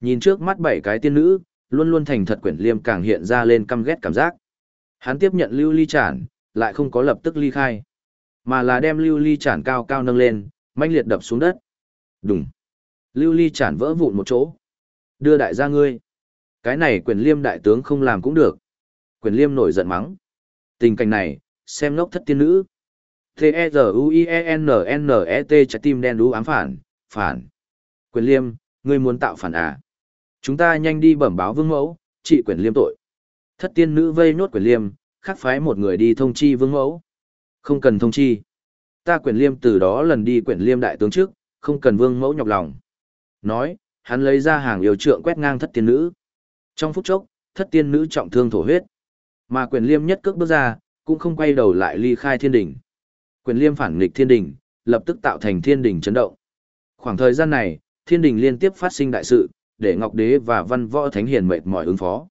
Nhìn trước mắt bảy cái tiên nữ, luôn luôn thành thật quyển liêm càng hiện ra lên căm ghét cảm giác. Hắn tiếp nhận lưu ly chản, lại không có lập tức ly khai, mà là đem lưu ly chản cao cao nâng lên, manh liệt đập xuống đất. Đùng. Lưu ly chản vỡ vụn một chỗ. Đưa đại gia ngươi. Cái này quyền liêm đại tướng không làm cũng được. Quyền liêm nổi giận mắng. Tình cảnh này, xem ngốc thất tiên nữ. T-E-Z-U-I-E-N-N-E-T trái tim đen đú ám phản, phản. Quyền liêm, ngươi muốn tạo phản à? Chúng ta nhanh đi bẩm báo vương mẫu, trị quyền liêm tội. Thất tiên nữ vây nốt quyền liêm, khắc phái một người đi thông chi vương mẫu. Không cần thông chi. Ta quyền liêm từ đó lần đi quyền liêm đại tướng trước, không cần vương mẫu nhọc lòng. Nói, hắn lấy ra hàng yêu trượng quét ngang thất tiên nữ. Trong phút chốc, thất tiên nữ trọng thương thổ huyết. Mà quyền liêm nhất cước bước ra, cũng không quay đầu lại ly khai thiên đỉnh. Quyền liêm phản nghịch thiên đỉnh, lập tức tạo thành thiên đỉnh chấn động. Khoảng thời gian này, thiên đỉnh liên tiếp phát sinh đại sự, để Ngọc Đế và Văn Võ Thánh Hiền mệt mỏi ứng phó.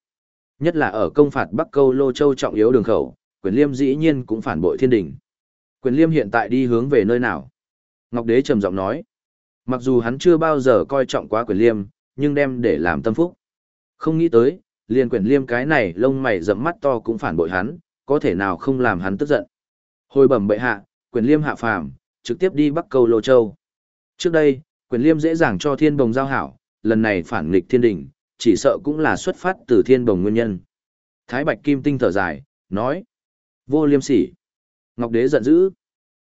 Nhất là ở công phạt Bắc Câu Lô Châu trọng yếu đường khẩu, quyền liêm dĩ nhiên cũng phản bội thiên Đình. Quyền liêm hiện tại đi hướng về nơi nào? Ngọc Đế trầm giọng nói. Mặc dù hắn chưa bao giờ coi trọng quá quyền liêm, nhưng đem để làm tâm phúc. Không nghĩ tới, liền quyền liêm cái này lông mày rậm mắt to cũng phản bội hắn, có thể nào không làm hắn tức giận. Hồi bẩm bệ hạ, quyền liêm hạ phàm, trực tiếp đi Bắc Câu Lô Châu. Trước đây, quyền liêm dễ dàng cho thiên bồng giao hảo, lần này phản nghịch thiên đình, chỉ sợ cũng là xuất phát từ thiên bồng nguyên nhân. Thái Bạch Kim Tinh thở dài, nói. Vô liêm sỉ. Ngọc Đế giận dữ.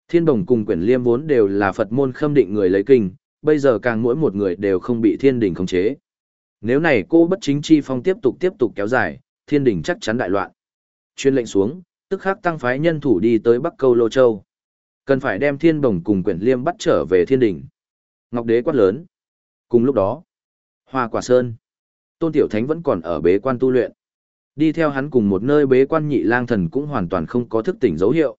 Thiên bồng cùng quyển liêm vốn đều là Phật môn khâm định người lấy kinh, bây giờ càng mỗi một người đều không bị thiên đình khống chế. Nếu này cô bất chính chi phong tiếp tục tiếp tục kéo dài, thiên đình chắc chắn đại loạn. Chuyên lệnh xuống, tức khắc tăng phái nhân thủ đi tới Bắc Câu Lô Châu. Cần phải đem thiên bồng cùng quyển liêm bắt trở về thiên đình. Ngọc Đế quát lớn. Cùng lúc đó, Hoa Quả Sơn, Tôn Tiểu Thánh vẫn còn ở bế quan tu luyện. Đi theo hắn cùng một nơi bế quan nhị lang thần cũng hoàn toàn không có thức tỉnh dấu hiệu.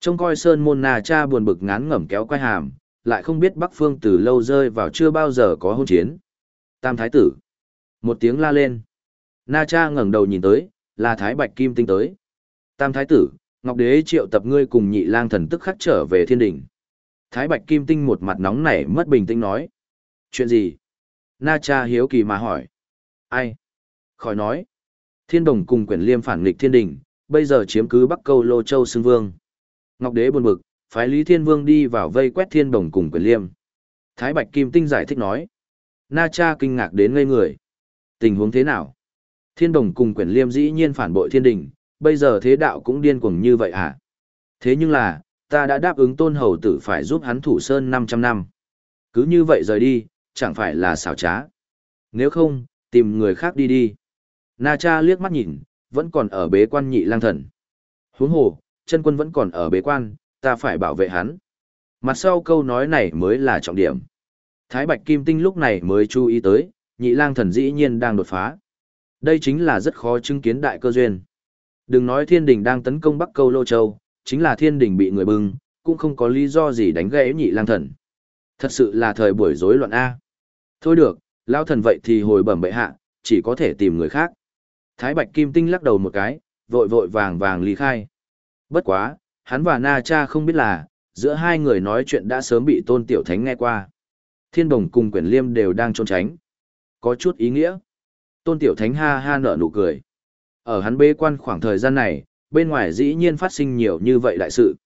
Trông coi Sơn Môn nà Cha buồn bực ngán ngẩm kéo quay hàm, lại không biết Bắc Phương từ lâu rơi vào chưa bao giờ có hôn chiến. Tam Thái Tử. Một tiếng la lên. Na Cha ngẩng đầu nhìn tới, là Thái Bạch Kim Tinh tới. Tam Thái Tử, Ngọc Đế triệu tập ngươi cùng nhị lang thần tức khắc trở về thiên đình. Thái Bạch Kim Tinh một mặt nóng nảy mất bình tĩnh nói. Chuyện gì? Na Cha hiếu kỳ mà hỏi. Ai? Khỏi nói. Thiên đồng cùng quyển liêm phản nghịch thiên đình, bây giờ chiếm cứ Bắc Câu Lô Châu Xưng Vương. Ngọc Đế buồn bực, phái Lý Thiên Vương đi vào vây quét thiên đồng cùng Quyển liêm. Thái Bạch Kim Tinh giải thích nói. Na Cha kinh ngạc đến ngây người. Tình huống thế nào? Thiên đồng cùng Quyển liêm dĩ nhiên phản bội thiên đình, bây giờ thế đạo cũng điên cuồng như vậy à? Thế nhưng là, ta đã đáp ứng tôn hầu tử phải giúp hắn thủ sơn 500 năm. Cứ như vậy rời đi, chẳng phải là xảo trá. Nếu không, tìm người khác đi đi. Na cha liếc mắt nhìn, vẫn còn ở bế quan nhị lang thần. Huống hồ, chân quân vẫn còn ở bế quan, ta phải bảo vệ hắn. Mặt sau câu nói này mới là trọng điểm. Thái Bạch Kim Tinh lúc này mới chú ý tới, nhị lang thần dĩ nhiên đang đột phá. Đây chính là rất khó chứng kiến đại cơ duyên. Đừng nói thiên đình đang tấn công Bắc Câu Lô Châu, chính là thiên đình bị người bưng, cũng không có lý do gì đánh gãy nhị lang thần. Thật sự là thời buổi rối loạn A. Thôi được, lao thần vậy thì hồi bẩm bệ hạ, chỉ có thể tìm người khác. Thái Bạch Kim Tinh lắc đầu một cái, vội vội vàng vàng ly khai. Bất quá, hắn và Na Cha không biết là, giữa hai người nói chuyện đã sớm bị Tôn Tiểu Thánh nghe qua. Thiên Đồng cùng Quyển Liêm đều đang trốn tránh. Có chút ý nghĩa. Tôn Tiểu Thánh ha ha nở nụ cười. Ở hắn bế quan khoảng thời gian này, bên ngoài dĩ nhiên phát sinh nhiều như vậy đại sự.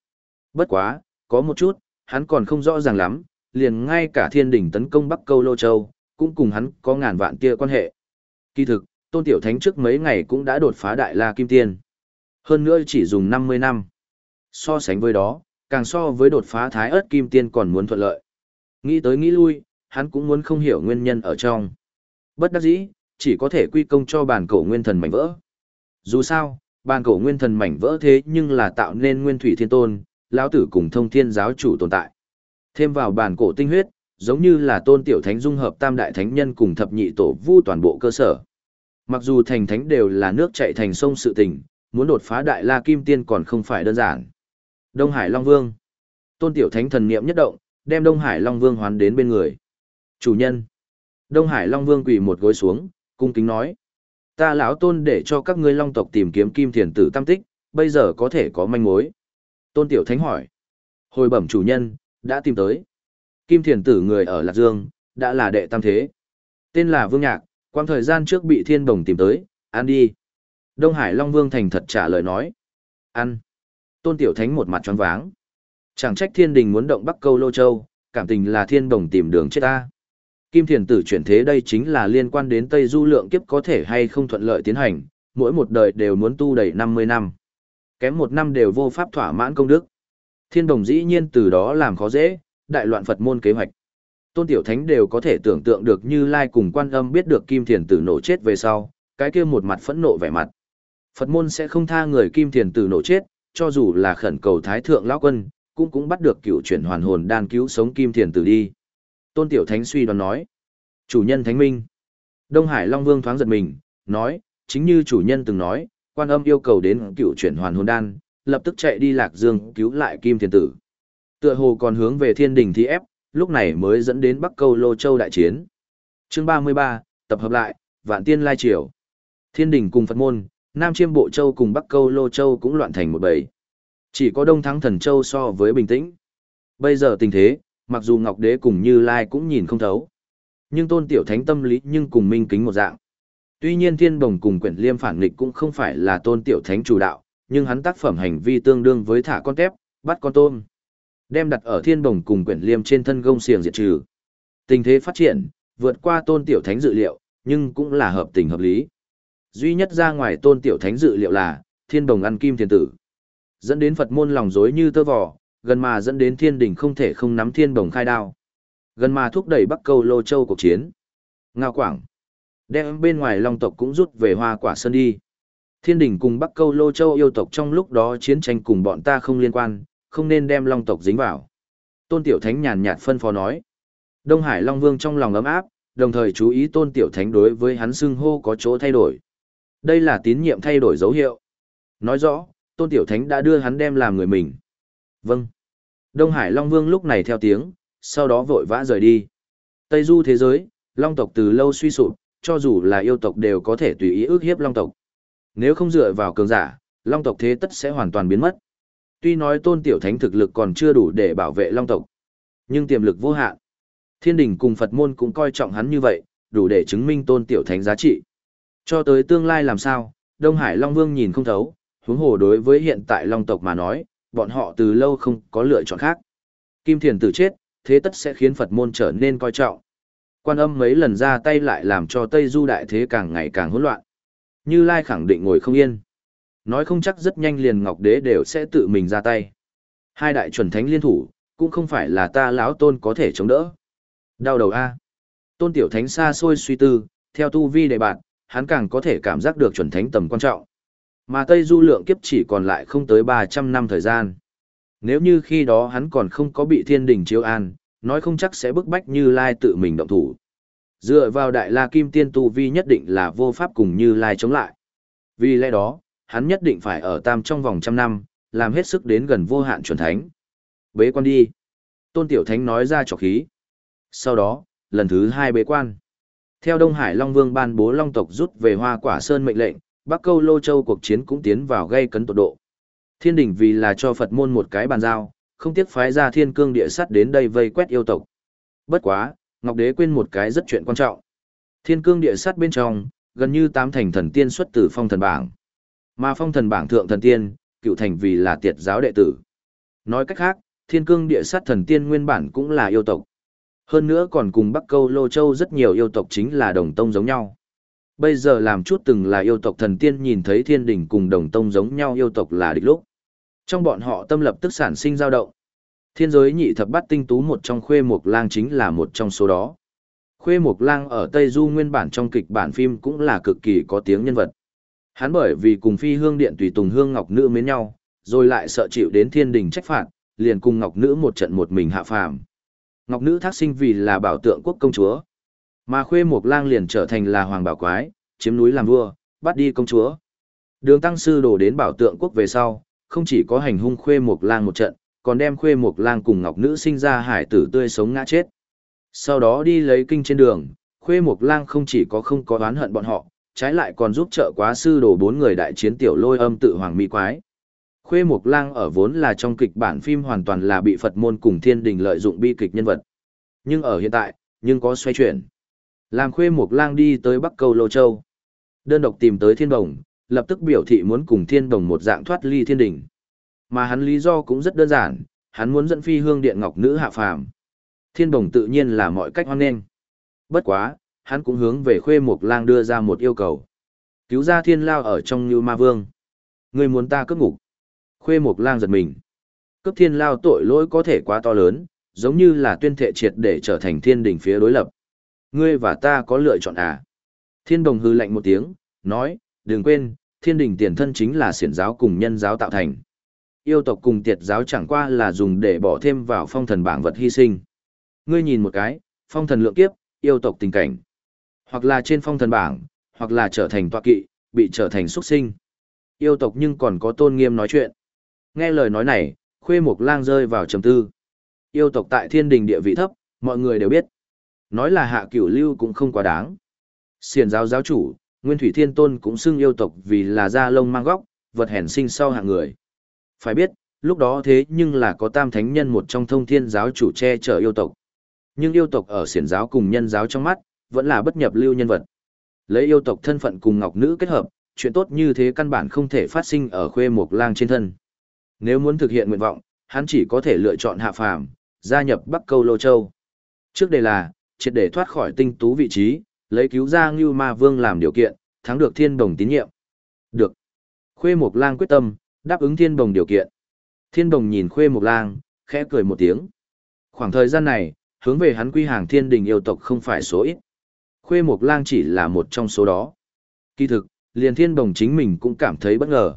Bất quá, có một chút, hắn còn không rõ ràng lắm, liền ngay cả thiên đỉnh tấn công Bắc Câu Lô Châu, cũng cùng hắn có ngàn vạn kia quan hệ. Kỳ thực, Tôn Tiểu Thánh trước mấy ngày cũng đã đột phá Đại La Kim Tiên. Hơn nữa chỉ dùng 50 năm. So sánh với đó, càng so với đột phá Thái ớt Kim Tiên còn muốn thuận lợi. Nghĩ tới nghĩ lui, hắn cũng muốn không hiểu nguyên nhân ở trong. Bất đắc dĩ, chỉ có thể quy công cho bản cổ nguyên thần mảnh vỡ. Dù sao, bản cổ nguyên thần mảnh vỡ thế nhưng là tạo nên nguyên thủy thiên tôn, lão tử cùng thông thiên giáo chủ tồn tại. Thêm vào bản cổ tinh huyết, giống như là tôn tiểu thánh dung hợp tam đại thánh nhân cùng thập nhị tổ vu toàn bộ cơ sở. Mặc dù thành thánh đều là nước chạy thành sông sự tình, muốn đột phá đại la kim tiên còn không phải đơn giản. Đông Hải Long Vương. Tôn tiểu thánh thần niệm nhất động, đem Đông Hải Long Vương hoán đến bên người. Chủ nhân. Đông Hải Long Vương quỳ một gối xuống, cung kính nói. Ta lão tôn để cho các ngươi long tộc tìm kiếm kim thiền tử tam tích, bây giờ có thể có manh mối. Tôn tiểu thánh hỏi. Hồi bẩm chủ nhân, đã tìm tới. Kim thiền tử người ở Lạc Dương, đã là đệ tam thế. Tên là Vương Nhạc, quang thời gian trước bị thiên Đồng tìm tới, ăn đi. Đông Hải Long Vương thành thật trả lời nói. Ăn. Tôn Tiểu Thánh một mặt tròn váng. Chẳng trách thiên đình muốn động Bắc Câu Lô Châu, cảm tình là thiên Đồng tìm đường chết ta. Kim Thiền Tử chuyển thế đây chính là liên quan đến Tây Du lượng kiếp có thể hay không thuận lợi tiến hành, mỗi một đời đều muốn tu đầy 50 năm. Kém một năm đều vô pháp thỏa mãn công đức. Thiên đồng dĩ nhiên từ đó làm khó dễ, đại loạn Phật môn kế hoạch. Tôn Tiểu Thánh đều có thể tưởng tượng được như Lai cùng quan âm biết được Kim Thiền Tử nổ chết về sau, cái kia một mặt phẫn nộ vẻ mặt. Phật môn sẽ không tha người Kim Thiền Tử nổ chết, cho dù là khẩn cầu Thái Thượng Lão Quân, cũng cũng bắt được cựu chuyển hoàn hồn đan cứu sống Kim Thiền Tử đi. Tôn Tiểu Thánh suy đoán nói. Chủ nhân Thánh Minh. Đông Hải Long Vương thoáng giật mình, nói, chính như chủ nhân từng nói, quan âm yêu cầu đến cựu chuyển hoàn hồn đan, lập tức chạy đi Lạc Dương cứu lại Kim Thiền Tử. Tựa hồ còn hướng về thiên đình thi ép, lúc này mới dẫn đến Bắc Câu Lô Châu đại chiến. Chương 33, tập hợp lại, Vạn Tiên Lai Triều. Thiên đình cùng Phật môn, Nam Chiêm Bộ Châu cùng Bắc Câu Lô Châu cũng loạn thành một bầy. Chỉ có Đông Thắng Thần Châu so với bình tĩnh. Bây giờ tình thế, mặc dù Ngọc Đế cùng Như Lai cũng nhìn không thấu. Nhưng tôn tiểu thánh tâm lý nhưng cùng minh kính một dạng. Tuy nhiên thiên bồng cùng quyển liêm phản nghịch cũng không phải là tôn tiểu thánh chủ đạo, nhưng hắn tác phẩm hành vi tương đương với thả con tép, bắt con tôm. Đem đặt ở thiên đồng cùng quyển liêm trên thân gông xiềng diệt trừ. Tình thế phát triển, vượt qua tôn tiểu thánh dự liệu, nhưng cũng là hợp tình hợp lý. Duy nhất ra ngoài tôn tiểu thánh dự liệu là, thiên đồng ăn kim thiên tử. Dẫn đến Phật môn lòng dối như tơ vò, gần mà dẫn đến thiên đình không thể không nắm thiên đồng khai đao. Gần mà thúc đẩy Bắc Câu Lô Châu cuộc chiến. Ngao Quảng. Đem bên ngoài Long tộc cũng rút về Hoa Quả Sơn đi. Thiên đình cùng Bắc Câu Lô Châu yêu tộc trong lúc đó chiến tranh cùng bọn ta không liên quan, không nên đem Long tộc dính vào. Tôn Tiểu Thánh nhàn nhạt phân phó nói. Đông Hải Long Vương trong lòng ấm áp, đồng thời chú ý Tôn Tiểu Thánh đối với hắn xưng hô có chỗ thay đổi. Đây là tín nhiệm thay đổi dấu hiệu. Nói rõ, Tôn Tiểu Thánh đã đưa hắn đem làm người mình. Vâng. Đông Hải Long Vương lúc này theo tiếng, sau đó vội vã rời đi. Tây du thế giới, long tộc từ lâu suy sụp, cho dù là yêu tộc đều có thể tùy ý ước hiếp long tộc. Nếu không dựa vào cường giả, long tộc thế tất sẽ hoàn toàn biến mất. Tuy nói tôn tiểu thánh thực lực còn chưa đủ để bảo vệ long tộc, nhưng tiềm lực vô hạn. Thiên đình cùng Phật môn cũng coi trọng hắn như vậy, đủ để chứng minh tôn tiểu thánh giá trị. Cho tới tương lai làm sao, Đông Hải Long Vương nhìn không thấu, huống hồ đối với hiện tại long tộc mà nói, bọn họ từ lâu không có lựa chọn khác. Kim Thiền tử chết, thế tất sẽ khiến Phật môn trở nên coi trọng. Quan âm mấy lần ra tay lại làm cho Tây Du đại thế càng ngày càng hỗn loạn. Như Lai khẳng định ngồi không yên. Nói không chắc rất nhanh liền Ngọc Đế đều sẽ tự mình ra tay. Hai đại chuẩn thánh liên thủ, cũng không phải là ta lão tôn có thể chống đỡ. Đau đầu a. Tôn tiểu thánh xa xôi suy tư, theo tu vi đề bạn, hắn càng có thể cảm giác được chuẩn thánh tầm quan trọng. Mà Tây Du lượng kiếp chỉ còn lại không tới 300 năm thời gian. Nếu như khi đó hắn còn không có bị thiên đình chiếu an, nói không chắc sẽ bức bách Như Lai tự mình động thủ. Dựa vào Đại La Kim Tiên Tu Vi nhất định là vô pháp cùng Như Lai chống lại. Vì lẽ đó, hắn nhất định phải ở tam trong vòng trăm năm, làm hết sức đến gần vô hạn chuẩn thánh. Bế quan đi. Tôn Tiểu Thánh nói ra trọc khí. Sau đó, lần thứ hai bế quan. Theo Đông Hải Long Vương ban bố Long tộc rút về Hoa Quả Sơn mệnh lệnh, Bắc Câu Lô Châu cuộc chiến cũng tiến vào gây cấn tột độ. Thiên đình vì là cho Phật môn một cái bàn giao, không tiếc phái ra thiên cương địa sắt đến đây vây quét yêu tộc. Bất quá, Ngọc Đế quên một cái rất chuyện quan trọng. Thiên cương địa sắt bên trong, gần như tám thành thần tiên xuất từ phong thần bảng. Mà phong thần bảng thượng thần tiên, cựu thành vì là tiệt giáo đệ tử. Nói cách khác, thiên cương địa sắt thần tiên nguyên bản cũng là yêu tộc. Hơn nữa còn cùng Bắc Câu Lô Châu rất nhiều yêu tộc chính là đồng tông giống nhau. Bây giờ làm chút từng là yêu tộc thần tiên nhìn thấy thiên đỉnh cùng đồng tông giống nhau yêu tộc là địch lúc. Trong bọn họ tâm lập tức sản sinh dao động. Thiên giới nhị thập bát tinh tú một trong khuê mục lang chính là một trong số đó. Khuê mục lang ở Tây Du nguyên bản trong kịch bản phim cũng là cực kỳ có tiếng nhân vật. Hắn bởi vì cùng phi hương điện tùy tùng hương ngọc nữ mến nhau, rồi lại sợ chịu đến thiên đình trách phạt, liền cùng ngọc nữ một trận một mình hạ phàm. Ngọc nữ thác sinh vì là bảo tượng quốc công chúa, mà khuê mục lang liền trở thành là hoàng bảo quái, chiếm núi làm vua, bắt đi công chúa. Đường tăng sư đổ đến bảo tượng quốc về sau, không chỉ có hành hung khuê mục lang một trận, còn đem khuê mục lang cùng ngọc nữ sinh ra hải tử tươi sống ngã chết. Sau đó đi lấy kinh trên đường, khuê mục lang không chỉ có không có oán hận bọn họ, trái lại còn giúp trợ quá sư đổ bốn người đại chiến tiểu lôi âm tự hoàng mỹ quái. Khuê mục lang ở vốn là trong kịch bản phim hoàn toàn là bị Phật môn cùng thiên đình lợi dụng bi kịch nhân vật. Nhưng ở hiện tại, nhưng có xoay chuyển. Làm khuê Mục lang đi tới Bắc Cầu Lô Châu. Đơn độc tìm tới thiên đồng, lập tức biểu thị muốn cùng thiên đồng một dạng thoát ly thiên Đình. Mà hắn lý do cũng rất đơn giản, hắn muốn dẫn phi hương điện ngọc nữ hạ phàm. Thiên đồng tự nhiên là mọi cách hoan nghênh. Bất quá, hắn cũng hướng về khuê mục lang đưa ra một yêu cầu. Cứu ra thiên lao ở trong như ma vương. Người muốn ta cướp ngục. Khuê mục lang giật mình. Cướp thiên lao tội lỗi có thể quá to lớn, giống như là tuyên thệ triệt để trở thành thiên đỉnh phía đối lập. Ngươi và ta có lựa chọn à? Thiên đồng hư lạnh một tiếng, nói, đừng quên, thiên đình tiền thân chính là siển giáo cùng nhân giáo tạo thành. Yêu tộc cùng tiệt giáo chẳng qua là dùng để bỏ thêm vào phong thần bảng vật hy sinh. Ngươi nhìn một cái, phong thần lượng kiếp, yêu tộc tình cảnh. Hoặc là trên phong thần bảng, hoặc là trở thành tọa kỵ, bị trở thành xuất sinh. Yêu tộc nhưng còn có tôn nghiêm nói chuyện. Nghe lời nói này, khuê mục lang rơi vào trầm tư. Yêu tộc tại thiên đình địa vị thấp, mọi người đều biết. Nói là hạ cửu lưu cũng không quá đáng. Xiền giáo giáo chủ, Nguyên Thủy Thiên Tôn cũng xưng yêu tộc vì là da lông mang góc, vật hèn sinh sau hạng người. Phải biết, lúc đó thế nhưng là có tam thánh nhân một trong thông thiên giáo chủ che chở yêu tộc. Nhưng yêu tộc ở siển giáo cùng nhân giáo trong mắt, vẫn là bất nhập lưu nhân vật. Lấy yêu tộc thân phận cùng ngọc nữ kết hợp, chuyện tốt như thế căn bản không thể phát sinh ở khuê mục lang trên thân. Nếu muốn thực hiện nguyện vọng, hắn chỉ có thể lựa chọn hạ phàm, gia nhập Bắc Câu Lô Châu. Trước đây là, triệt để thoát khỏi tinh tú vị trí, lấy cứu ra Ngưu Ma Vương làm điều kiện, thắng được Thiên Đồng tín nhiệm. Được. Khuê Mộc Lang quyết tâm, đáp ứng Thiên Đồng điều kiện. Thiên Đồng nhìn Khuê Mục Lang, khẽ cười một tiếng. Khoảng thời gian này, hướng về hắn quy hàng thiên đình yêu tộc không phải số ít. Khuê Mục Lang chỉ là một trong số đó. Kỳ thực, liền Thiên Đồng chính mình cũng cảm thấy bất ngờ.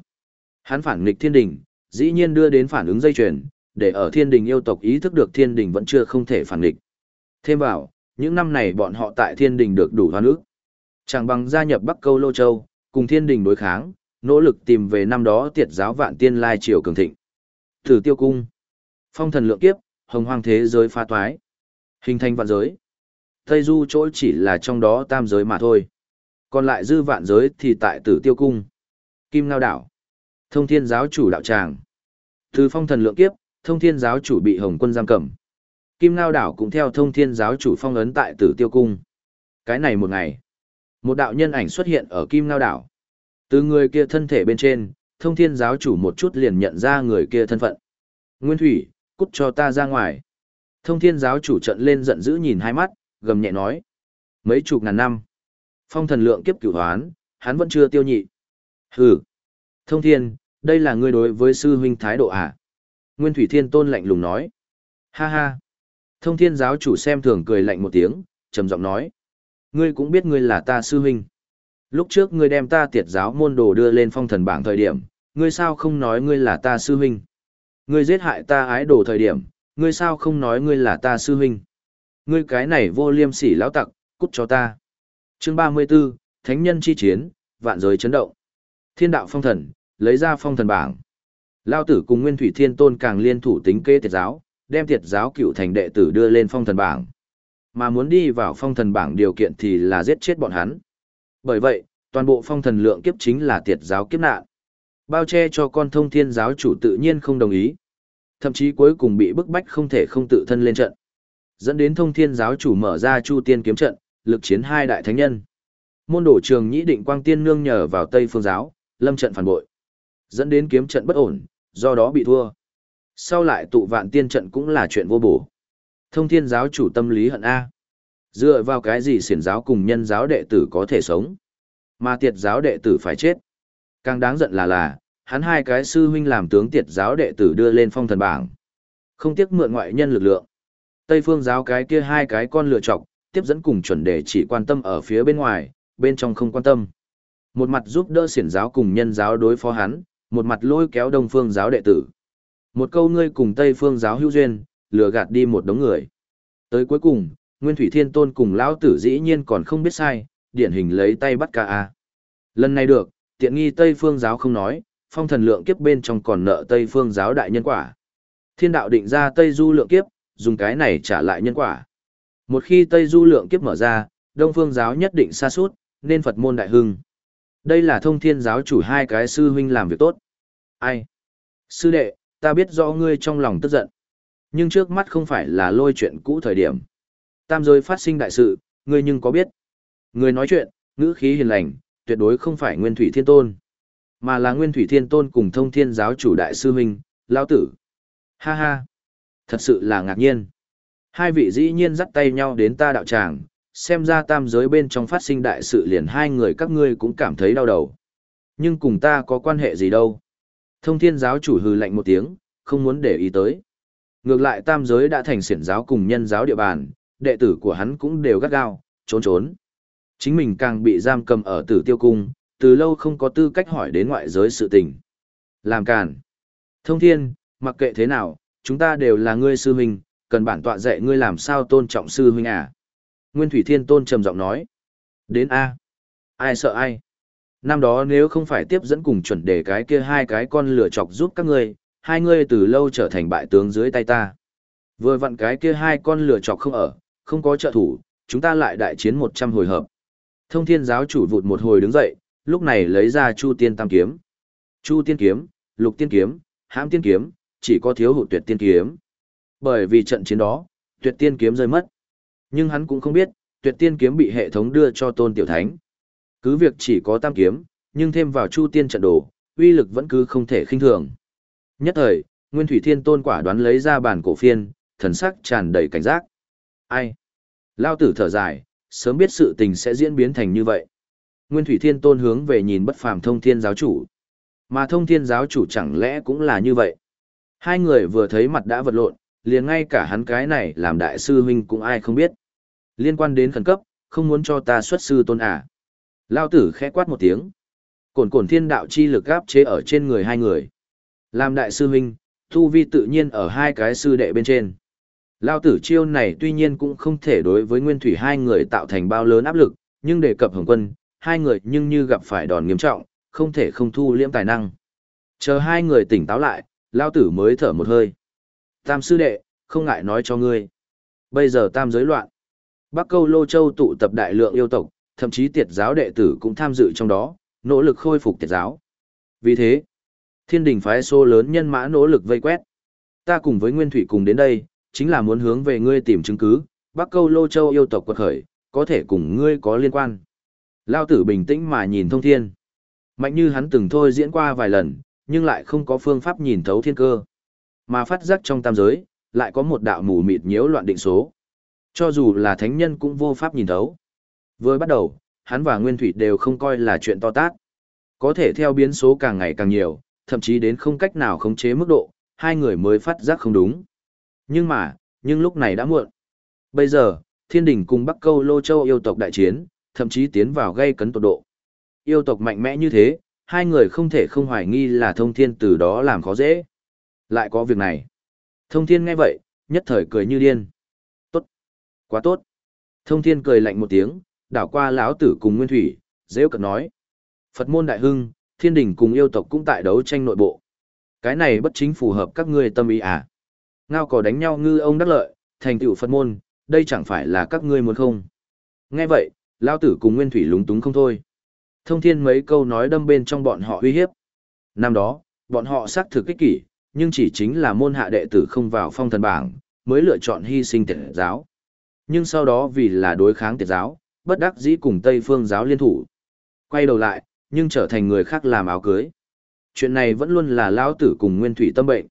Hắn phản nghịch thiên đình, dĩ nhiên đưa đến phản ứng dây chuyền, để ở thiên đình yêu tộc ý thức được thiên đình vẫn chưa không thể phản nghịch. Thêm vào, những năm này bọn họ tại thiên đình được đủ hoan nước. Chẳng bằng gia nhập Bắc Câu Lô Châu, cùng thiên đình đối kháng, nỗ lực tìm về năm đó tiệt giáo vạn tiên lai triều cường thịnh. Thử tiêu cung, phong thần lượng kiếp, hồng hoang thế giới pha toái, hình thành vạn giới. Tây du chỗ chỉ là trong đó tam giới mà thôi. Còn lại dư vạn giới thì tại tử tiêu cung, kim ngao đảo, thông thiên giáo chủ đạo tràng. Từ phong thần lượng kiếp, thông thiên giáo chủ bị hồng quân giam cầm. Kim Ngao đảo cũng theo thông thiên giáo chủ phong ấn tại tử tiêu cung. Cái này một ngày, một đạo nhân ảnh xuất hiện ở Kim Ngao đảo. Từ người kia thân thể bên trên, thông thiên giáo chủ một chút liền nhận ra người kia thân phận. Nguyên Thủy, cút cho ta ra ngoài. Thông thiên giáo chủ trận lên giận dữ nhìn hai mắt, gầm nhẹ nói. Mấy chục ngàn năm. Phong thần lượng kiếp cửu hoán, hắn vẫn chưa tiêu nhị. Hừ. Thông thiên, đây là ngươi đối với sư huynh thái độ à? Nguyên Thủy Thiên Tôn lạnh lùng nói. Ha ha. Thông thiên giáo chủ xem thường cười lạnh một tiếng, trầm giọng nói. Ngươi cũng biết ngươi là ta sư huynh. Lúc trước ngươi đem ta tiệt giáo môn đồ đưa lên phong thần bảng thời điểm, ngươi sao không nói ngươi là ta sư huynh? Ngươi giết hại ta ái đồ thời điểm, ngươi sao không nói ngươi là ta sư huynh? Ngươi cái này vô liêm sỉ lão tặc, cút cho ta. Chương 34, Thánh nhân chi chiến, vạn giới chấn động. Thiên đạo phong thần, lấy ra phong thần bảng. Lao tử cùng Nguyên Thủy Thiên Tôn càng liên thủ tính kế tiệt giáo, đem tiệt giáo cựu thành đệ tử đưa lên phong thần bảng. Mà muốn đi vào phong thần bảng điều kiện thì là giết chết bọn hắn. Bởi vậy, toàn bộ phong thần lượng kiếp chính là tiệt giáo kiếp nạn. Bao che cho con thông thiên giáo chủ tự nhiên không đồng ý. Thậm chí cuối cùng bị bức bách không thể không tự thân lên trận. Dẫn đến thông thiên giáo chủ mở ra chu tiên kiếm trận, lực chiến hai đại thánh nhân. Môn đổ trường nhĩ định quang tiên nương nhờ vào Tây phương giáo, lâm trận phản bội. Dẫn đến kiếm trận bất ổn, do đó bị thua sau lại tụ vạn tiên trận cũng là chuyện vô bổ. Thông thiên giáo chủ tâm lý hận A. Dựa vào cái gì siển giáo cùng nhân giáo đệ tử có thể sống, mà tiệt giáo đệ tử phải chết. Càng đáng giận là là, hắn hai cái sư huynh làm tướng tiệt giáo đệ tử đưa lên phong thần bảng. Không tiếc mượn ngoại nhân lực lượng. Tây phương giáo cái kia hai cái con lựa chọc, tiếp dẫn cùng chuẩn đề chỉ quan tâm ở phía bên ngoài, bên trong không quan tâm. Một mặt giúp đỡ siển giáo cùng nhân giáo đối phó hắn, một mặt lôi kéo đông phương giáo đệ tử. Một câu ngươi cùng Tây phương giáo hữu duyên, lừa gạt đi một đống người. Tới cuối cùng, Nguyên Thủy Thiên Tôn cùng lão tử dĩ nhiên còn không biết sai, điển hình lấy tay bắt ca a. Lần này được, tiện nghi Tây phương giáo không nói, phong thần lượng kiếp bên trong còn nợ Tây phương giáo đại nhân quả. Thiên đạo định ra Tây du lượng kiếp, dùng cái này trả lại nhân quả. Một khi Tây du lượng kiếp mở ra, Đông phương giáo nhất định xa suốt, nên Phật môn đại hưng. Đây là thông thiên giáo chủ hai cái sư huynh làm việc tốt. Ai? Sư đệ, ta biết rõ ngươi trong lòng tức giận. Nhưng trước mắt không phải là lôi chuyện cũ thời điểm. Tam giới phát sinh đại sự, ngươi nhưng có biết. Người nói chuyện, ngữ khí hiền lành, tuyệt đối không phải Nguyên Thủy Thiên Tôn, mà là Nguyên Thủy Thiên Tôn cùng Thông Thiên giáo chủ đại sư huynh, lão tử. Ha ha, thật sự là ngạc nhiên. Hai vị dĩ nhiên dắt tay nhau đến ta đạo tràng, xem ra tam giới bên trong phát sinh đại sự liền hai người các ngươi cũng cảm thấy đau đầu. Nhưng cùng ta có quan hệ gì đâu. Thông thiên giáo chủ hừ lạnh một tiếng, không muốn để ý tới. Ngược lại tam giới đã thành siển giáo cùng nhân giáo địa bàn, đệ tử của hắn cũng đều gắt gao, trốn trốn. Chính mình càng bị giam cầm ở tử tiêu cung, từ lâu không có tư cách hỏi đến ngoại giới sự tình. Làm càn. Thông thiên, mặc kệ thế nào, chúng ta đều là ngươi sư huynh, cần bản tọa dạy ngươi làm sao tôn trọng sư huynh à. Nguyên Thủy Thiên Tôn trầm giọng nói. Đến A. Ai sợ ai? Năm đó nếu không phải tiếp dẫn cùng chuẩn đề cái kia hai cái con lửa chọc giúp các ngươi, hai ngươi từ lâu trở thành bại tướng dưới tay ta. Vừa vặn cái kia hai con lửa chọc không ở, không có trợ thủ, chúng ta lại đại chiến một trăm hồi hợp. Thông thiên giáo chủ vụt một hồi đứng dậy, lúc này lấy ra Chu Tiên Tam Kiếm. Chu Tiên Kiếm, Lục Tiên Kiếm, Hãm Tiên Kiếm, chỉ có thiếu hụt Tuyệt Tiên Kiếm. Bởi vì trận chiến đó, Tuyệt Tiên Kiếm rơi mất. Nhưng hắn cũng không biết, Tuyệt Tiên Kiếm bị hệ thống đưa cho Tôn Tiểu Thánh. Cứ việc chỉ có Tam Kiếm, nhưng thêm vào Chu Tiên trận đồ, uy lực vẫn cứ không thể khinh thường. Nhất thời, Nguyên Thủy Thiên Tôn quả đoán lấy ra bản cổ phiên, thần sắc tràn đầy cảnh giác. Ai? Lao tử thở dài, sớm biết sự tình sẽ diễn biến thành như vậy. Nguyên Thủy Thiên Tôn hướng về nhìn bất phàm thông thiên giáo chủ. Mà thông thiên giáo chủ chẳng lẽ cũng là như vậy? Hai người vừa thấy mặt đã vật lộn, liền ngay cả hắn cái này làm đại sư huynh cũng ai không biết. Liên quan đến khẩn cấp, không muốn cho ta xuất sư tôn à. Lao tử khẽ quát một tiếng. Cổn cổn thiên đạo chi lực gáp chế ở trên người hai người. Làm đại sư huynh, thu vi tự nhiên ở hai cái sư đệ bên trên. Lao tử chiêu này tuy nhiên cũng không thể đối với nguyên thủy hai người tạo thành bao lớn áp lực, nhưng đề cập hồng quân, hai người nhưng như gặp phải đòn nghiêm trọng, không thể không thu liễm tài năng. Chờ hai người tỉnh táo lại, Lao tử mới thở một hơi. Tam sư đệ, không ngại nói cho ngươi. Bây giờ tam giới loạn. Bắc Câu Lô Châu tụ tập đại lượng yêu tộc, thậm chí tiệt giáo đệ tử cũng tham dự trong đó, nỗ lực khôi phục tiệt giáo. Vì thế, thiên đình phái số lớn nhân mã nỗ lực vây quét. Ta cùng với Nguyên Thủy cùng đến đây, chính là muốn hướng về ngươi tìm chứng cứ, Bắc Câu Lô Châu yêu tộc quật khởi, có thể cùng ngươi có liên quan. Lao tử bình tĩnh mà nhìn thông thiên. Mạnh như hắn từng thôi diễn qua vài lần, nhưng lại không có phương pháp nhìn thấu thiên cơ. Mà phát giác trong tam giới, lại có một đạo mù mịt nhiễu loạn định số. Cho dù là thánh nhân cũng vô pháp nhìn thấu. Vừa bắt đầu, hắn và Nguyên Thủy đều không coi là chuyện to tát. Có thể theo biến số càng ngày càng nhiều, thậm chí đến không cách nào khống chế mức độ, hai người mới phát giác không đúng. Nhưng mà, nhưng lúc này đã muộn. Bây giờ, thiên đình cùng Bắc Câu Lô Châu yêu tộc đại chiến, thậm chí tiến vào gây cấn tột độ. Yêu tộc mạnh mẽ như thế, hai người không thể không hoài nghi là thông thiên từ đó làm khó dễ. Lại có việc này. Thông thiên nghe vậy, nhất thời cười như điên. Tốt. Quá tốt. Thông thiên cười lạnh một tiếng, đảo qua lão tử cùng nguyên thủy, dễ cận nói. Phật môn đại hưng, thiên đình cùng yêu tộc cũng tại đấu tranh nội bộ. Cái này bất chính phù hợp các ngươi tâm ý à. Ngao cỏ đánh nhau ngư ông đắc lợi, thành tựu Phật môn, đây chẳng phải là các ngươi muốn không. Nghe vậy, lão tử cùng nguyên thủy lúng túng không thôi. Thông thiên mấy câu nói đâm bên trong bọn họ uy hiếp. Năm đó, bọn họ xác thực kích kỷ, nhưng chỉ chính là môn hạ đệ tử không vào phong thần bảng, mới lựa chọn hy sinh tiệt giáo. Nhưng sau đó vì là đối kháng tiệt giáo, bất đắc dĩ cùng Tây phương giáo liên thủ. Quay đầu lại, nhưng trở thành người khác làm áo cưới. Chuyện này vẫn luôn là lão tử cùng nguyên thủy tâm bệnh.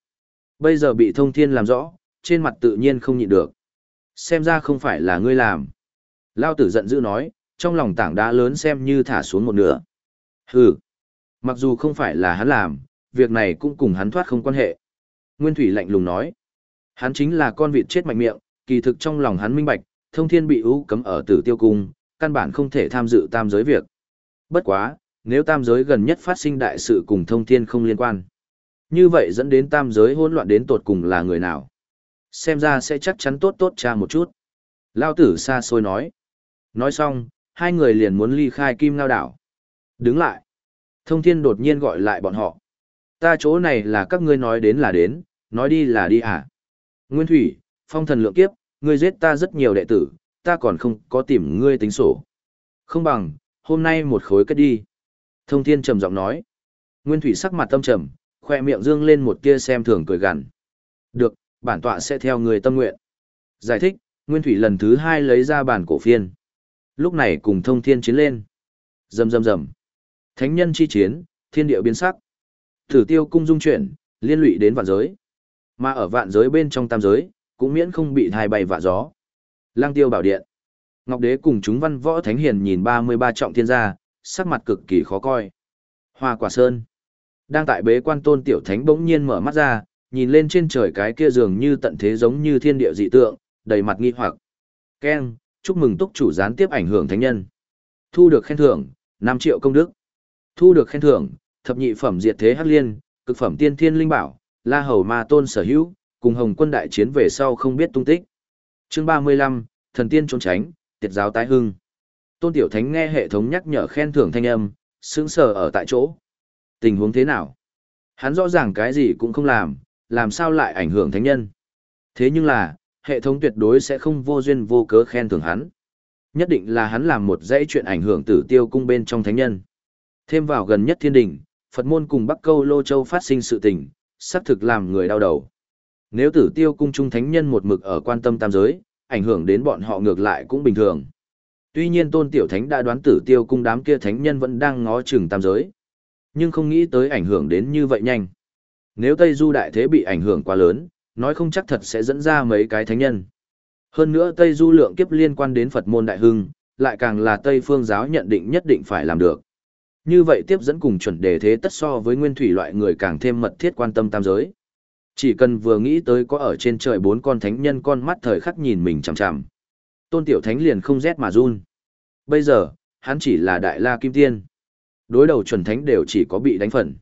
Bây giờ bị thông thiên làm rõ, trên mặt tự nhiên không nhịn được. Xem ra không phải là ngươi làm. Lão tử giận dữ nói, trong lòng tảng đá lớn xem như thả xuống một nửa. Hừ, mặc dù không phải là hắn làm, việc này cũng cùng hắn thoát không quan hệ. Nguyên Thủy lạnh lùng nói, hắn chính là con vịt chết mạnh miệng, kỳ thực trong lòng hắn minh bạch, thông thiên bị u cấm ở tử tiêu cung, căn bản không thể tham dự tam giới việc. Bất quá, nếu tam giới gần nhất phát sinh đại sự cùng thông thiên không liên quan. Như vậy dẫn đến tam giới hỗn loạn đến tột cùng là người nào? Xem ra sẽ chắc chắn tốt tốt cha một chút. Lao tử xa xôi nói. Nói xong, hai người liền muốn ly khai kim lao đảo. Đứng lại. Thông thiên đột nhiên gọi lại bọn họ. Ta chỗ này là các ngươi nói đến là đến, nói đi là đi à. Nguyên Thủy, phong thần lượng kiếp, ngươi giết ta rất nhiều đệ tử, ta còn không có tìm ngươi tính sổ. Không bằng, hôm nay một khối kết đi. Thông thiên trầm giọng nói. Nguyên Thủy sắc mặt tâm trầm, khoe miệng dương lên một tia xem thường cười gằn. Được, bản tọa sẽ theo người tâm nguyện. Giải thích, Nguyên Thủy lần thứ hai lấy ra bản cổ phiên. Lúc này cùng thông thiên chiến lên. Rầm rầm rầm. Thánh nhân chi chiến, thiên địa biến sắc. Thử tiêu cung dung chuyển, liên lụy đến vạn giới. Mà ở vạn giới bên trong tam giới, cũng miễn không bị thai bay vạ gió. Lang tiêu bảo điện. Ngọc đế cùng chúng văn võ thánh hiền nhìn 33 trọng thiên gia, sắc mặt cực kỳ khó coi. Hoa quả sơn. Đang tại bế quan tôn tiểu thánh bỗng nhiên mở mắt ra, nhìn lên trên trời cái kia dường như tận thế giống như thiên địa dị tượng, đầy mặt nghi hoặc. Ken, chúc mừng túc chủ gián tiếp ảnh hưởng thánh nhân. Thu được khen thưởng, 5 triệu công đức. Thu được khen thưởng, thập nhị phẩm diệt thế hắc liên, cực phẩm tiên thiên linh bảo, la hầu ma tôn sở hữu, cùng hồng quân đại chiến về sau không biết tung tích. Chương 35, thần tiên trốn tránh, tiệt giáo tái hưng. Tôn Tiểu Thánh nghe hệ thống nhắc nhở khen thưởng thanh âm, sững sờ ở tại chỗ. Tình huống thế nào? Hắn rõ ràng cái gì cũng không làm, làm sao lại ảnh hưởng thánh nhân? Thế nhưng là, hệ thống tuyệt đối sẽ không vô duyên vô cớ khen thưởng hắn. Nhất định là hắn làm một dãy chuyện ảnh hưởng tử tiêu cung bên trong thánh nhân. Thêm vào gần nhất thiên đình, Phật môn cùng Bắc Câu Lô Châu phát sinh sự tình, sắp thực làm người đau đầu. Nếu tử tiêu cung trung thánh nhân một mực ở quan tâm tam giới, ảnh hưởng đến bọn họ ngược lại cũng bình thường. Tuy nhiên tôn tiểu thánh đã đoán tử tiêu cung đám kia thánh nhân vẫn đang ngó chừng tam giới. Nhưng không nghĩ tới ảnh hưởng đến như vậy nhanh. Nếu Tây Du đại thế bị ảnh hưởng quá lớn, nói không chắc thật sẽ dẫn ra mấy cái thánh nhân. Hơn nữa Tây Du lượng kiếp liên quan đến Phật môn đại hưng, lại càng là Tây phương giáo nhận định nhất định phải làm được. Như vậy tiếp dẫn cùng chuẩn đề thế tất so với nguyên thủy loại người càng thêm mật thiết quan tâm tam giới. Chỉ cần vừa nghĩ tới có ở trên trời bốn con thánh nhân con mắt thời khắc nhìn mình chằm chằm. Tôn tiểu thánh liền không rét mà run. Bây giờ, hắn chỉ là đại la kim tiên. Đối đầu chuẩn thánh đều chỉ có bị đánh phần.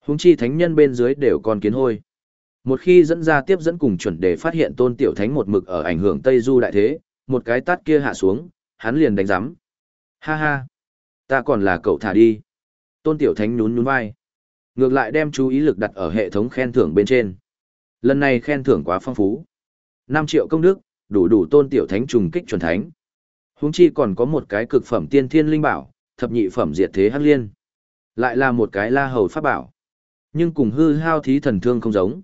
Húng chi thánh nhân bên dưới đều còn kiến hôi. Một khi dẫn ra tiếp dẫn cùng chuẩn để phát hiện tôn tiểu thánh một mực ở ảnh hưởng Tây Du đại thế, một cái tát kia hạ xuống, hắn liền đánh giắm. Ha ha, ta còn là cậu thả đi. Tôn tiểu thánh nhún nhún vai. Ngược lại đem chú ý lực đặt ở hệ thống khen thưởng bên trên. Lần này khen thưởng quá phong phú. 5 triệu công đức, đủ đủ tôn tiểu thánh trùng kích chuẩn thánh. Húng chi còn có một cái cực phẩm tiên thiên linh bảo, thập nhị phẩm diệt thế hắc liên. Lại là một cái la hầu pháp bảo. Nhưng cùng hư hao thí thần thương không giống.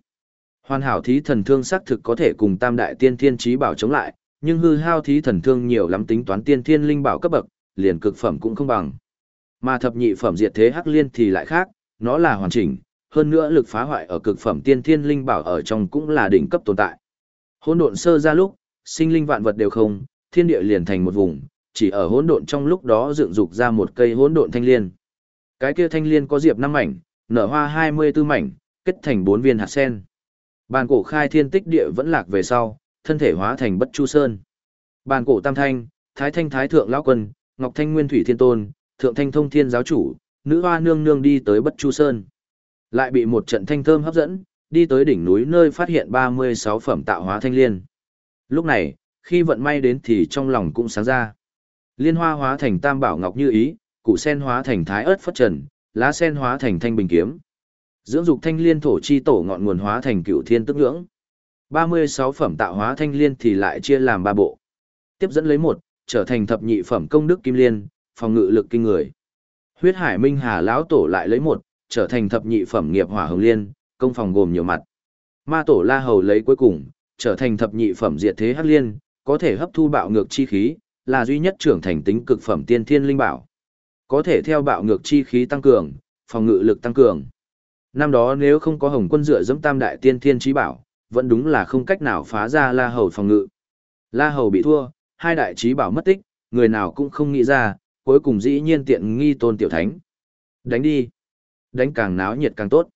Hoàn hảo thí thần thương xác thực có thể cùng tam đại tiên thiên trí bảo chống lại, nhưng hư hao thí thần thương nhiều lắm tính toán tiên thiên linh bảo cấp bậc, liền cực phẩm cũng không bằng. Mà thập nhị phẩm diệt thế hắc liên thì lại khác, nó là hoàn chỉnh, hơn nữa lực phá hoại ở cực phẩm tiên thiên linh bảo ở trong cũng là đỉnh cấp tồn tại. Hỗn độn sơ ra lúc, sinh linh vạn vật đều không, thiên địa liền thành một vùng, chỉ ở hỗn độn trong lúc đó dựng dục ra một cây hỗn độn thanh liên. Cái kia thanh liên có diệp năm mảnh, nở hoa 24 mảnh, kết thành bốn viên hạt sen. Bàn cổ khai thiên tích địa vẫn lạc về sau, thân thể hóa thành bất chu sơn. Bàn cổ tam thanh, thái thanh thái thượng lão quân, ngọc thanh nguyên thủy thiên tôn, thượng thanh thông thiên giáo chủ, nữ hoa nương nương đi tới bất chu sơn. Lại bị một trận thanh thơm hấp dẫn, đi tới đỉnh núi nơi phát hiện 36 phẩm tạo hóa thanh liên. Lúc này, khi vận may đến thì trong lòng cũng sáng ra. Liên hoa hóa thành tam bảo ngọc như ý, cụ sen hóa thành thái ớt phất trần, lá sen hóa thành thanh bình kiếm. Dưỡng dục thanh liên thổ chi tổ ngọn nguồn hóa thành cựu thiên tức ngưỡng. 36 phẩm tạo hóa thanh liên thì lại chia làm ba bộ. Tiếp dẫn lấy một, trở thành thập nhị phẩm công đức kim liên, phòng ngự lực kinh người. Huyết Hải Minh Hà lão tổ lại lấy một, trở thành thập nhị phẩm nghiệp hỏa hồng liên, công phòng gồm nhiều mặt. Ma tổ La Hầu lấy cuối cùng, trở thành thập nhị phẩm diệt thế hắc liên, có thể hấp thu bạo ngược chi khí, là duy nhất trưởng thành tính cực phẩm tiên thiên linh bảo. Có thể theo bạo ngược chi khí tăng cường, phòng ngự lực tăng cường. Năm đó nếu không có Hồng Quân dựa dẫm Tam đại tiên thiên chí bảo, vẫn đúng là không cách nào phá ra La Hầu phòng ngự. La Hầu bị thua, hai đại chí bảo mất tích, người nào cũng không nghĩ ra, cuối cùng dĩ nhiên tiện nghi Tôn Tiểu Thánh. Đánh đi. Đánh càng náo nhiệt càng tốt.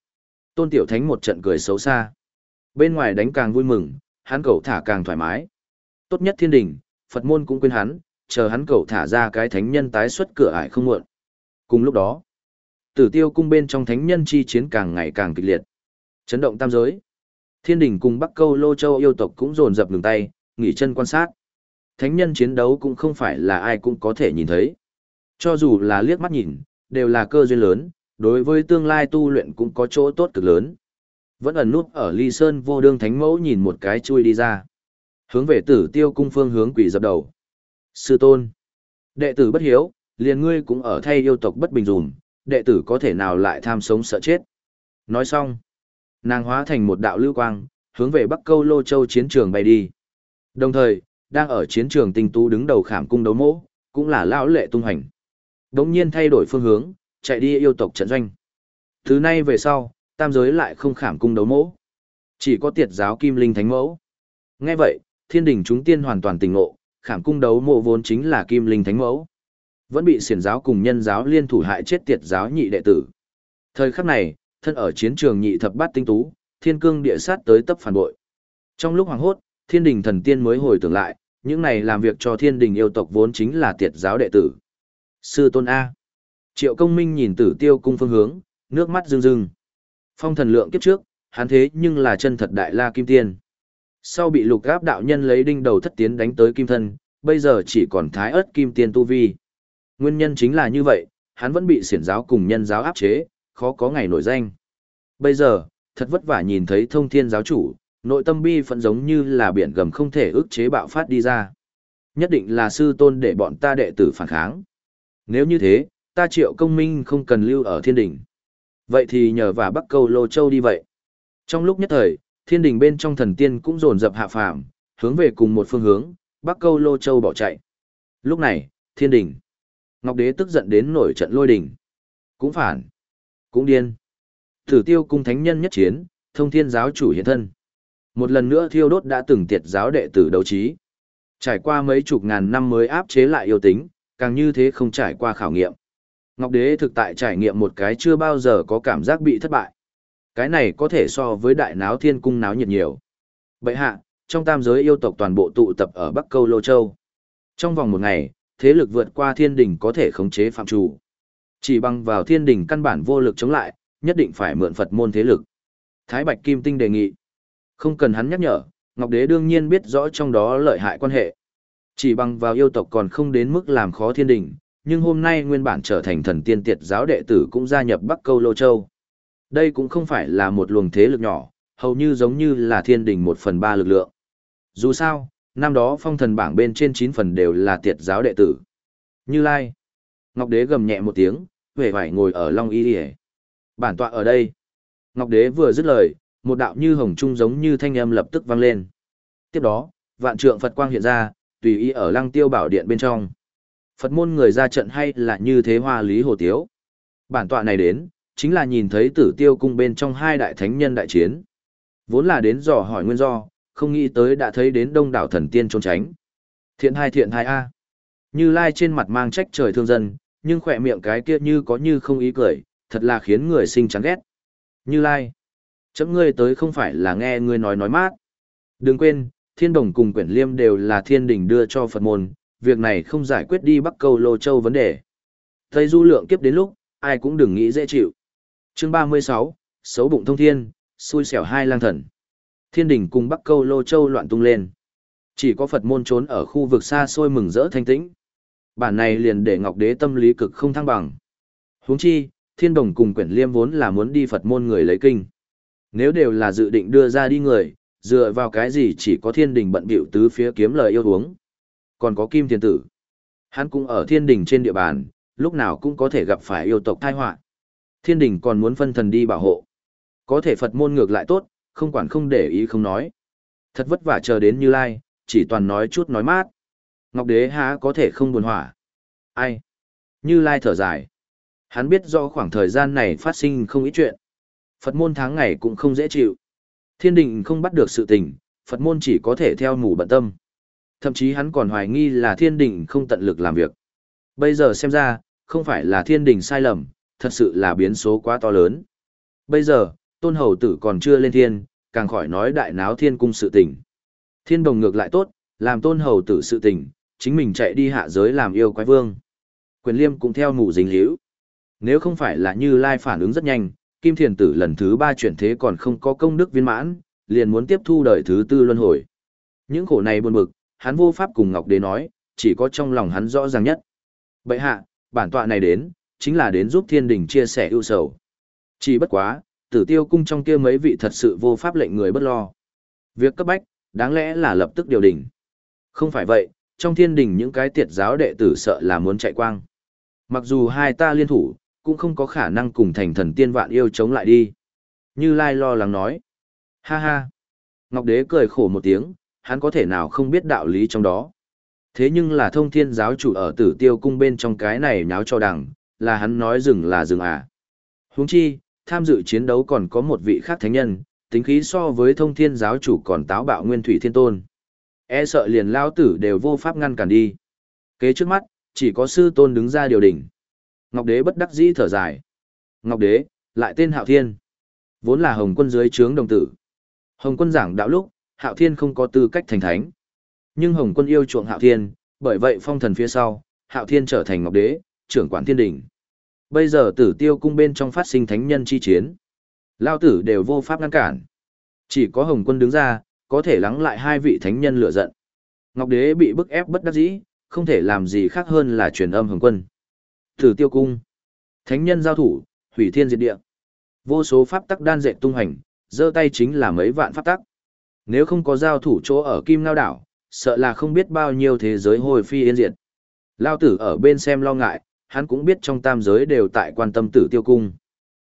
Tôn Tiểu Thánh một trận cười xấu xa. Bên ngoài đánh càng vui mừng, hắn cầu thả càng thoải mái. Tốt nhất thiên đình, Phật môn cũng quên hắn, chờ hắn cầu thả ra cái thánh nhân tái xuất cửa ải không muộn. Cùng lúc đó, tử tiêu cung bên trong thánh nhân chi chiến càng ngày càng kịch liệt. Chấn động tam giới. Thiên đình cùng Bắc Câu Lô Châu yêu tộc cũng dồn dập ngừng tay, nghỉ chân quan sát. Thánh nhân chiến đấu cũng không phải là ai cũng có thể nhìn thấy. Cho dù là liếc mắt nhìn, đều là cơ duyên lớn, đối với tương lai tu luyện cũng có chỗ tốt cực lớn. Vẫn ẩn nút ở ly sơn vô đương thánh mẫu nhìn một cái chui đi ra. Hướng về tử tiêu cung phương hướng quỷ dập đầu. Sư tôn. Đệ tử bất hiếu, liền ngươi cũng ở thay yêu tộc bất bình dùm, đệ tử có thể nào lại tham sống sợ chết. Nói xong. Nàng hóa thành một đạo lưu quang, hướng về Bắc Câu Lô Châu chiến trường bay đi. Đồng thời, đang ở chiến trường tinh tú đứng đầu khảm cung đấu mỗ, cũng là lão lệ tung hành. Đống nhiên thay đổi phương hướng, chạy đi yêu tộc trận doanh. Thứ nay về sau, tam giới lại không khảm cung đấu mẫu. Chỉ có tiệt giáo kim linh thánh mẫu. Nghe vậy, thiên đình chúng tiên hoàn toàn tỉnh ngộ, khảm cung đấu mộ vốn chính là kim linh thánh mẫu. Vẫn bị xiển giáo cùng nhân giáo liên thủ hại chết tiệt giáo nhị đệ tử. Thời khắc này, thân ở chiến trường nhị thập bát tinh tú, thiên cương địa sát tới tấp phản bội. Trong lúc hoàng hốt, thiên đình thần tiên mới hồi tưởng lại, những này làm việc cho thiên đình yêu tộc vốn chính là tiệt giáo đệ tử. Sư tôn A. Triệu công minh nhìn tử tiêu cung phương hướng, nước mắt rưng rưng. Phong thần lượng kiếp trước, hắn thế nhưng là chân thật đại la kim tiên. Sau bị lục gáp đạo nhân lấy đinh đầu thất tiến đánh tới kim thân, bây giờ chỉ còn thái ớt kim tiên tu vi. Nguyên nhân chính là như vậy, hắn vẫn bị siển giáo cùng nhân giáo áp chế, khó có ngày nổi danh. Bây giờ, thật vất vả nhìn thấy thông thiên giáo chủ, nội tâm bi phận giống như là biển gầm không thể ức chế bạo phát đi ra. Nhất định là sư tôn để bọn ta đệ tử phản kháng. Nếu như thế, ta triệu công minh không cần lưu ở thiên đỉnh. Vậy thì nhờ vào bắc câu lô châu đi vậy. Trong lúc nhất thời, thiên đình bên trong thần tiên cũng dồn dập hạ phàm, hướng về cùng một phương hướng, bắc câu lô châu bỏ chạy. Lúc này, thiên đình. Ngọc đế tức giận đến nổi trận lôi đình. Cũng phản. Cũng điên. Thử tiêu cung thánh nhân nhất chiến, thông thiên giáo chủ hiện thân. Một lần nữa thiêu đốt đã từng tiệt giáo đệ tử đấu trí. Trải qua mấy chục ngàn năm mới áp chế lại yêu tính, càng như thế không trải qua khảo nghiệm. Ngọc Đế thực tại trải nghiệm một cái chưa bao giờ có cảm giác bị thất bại. Cái này có thể so với đại náo thiên cung náo nhiệt nhiều. Bậy hạ, trong tam giới yêu tộc toàn bộ tụ tập ở Bắc Câu Lô Châu. Trong vòng một ngày, thế lực vượt qua thiên đình có thể khống chế phạm chủ. Chỉ bằng vào thiên đình căn bản vô lực chống lại, nhất định phải mượn Phật môn thế lực. Thái Bạch Kim Tinh đề nghị. Không cần hắn nhắc nhở, Ngọc Đế đương nhiên biết rõ trong đó lợi hại quan hệ. Chỉ bằng vào yêu tộc còn không đến mức làm khó thiên đình, nhưng hôm nay nguyên bản trở thành thần tiên tiệt giáo đệ tử cũng gia nhập Bắc Câu Lô Châu. Đây cũng không phải là một luồng thế lực nhỏ, hầu như giống như là thiên đình một phần ba lực lượng. Dù sao, năm đó phong thần bảng bên trên 9 phần đều là tiệt giáo đệ tử. Như Lai. Ngọc Đế gầm nhẹ một tiếng, vẻ vải ngồi ở Long Y Điề. Bản tọa ở đây. Ngọc Đế vừa dứt lời, một đạo như hồng trung giống như thanh âm lập tức vang lên. Tiếp đó, vạn trượng Phật quang hiện ra, tùy ý ở lăng tiêu bảo điện bên trong. Phật môn người ra trận hay là như thế hoa lý hồ tiếu. Bản tọa này đến, chính là nhìn thấy tử tiêu cung bên trong hai đại thánh nhân đại chiến. Vốn là đến dò hỏi nguyên do, không nghĩ tới đã thấy đến đông đảo thần tiên trốn tránh. Thiện hai thiện hai A. Như lai trên mặt mang trách trời thương dân, nhưng khỏe miệng cái kia như có như không ý cười, thật là khiến người sinh chán ghét. Như lai. Chấm ngươi tới không phải là nghe ngươi nói nói mát. Đừng quên, thiên đồng cùng quyển liêm đều là thiên đình đưa cho Phật môn, việc này không giải quyết đi Bắc Câu Lô Châu vấn đề. Tây du lượng kiếp đến lúc, ai cũng đừng nghĩ dễ chịu chương 36, xấu bụng thông thiên, xui xẻo hai lang thần. Thiên đình cùng Bắc Câu Lô Châu loạn tung lên. Chỉ có Phật môn trốn ở khu vực xa xôi mừng rỡ thanh tĩnh. Bản này liền để Ngọc Đế tâm lý cực không thăng bằng. huống chi, thiên đồng cùng quyển liêm vốn là muốn đi Phật môn người lấy kinh. Nếu đều là dự định đưa ra đi người, dựa vào cái gì chỉ có thiên đình bận bịu tứ phía kiếm lời yêu uống. Còn có kim thiên tử. Hắn cũng ở thiên đình trên địa bàn, lúc nào cũng có thể gặp phải yêu tộc thai họa Thiên đình còn muốn phân thần đi bảo hộ. Có thể Phật môn ngược lại tốt, không quản không để ý không nói. Thật vất vả chờ đến Như Lai, chỉ toàn nói chút nói mát. Ngọc Đế há có thể không buồn hỏa. Ai? Như Lai thở dài. Hắn biết do khoảng thời gian này phát sinh không ít chuyện. Phật môn tháng ngày cũng không dễ chịu. Thiên đình không bắt được sự tình, Phật môn chỉ có thể theo mù bận tâm. Thậm chí hắn còn hoài nghi là thiên đình không tận lực làm việc. Bây giờ xem ra, không phải là thiên đình sai lầm, thật sự là biến số quá to lớn. Bây giờ, tôn hầu tử còn chưa lên thiên, càng khỏi nói đại náo thiên cung sự tình. Thiên đồng ngược lại tốt, làm tôn hầu tử sự tình, chính mình chạy đi hạ giới làm yêu quái vương. Quyền liêm cũng theo mù dính liễu. Nếu không phải là như lai phản ứng rất nhanh, Kim Thiền Tử lần thứ ba chuyển thế còn không có công đức viên mãn, liền muốn tiếp thu đời thứ tư luân hồi. Những khổ này buồn bực, hắn vô pháp cùng Ngọc Đế nói, chỉ có trong lòng hắn rõ ràng nhất. Bệ hạ, bản tọa này đến, chính là đến giúp thiên đình chia sẻ ưu sầu. Chỉ bất quá, tử tiêu cung trong kia mấy vị thật sự vô pháp lệnh người bất lo. Việc cấp bách, đáng lẽ là lập tức điều đình. Không phải vậy, trong thiên đình những cái tiệt giáo đệ tử sợ là muốn chạy quang. Mặc dù hai ta liên thủ, cũng không có khả năng cùng thành thần tiên vạn yêu chống lại đi. Như Lai lo lắng nói. Ha ha. Ngọc Đế cười khổ một tiếng, hắn có thể nào không biết đạo lý trong đó. Thế nhưng là thông thiên giáo chủ ở tử tiêu cung bên trong cái này nháo cho đằng, là hắn nói dừng là dừng à. Huống chi, tham dự chiến đấu còn có một vị khác thánh nhân, tính khí so với thông thiên giáo chủ còn táo bạo nguyên thủy thiên tôn. E sợ liền lao tử đều vô pháp ngăn cản đi. Kế trước mắt, chỉ có sư tôn đứng ra điều đỉnh. Ngọc đế bất đắc dĩ thở dài. Ngọc đế, lại tên Hạo Thiên. Vốn là Hồng quân dưới trướng đồng tử. Hồng quân giảng đạo lúc, Hạo Thiên không có tư cách thành thánh. Nhưng Hồng quân yêu chuộng Hạo Thiên, bởi vậy phong thần phía sau, Hạo Thiên trở thành Ngọc đế, trưởng quản thiên Đình, Bây giờ tử tiêu cung bên trong phát sinh thánh nhân chi chiến. Lao tử đều vô pháp ngăn cản. Chỉ có Hồng quân đứng ra, có thể lắng lại hai vị thánh nhân lửa giận. Ngọc đế bị bức ép bất đắc dĩ, không thể làm gì khác hơn là truyền âm Hồng quân. Tử tiêu cung. Thánh nhân giao thủ, hủy thiên diệt địa. Vô số pháp tắc đan dệt tung hành, giơ tay chính là mấy vạn pháp tắc. Nếu không có giao thủ chỗ ở Kim Ngao đảo, sợ là không biết bao nhiêu thế giới hồi phi yên diệt. Lao tử ở bên xem lo ngại, hắn cũng biết trong tam giới đều tại quan tâm tử tiêu cung.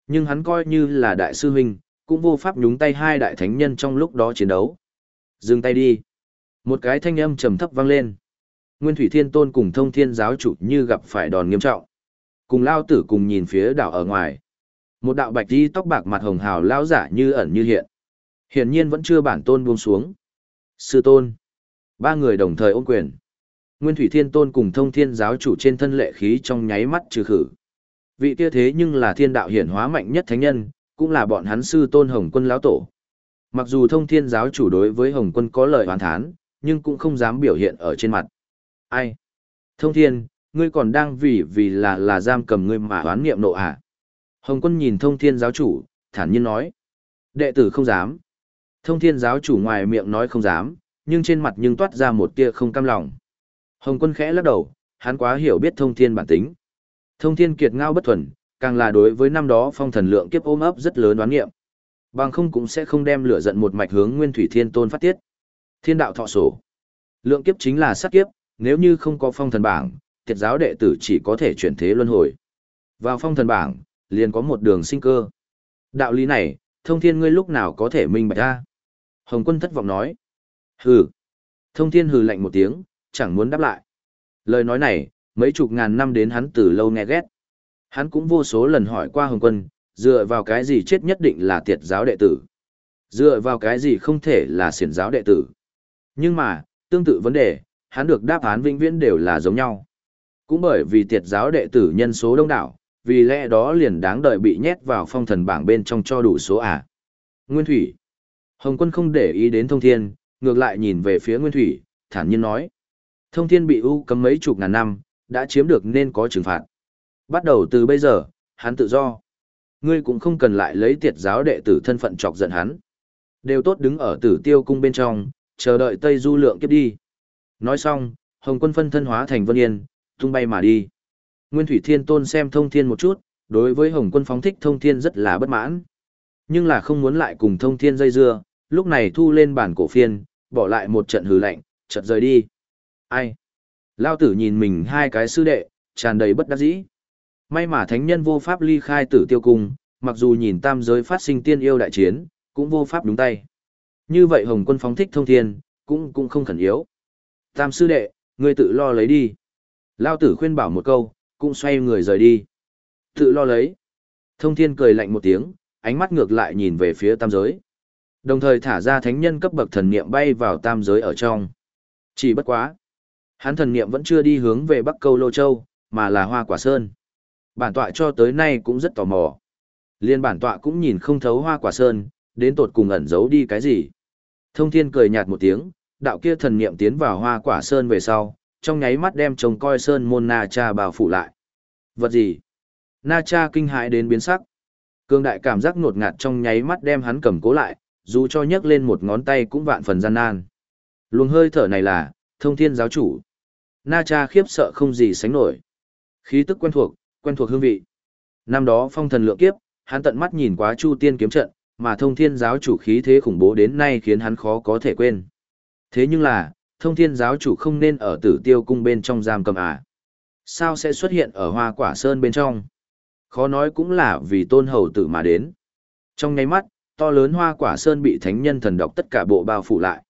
Nhưng hắn coi như là đại sư huynh, cũng vô pháp nhúng tay hai đại thánh nhân trong lúc đó chiến đấu. Dừng tay đi. Một cái thanh âm trầm thấp vang lên. Nguyên Thủy Thiên Tôn cùng thông thiên giáo chủ như gặp phải đòn nghiêm trọng. Cùng lao tử cùng nhìn phía đảo ở ngoài. Một đạo bạch đi tóc bạc mặt hồng hào lao giả như ẩn như hiện. Hiển nhiên vẫn chưa bản tôn buông xuống. Sư tôn. Ba người đồng thời ôm quyền. Nguyên Thủy Thiên Tôn cùng thông thiên giáo chủ trên thân lệ khí trong nháy mắt trừ khử. Vị kia thế nhưng là thiên đạo hiển hóa mạnh nhất thánh nhân, cũng là bọn hắn sư tôn Hồng Quân lão tổ. Mặc dù thông thiên giáo chủ đối với Hồng Quân có lời oán thán, nhưng cũng không dám biểu hiện ở trên mặt. Ai? Thông thiên, ngươi còn đang vì vì là là giam cầm ngươi mà oán niệm nộ à? Hồng Quân nhìn thông thiên giáo chủ, thản nhiên nói. Đệ tử không dám. Thông thiên giáo chủ ngoài miệng nói không dám, nhưng trên mặt nhưng toát ra một tia không cam lòng. Hồng quân khẽ lắc đầu, hắn quá hiểu biết thông thiên bản tính. Thông thiên kiệt ngao bất thuần, càng là đối với năm đó phong thần lượng kiếp ôm ấp rất lớn đoán nghiệm. Bằng không cũng sẽ không đem lửa giận một mạch hướng nguyên thủy thiên tôn phát tiết. Thiên đạo thọ sổ. Lượng kiếp chính là sát kiếp, nếu như không có phong thần bảng, thiệt giáo đệ tử chỉ có thể chuyển thế luân hồi. Vào phong thần bảng, liền có một đường sinh cơ. Đạo lý này, thông thiên ngươi lúc nào có thể minh bạch ra? Hồng quân thất vọng nói. Hừ. Thông thiên hừ lạnh một tiếng, chẳng muốn đáp lại. Lời nói này, mấy chục ngàn năm đến hắn từ lâu nghe ghét. Hắn cũng vô số lần hỏi qua Hồng Quân, dựa vào cái gì chết nhất định là tiệt giáo đệ tử. Dựa vào cái gì không thể là xiển giáo đệ tử. Nhưng mà, tương tự vấn đề, hắn được đáp án vĩnh viễn đều là giống nhau. Cũng bởi vì tiệt giáo đệ tử nhân số đông đảo, vì lẽ đó liền đáng đợi bị nhét vào phong thần bảng bên trong cho đủ số à. Nguyên Thủy. Hồng quân không để ý đến thông thiên, ngược lại nhìn về phía Nguyên Thủy, thản nhiên nói. Thông thiên bị u cấm mấy chục ngàn năm, đã chiếm được nên có trừng phạt. Bắt đầu từ bây giờ, hắn tự do. Ngươi cũng không cần lại lấy tiệt giáo đệ tử thân phận chọc giận hắn. Đều tốt đứng ở tử tiêu cung bên trong, chờ đợi Tây Du lượng kiếp đi. Nói xong, Hồng quân phân thân hóa thành Vân Yên, tung bay mà đi. Nguyên Thủy Thiên Tôn xem thông thiên một chút, đối với Hồng quân phóng thích thông thiên rất là bất mãn. Nhưng là không muốn lại cùng thông thiên dây dưa, lúc này thu lên bản cổ phiên, bỏ lại một trận hừ lạnh, chợt rời đi. Ai? Lao tử nhìn mình hai cái sư đệ, tràn đầy bất đắc dĩ. May mà thánh nhân vô pháp ly khai tử tiêu cung, mặc dù nhìn tam giới phát sinh tiên yêu đại chiến, cũng vô pháp đúng tay. Như vậy Hồng quân phóng thích thông thiên, cũng cũng không khẩn yếu. Tam sư đệ, ngươi tự lo lấy đi. Lao tử khuyên bảo một câu, cũng xoay người rời đi. Tự lo lấy. Thông thiên cười lạnh một tiếng, ánh mắt ngược lại nhìn về phía tam giới. Đồng thời thả ra thánh nhân cấp bậc thần niệm bay vào tam giới ở trong. Chỉ bất quá. Hắn thần niệm vẫn chưa đi hướng về Bắc Câu Lô Châu, mà là Hoa Quả Sơn. Bản tọa cho tới nay cũng rất tò mò. Liên bản tọa cũng nhìn không thấu Hoa Quả Sơn, đến tột cùng ẩn giấu đi cái gì. Thông Thiên cười nhạt một tiếng, đạo kia thần niệm tiến vào Hoa Quả Sơn về sau, trong nháy mắt đem trông coi Sơn môn Na Cha bao phủ lại. Vật gì? Na Cha kinh hãi đến biến sắc. Cương đại cảm giác ngột ngạt trong nháy mắt đem hắn cầm cố lại, dù cho nhấc lên một ngón tay cũng vạn phần gian nan. Luồng hơi thở này là, thông thiên giáo chủ. Na cha khiếp sợ không gì sánh nổi. Khí tức quen thuộc, quen thuộc hương vị. Năm đó phong thần lượng kiếp, hắn tận mắt nhìn quá chu tiên kiếm trận, mà thông thiên giáo chủ khí thế khủng bố đến nay khiến hắn khó có thể quên. Thế nhưng là, thông thiên giáo chủ không nên ở tử tiêu cung bên trong giam cầm à. Sao sẽ xuất hiện ở hoa quả sơn bên trong? Khó nói cũng là vì tôn hầu tử mà đến. Trong nháy mắt, to lớn hoa quả sơn bị thánh nhân thần độc tất cả bộ bao phủ lại.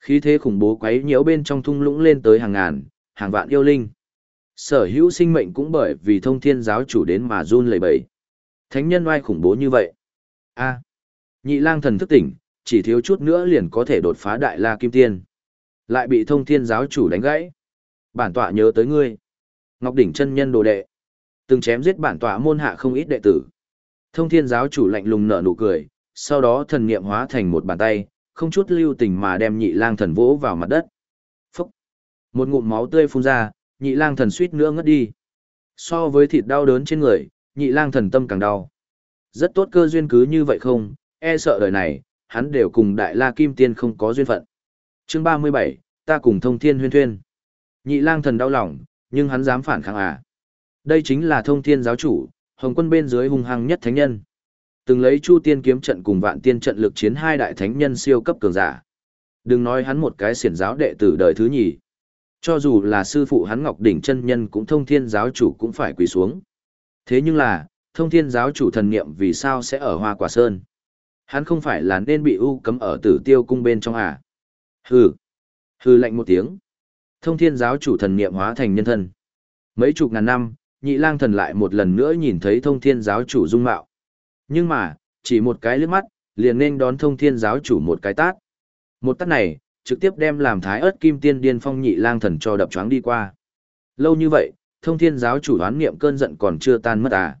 Khí thế khủng bố quấy nhiễu bên trong thung lũng lên tới hàng ngàn, hàng vạn yêu linh. Sở hữu sinh mệnh cũng bởi vì thông thiên giáo chủ đến mà run lẩy bẩy. Thánh nhân oai khủng bố như vậy. A. nhị lang thần thức tỉnh, chỉ thiếu chút nữa liền có thể đột phá đại la kim tiên. Lại bị thông thiên giáo chủ đánh gãy. Bản tọa nhớ tới ngươi. Ngọc đỉnh chân nhân đồ đệ. Từng chém giết bản tọa môn hạ không ít đệ tử. Thông thiên giáo chủ lạnh lùng nở nụ cười, sau đó thần niệm hóa thành một bàn tay, không chút lưu tình mà đem nhị lang thần vỗ vào mặt đất. Một ngụm máu tươi phun ra, nhị lang thần suýt nữa ngất đi. So với thịt đau đớn trên người, nhị lang thần tâm càng đau. Rất tốt cơ duyên cứ như vậy không, e sợ đời này, hắn đều cùng đại la kim tiên không có duyên phận. chương 37, ta cùng thông thiên huyên thuyên. Nhị lang thần đau lòng, nhưng hắn dám phản kháng à. Đây chính là thông thiên giáo chủ, hồng quân bên dưới hung hăng nhất thánh nhân. Từng lấy chu tiên kiếm trận cùng vạn tiên trận lực chiến hai đại thánh nhân siêu cấp cường giả. Đừng nói hắn một cái xiển giáo đệ tử đời thứ nhì. Cho dù là sư phụ hắn Ngọc Đỉnh chân nhân cũng thông thiên giáo chủ cũng phải quỳ xuống. Thế nhưng là, thông thiên giáo chủ thần niệm vì sao sẽ ở hoa quả sơn? Hắn không phải là nên bị u cấm ở tử tiêu cung bên trong à? Hừ. Hừ lạnh một tiếng. Thông thiên giáo chủ thần niệm hóa thành nhân thân. Mấy chục ngàn năm, nhị lang thần lại một lần nữa nhìn thấy thông thiên giáo chủ dung mạo. Nhưng mà, chỉ một cái liếc mắt, liền nên đón thông thiên giáo chủ một cái tát. Một tát này, trực tiếp đem làm thái ớt kim tiên điên phong nhị lang thần cho đập choáng đi qua. Lâu như vậy, thông thiên giáo chủ đoán niệm cơn giận còn chưa tan mất à.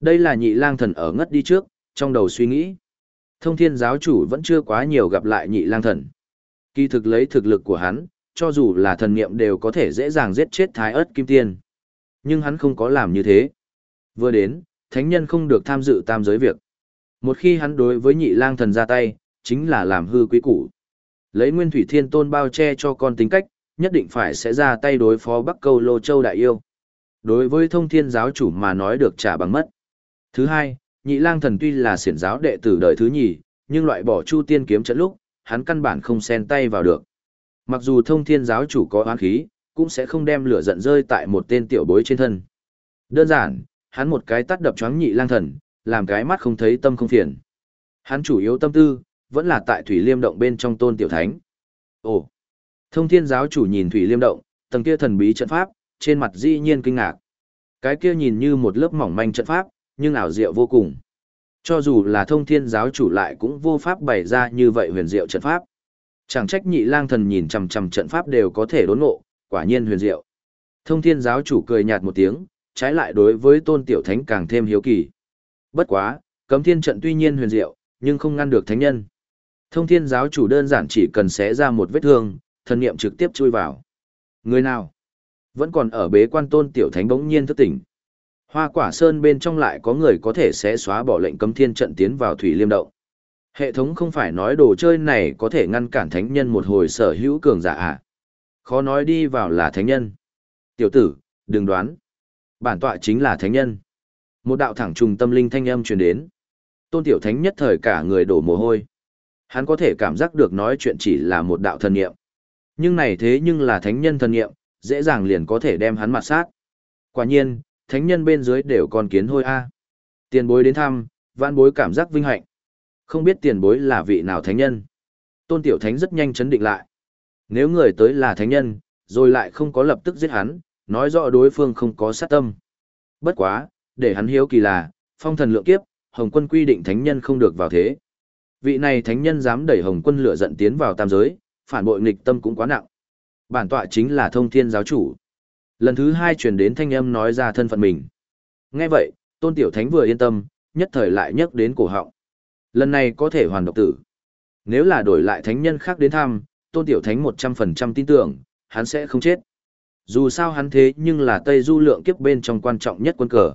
Đây là nhị lang thần ở ngất đi trước, trong đầu suy nghĩ. Thông thiên giáo chủ vẫn chưa quá nhiều gặp lại nhị lang thần. Kỳ thực lấy thực lực của hắn, cho dù là thần niệm đều có thể dễ dàng giết chết thái ớt kim tiên. Nhưng hắn không có làm như thế. Vừa đến, thánh nhân không được tham dự tam giới việc. Một khi hắn đối với nhị lang thần ra tay, chính là làm hư quý củ. Lấy nguyên thủy thiên tôn bao che cho con tính cách, nhất định phải sẽ ra tay đối phó Bắc Câu Lô Châu Đại Yêu. Đối với thông thiên giáo chủ mà nói được trả bằng mất. Thứ hai, nhị lang thần tuy là siển giáo đệ tử đời thứ nhì, nhưng loại bỏ chu tiên kiếm trận lúc, hắn căn bản không xen tay vào được. Mặc dù thông thiên giáo chủ có oán khí, cũng sẽ không đem lửa giận rơi tại một tên tiểu bối trên thân. Đơn giản, hắn một cái tắt đập choáng nhị lang thần, làm cái mắt không thấy tâm không phiền. Hắn chủ yếu tâm tư, vẫn là tại Thủy Liêm Động bên trong tôn tiểu thánh. Ồ! Thông thiên giáo chủ nhìn Thủy Liêm Động, tầng kia thần bí trận pháp, trên mặt dĩ nhiên kinh ngạc. Cái kia nhìn như một lớp mỏng manh trận pháp, nhưng ảo diệu vô cùng. Cho dù là thông thiên giáo chủ lại cũng vô pháp bày ra như vậy huyền diệu trận pháp. Chẳng trách nhị lang thần nhìn chằm chằm trận pháp đều có thể đốn ngộ, quả nhiên huyền diệu. Thông thiên giáo chủ cười nhạt một tiếng, trái lại đối với tôn tiểu thánh càng thêm hiếu kỳ. Bất quá, cấm thiên trận tuy nhiên huyền diệu, nhưng không ngăn được thánh nhân. Thông thiên giáo chủ đơn giản chỉ cần xé ra một vết thương, thần niệm trực tiếp chui vào. Người nào? Vẫn còn ở bế quan tôn tiểu thánh bỗng nhiên thức tỉnh. Hoa quả sơn bên trong lại có người có thể sẽ xóa bỏ lệnh cấm thiên trận tiến vào thủy liêm động. Hệ thống không phải nói đồ chơi này có thể ngăn cản thánh nhân một hồi sở hữu cường giả à. Khó nói đi vào là thánh nhân. Tiểu tử, đừng đoán. Bản tọa chính là thánh nhân. Một đạo thẳng trùng tâm linh thanh âm truyền đến. Tôn tiểu thánh nhất thời cả người đổ mồ hôi. Hắn có thể cảm giác được nói chuyện chỉ là một đạo thần niệm. Nhưng này thế nhưng là thánh nhân thần niệm, dễ dàng liền có thể đem hắn mặt sát. Quả nhiên, thánh nhân bên dưới đều còn kiến hôi a. Tiền bối đến thăm, vạn bối cảm giác vinh hạnh. Không biết tiền bối là vị nào thánh nhân. Tôn tiểu thánh rất nhanh chấn định lại. Nếu người tới là thánh nhân, rồi lại không có lập tức giết hắn, nói rõ đối phương không có sát tâm. Bất quá, để hắn hiếu kỳ là, phong thần lượng kiếp, Hồng quân quy định thánh nhân không được vào thế. Vị này thánh nhân dám đẩy Hồng quân lửa giận tiến vào tam giới, phản bội nghịch tâm cũng quá nặng. Bản tọa chính là thông thiên giáo chủ. Lần thứ hai truyền đến thanh âm nói ra thân phận mình. Nghe vậy, tôn tiểu thánh vừa yên tâm, nhất thời lại nhắc đến cổ họng. Lần này có thể hoàn độc tử. Nếu là đổi lại thánh nhân khác đến thăm, tôn tiểu thánh 100% tin tưởng, hắn sẽ không chết. Dù sao hắn thế nhưng là Tây Du lượng kiếp bên trong quan trọng nhất quân cờ.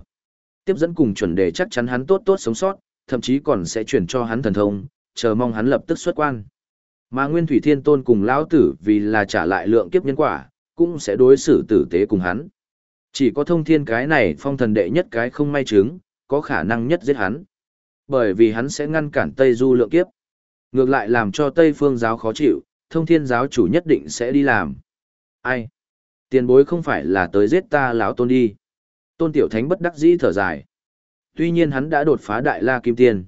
Tiếp dẫn cùng chuẩn đề chắc chắn hắn tốt tốt sống sót, thậm chí còn sẽ chuyển cho hắn thần thông, chờ mong hắn lập tức xuất quan. Mà Nguyên Thủy Thiên Tôn cùng lão tử vì là trả lại lượng kiếp nhân quả, cũng sẽ đối xử tử tế cùng hắn. Chỉ có thông thiên cái này phong thần đệ nhất cái không may chứng, có khả năng nhất giết hắn. Bởi vì hắn sẽ ngăn cản Tây Du lượng kiếp. Ngược lại làm cho Tây phương giáo khó chịu, thông thiên giáo chủ nhất định sẽ đi làm. Ai? Tiền bối không phải là tới giết ta lão tôn đi. Tôn tiểu thánh bất đắc dĩ thở dài. Tuy nhiên hắn đã đột phá đại la kim tiên.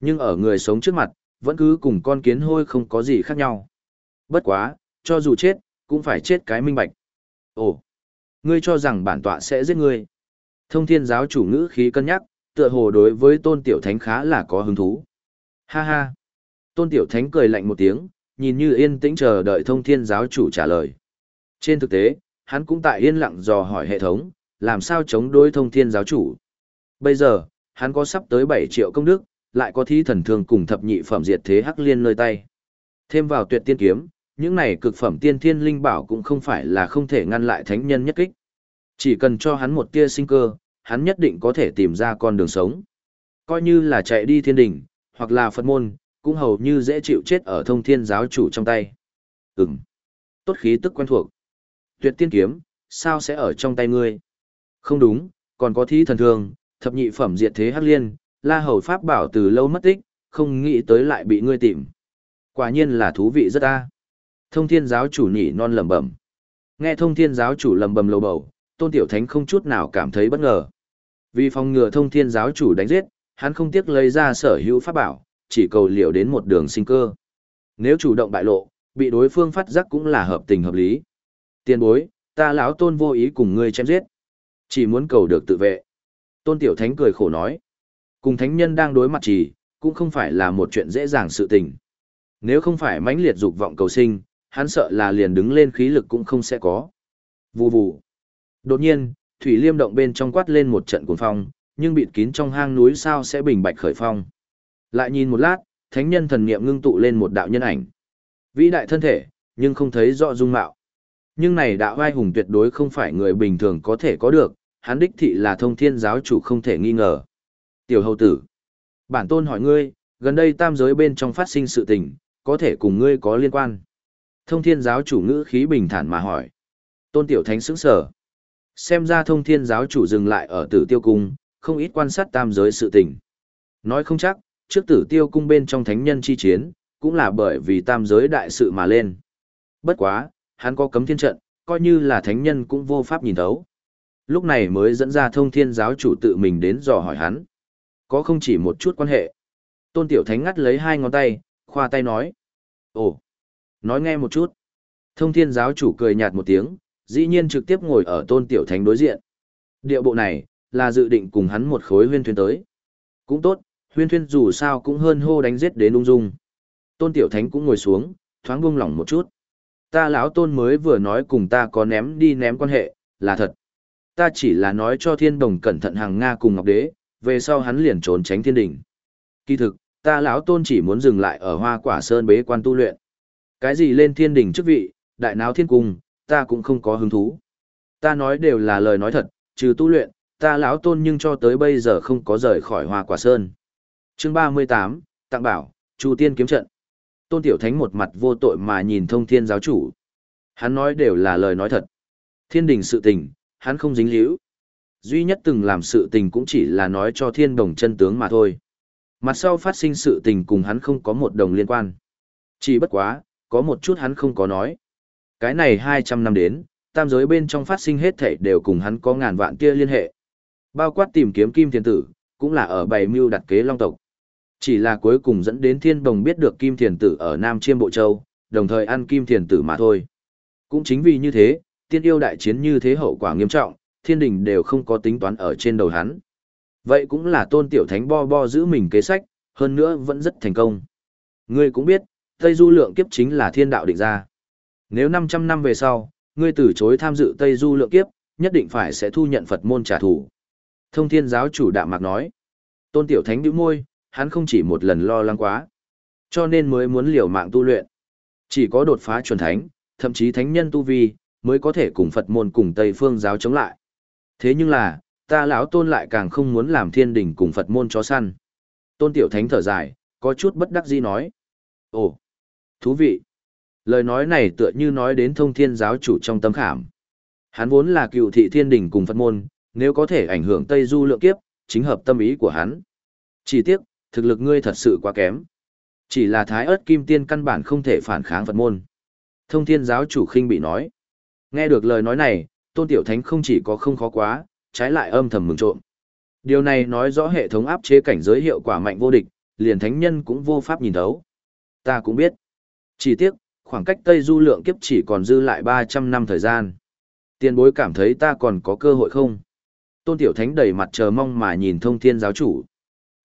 Nhưng ở người sống trước mặt, vẫn cứ cùng con kiến hôi không có gì khác nhau. Bất quá, cho dù chết, cũng phải chết cái minh bạch. Ồ, ngươi cho rằng bản tọa sẽ giết ngươi. Thông thiên giáo chủ ngữ khí cân nhắc, tựa hồ đối với tôn tiểu thánh khá là có hứng thú. Ha ha. Tôn tiểu thánh cười lạnh một tiếng, nhìn như yên tĩnh chờ đợi thông thiên giáo chủ trả lời. Trên thực tế, hắn cũng tại yên lặng dò hỏi hệ thống, làm sao chống đối thông thiên giáo chủ. Bây giờ, hắn có sắp tới 7 triệu công đức, lại có thi thần thương cùng thập nhị phẩm diệt thế hắc liên nơi tay. Thêm vào tuyệt tiên kiếm, những này cực phẩm tiên thiên linh bảo cũng không phải là không thể ngăn lại thánh nhân nhất kích. Chỉ cần cho hắn một tia sinh cơ, hắn nhất định có thể tìm ra con đường sống. Coi như là chạy đi thiên đỉnh, hoặc là Phật môn, cũng hầu như dễ chịu chết ở thông thiên giáo chủ trong tay. Ừm. Tốt khí tức quen thuộc. Tuyệt tiên kiếm, sao sẽ ở trong tay ngươi? Không đúng, còn có thi thần thương, thập nhị phẩm diệt thế hắc liên, la hầu pháp bảo từ lâu mất tích, không nghĩ tới lại bị ngươi tìm. Quả nhiên là thú vị rất a. Thông thiên giáo chủ nhỉ non lẩm bẩm. Nghe thông thiên giáo chủ lẩm bẩm lầu bầu, tôn tiểu thánh không chút nào cảm thấy bất ngờ. Vì phòng ngừa thông thiên giáo chủ đánh giết, hắn không tiếc lấy ra sở hữu pháp bảo, chỉ cầu liều đến một đường sinh cơ. Nếu chủ động bại lộ, bị đối phương phát giác cũng là hợp tình hợp lý. Tiên bối, ta lão tôn vô ý cùng ngươi chém giết. Chỉ muốn cầu được tự vệ. Tôn tiểu thánh cười khổ nói. Cùng thánh nhân đang đối mặt chỉ, cũng không phải là một chuyện dễ dàng sự tình. Nếu không phải mãnh liệt dục vọng cầu sinh, hắn sợ là liền đứng lên khí lực cũng không sẽ có. Vù vù. Đột nhiên, thủy liêm động bên trong quát lên một trận cuồng phong, nhưng bịt kín trong hang núi sao sẽ bình bạch khởi phong. Lại nhìn một lát, thánh nhân thần niệm ngưng tụ lên một đạo nhân ảnh. Vĩ đại thân thể, nhưng không thấy rõ dung mạo. Nhưng này đạo vai hùng tuyệt đối không phải người bình thường có thể có được, hắn đích thị là thông thiên giáo chủ không thể nghi ngờ. Tiểu hầu tử, bản tôn hỏi ngươi, gần đây tam giới bên trong phát sinh sự tình, có thể cùng ngươi có liên quan. Thông thiên giáo chủ ngữ khí bình thản mà hỏi. Tôn tiểu thánh sững sở. Xem ra thông thiên giáo chủ dừng lại ở tử tiêu cung, không ít quan sát tam giới sự tình. Nói không chắc, trước tử tiêu cung bên trong thánh nhân chi chiến, cũng là bởi vì tam giới đại sự mà lên. Bất quá, hắn có cấm thiên trận, coi như là thánh nhân cũng vô pháp nhìn thấu. Lúc này mới dẫn ra thông thiên giáo chủ tự mình đến dò hỏi hắn. Có không chỉ một chút quan hệ. Tôn tiểu thánh ngắt lấy hai ngón tay, khoa tay nói. Ồ, nói nghe một chút. Thông thiên giáo chủ cười nhạt một tiếng, dĩ nhiên trực tiếp ngồi ở tôn tiểu thánh đối diện. Điệu bộ này, là dự định cùng hắn một khối huyên thuyên tới. Cũng tốt, huyên thuyên dù sao cũng hơn hô đánh giết đến ung dung. Tôn tiểu thánh cũng ngồi xuống, thoáng buông lỏng một chút. Ta lão tôn mới vừa nói cùng ta có ném đi ném quan hệ, là thật. Ta chỉ là nói cho thiên đồng cẩn thận hàng Nga cùng Ngọc Đế, về sau hắn liền trốn tránh thiên đình. Kỳ thực, ta lão tôn chỉ muốn dừng lại ở hoa quả sơn bế quan tu luyện. Cái gì lên thiên đình chức vị, đại náo thiên cung, ta cũng không có hứng thú. Ta nói đều là lời nói thật, trừ tu luyện, ta lão tôn nhưng cho tới bây giờ không có rời khỏi hoa quả sơn. Chương 38, Tặng Bảo, Chu Tiên kiếm trận. Tôn Tiểu Thánh một mặt vô tội mà nhìn thông thiên giáo chủ. Hắn nói đều là lời nói thật. Thiên đình sự tình, hắn không dính líu. Duy nhất từng làm sự tình cũng chỉ là nói cho thiên đồng chân tướng mà thôi. Mặt sau phát sinh sự tình cùng hắn không có một đồng liên quan. Chỉ bất quá, có một chút hắn không có nói. Cái này 200 năm đến, tam giới bên trong phát sinh hết thảy đều cùng hắn có ngàn vạn kia liên hệ. Bao quát tìm kiếm kim thiền tử, cũng là ở bày mưu đặt kế long tộc. Chỉ là cuối cùng dẫn đến thiên đồng biết được kim thiền tử ở Nam Chiêm Bộ Châu, đồng thời ăn kim thiền tử mà thôi. Cũng chính vì như thế, tiên yêu đại chiến như thế hậu quả nghiêm trọng, thiên đình đều không có tính toán ở trên đầu hắn. Vậy cũng là tôn tiểu thánh bo bo giữ mình kế sách, hơn nữa vẫn rất thành công. Ngươi cũng biết, Tây Du lượng kiếp chính là thiên đạo định ra. Nếu 500 năm về sau, ngươi từ chối tham dự Tây Du lượng kiếp, nhất định phải sẽ thu nhận Phật môn trả thù. Thông thiên giáo chủ đạm mạc nói. Tôn tiểu thánh bĩu môi, hắn không chỉ một lần lo lắng quá. Cho nên mới muốn liều mạng tu luyện. Chỉ có đột phá chuẩn thánh, thậm chí thánh nhân tu vi, mới có thể cùng Phật môn cùng Tây phương giáo chống lại. Thế nhưng là, ta lão tôn lại càng không muốn làm thiên đình cùng Phật môn chó săn. Tôn tiểu thánh thở dài, có chút bất đắc dĩ nói. Ồ, thú vị. Lời nói này tựa như nói đến thông thiên giáo chủ trong tâm khảm. Hắn vốn là cựu thị thiên đình cùng Phật môn, nếu có thể ảnh hưởng Tây Du lượng kiếp, chính hợp tâm ý của hắn. Chỉ tiếc, thực lực ngươi thật sự quá kém. Chỉ là thái ớt kim tiên căn bản không thể phản kháng Phật môn. Thông thiên giáo chủ khinh bị nói. Nghe được lời nói này, tôn tiểu thánh không chỉ có không khó quá, trái lại âm thầm mừng trộm. Điều này nói rõ hệ thống áp chế cảnh giới hiệu quả mạnh vô địch, liền thánh nhân cũng vô pháp nhìn thấu. Ta cũng biết. Chỉ tiếc, khoảng cách Tây Du lượng kiếp chỉ còn dư lại 300 năm thời gian. tiên bối cảm thấy ta còn có cơ hội không? Tôn Tiểu Thánh đầy mặt chờ mong mà nhìn thông thiên giáo chủ.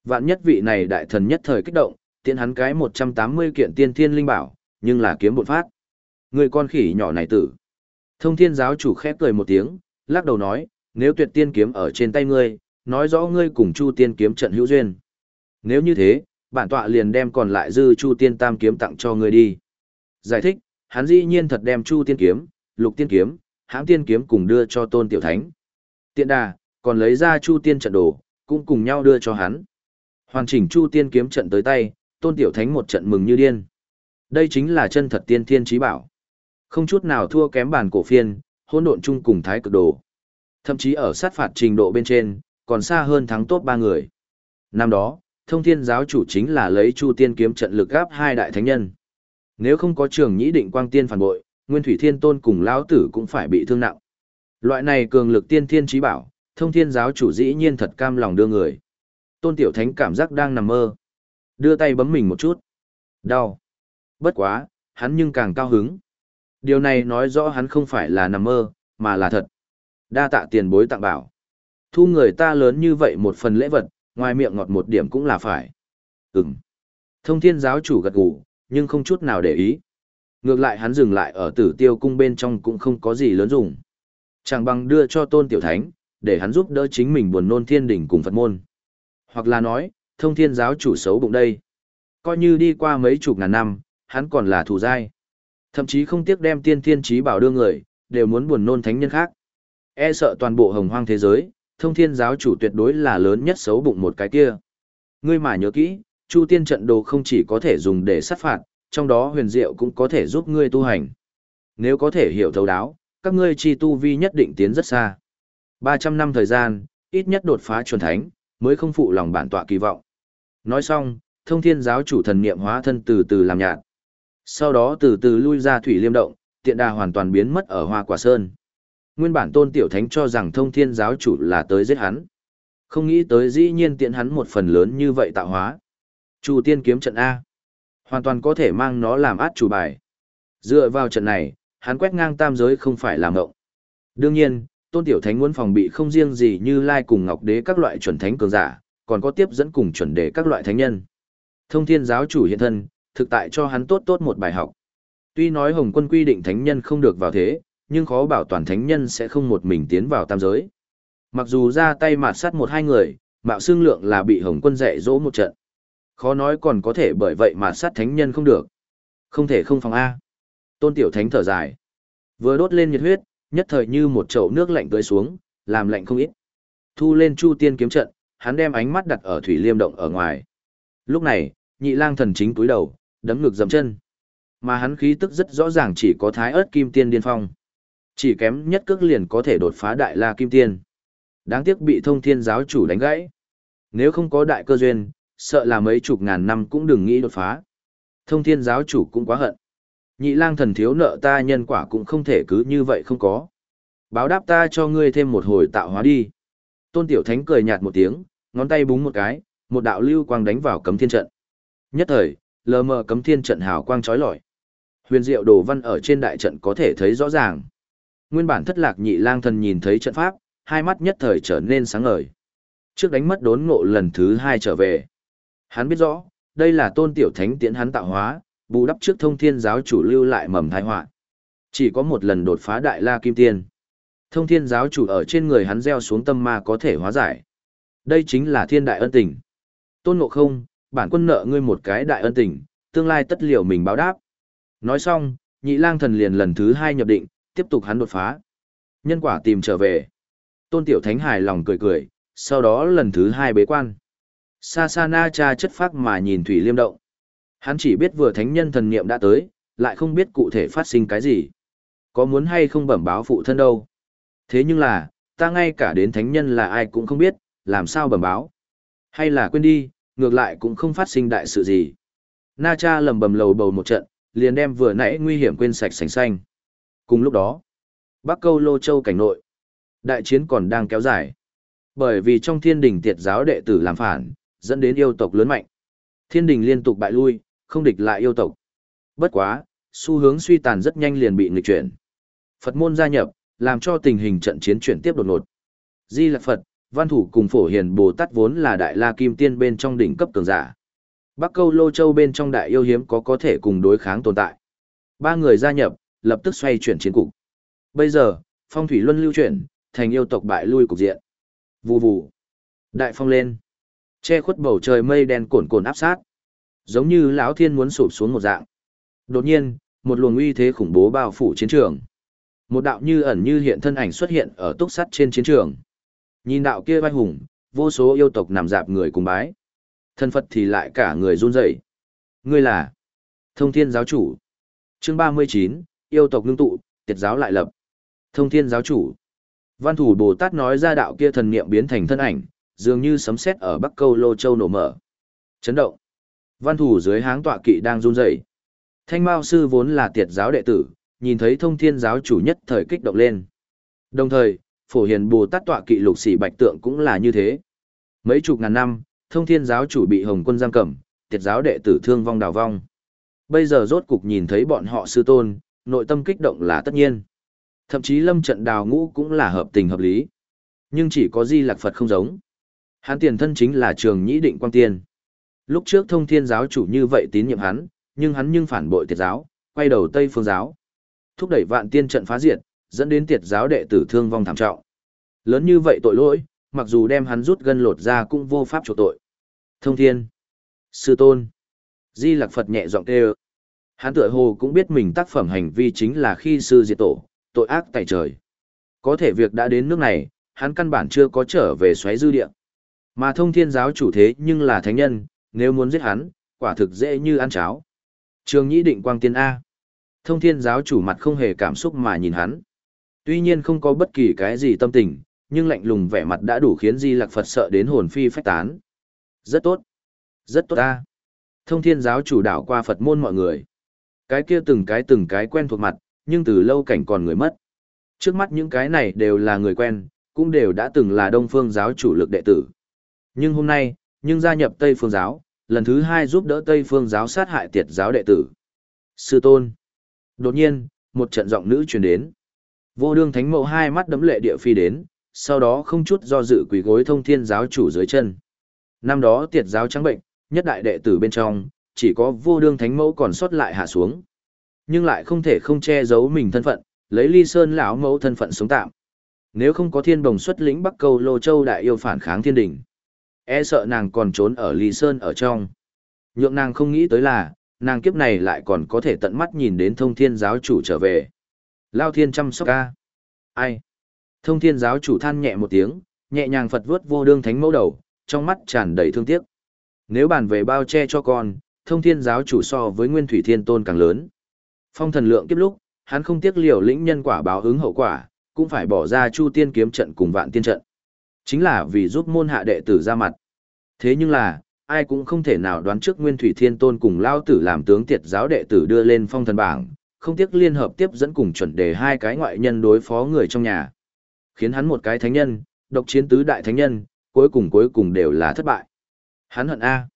Vạn nhất vị này đại thần nhất thời kích động, tiện hắn cái 180 kiện tiên thiên linh bảo, nhưng là kiếm bột phát. Người con khỉ nhỏ này tử. Thông thiên giáo chủ khép cười một tiếng, lắc đầu nói, nếu tuyệt tiên kiếm ở trên tay ngươi, nói rõ ngươi cùng Chu tiên kiếm trận hữu duyên. Nếu như thế, bản tọa liền đem còn lại dư Chu tiên tam kiếm tặng cho ngươi đi. Giải thích, hắn dĩ nhiên thật đem Chu tiên kiếm, lục tiên kiếm, hãm tiên kiếm cùng đưa cho tôn tiểu thánh. Tiện đà, còn lấy ra Chu tiên trận đồ, cũng cùng nhau đưa cho hắn. Hoàn chỉnh Chu tiên kiếm trận tới tay, tôn tiểu thánh một trận mừng như điên. Đây chính là chân thật tiên thiên trí bảo. Không chút nào thua kém bản cổ phiên, hỗn độn chung cùng thái cực đồ. Thậm chí ở sát phạt trình độ bên trên, còn xa hơn thắng tốt ba người. Năm đó, thông thiên giáo chủ chính là lấy chu tiên kiếm trận lực gáp hai đại thánh nhân. Nếu không có trường nhĩ định quang tiên phản bội, nguyên thủy thiên tôn cùng lão tử cũng phải bị thương nặng. Loại này cường lực tiên thiên trí bảo, thông thiên giáo chủ dĩ nhiên thật cam lòng đưa người. Tôn tiểu thánh cảm giác đang nằm mơ. Đưa tay bấm mình một chút. Đau. Bất quá, hắn nhưng càng cao hứng. Điều này nói rõ hắn không phải là nằm mơ, mà là thật. Đa tạ tiền bối tặng bảo. Thu người ta lớn như vậy một phần lễ vật, ngoài miệng ngọt một điểm cũng là phải. Ừm. Thông thiên giáo chủ gật gù, nhưng không chút nào để ý. Ngược lại hắn dừng lại ở tử tiêu cung bên trong cũng không có gì lớn dùng. Chẳng bằng đưa cho tôn tiểu thánh, để hắn giúp đỡ chính mình buồn nôn thiên đỉnh cùng Phật môn. Hoặc là nói, thông thiên giáo chủ xấu bụng đây. Coi như đi qua mấy chục ngàn năm, hắn còn là thủ giai. Thậm chí không tiếc đem tiên thiên trí bảo đưa người, đều muốn buồn nôn thánh nhân khác. E sợ toàn bộ hồng hoang thế giới, thông thiên giáo chủ tuyệt đối là lớn nhất xấu bụng một cái kia. Ngươi mà nhớ kỹ, chu tiên trận đồ không chỉ có thể dùng để sát phạt, trong đó huyền diệu cũng có thể giúp ngươi tu hành. Nếu có thể hiểu thấu đáo, các ngươi chi tu vi nhất định tiến rất xa. 300 năm thời gian, ít nhất đột phá chuẩn thánh, mới không phụ lòng bản tọa kỳ vọng. Nói xong, thông thiên giáo chủ thần niệm hóa thân từ từ làm nhạt. Sau đó từ từ lui ra thủy liêm động, tiện đà hoàn toàn biến mất ở hoa quả sơn. Nguyên bản tôn tiểu thánh cho rằng thông thiên giáo chủ là tới giết hắn. Không nghĩ tới dĩ nhiên tiện hắn một phần lớn như vậy tạo hóa. Chu tiên kiếm trận A. Hoàn toàn có thể mang nó làm át chủ bài. Dựa vào trận này, hắn quét ngang tam giới không phải làm ngộng. Đương nhiên, tôn tiểu thánh muốn phòng bị không riêng gì như lai cùng ngọc đế các loại chuẩn thánh cường giả, còn có tiếp dẫn cùng chuẩn đế các loại thánh nhân. Thông thiên giáo chủ hiện thân, thực tại cho hắn tốt tốt một bài học. Tuy nói Hồng quân quy định thánh nhân không được vào thế, nhưng khó bảo toàn thánh nhân sẽ không một mình tiến vào tam giới. Mặc dù ra tay mạt sát một hai người, mạo xương lượng là bị Hồng quân dạy dỗ một trận. Khó nói còn có thể bởi vậy mà sát thánh nhân không được. Không thể không phòng A. Tôn tiểu thánh thở dài. Vừa đốt lên nhiệt huyết, nhất thời như một chậu nước lạnh tưới xuống, làm lạnh không ít. Thu lên chu tiên kiếm trận, hắn đem ánh mắt đặt ở thủy liêm động ở ngoài. Lúc này, nhị lang thần chính túi đầu, đấm ngực dầm chân. Mà hắn khí tức rất rõ ràng chỉ có thái ớt kim tiên điên phong. Chỉ kém nhất cước liền có thể đột phá đại la kim tiên. Đáng tiếc bị thông thiên giáo chủ đánh gãy. Nếu không có đại cơ duyên, sợ là mấy chục ngàn năm cũng đừng nghĩ đột phá. Thông thiên giáo chủ cũng quá hận. Nhị lang thần thiếu nợ ta nhân quả cũng không thể cứ như vậy không có. Báo đáp ta cho ngươi thêm một hồi tạo hóa đi. Tôn tiểu thánh cười nhạt một tiếng, ngón tay búng một cái, một đạo lưu quang đánh vào cấm thiên trận. Nhất thời, lờ mờ cấm thiên trận hào quang chói lọi. Huyền diệu đồ văn ở trên đại trận có thể thấy rõ ràng. Nguyên bản thất lạc nhị lang thần nhìn thấy trận pháp, hai mắt nhất thời trở nên sáng ngời. Trước đánh mất đốn ngộ lần thứ hai trở về. Hắn biết rõ, đây là tôn tiểu thánh tiễn hắn tạo hóa, bù đắp trước thông thiên giáo chủ lưu lại mầm thái họa Chỉ có một lần đột phá đại la kim tiên. Thông thiên giáo chủ ở trên người hắn gieo xuống tâm ma có thể hóa giải. Đây chính là thiên đại ân tình. Tôn ngộ không, bản quân nợ ngươi một cái đại ân tình, tương lai tất liệu mình báo đáp. Nói xong, nhị lang thần liền lần thứ hai nhập định, tiếp tục hắn đột phá. Nhân quả tìm trở về. Tôn tiểu thánh hài lòng cười cười, sau đó lần thứ hai bế quan. Sa sa na cha chất phác mà nhìn thủy liêm động. Hắn chỉ biết vừa thánh nhân thần niệm đã tới, lại không biết cụ thể phát sinh cái gì. Có muốn hay không bẩm báo phụ thân đâu. Thế nhưng là, ta ngay cả đến thánh nhân là ai cũng không biết, làm sao bẩm báo. Hay là quên đi, ngược lại cũng không phát sinh đại sự gì. Na cha lầm bầm lầu bầu một trận, liền đem vừa nãy nguy hiểm quên sạch sành xanh. Cùng lúc đó, Bắc Câu Lô Châu cảnh nội, đại chiến còn đang kéo dài. Bởi vì trong thiên đình tiệt giáo đệ tử làm phản, dẫn đến yêu tộc lớn mạnh. Thiên đình liên tục bại lui, không địch lại yêu tộc. Bất quá, xu hướng suy tàn rất nhanh liền bị nghịch chuyển. Phật môn gia nhập, làm cho tình hình trận chiến chuyển tiếp đột ngột. Di Lặc Phật, Văn Thủ cùng Phổ Hiền Bồ Tát vốn là đại la kim tiên bên trong đỉnh cấp cường giả. Bắc Câu Lô Châu bên trong đại yêu hiếm có có thể cùng đối kháng tồn tại. Ba người gia nhập, lập tức xoay chuyển chiến cục. Bây giờ, phong thủy luân lưu chuyển, thành yêu tộc bại lui cục diện. Vù vù. Đại phong lên. Che khuất bầu trời mây đen cuồn cuộn áp sát. Giống như lão thiên muốn sụp xuống một dạng. Đột nhiên, một luồng uy thế khủng bố bao phủ chiến trường. Một đạo như ẩn như hiện thân ảnh xuất hiện ở túc sắt trên chiến trường. Nhìn đạo kia vai hùng, vô số yêu tộc nằm dạp người cùng bái. Thân Phật thì lại cả người run rẩy. Ngươi là Thông Thiên giáo chủ. Chương 39, yêu tộc ngưng tụ, tiệt giáo lại lập. Thông Thiên giáo chủ. Văn thủ Bồ Tát nói ra đạo kia thần niệm biến thành thân ảnh, dường như sấm sét ở Bắc Câu Lô Châu nổ mở. Chấn động. Văn thủ dưới háng tọa kỵ đang run rẩy. Thanh Mao sư vốn là tiệt giáo đệ tử, nhìn thấy Thông Thiên giáo chủ nhất thời kích động lên. Đồng thời, Phổ Hiền Bồ Tát tọa kỵ lục sĩ bạch tượng cũng là như thế. Mấy chục ngàn năm, Thông Thiên giáo chủ bị Hồng Quân giam cầm, tiệt giáo đệ tử thương vong đào vong. Bây giờ rốt cục nhìn thấy bọn họ sư tôn, nội tâm kích động là tất nhiên. Thậm chí lâm trận đào ngũ cũng là hợp tình hợp lý. Nhưng chỉ có di lạc Phật không giống. Hắn tiền thân chính là trường nhĩ định quang tiên. Lúc trước thông thiên giáo chủ như vậy tín nhiệm hắn, nhưng hắn nhưng phản bội tiệt giáo, quay đầu Tây phương giáo. Thúc đẩy vạn tiên trận phá diệt, dẫn đến tiệt giáo đệ tử thương vong thảm trọng. Lớn như vậy tội lỗi, mặc dù đem hắn rút gân lột ra cũng vô pháp chỗ tội. Thông thiên, sư tôn, di lạc Phật nhẹ giọng kêu. Hắn tựa hồ cũng biết mình tác phẩm hành vi chính là khi sư diệt tổ, tội ác tại trời. Có thể việc đã đến nước này, hắn căn bản chưa có trở về xoáy dư địa. Mà thông thiên giáo chủ thế nhưng là thánh nhân, nếu muốn giết hắn, quả thực dễ như ăn cháo. Trường nhĩ định quang tiên A. Thông thiên giáo chủ mặt không hề cảm xúc mà nhìn hắn. Tuy nhiên không có bất kỳ cái gì tâm tình, nhưng lạnh lùng vẻ mặt đã đủ khiến Di Lặc Phật sợ đến hồn phi phách tán. Rất tốt. Rất tốt ta. Thông thiên giáo chủ đảo qua Phật môn mọi người. Cái kia từng cái từng cái quen thuộc mặt, nhưng từ lâu cảnh còn người mất. Trước mắt những cái này đều là người quen, cũng đều đã từng là đông phương giáo chủ lực đệ tử. Nhưng hôm nay, nhưng gia nhập Tây phương giáo, lần thứ hai giúp đỡ Tây phương giáo sát hại tiệt giáo đệ tử. Sư tôn. Đột nhiên, một trận giọng nữ truyền đến. Vô đương thánh mẫu hai mắt đấm lệ địa phi đến, sau đó không chút do dự quỳ gối thông thiên giáo chủ dưới chân. Năm đó tiệt giáo trắng bệnh, nhất đại đệ tử bên trong, chỉ có vô đương thánh mẫu còn sót lại hạ xuống. Nhưng lại không thể không che giấu mình thân phận, lấy ly sơn lão mẫu thân phận sống tạm. Nếu không có thiên đồng xuất lĩnh Bắc Cầu Lô Châu đại yêu phản kháng thiên đình, e sợ nàng còn trốn ở ly sơn ở trong. Nhượng nàng không nghĩ tới là, nàng kiếp này lại còn có thể tận mắt nhìn đến thông thiên giáo chủ trở về. Lao thiên chăm sóc ca. Ai? Thông thiên giáo chủ than nhẹ một tiếng, nhẹ nhàng Phật vuốt vô đương thánh mẫu đầu, trong mắt tràn đầy thương tiếc. Nếu bàn về bao che cho con, thông thiên giáo chủ so với nguyên thủy thiên tôn càng lớn. Phong thần lượng kiếp lúc, hắn không tiếc liều lĩnh nhân quả báo ứng hậu quả, cũng phải bỏ ra chu tiên kiếm trận cùng vạn tiên trận. Chính là vì giúp môn hạ đệ tử ra mặt. Thế nhưng là, ai cũng không thể nào đoán trước nguyên thủy thiên tôn cùng lao tử làm tướng tiệt giáo đệ tử đưa lên phong thần bảng, không tiếc liên hợp tiếp dẫn cùng chuẩn đề hai cái ngoại nhân đối phó người trong nhà. Khiến hắn một cái thánh nhân, độc chiến tứ đại thánh nhân, cuối cùng cuối cùng đều là thất bại. Hắn hận A.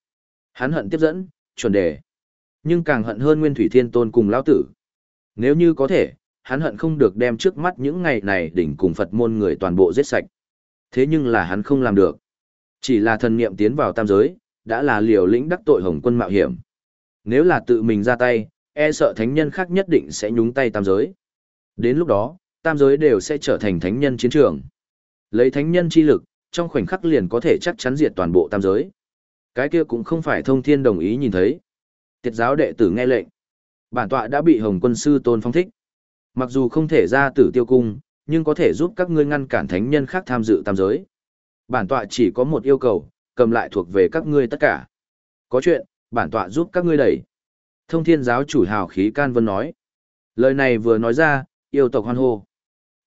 Hắn hận tiếp dẫn, chuẩn đề. Nhưng càng hận hơn Nguyên Thủy Thiên Tôn cùng lão tử. Nếu như có thể, hắn hận không được đem trước mắt những ngày này đỉnh cùng Phật môn người toàn bộ giết sạch. Thế nhưng là hắn không làm được. Chỉ là thần niệm tiến vào tam giới, đã là liều lĩnh đắc tội hồng quân mạo hiểm. Nếu là tự mình ra tay, e sợ thánh nhân khác nhất định sẽ nhúng tay tam giới. Đến lúc đó, tam giới đều sẽ trở thành thánh nhân chiến trường. Lấy thánh nhân chi lực, trong khoảnh khắc liền có thể chắc chắn diệt toàn bộ tam giới. Cái kia cũng không phải thông thiên đồng ý nhìn thấy. Tiệt giáo đệ tử nghe lệnh. Bản tọa đã bị Hồng quân sư tôn phong thích. Mặc dù không thể ra tử tiêu cung, nhưng có thể giúp các ngươi ngăn cản thánh nhân khác tham dự tam giới. Bản tọa chỉ có một yêu cầu, cầm lại thuộc về các ngươi tất cả. Có chuyện, bản tọa giúp các ngươi đẩy. Thông thiên giáo chủ hào khí can vân nói. Lời này vừa nói ra, yêu tộc hoan hô.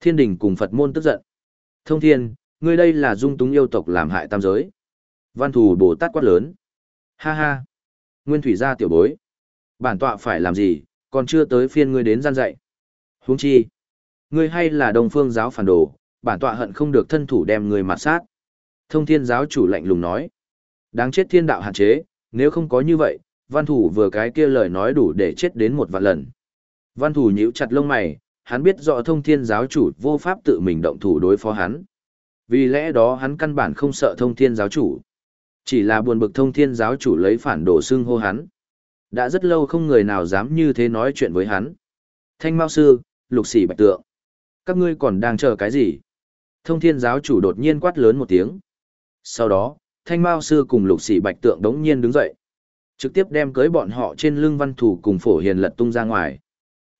Thiên đình cùng Phật môn tức giận. Thông thiên, ngươi đây là dung túng yêu tộc làm hại tam giới. Văn thù Bồ Tát quát lớn. Ha ha. Nguyên thủy gia tiểu bối. Bản tọa phải làm gì, còn chưa tới phiên ngươi đến gian dạy. Huống chi. Ngươi hay là đồng phương giáo phản đồ, bản tọa hận không được thân thủ đem người mặt sát. Thông thiên giáo chủ lạnh lùng nói. Đáng chết thiên đạo hạn chế, nếu không có như vậy, văn thủ vừa cái kia lời nói đủ để chết đến một vạn lần. Văn thủ nhíu chặt lông mày, hắn biết rõ thông thiên giáo chủ vô pháp tự mình động thủ đối phó hắn. Vì lẽ đó hắn căn bản không sợ thông thiên giáo chủ. Chỉ là buồn bực thông thiên giáo chủ lấy phản đồ xưng hô hắn. Đã rất lâu không người nào dám như thế nói chuyện với hắn. Thanh Mao Sư, lục sĩ bạch tượng. Các ngươi còn đang chờ cái gì? Thông thiên giáo chủ đột nhiên quát lớn một tiếng. Sau đó, Thanh Mao Sư cùng lục sĩ bạch tượng đống nhiên đứng dậy. Trực tiếp đem cưới bọn họ trên lưng văn thủ cùng phổ hiền lật tung ra ngoài.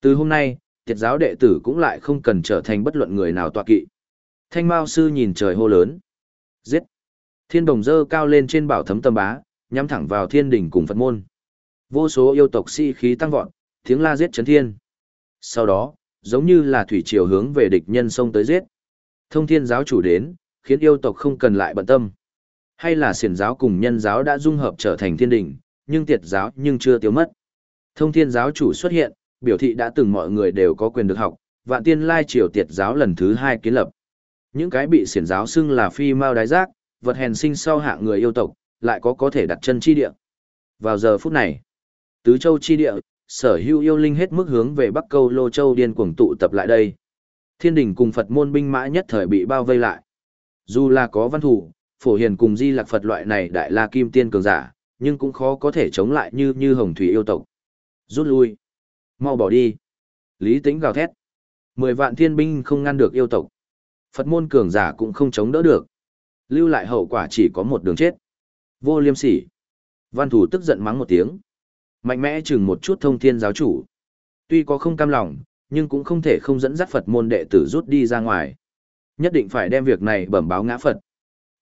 Từ hôm nay, tiệt giáo đệ tử cũng lại không cần trở thành bất luận người nào tọa kỵ. Thanh Mao Sư nhìn trời hô lớn. Giết! Thiên đồng dơ cao lên trên bảo thấm tâm bá, nhắm thẳng vào thiên đỉnh cùng Phật môn. Vô số yêu tộc si khí tăng vọt, tiếng la giết chấn thiên. Sau đó, giống như là thủy triều hướng về địch nhân sông tới giết. Thông thiên giáo chủ đến, khiến yêu tộc không cần lại bận tâm. Hay là xiển giáo cùng nhân giáo đã dung hợp trở thành thiên đỉnh, nhưng tiệt giáo nhưng chưa tiêu mất. Thông thiên giáo chủ xuất hiện, biểu thị đã từng mọi người đều có quyền được học, vạn tiên lai triều tiệt giáo lần thứ hai kiến lập. Những cái bị xiển giáo xưng là phi mao đái giác, vật hèn sinh sau hạ người yêu tộc, lại có có thể đặt chân chi địa. Vào giờ phút này, tứ châu chi địa, sở hữu yêu linh hết mức hướng về Bắc Câu Lô Châu điên cuồng tụ tập lại đây. Thiên đình cùng Phật môn binh mã nhất thời bị bao vây lại. Dù là có văn thủ, phổ hiền cùng di lạc Phật loại này đại la kim tiên cường giả, nhưng cũng khó có thể chống lại như như hồng thủy yêu tộc. Rút lui. Mau bỏ đi. Lý tính gào thét. Mười vạn thiên binh không ngăn được yêu tộc. Phật môn cường giả cũng không chống đỡ được. Lưu lại hậu quả chỉ có một đường chết. Vô liêm sỉ. Văn thủ tức giận mắng một tiếng. Mạnh mẽ chừng một chút thông thiên giáo chủ. Tuy có không cam lòng, nhưng cũng không thể không dẫn dắt Phật môn đệ tử rút đi ra ngoài. Nhất định phải đem việc này bẩm báo ngã Phật.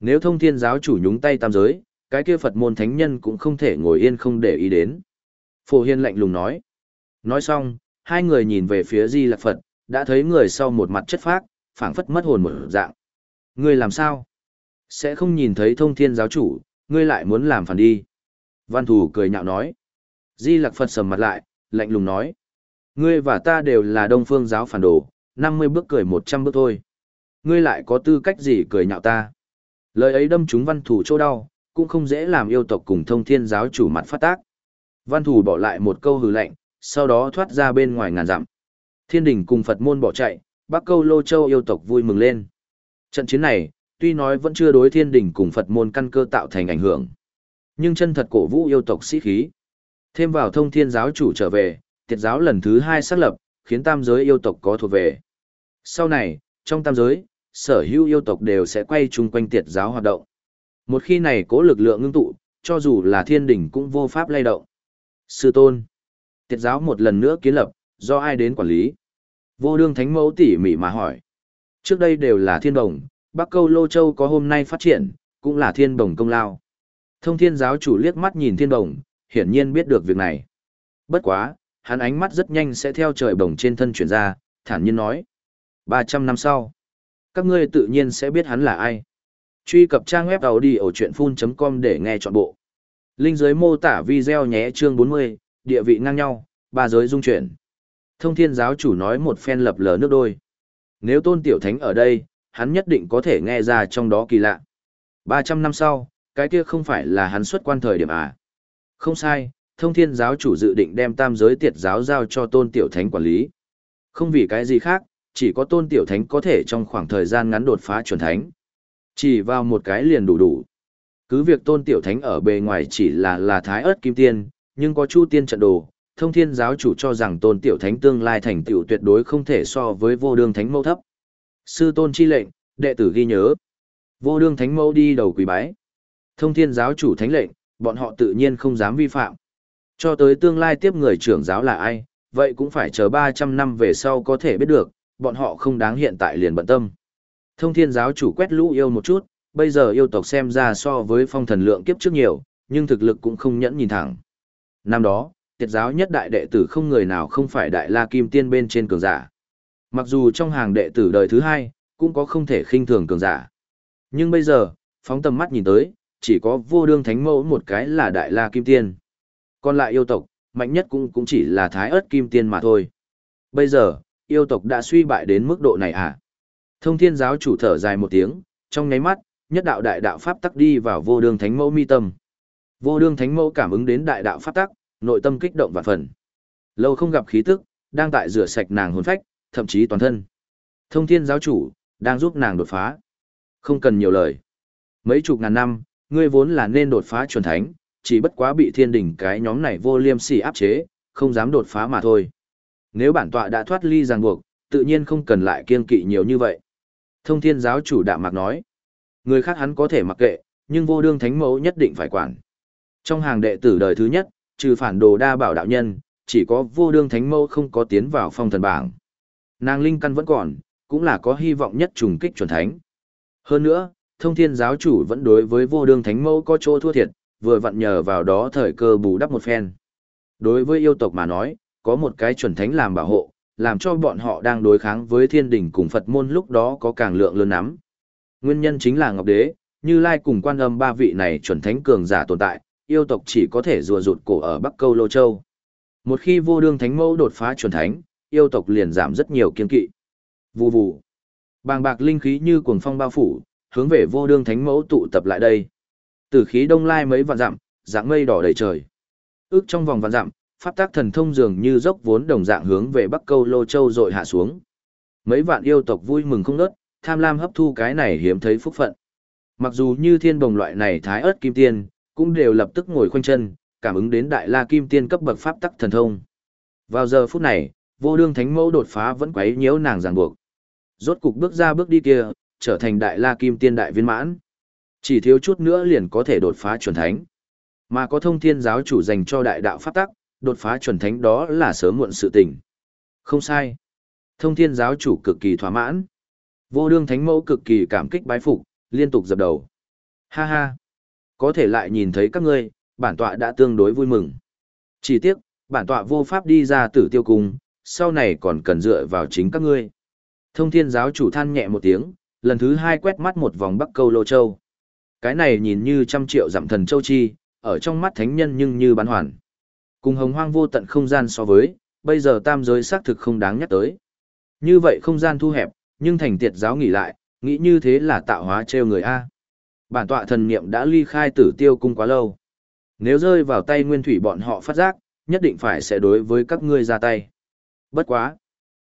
Nếu thông thiên giáo chủ nhúng tay tam giới, cái kia Phật môn thánh nhân cũng không thể ngồi yên không để ý đến. Phổ Hiên lạnh lùng nói. Nói xong, hai người nhìn về phía Di Lạc Phật, đã thấy người sau một mặt chất phác, phảng phất mất hồn một dạng. Ngươi làm sao? Sẽ không nhìn thấy thông thiên giáo chủ, ngươi lại muốn làm phản đi. Văn thù cười nhạo nói. Di Lạc Phật sầm mặt lại, lạnh lùng nói. Ngươi và ta đều là đông phương giáo phản đồ, 50 bước cười 100 bước thôi. Ngươi lại có tư cách gì cười nhạo ta? Lời ấy đâm trúng văn thủ chỗ đau, cũng không dễ làm yêu tộc cùng thông thiên giáo chủ mặt phát tác. Văn thủ bỏ lại một câu hừ lạnh, sau đó thoát ra bên ngoài ngàn dặm. Thiên đình cùng Phật môn bỏ chạy, Bắc Câu Lô Châu yêu tộc vui mừng lên. Trận chiến này, tuy nói vẫn chưa đối thiên đình cùng Phật môn căn cơ tạo thành ảnh hưởng, nhưng chân thật cổ vũ yêu tộc sĩ khí. Thêm vào thông thiên giáo chủ trở về, tiệt giáo lần thứ hai xác lập, khiến tam giới yêu tộc có thuộc về. Sau này, trong tam giới, sở hữu yêu tộc đều sẽ quay chung quanh tiệt giáo hoạt động. Một khi này cố lực lượng ngưng tụ, cho dù là thiên đỉnh cũng vô pháp lay động. Sư tôn, tiệt giáo một lần nữa kiến lập, do ai đến quản lý? Vô đương thánh mẫu tỉ mỉ mà hỏi. Trước đây đều là thiên đồng, Bắc Câu Lô Châu có hôm nay phát triển, cũng là thiên đồng công lao. Thông thiên giáo chủ liếc mắt nhìn thiên đồng, hiển nhiên biết được việc này. Bất quá, hắn ánh mắt rất nhanh sẽ theo trời bồng trên thân chuyển ra, thản nhiên nói. 300 năm sau, các ngươi tự nhiên sẽ biết hắn là ai. Truy cập trang web đầu đi ở chuyện full.com để nghe trọn bộ. Linh dưới mô tả video nhé chương 40, địa vị ngang nhau, ba giới dung chuyển. Thông thiên giáo chủ nói một phen lập lờ nước đôi. Nếu tôn tiểu thánh ở đây, hắn nhất định có thể nghe ra trong đó kỳ lạ. 300 năm sau, cái kia không phải là hắn xuất quan thời điểm à. Không sai, thông thiên giáo chủ dự định đem tam giới tiệt giáo giao cho tôn tiểu thánh quản lý. Không vì cái gì khác, chỉ có tôn tiểu thánh có thể trong khoảng thời gian ngắn đột phá chuẩn thánh. Chỉ vào một cái liền đủ đủ. Cứ việc tôn tiểu thánh ở bề ngoài chỉ là là thái ớt kim tiên, nhưng có chu tiên trận đồ, thông thiên giáo chủ cho rằng tôn tiểu thánh tương lai thành tựu tuyệt đối không thể so với vô đương thánh mẫu thấp. Sư tôn chi lệnh, đệ tử ghi nhớ. Vô đương thánh mẫu đi đầu quỳ bái. Thông thiên giáo chủ thánh lệnh, bọn họ tự nhiên không dám vi phạm. Cho tới tương lai tiếp người trưởng giáo là ai, vậy cũng phải chờ 300 năm về sau có thể biết được, bọn họ không đáng hiện tại liền bận tâm. Thông thiên giáo chủ quét lũ yêu một chút, bây giờ yêu tộc xem ra so với phong thần lượng kiếp trước nhiều, nhưng thực lực cũng không nhẫn nhìn thẳng. Năm đó, tiệt giáo nhất đại đệ tử không người nào không phải đại la kim tiên bên trên cường giả. Mặc dù trong hàng đệ tử đời thứ hai, cũng có không thể khinh thường cường giả. Nhưng bây giờ, phóng tầm mắt nhìn tới, chỉ có vô đương thánh mẫu một cái là đại la kim tiên. Còn lại yêu tộc, mạnh nhất cũng cũng chỉ là thái ớt kim tiên mà thôi. Bây giờ, yêu tộc đã suy bại đến mức độ này à? Thông thiên giáo chủ thở dài một tiếng, trong nháy mắt, nhất đạo đại đạo pháp tắc đi vào vô Đường thánh mẫu mi tâm. Vô Đường thánh mẫu cảm ứng đến đại đạo pháp tắc, nội tâm kích động vạn phần. Lâu không gặp khí tức, đang tại rửa sạch nàng hồn phách, thậm chí toàn thân. Thông thiên giáo chủ, đang giúp nàng đột phá. Không cần nhiều lời. Mấy chục ngàn năm, ngươi vốn là nên đột phá chuẩn thánh, chỉ bất quá bị thiên đỉnh cái nhóm này vô liêm sỉ áp chế, không dám đột phá mà thôi. Nếu bản tọa đã thoát ly ràng buộc, tự nhiên không cần lại kiên kỵ nhiều như vậy. Thông thiên giáo chủ đạm mạc nói, người khác hắn có thể mặc kệ, nhưng vô đương thánh mẫu nhất định phải quản. Trong hàng đệ tử đời thứ nhất, trừ phản đồ đa bảo đạo nhân, chỉ có vô đương thánh mẫu không có tiến vào phong thần bảng. Nàng linh căn vẫn còn, cũng là có hy vọng nhất trùng kích chuẩn thánh. Hơn nữa, thông thiên giáo chủ vẫn đối với vô đương thánh mẫu có chỗ thua thiệt, vừa vặn nhờ vào đó thời cơ bù đắp một phen. Đối với yêu tộc mà nói, có một cái chuẩn thánh làm bảo hộ, làm cho bọn họ đang đối kháng với thiên đình cùng Phật môn lúc đó có càng lượng lớn nắm. Nguyên nhân chính là Ngọc Đế, như Lai cùng quan âm ba vị này chuẩn thánh cường giả tồn tại, yêu tộc chỉ có thể rùa rụt cổ ở Bắc Câu Lô Châu. Một khi vô đương thánh mẫu đột phá chuẩn thánh, yêu tộc liền giảm rất nhiều kiên kỵ. Vù vù. Bàng bạc linh khí như cuồng phong bao phủ, hướng về vô đương thánh mẫu tụ tập lại đây. Từ khí đông lai mấy vạn dặm, dạng mây đỏ đầy trời. Ước trong vòng vạn dặm, pháp tác thần thông dường như dốc vốn đồng dạng hướng về Bắc Câu Lô Châu rồi hạ xuống. Mấy vạn yêu tộc vui mừng không nớt, tham lam hấp thu cái này hiếm thấy phúc phận. Mặc dù như thiên bồng loại này thái ớt kim tiên, cũng đều lập tức ngồi khoanh chân, cảm ứng đến đại la kim tiên cấp bậc pháp tắc thần thông. Vào giờ phút này, vô đương thánh mẫu đột phá vẫn quấy nhiễu nàng ràng buộc. Rốt cục bước ra bước đi kia, trở thành đại la kim tiên đại viên mãn. Chỉ thiếu chút nữa liền có thể đột phá chuẩn thánh. Mà có thông thiên giáo chủ dành cho đại đạo pháp tắc, đột phá chuẩn thánh đó là sớm muộn sự tình. Không sai. Thông thiên giáo chủ cực kỳ thỏa mãn. Vô đương thánh mẫu cực kỳ cảm kích bái phục, liên tục dập đầu. Ha ha. Có thể lại nhìn thấy các ngươi, bản tọa đã tương đối vui mừng. Chỉ tiếc, bản tọa vô pháp đi ra tử tiêu cung, sau này còn cần dựa vào chính các ngươi. Thông thiên giáo chủ than nhẹ một tiếng, lần thứ hai quét mắt một vòng bắc câu lô châu. Cái này nhìn như trăm triệu giảm thần châu chi, ở trong mắt thánh nhân nhưng như bán hoàn. Cùng hồng hoang vô tận không gian so với, bây giờ tam giới xác thực không đáng nhắc tới. Như vậy không gian thu hẹp, nhưng thành tiệt giáo nghỉ lại, nghĩ như thế là tạo hóa trêu người A. Bản tọa thần niệm đã ly khai tử tiêu cung quá lâu. Nếu rơi vào tay nguyên thủy bọn họ phát giác, nhất định phải sẽ đối với các ngươi ra tay. Bất quá.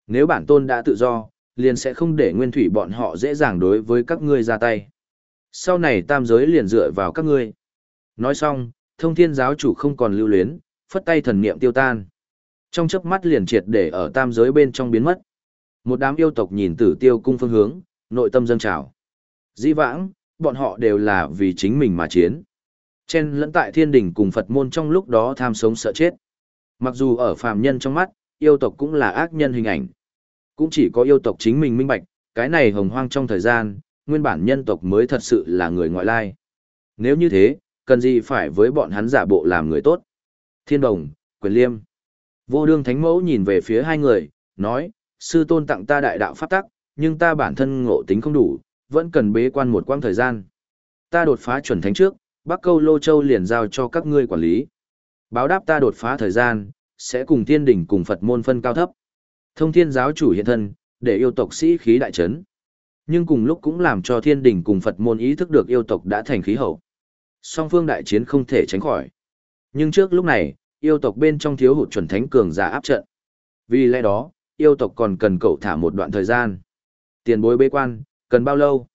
Nếu bản tôn đã tự do, liền sẽ không để nguyên thủy bọn họ dễ dàng đối với các ngươi ra tay. Sau này tam giới liền dựa vào các ngươi. Nói xong, thông thiên giáo chủ không còn lưu luyến, phất tay thần niệm tiêu tan. Trong chớp mắt liền triệt để ở tam giới bên trong biến mất. Một đám yêu tộc nhìn tử tiêu cung phương hướng, nội tâm dâng trào. Di vãng, bọn họ đều là vì chính mình mà chiến. Chen lẫn tại thiên đình cùng Phật môn trong lúc đó tham sống sợ chết. Mặc dù ở phàm nhân trong mắt, yêu tộc cũng là ác nhân hình ảnh. Cũng chỉ có yêu tộc chính mình minh bạch, cái này hồng hoang trong thời gian, nguyên bản nhân tộc mới thật sự là người ngoại lai. Nếu như thế, cần gì phải với bọn hắn giả bộ làm người tốt? Thiên Đồng, Quyền Liêm. Vô đương thánh mẫu nhìn về phía hai người, nói, sư tôn tặng ta đại đạo pháp tắc, nhưng ta bản thân ngộ tính không đủ, vẫn cần bế quan một quãng thời gian. Ta đột phá chuẩn thánh trước, Bắc Câu Lô Châu liền giao cho các ngươi quản lý. Báo đáp ta đột phá thời gian, sẽ cùng thiên đỉnh cùng Phật môn phân cao thấp. Thông thiên giáo chủ hiện thân, để yêu tộc sĩ khí đại trấn. Nhưng cùng lúc cũng làm cho thiên đình cùng Phật môn ý thức được yêu tộc đã thành khí hậu. Song phương đại chiến không thể tránh khỏi. Nhưng trước lúc này, yêu tộc bên trong thiếu hụt chuẩn thánh cường giả áp trận. Vì lẽ đó, yêu tộc còn cần cậu thả một đoạn thời gian. Tiền bối bế quan, cần bao lâu?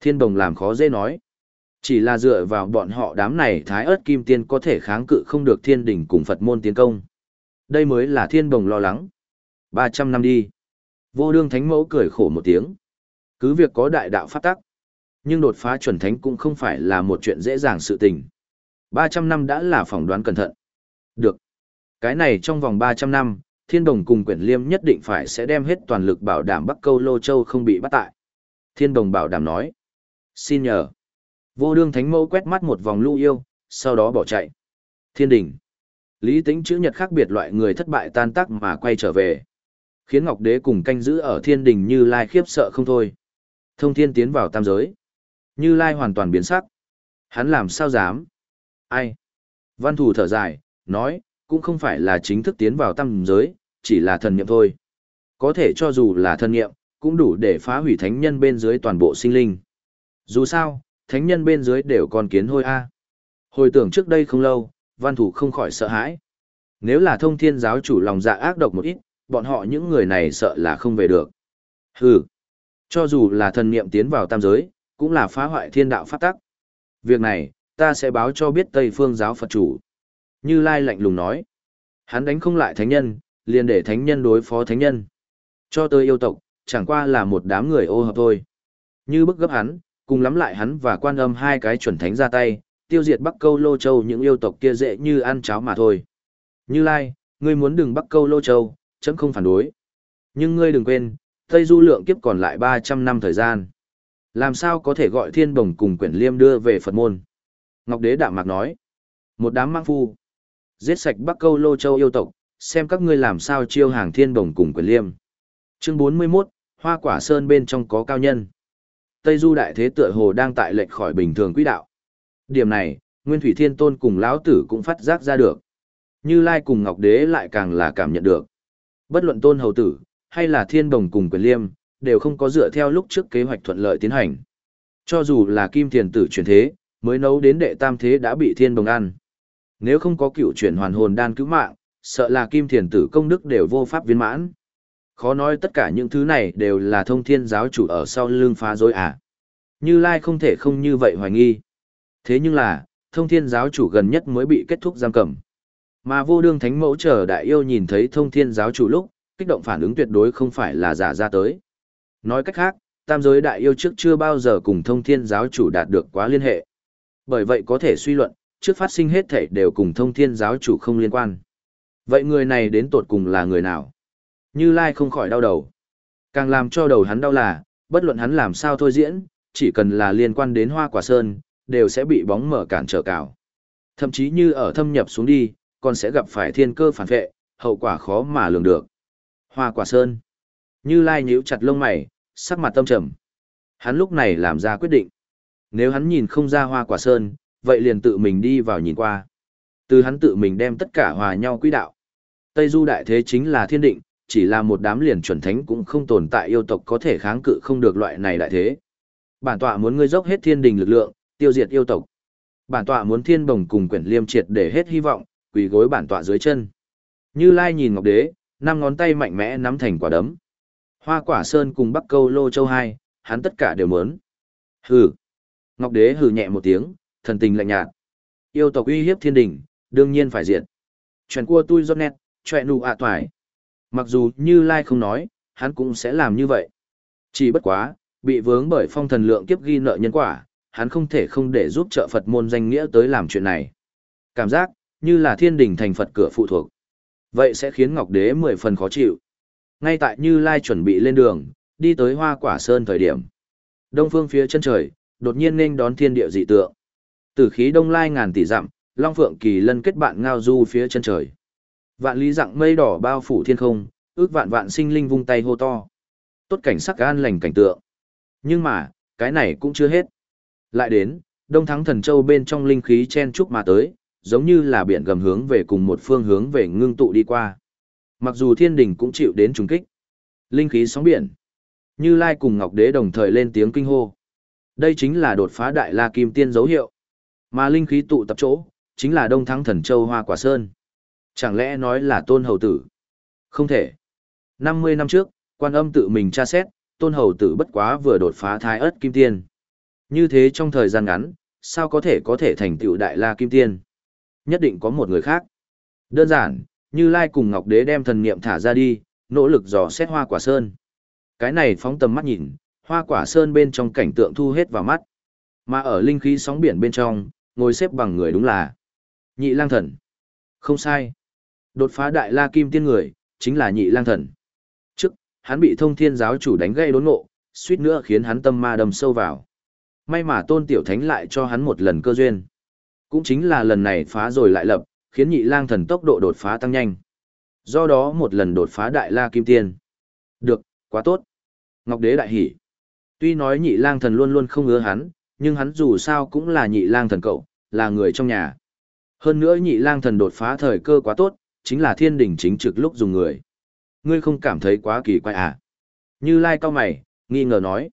Thiên đồng làm khó dễ nói. Chỉ là dựa vào bọn họ đám này thái ớt kim tiên có thể kháng cự không được thiên đỉnh cùng Phật môn tiến công. Đây mới là thiên đồng lo lắng. 300 năm đi. Vô đương thánh mẫu cười khổ một tiếng. Cứ việc có đại đạo phát tắc. Nhưng đột phá chuẩn thánh cũng không phải là một chuyện dễ dàng sự tình. 300 năm đã là phỏng đoán cẩn thận. Được. Cái này trong vòng 300 năm, thiên đồng cùng quyển liêm nhất định phải sẽ đem hết toàn lực bảo đảm Bắc Câu Lô Châu không bị bắt tại. Thiên đồng bảo đảm nói. Xin nhờ. Vô đương thánh mẫu quét mắt một vòng lưu yêu, sau đó bỏ chạy. Thiên đình. Lý tính chữ nhật khác biệt loại người thất bại tan tác mà quay trở về. Khiến Ngọc Đế cùng canh giữ ở thiên đình như lai khiếp sợ không thôi. Thông thiên tiến vào tam giới. Như lai hoàn toàn biến sắc. Hắn làm sao dám? Ai? Văn thủ thở dài, nói, cũng không phải là chính thức tiến vào tam giới, chỉ là thần niệm thôi. Có thể cho dù là thần niệm, cũng đủ để phá hủy thánh nhân bên dưới toàn bộ sinh linh. Dù sao, thánh nhân bên dưới đều còn kiến hôi a. Hồi tưởng trước đây không lâu, văn thủ không khỏi sợ hãi. Nếu là thông thiên giáo chủ lòng dạ ác độc một ít, bọn họ những người này sợ là không về được. Hừ, cho dù là thần niệm tiến vào tam giới, cũng là phá hoại thiên đạo pháp tắc. Việc này, ta sẽ báo cho biết Tây Phương giáo Phật chủ. Như Lai lạnh lùng nói, hắn đánh không lại thánh nhân, liền để thánh nhân đối phó thánh nhân. Cho tới yêu tộc, chẳng qua là một đám người ô hợp thôi. Như bức gấp hắn, cùng lắm lại hắn và quan âm hai cái chuẩn thánh ra tay, tiêu diệt Bắc Câu Lô Châu những yêu tộc kia dễ như ăn cháo mà thôi. Như Lai, ngươi muốn đừng Bắc Câu Lô Châu, chấm không phản đối. Nhưng ngươi đừng quên, Tây Du lượng kiếp còn lại 300 năm thời gian. Làm sao có thể gọi thiên bồng cùng quyển liêm đưa về Phật môn? Ngọc Đế đạm mạc nói. Một đám mang phu. Giết sạch Bắc Câu Lô Châu yêu tộc, xem các ngươi làm sao chiêu hàng thiên bồng cùng quyền liêm. Chương 41, Hoa Quả Sơn bên trong có cao nhân. Tây Du đại thế tựa hồ đang tại lệch khỏi bình thường quỹ đạo. Điểm này, Nguyên Thủy Thiên Tôn cùng lão tử cũng phát giác ra được. Như Lai cùng Ngọc Đế lại càng là cảm nhận được. Bất luận Tôn hầu tử hay là Thiên Đồng cùng Quyền Liêm, đều không có dựa theo lúc trước kế hoạch thuận lợi tiến hành. Cho dù là Kim Thiền tử chuyển thế, mới nấu đến đệ tam thế đã bị Thiên Đồng ăn. Nếu không có cựu chuyển hoàn hồn đan cứu mạng, sợ là Kim Thiền tử công đức đều vô pháp viên mãn. Khó nói tất cả những thứ này đều là thông thiên giáo chủ ở sau lưng phá dối à. Như Lai không thể không như vậy hoài nghi. Thế nhưng là, thông thiên giáo chủ gần nhất mới bị kết thúc giam cầm. Mà vô đương thánh mẫu chờ đại yêu nhìn thấy thông thiên giáo chủ lúc, kích động phản ứng tuyệt đối không phải là giả ra tới. Nói cách khác, tam giới đại yêu trước chưa bao giờ cùng thông thiên giáo chủ đạt được quá liên hệ. Bởi vậy có thể suy luận, trước phát sinh hết thể đều cùng thông thiên giáo chủ không liên quan. Vậy người này đến tột cùng là người nào? Như Lai không khỏi đau đầu. Càng làm cho đầu hắn đau là, bất luận hắn làm sao thôi diễn, chỉ cần là liên quan đến hoa quả sơn, đều sẽ bị bóng mở cản trở cào. Thậm chí như ở thâm nhập xuống đi, còn sẽ gặp phải thiên cơ phản vệ, hậu quả khó mà lường được. Hoa quả sơn. Như Lai nhíu chặt lông mày, sắc mặt tâm trầm. Hắn lúc này làm ra quyết định. Nếu hắn nhìn không ra hoa quả sơn, vậy liền tự mình đi vào nhìn qua. Từ hắn tự mình đem tất cả hòa nhau quỹ đạo. Tây Du đại thế chính là thiên định, chỉ là một đám liền chuẩn thánh cũng không tồn tại yêu tộc có thể kháng cự không được loại này đại thế. Bản tọa muốn ngươi dốc hết thiên đình lực lượng, tiêu diệt yêu tộc. Bản tọa muốn thiên bồng cùng quyển liêm triệt để hết hy vọng, quỳ gối bản tọa dưới chân. Như Lai nhìn Ngọc Đế, năm ngón tay mạnh mẽ nắm thành quả đấm. Hoa quả sơn cùng Bắc Câu Lô Châu hai, hắn tất cả đều muốn. Hừ. Ngọc Đế hừ nhẹ một tiếng, thần tình lạnh nhạt. Yêu tộc uy hiếp thiên đình, đương nhiên phải diệt. Chuyện cua tôi giọt nét, chuyện nụ ạ toài. Mặc dù như Lai không nói, hắn cũng sẽ làm như vậy. Chỉ bất quá, bị vướng bởi phong thần lượng kiếp ghi nợ nhân quả, hắn không thể không để giúp trợ Phật môn danh nghĩa tới làm chuyện này. Cảm giác, như là thiên đình thành Phật cửa phụ thuộc. Vậy sẽ khiến Ngọc Đế mười phần khó chịu. Ngay tại Như Lai chuẩn bị lên đường, đi tới hoa quả sơn thời điểm. Đông phương phía chân trời, đột nhiên nên đón thiên địa dị tượng. Tử khí đông lai ngàn tỷ dặm, long phượng kỳ lân kết bạn ngao du phía chân trời. Vạn lý dặng mây đỏ bao phủ thiên không, ước vạn vạn sinh linh vung tay hô to. Tốt cảnh sắc an lành cảnh tượng. Nhưng mà, cái này cũng chưa hết. Lại đến, Đông Thắng Thần Châu bên trong linh khí chen chúc mà tới, giống như là biển gầm hướng về cùng một phương hướng về ngưng tụ đi qua. Mặc dù thiên đình cũng chịu đến trùng kích. Linh khí sóng biển. Như Lai cùng Ngọc Đế đồng thời lên tiếng kinh hô. Đây chính là đột phá đại la kim tiên dấu hiệu. Mà linh khí tụ tập chỗ, chính là Đông Thắng Thần Châu Hoa Quả Sơn. Chẳng lẽ nói là tôn hầu tử? Không thể. 50 năm trước, quan âm tự mình tra xét, tôn hầu tử bất quá vừa đột phá thái ớt kim tiên. Như thế trong thời gian ngắn, sao có thể có thể thành tựu đại la kim tiên? Nhất định có một người khác. Đơn giản, như Lai cùng Ngọc Đế đem thần niệm thả ra đi, nỗ lực dò xét hoa quả sơn. Cái này phóng tầm mắt nhìn, hoa quả sơn bên trong cảnh tượng thu hết vào mắt. Mà ở linh khí sóng biển bên trong, ngồi xếp bằng người đúng là nhị lang thần. Không sai. Đột phá đại la kim tiên người, chính là nhị lang thần. Trước, hắn bị thông thiên giáo chủ đánh gây đốn ngộ, suýt nữa khiến hắn tâm ma đâm sâu vào. May mà tôn tiểu thánh lại cho hắn một lần cơ duyên. Cũng chính là lần này phá rồi lại lập, khiến nhị lang thần tốc độ đột phá tăng nhanh. Do đó một lần đột phá đại la kim tiên. Được, quá tốt. Ngọc đế đại hỉ. Tuy nói nhị lang thần luôn luôn không ngứa hắn, nhưng hắn dù sao cũng là nhị lang thần cậu, là người trong nhà. Hơn nữa nhị lang thần đột phá thời cơ quá tốt, chính là thiên đỉnh chính trực lúc dùng người. Ngươi không cảm thấy quá kỳ quái à? Như Lai cao mày, nghi ngờ nói.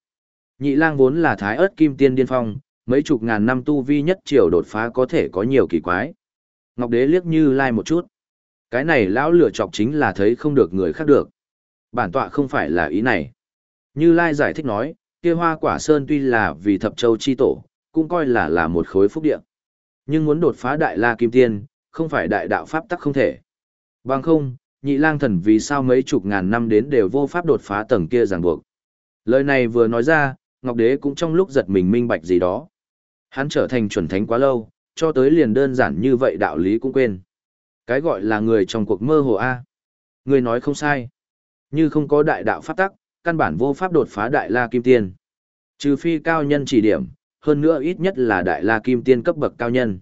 Nhị lang vốn là thái ớt kim tiên điên phong, mấy chục ngàn năm tu vi nhất triều đột phá có thể có nhiều kỳ quái. Ngọc Đế liếc Như Lai một chút. Cái này lão lửa chọc chính là thấy không được người khác được. Bản tọa không phải là ý này. Như Lai giải thích nói, kia hoa quả sơn tuy là vì thập châu chi tổ, cũng coi là là một khối phúc địa. Nhưng muốn đột phá đại la kim tiên, không phải đại đạo pháp tắc không thể. Bằng không, nhị lang thần vì sao mấy chục ngàn năm đến đều vô pháp đột phá tầng kia ràng buộc. Lời này vừa nói ra, Ngọc Đế cũng trong lúc giật mình minh bạch gì đó. Hắn trở thành chuẩn thánh quá lâu, cho tới liền đơn giản như vậy đạo lý cũng quên. Cái gọi là người trong cuộc mơ hồ A. Người nói không sai. Như không có đại đạo pháp tắc, căn bản vô pháp đột phá đại la kim tiên. Trừ phi cao nhân chỉ điểm, hơn nữa ít nhất là đại la kim tiên cấp bậc cao nhân.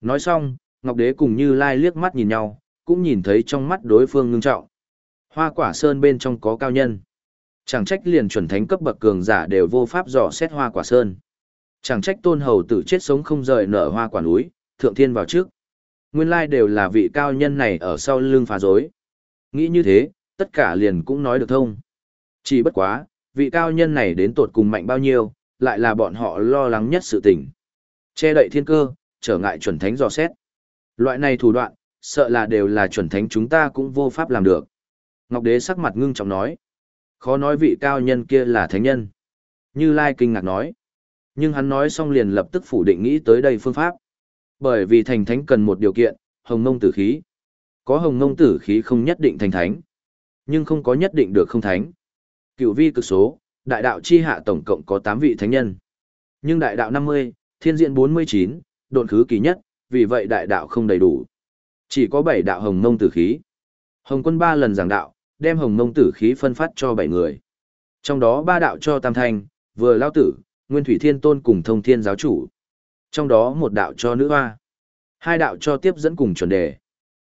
Nói xong, Ngọc Đế cùng Như Lai liếc mắt nhìn nhau, cũng nhìn thấy trong mắt đối phương ngưng trọng. Hoa quả sơn bên trong có cao nhân. Chẳng trách liền chuẩn thánh cấp bậc cường giả đều vô pháp dò xét hoa quả sơn. Chẳng trách tôn hầu tử chết sống không rời nở hoa quả núi, thượng thiên vào trước. Nguyên lai đều là vị cao nhân này ở sau lưng phá dối. Nghĩ như thế, tất cả liền cũng nói được thông. Chỉ bất quá, vị cao nhân này đến tột cùng mạnh bao nhiêu, lại là bọn họ lo lắng nhất sự tình. Che đậy thiên cơ, trở ngại chuẩn thánh dò xét. Loại này thủ đoạn, sợ là đều là chuẩn thánh chúng ta cũng vô pháp làm được. Ngọc Đế sắc mặt ngưng trọng nói. Khó nói vị cao nhân kia là thánh nhân. Như Lai kinh ngạc nói. Nhưng hắn nói xong liền lập tức phủ định nghĩ tới đây phương pháp. Bởi vì thành thánh cần một điều kiện, hồng mông tử khí. Có hồng mông tử khí không nhất định thành thánh. Nhưng không có nhất định được không thánh. Cựu vi cực số, đại đạo chi hạ tổng cộng có 8 vị thánh nhân. Nhưng đại đạo 50, thiên diện 49, độn khứ kỳ nhất, vì vậy đại đạo không đầy đủ. Chỉ có 7 đạo hồng mông tử khí. Hồng quân 3 lần giảng đạo, đem hồng mông tử khí phân phát cho 7 người. Trong đó ba đạo cho Tam Thanh, vừa lao tử, Nguyên Thủy Thiên Tôn cùng Thông Thiên Giáo Chủ. Trong đó một đạo cho nữ hoa. Hai đạo cho tiếp dẫn cùng chuẩn đề.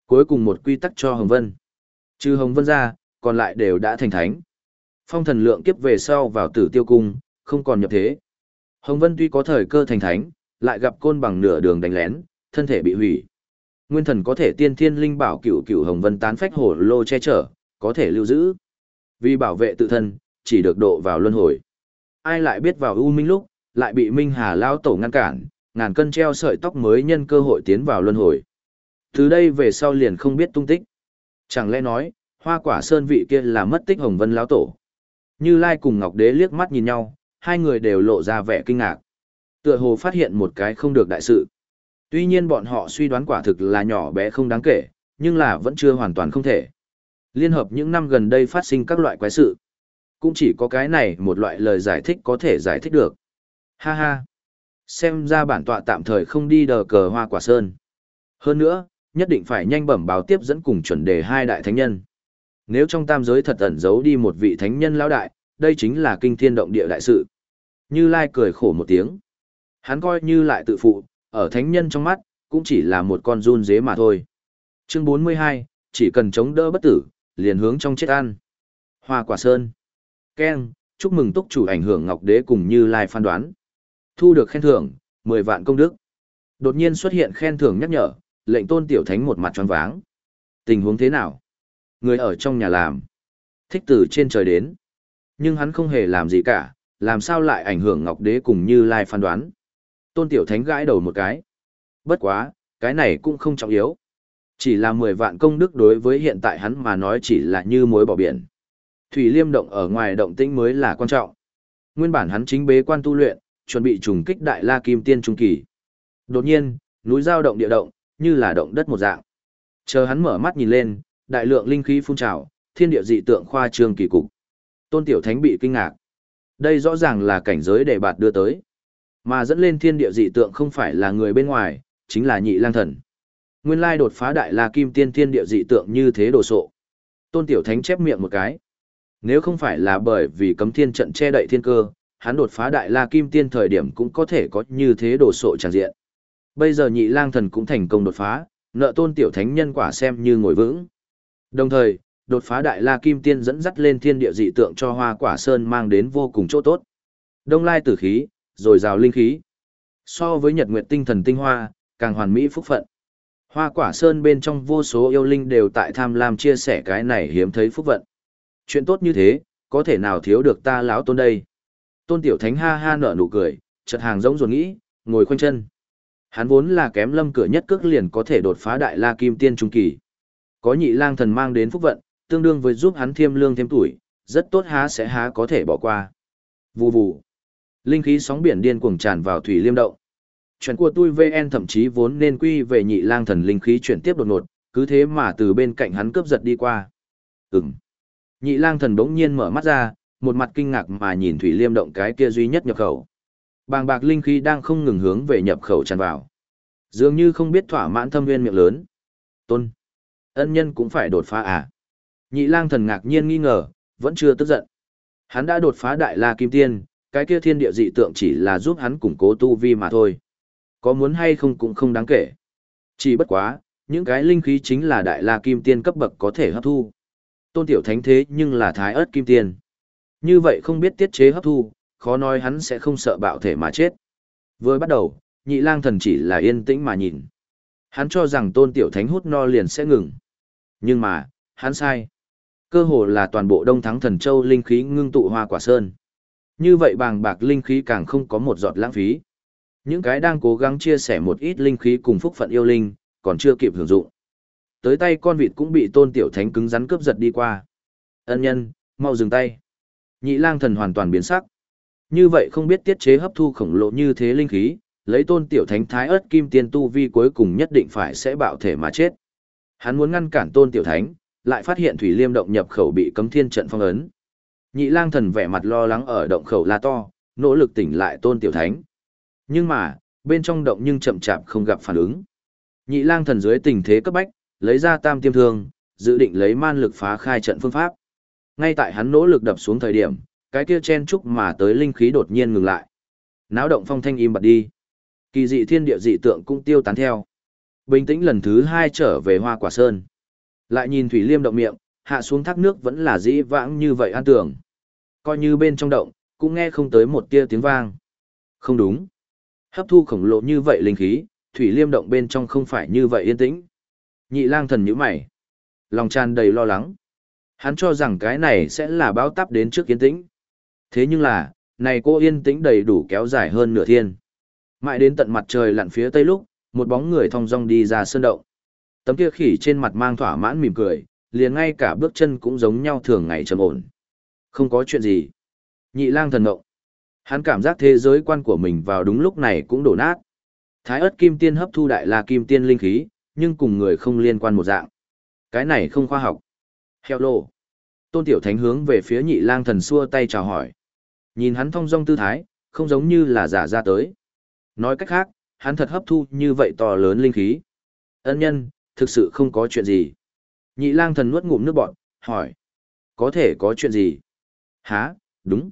Cuối cùng một quy tắc cho Hồng Vân. Trừ Hồng Vân ra, còn lại đều đã thành thánh. Phong thần lượng kiếp về sau vào tử tiêu cung, không còn nhập thế. Hồng Vân tuy có thời cơ thành thánh, lại gặp côn bằng nửa đường đánh lén, thân thể bị hủy. Nguyên thần có thể tiên thiên linh bảo cửu cửu Hồng Vân tán phách hổ lô che chở, có thể lưu giữ. Vì bảo vệ tự thân, chỉ được độ vào luân hồi. Ai lại biết vào U Minh lúc, lại bị Minh Hà lao tổ ngăn cản, ngàn cân treo sợi tóc mới nhân cơ hội tiến vào luân hồi. Từ đây về sau liền không biết tung tích. Chẳng lẽ nói, hoa quả sơn vị kia là mất tích Hồng Vân lão tổ. Như Lai cùng Ngọc Đế liếc mắt nhìn nhau, hai người đều lộ ra vẻ kinh ngạc. Tựa hồ phát hiện một cái không được đại sự. Tuy nhiên bọn họ suy đoán quả thực là nhỏ bé không đáng kể, nhưng là vẫn chưa hoàn toàn không thể. Liên hợp những năm gần đây phát sinh các loại quái sự. Cũng chỉ có cái này một loại lời giải thích có thể giải thích được. Ha ha. Xem ra bản tọa tạm thời không đi đờ cờ hoa quả sơn. Hơn nữa, nhất định phải nhanh bẩm báo tiếp dẫn cùng chuẩn đề hai đại thánh nhân. Nếu trong tam giới thật ẩn giấu đi một vị thánh nhân lão đại, đây chính là kinh thiên động địa đại sự. Như Lai cười khổ một tiếng. Hắn coi như lại tự phụ, ở thánh nhân trong mắt, cũng chỉ là một con run dế mà thôi. Chương 42, chỉ cần chống đỡ bất tử, liền hướng trong chết ăn. Hoa quả sơn. Ken, chúc mừng túc chủ ảnh hưởng Ngọc Đế cùng Như Lai phán đoán. Thu được khen thưởng, 10 vạn công đức. Đột nhiên xuất hiện khen thưởng nhắc nhở, lệnh tôn tiểu thánh một mặt tròn váng. Tình huống thế nào? Người ở trong nhà làm. Thích từ trên trời đến. Nhưng hắn không hề làm gì cả, làm sao lại ảnh hưởng Ngọc Đế cùng Như Lai phán đoán. Tôn Tiểu Thánh gãi đầu một cái. Bất quá, cái này cũng không trọng yếu. Chỉ là 10 vạn công đức đối với hiện tại hắn mà nói chỉ là như muối bỏ biển. Thủy Liêm động ở ngoài động tĩnh mới là quan trọng. Nguyên bản hắn chính bế quan tu luyện, chuẩn bị trùng kích đại la kim tiên trung kỳ. Đột nhiên, núi giao động địa động, như là động đất một dạng. Chờ hắn mở mắt nhìn lên, đại lượng linh khí phun trào, thiên địa dị tượng khoa trương kỳ cục. Tôn Tiểu Thánh bị kinh ngạc. Đây rõ ràng là cảnh giới để bạt đưa tới. Mà dẫn lên thiên địa dị tượng không phải là người bên ngoài, chính là nhị lang thần. Nguyên lai đột phá đại la kim tiên thiên địa dị tượng như thế đồ sộ. Tôn Tiểu Thánh chép miệng một cái. Nếu không phải là bởi vì cấm thiên trận che đậy thiên cơ, hắn đột phá đại la kim tiên thời điểm cũng có thể có như thế đồ sộ tràn diện. Bây giờ nhị lang thần cũng thành công đột phá, nợ tôn tiểu thánh nhân quả xem như ngồi vững. Đồng thời, đột phá đại la kim tiên dẫn dắt lên thiên địa dị tượng cho hoa quả sơn mang đến vô cùng chỗ tốt. Đông lai tử khí, rồi rào linh khí. So với nhật nguyệt tinh thần tinh hoa, càng hoàn mỹ phúc phận. Hoa quả sơn bên trong vô số yêu linh đều tại tham lam chia sẻ cái này hiếm thấy phúc vận. Chuyện tốt như thế, có thể nào thiếu được ta lão tôn đây. Tôn tiểu thánh ha ha nở nụ cười, chợt hàng giống ruột nghĩ, ngồi khoanh chân. Hắn vốn là kém lâm cửa nhất cước liền có thể đột phá đại la kim tiên trung kỳ. Có nhị lang thần mang đến phúc vận, tương đương với giúp hắn thêm lương thêm tuổi, rất tốt há sẽ há có thể bỏ qua. Vù vù. Linh khí sóng biển điên cuồng tràn vào thủy liêm động. Chuyện của tôi VN thậm chí vốn nên quy về nhị lang thần linh khí chuyển tiếp đột ngột, cứ thế mà từ bên cạnh hắn cướp giật đi qua. Ừm. Nhị lang thần bỗng nhiên mở mắt ra, một mặt kinh ngạc mà nhìn thủy liêm động cái kia duy nhất nhập khẩu. Bàng bạc linh khí đang không ngừng hướng về nhập khẩu tràn vào. Dường như không biết thỏa mãn thâm viên miệng lớn. Tôn. Ân nhân cũng phải đột phá à? Nhị lang thần ngạc nhiên nghi ngờ, vẫn chưa tức giận. Hắn đã đột phá đại la kim tiên, cái kia thiên địa dị tượng chỉ là giúp hắn củng cố tu vi mà thôi. Có muốn hay không cũng không đáng kể. Chỉ bất quá, những cái linh khí chính là đại la kim tiên cấp bậc có thể hấp thu. Tôn tiểu thánh thế nhưng là thái ớt kim tiên. Như vậy không biết tiết chế hấp thu, khó nói hắn sẽ không sợ bạo thể mà chết. Vừa bắt đầu, nhị lang thần chỉ là yên tĩnh mà nhìn. Hắn cho rằng tôn tiểu thánh hút no liền sẽ ngừng. Nhưng mà, hắn sai. Cơ hồ là toàn bộ đông thắng thần châu linh khí ngưng tụ hoa quả sơn. Như vậy bàng bạc linh khí càng không có một giọt lãng phí. Những cái đang cố gắng chia sẻ một ít linh khí cùng phúc phận yêu linh, còn chưa kịp hưởng dụng. Tới tay con vịt cũng bị tôn tiểu thánh cứng rắn cướp giật đi qua. Ân nhân, mau dừng tay. Nhị lang thần hoàn toàn biến sắc. Như vậy không biết tiết chế hấp thu khổng lồ như thế linh khí, lấy tôn tiểu thánh thái ớt kim tiên tu vi cuối cùng nhất định phải sẽ bạo thể mà chết. Hắn muốn ngăn cản tôn tiểu thánh, lại phát hiện thủy liêm động nhập khẩu bị cấm thiên trận phong ấn. Nhị lang thần vẻ mặt lo lắng ở động khẩu la to, nỗ lực tỉnh lại tôn tiểu thánh. Nhưng mà, bên trong động nhưng chậm chạp không gặp phản ứng. Nhị lang thần dưới tình thế cấp bách, lấy ra tam tiêm thương, dự định lấy man lực phá khai trận phương pháp. Ngay tại hắn nỗ lực đập xuống thời điểm, cái kia chen chúc mà tới linh khí đột nhiên ngừng lại. Náo động phong thanh im bặt đi. Kỳ dị thiên địa dị tượng cũng tiêu tán theo. Bình tĩnh lần thứ hai trở về hoa quả sơn. Lại nhìn thủy liêm động miệng, hạ xuống thác nước vẫn là dĩ vãng như vậy an tưởng. Coi như bên trong động, cũng nghe không tới một tia tiếng vang. Không đúng. Hấp thu khổng lồ như vậy linh khí, thủy liêm động bên trong không phải như vậy yên tĩnh. Nhị lang thần nhíu mày. Lòng tràn đầy lo lắng. Hắn cho rằng cái này sẽ là báo táp đến trước yên tĩnh. Thế nhưng là, này cô yên tĩnh đầy đủ kéo dài hơn nửa thiên. Mãi đến tận mặt trời lặn phía tây lúc, một bóng người thong dong đi ra sơn động. Tấm kia khỉ trên mặt mang thỏa mãn mỉm cười, liền ngay cả bước chân cũng giống nhau thường ngày trầm ổn. Không có chuyện gì. Nhị lang thần động Hắn cảm giác thế giới quan của mình vào đúng lúc này cũng đổ nát. Thái ớt kim tiên hấp thu đại la kim tiên linh khí, nhưng cùng người không liên quan một dạng. Cái này không khoa học. Hello. Tôn Tiểu Thánh hướng về phía nhị lang thần xua tay chào hỏi. Nhìn hắn thong dong tư thái, không giống như là giả ra tới. Nói cách khác, hắn thật hấp thu như vậy to lớn linh khí. Ân nhân, thực sự không có chuyện gì. Nhị lang thần nuốt ngụm nước bọt, hỏi. Có thể có chuyện gì? Hả, đúng.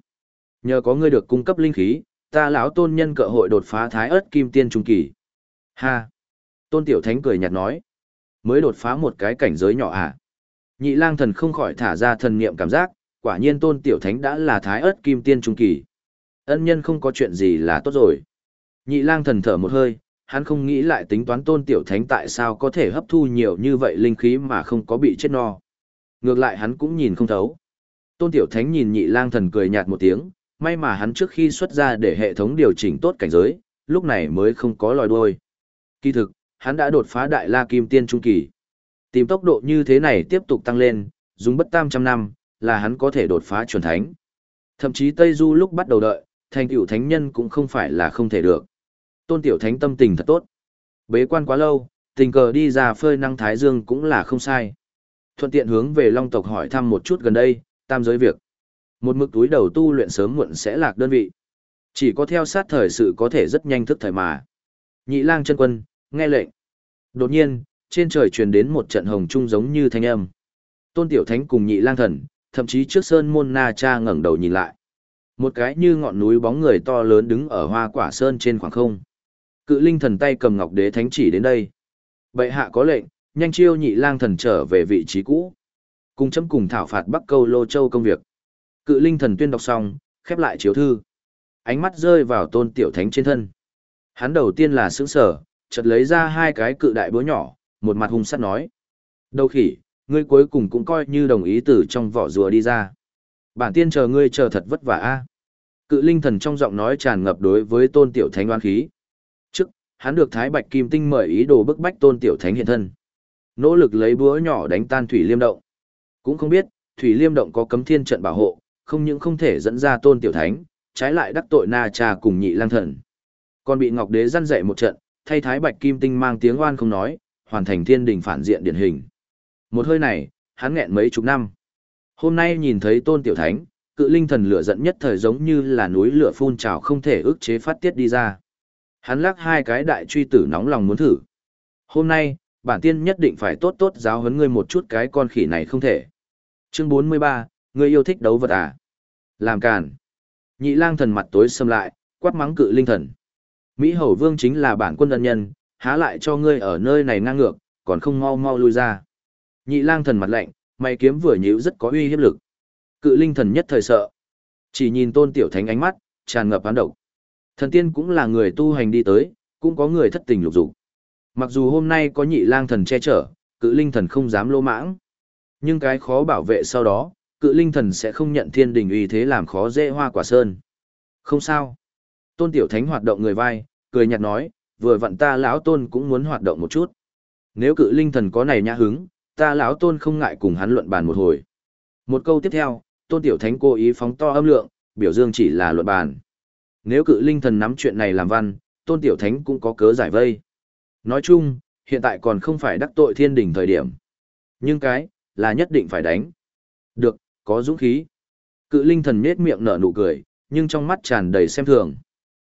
Nhờ có ngươi được cung cấp linh khí, ta lão tôn nhân cơ hội đột phá thái ớt kim tiên trung kỳ. Ha. Tôn tiểu thánh cười nhạt nói. Mới đột phá một cái cảnh giới nhỏ à? Nhị lang thần không khỏi thả ra thần niệm cảm giác, quả nhiên tôn tiểu thánh đã là thái ớt kim tiên trung kỳ. Ân nhân không có chuyện gì là tốt rồi. Nhị lang thần thở một hơi, hắn không nghĩ lại tính toán tôn tiểu thánh tại sao có thể hấp thu nhiều như vậy linh khí mà không có bị chết no. Ngược lại hắn cũng nhìn không thấu. Tôn tiểu thánh nhìn nhị lang thần cười nhạt một tiếng, may mà hắn trước khi xuất ra để hệ thống điều chỉnh tốt cảnh giới, lúc này mới không có lòi đuôi. Kỳ thực, hắn đã đột phá đại la kim tiên trung kỳ. Tìm tốc độ như thế này tiếp tục tăng lên, dùng bất tam trăm năm, là hắn có thể đột phá chuẩn thánh. Thậm chí Tây Du lúc bắt đầu đợi, thành tựu thánh nhân cũng không phải là không thể được. Tôn Tiểu Thánh tâm tình thật tốt. Bế quan quá lâu, tình cờ đi ra phơi năng thái dương cũng là không sai. Thuận tiện hướng về Long tộc hỏi thăm một chút gần đây, tam giới việc. Một mực túi đầu tu luyện sớm muộn sẽ lạc đơn vị. Chỉ có theo sát thời sự có thể rất nhanh thức thời mà. Nhị lang chân quân, nghe lệnh. Đột nhiên, trên trời truyền đến một trận hồng trung giống như thanh âm. Tôn Tiểu Thánh cùng nhị lang thần, thậm chí trước sơn môn na cha ngẩng đầu nhìn lại. Một cái như ngọn núi bóng người to lớn đứng ở hoa quả sơn trên khoảng không. Cự linh thần tay cầm ngọc đế thánh chỉ đến đây. Bệ hạ có lệnh, nhanh chiêu nhị lang thần trở về vị trí cũ. Cùng chấm cùng thảo phạt Bắc Câu Lô Châu công việc. Cự linh thần tuyên đọc xong, khép lại chiếu thư. Ánh mắt rơi vào tôn tiểu thánh trên thân. Hắn đầu tiên là sững sở, chợt lấy ra hai cái cự đại búa nhỏ, một mặt hung sắt nói. Đầu khỉ, ngươi cuối cùng cũng coi như đồng ý từ trong vỏ rùa đi ra. Bản tiên chờ ngươi chờ thật vất vả a. Cự linh thần trong giọng nói tràn ngập đối với tôn tiểu thánh oan khí. Hắn được Thái Bạch Kim Tinh mời ý đồ bức bách tôn tiểu thánh hiện thân. nỗ lực lấy búa nhỏ đánh tan thủy liêm động. Cũng không biết, thủy liêm động có cấm thiên trận bảo hộ, không những không thể dẫn ra tôn tiểu thánh, trái lại đắc tội na cha cùng nhị lang thần. Còn bị Ngọc Đế răn dạy một trận, thay Thái Bạch Kim Tinh mang tiếng oan không nói, hoàn thành thiên đình phản diện điển hình. Một hơi này, hắn nghẹn mấy chục năm. Hôm nay nhìn thấy tôn tiểu thánh, cự linh thần lửa giận nhất thời giống như là núi lửa phun trào không thể ức chế phát tiết đi ra. Hắn lắc hai cái đại truy tử nóng lòng muốn thử. Hôm nay, bản tiên nhất định phải tốt tốt giáo huấn ngươi một chút cái con khỉ này không thể. Chương 43, ngươi yêu thích đấu vật à? Làm càn. Nhị lang thần mặt tối xâm lại, quát mắng cự linh thần. Mỹ hầu vương chính là bản quân ân nhân, há lại cho ngươi ở nơi này ngang ngược, còn không mau mau lui ra. Nhị lang thần mặt lạnh, mày kiếm vừa nhíu rất có uy hiếp lực. Cự linh thần nhất thời sợ. Chỉ nhìn tôn tiểu thánh ánh mắt, tràn ngập hán độc. Thần tiên cũng là người tu hành đi tới, cũng có người thất tình lục dục. Mặc dù hôm nay có nhị lang thần che chở, cự linh thần không dám lô mãng. Nhưng cái khó bảo vệ sau đó, cự linh thần sẽ không nhận thiên đình uy thế làm khó dễ hoa quả sơn. Không sao. Tôn tiểu thánh hoạt động người vai, cười nhạt nói, vừa vặn ta lão tôn cũng muốn hoạt động một chút. Nếu cự linh thần có này nhã hứng, ta lão tôn không ngại cùng hắn luận bàn một hồi. Một câu tiếp theo, tôn tiểu thánh cố ý phóng to âm lượng, biểu dương chỉ là luận bàn. Nếu cự linh thần nắm chuyện này làm văn, tôn tiểu thánh cũng có cớ giải vây. Nói chung, hiện tại còn không phải đắc tội thiên đình thời điểm. Nhưng cái, là nhất định phải đánh. Được, có dũng khí. Cự linh thần nết miệng nở nụ cười, nhưng trong mắt tràn đầy xem thường.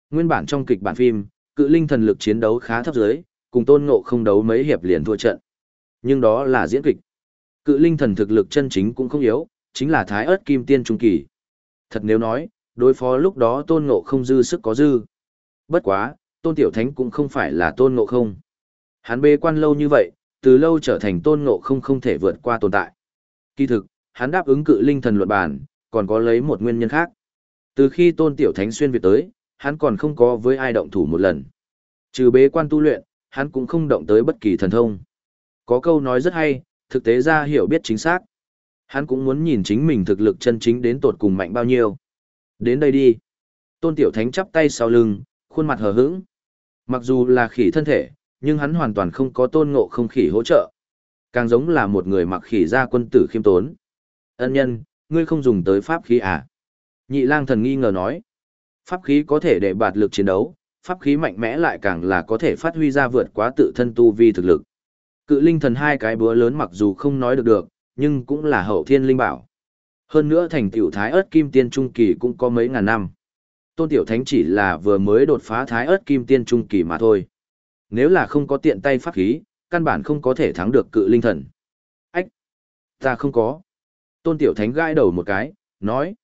Nguyên bản trong kịch bản phim, cự linh thần lực chiến đấu khá thấp dưới, cùng tôn ngộ không đấu mấy hiệp liền thua trận. Nhưng đó là diễn kịch. Cự linh thần thực lực chân chính cũng không yếu, chính là thái ớt kim tiên trung kỳ. Thật nếu nói, đối phó lúc đó tôn ngộ không dư sức có dư. Bất quá, tôn tiểu thánh cũng không phải là tôn ngộ không. Hắn bê quan lâu như vậy, từ lâu trở thành tôn ngộ không không thể vượt qua tồn tại. Kỳ thực, hắn đáp ứng cự linh thần luận bàn, còn có lấy một nguyên nhân khác. Từ khi tôn tiểu thánh xuyên Việt tới, hắn còn không có với ai động thủ một lần. Trừ bế quan tu luyện, hắn cũng không động tới bất kỳ thần thông. Có câu nói rất hay, thực tế ra hiểu biết chính xác. Hắn cũng muốn nhìn chính mình thực lực chân chính đến tột cùng mạnh bao nhiêu. Đến đây đi. Tôn Tiểu Thánh chắp tay sau lưng, khuôn mặt hờ hững. Mặc dù là khỉ thân thể, nhưng hắn hoàn toàn không có tôn ngộ không khỉ hỗ trợ. Càng giống là một người mặc khỉ ra quân tử khiêm tốn. Ân nhân, ngươi không dùng tới pháp khí à? Nhị lang thần nghi ngờ nói. Pháp khí có thể để bạt lực chiến đấu, pháp khí mạnh mẽ lại càng là có thể phát huy ra vượt quá tự thân tu vi thực lực. Cự linh thần hai cái búa lớn mặc dù không nói được được, nhưng cũng là hậu thiên linh bảo. Hơn nữa thành tiểu thái ớt kim tiên trung kỳ cũng có mấy ngàn năm. Tôn tiểu thánh chỉ là vừa mới đột phá thái ớt kim tiên trung kỳ mà thôi. Nếu là không có tiện tay pháp khí, căn bản không có thể thắng được cự linh thần. Ách! Ta không có. Tôn tiểu thánh gãi đầu một cái, nói.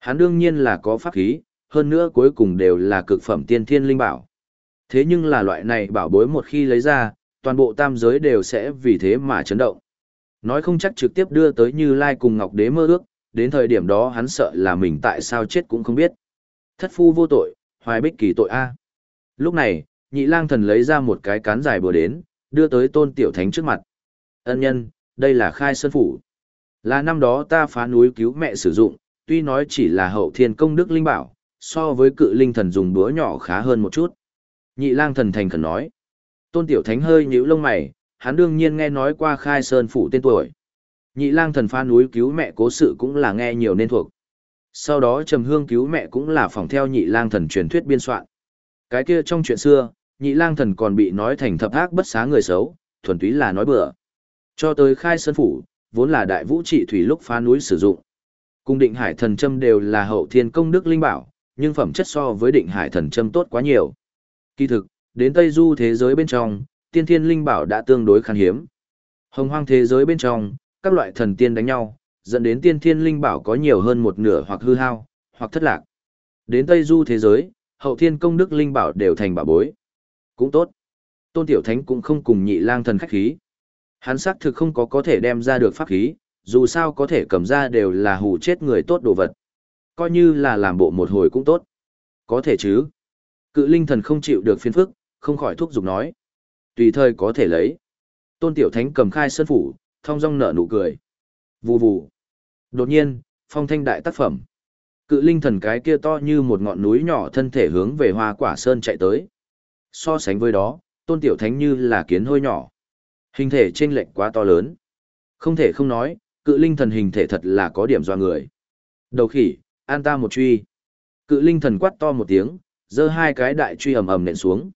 Hắn đương nhiên là có pháp khí, hơn nữa cuối cùng đều là cực phẩm tiên thiên linh bảo. Thế nhưng là loại này bảo bối một khi lấy ra, toàn bộ tam giới đều sẽ vì thế mà chấn động. Nói không chắc trực tiếp đưa tới Như Lai cùng Ngọc Đế mơ ước, đến thời điểm đó hắn sợ là mình tại sao chết cũng không biết. Thất phu vô tội, hoài bích kỳ tội A. Lúc này, nhị lang thần lấy ra một cái cán dài bừa đến, đưa tới tôn tiểu thánh trước mặt. Ân nhân, đây là khai sơn phủ. Là năm đó ta phá núi cứu mẹ sử dụng, tuy nói chỉ là hậu thiên công đức linh bảo, so với cự linh thần dùng búa nhỏ khá hơn một chút. Nhị lang thần thành khẩn nói. Tôn tiểu thánh hơi nhíu lông mày, hắn đương nhiên nghe nói qua khai sơn phủ tên tuổi. Nhị lang thần pha núi cứu mẹ cố sự cũng là nghe nhiều nên thuộc. Sau đó trầm hương cứu mẹ cũng là phỏng theo nhị lang thần truyền thuyết biên soạn. Cái kia trong chuyện xưa, nhị lang thần còn bị nói thành thập ác bất xá người xấu, thuần túy là nói bừa. Cho tới khai sơn phủ, vốn là đại vũ trị thủy lúc phá núi sử dụng. Cung định hải thần châm đều là hậu thiên công đức linh bảo, nhưng phẩm chất so với định hải thần châm tốt quá nhiều. Kỳ thực, đến Tây Du thế giới bên trong, tiên thiên linh bảo đã tương đối khan hiếm. Hồng hoang thế giới bên trong, các loại thần tiên đánh nhau, dẫn đến tiên thiên linh bảo có nhiều hơn một nửa hoặc hư hao, hoặc thất lạc. Đến Tây Du thế giới, hậu thiên công đức linh bảo đều thành bảo bối. Cũng tốt. Tôn Tiểu Thánh cũng không cùng nhị lang thần khách khí. Hắn xác thực không có có thể đem ra được pháp khí, dù sao có thể cầm ra đều là hù chết người tốt đồ vật. Coi như là làm bộ một hồi cũng tốt. Có thể chứ. Cự linh thần không chịu được phiền phức, không khỏi thúc giục nói. Tùy thời có thể lấy. Tôn Tiểu Thánh cầm khai sơn phủ, thong dong nở nụ cười. Vù vù. Đột nhiên, phong thanh đại tác phẩm. Cự linh thần cái kia to như một ngọn núi nhỏ thân thể hướng về hoa quả sơn chạy tới. So sánh với đó, tôn tiểu thánh như là kiến hôi nhỏ. Hình thể trên lệch quá to lớn. Không thể không nói, cự linh thần hình thể thật là có điểm doa người. Đầu khỉ, an ta một truy. Cự linh thần quát to một tiếng, giơ hai cái đại truy ầm ầm nện xuống.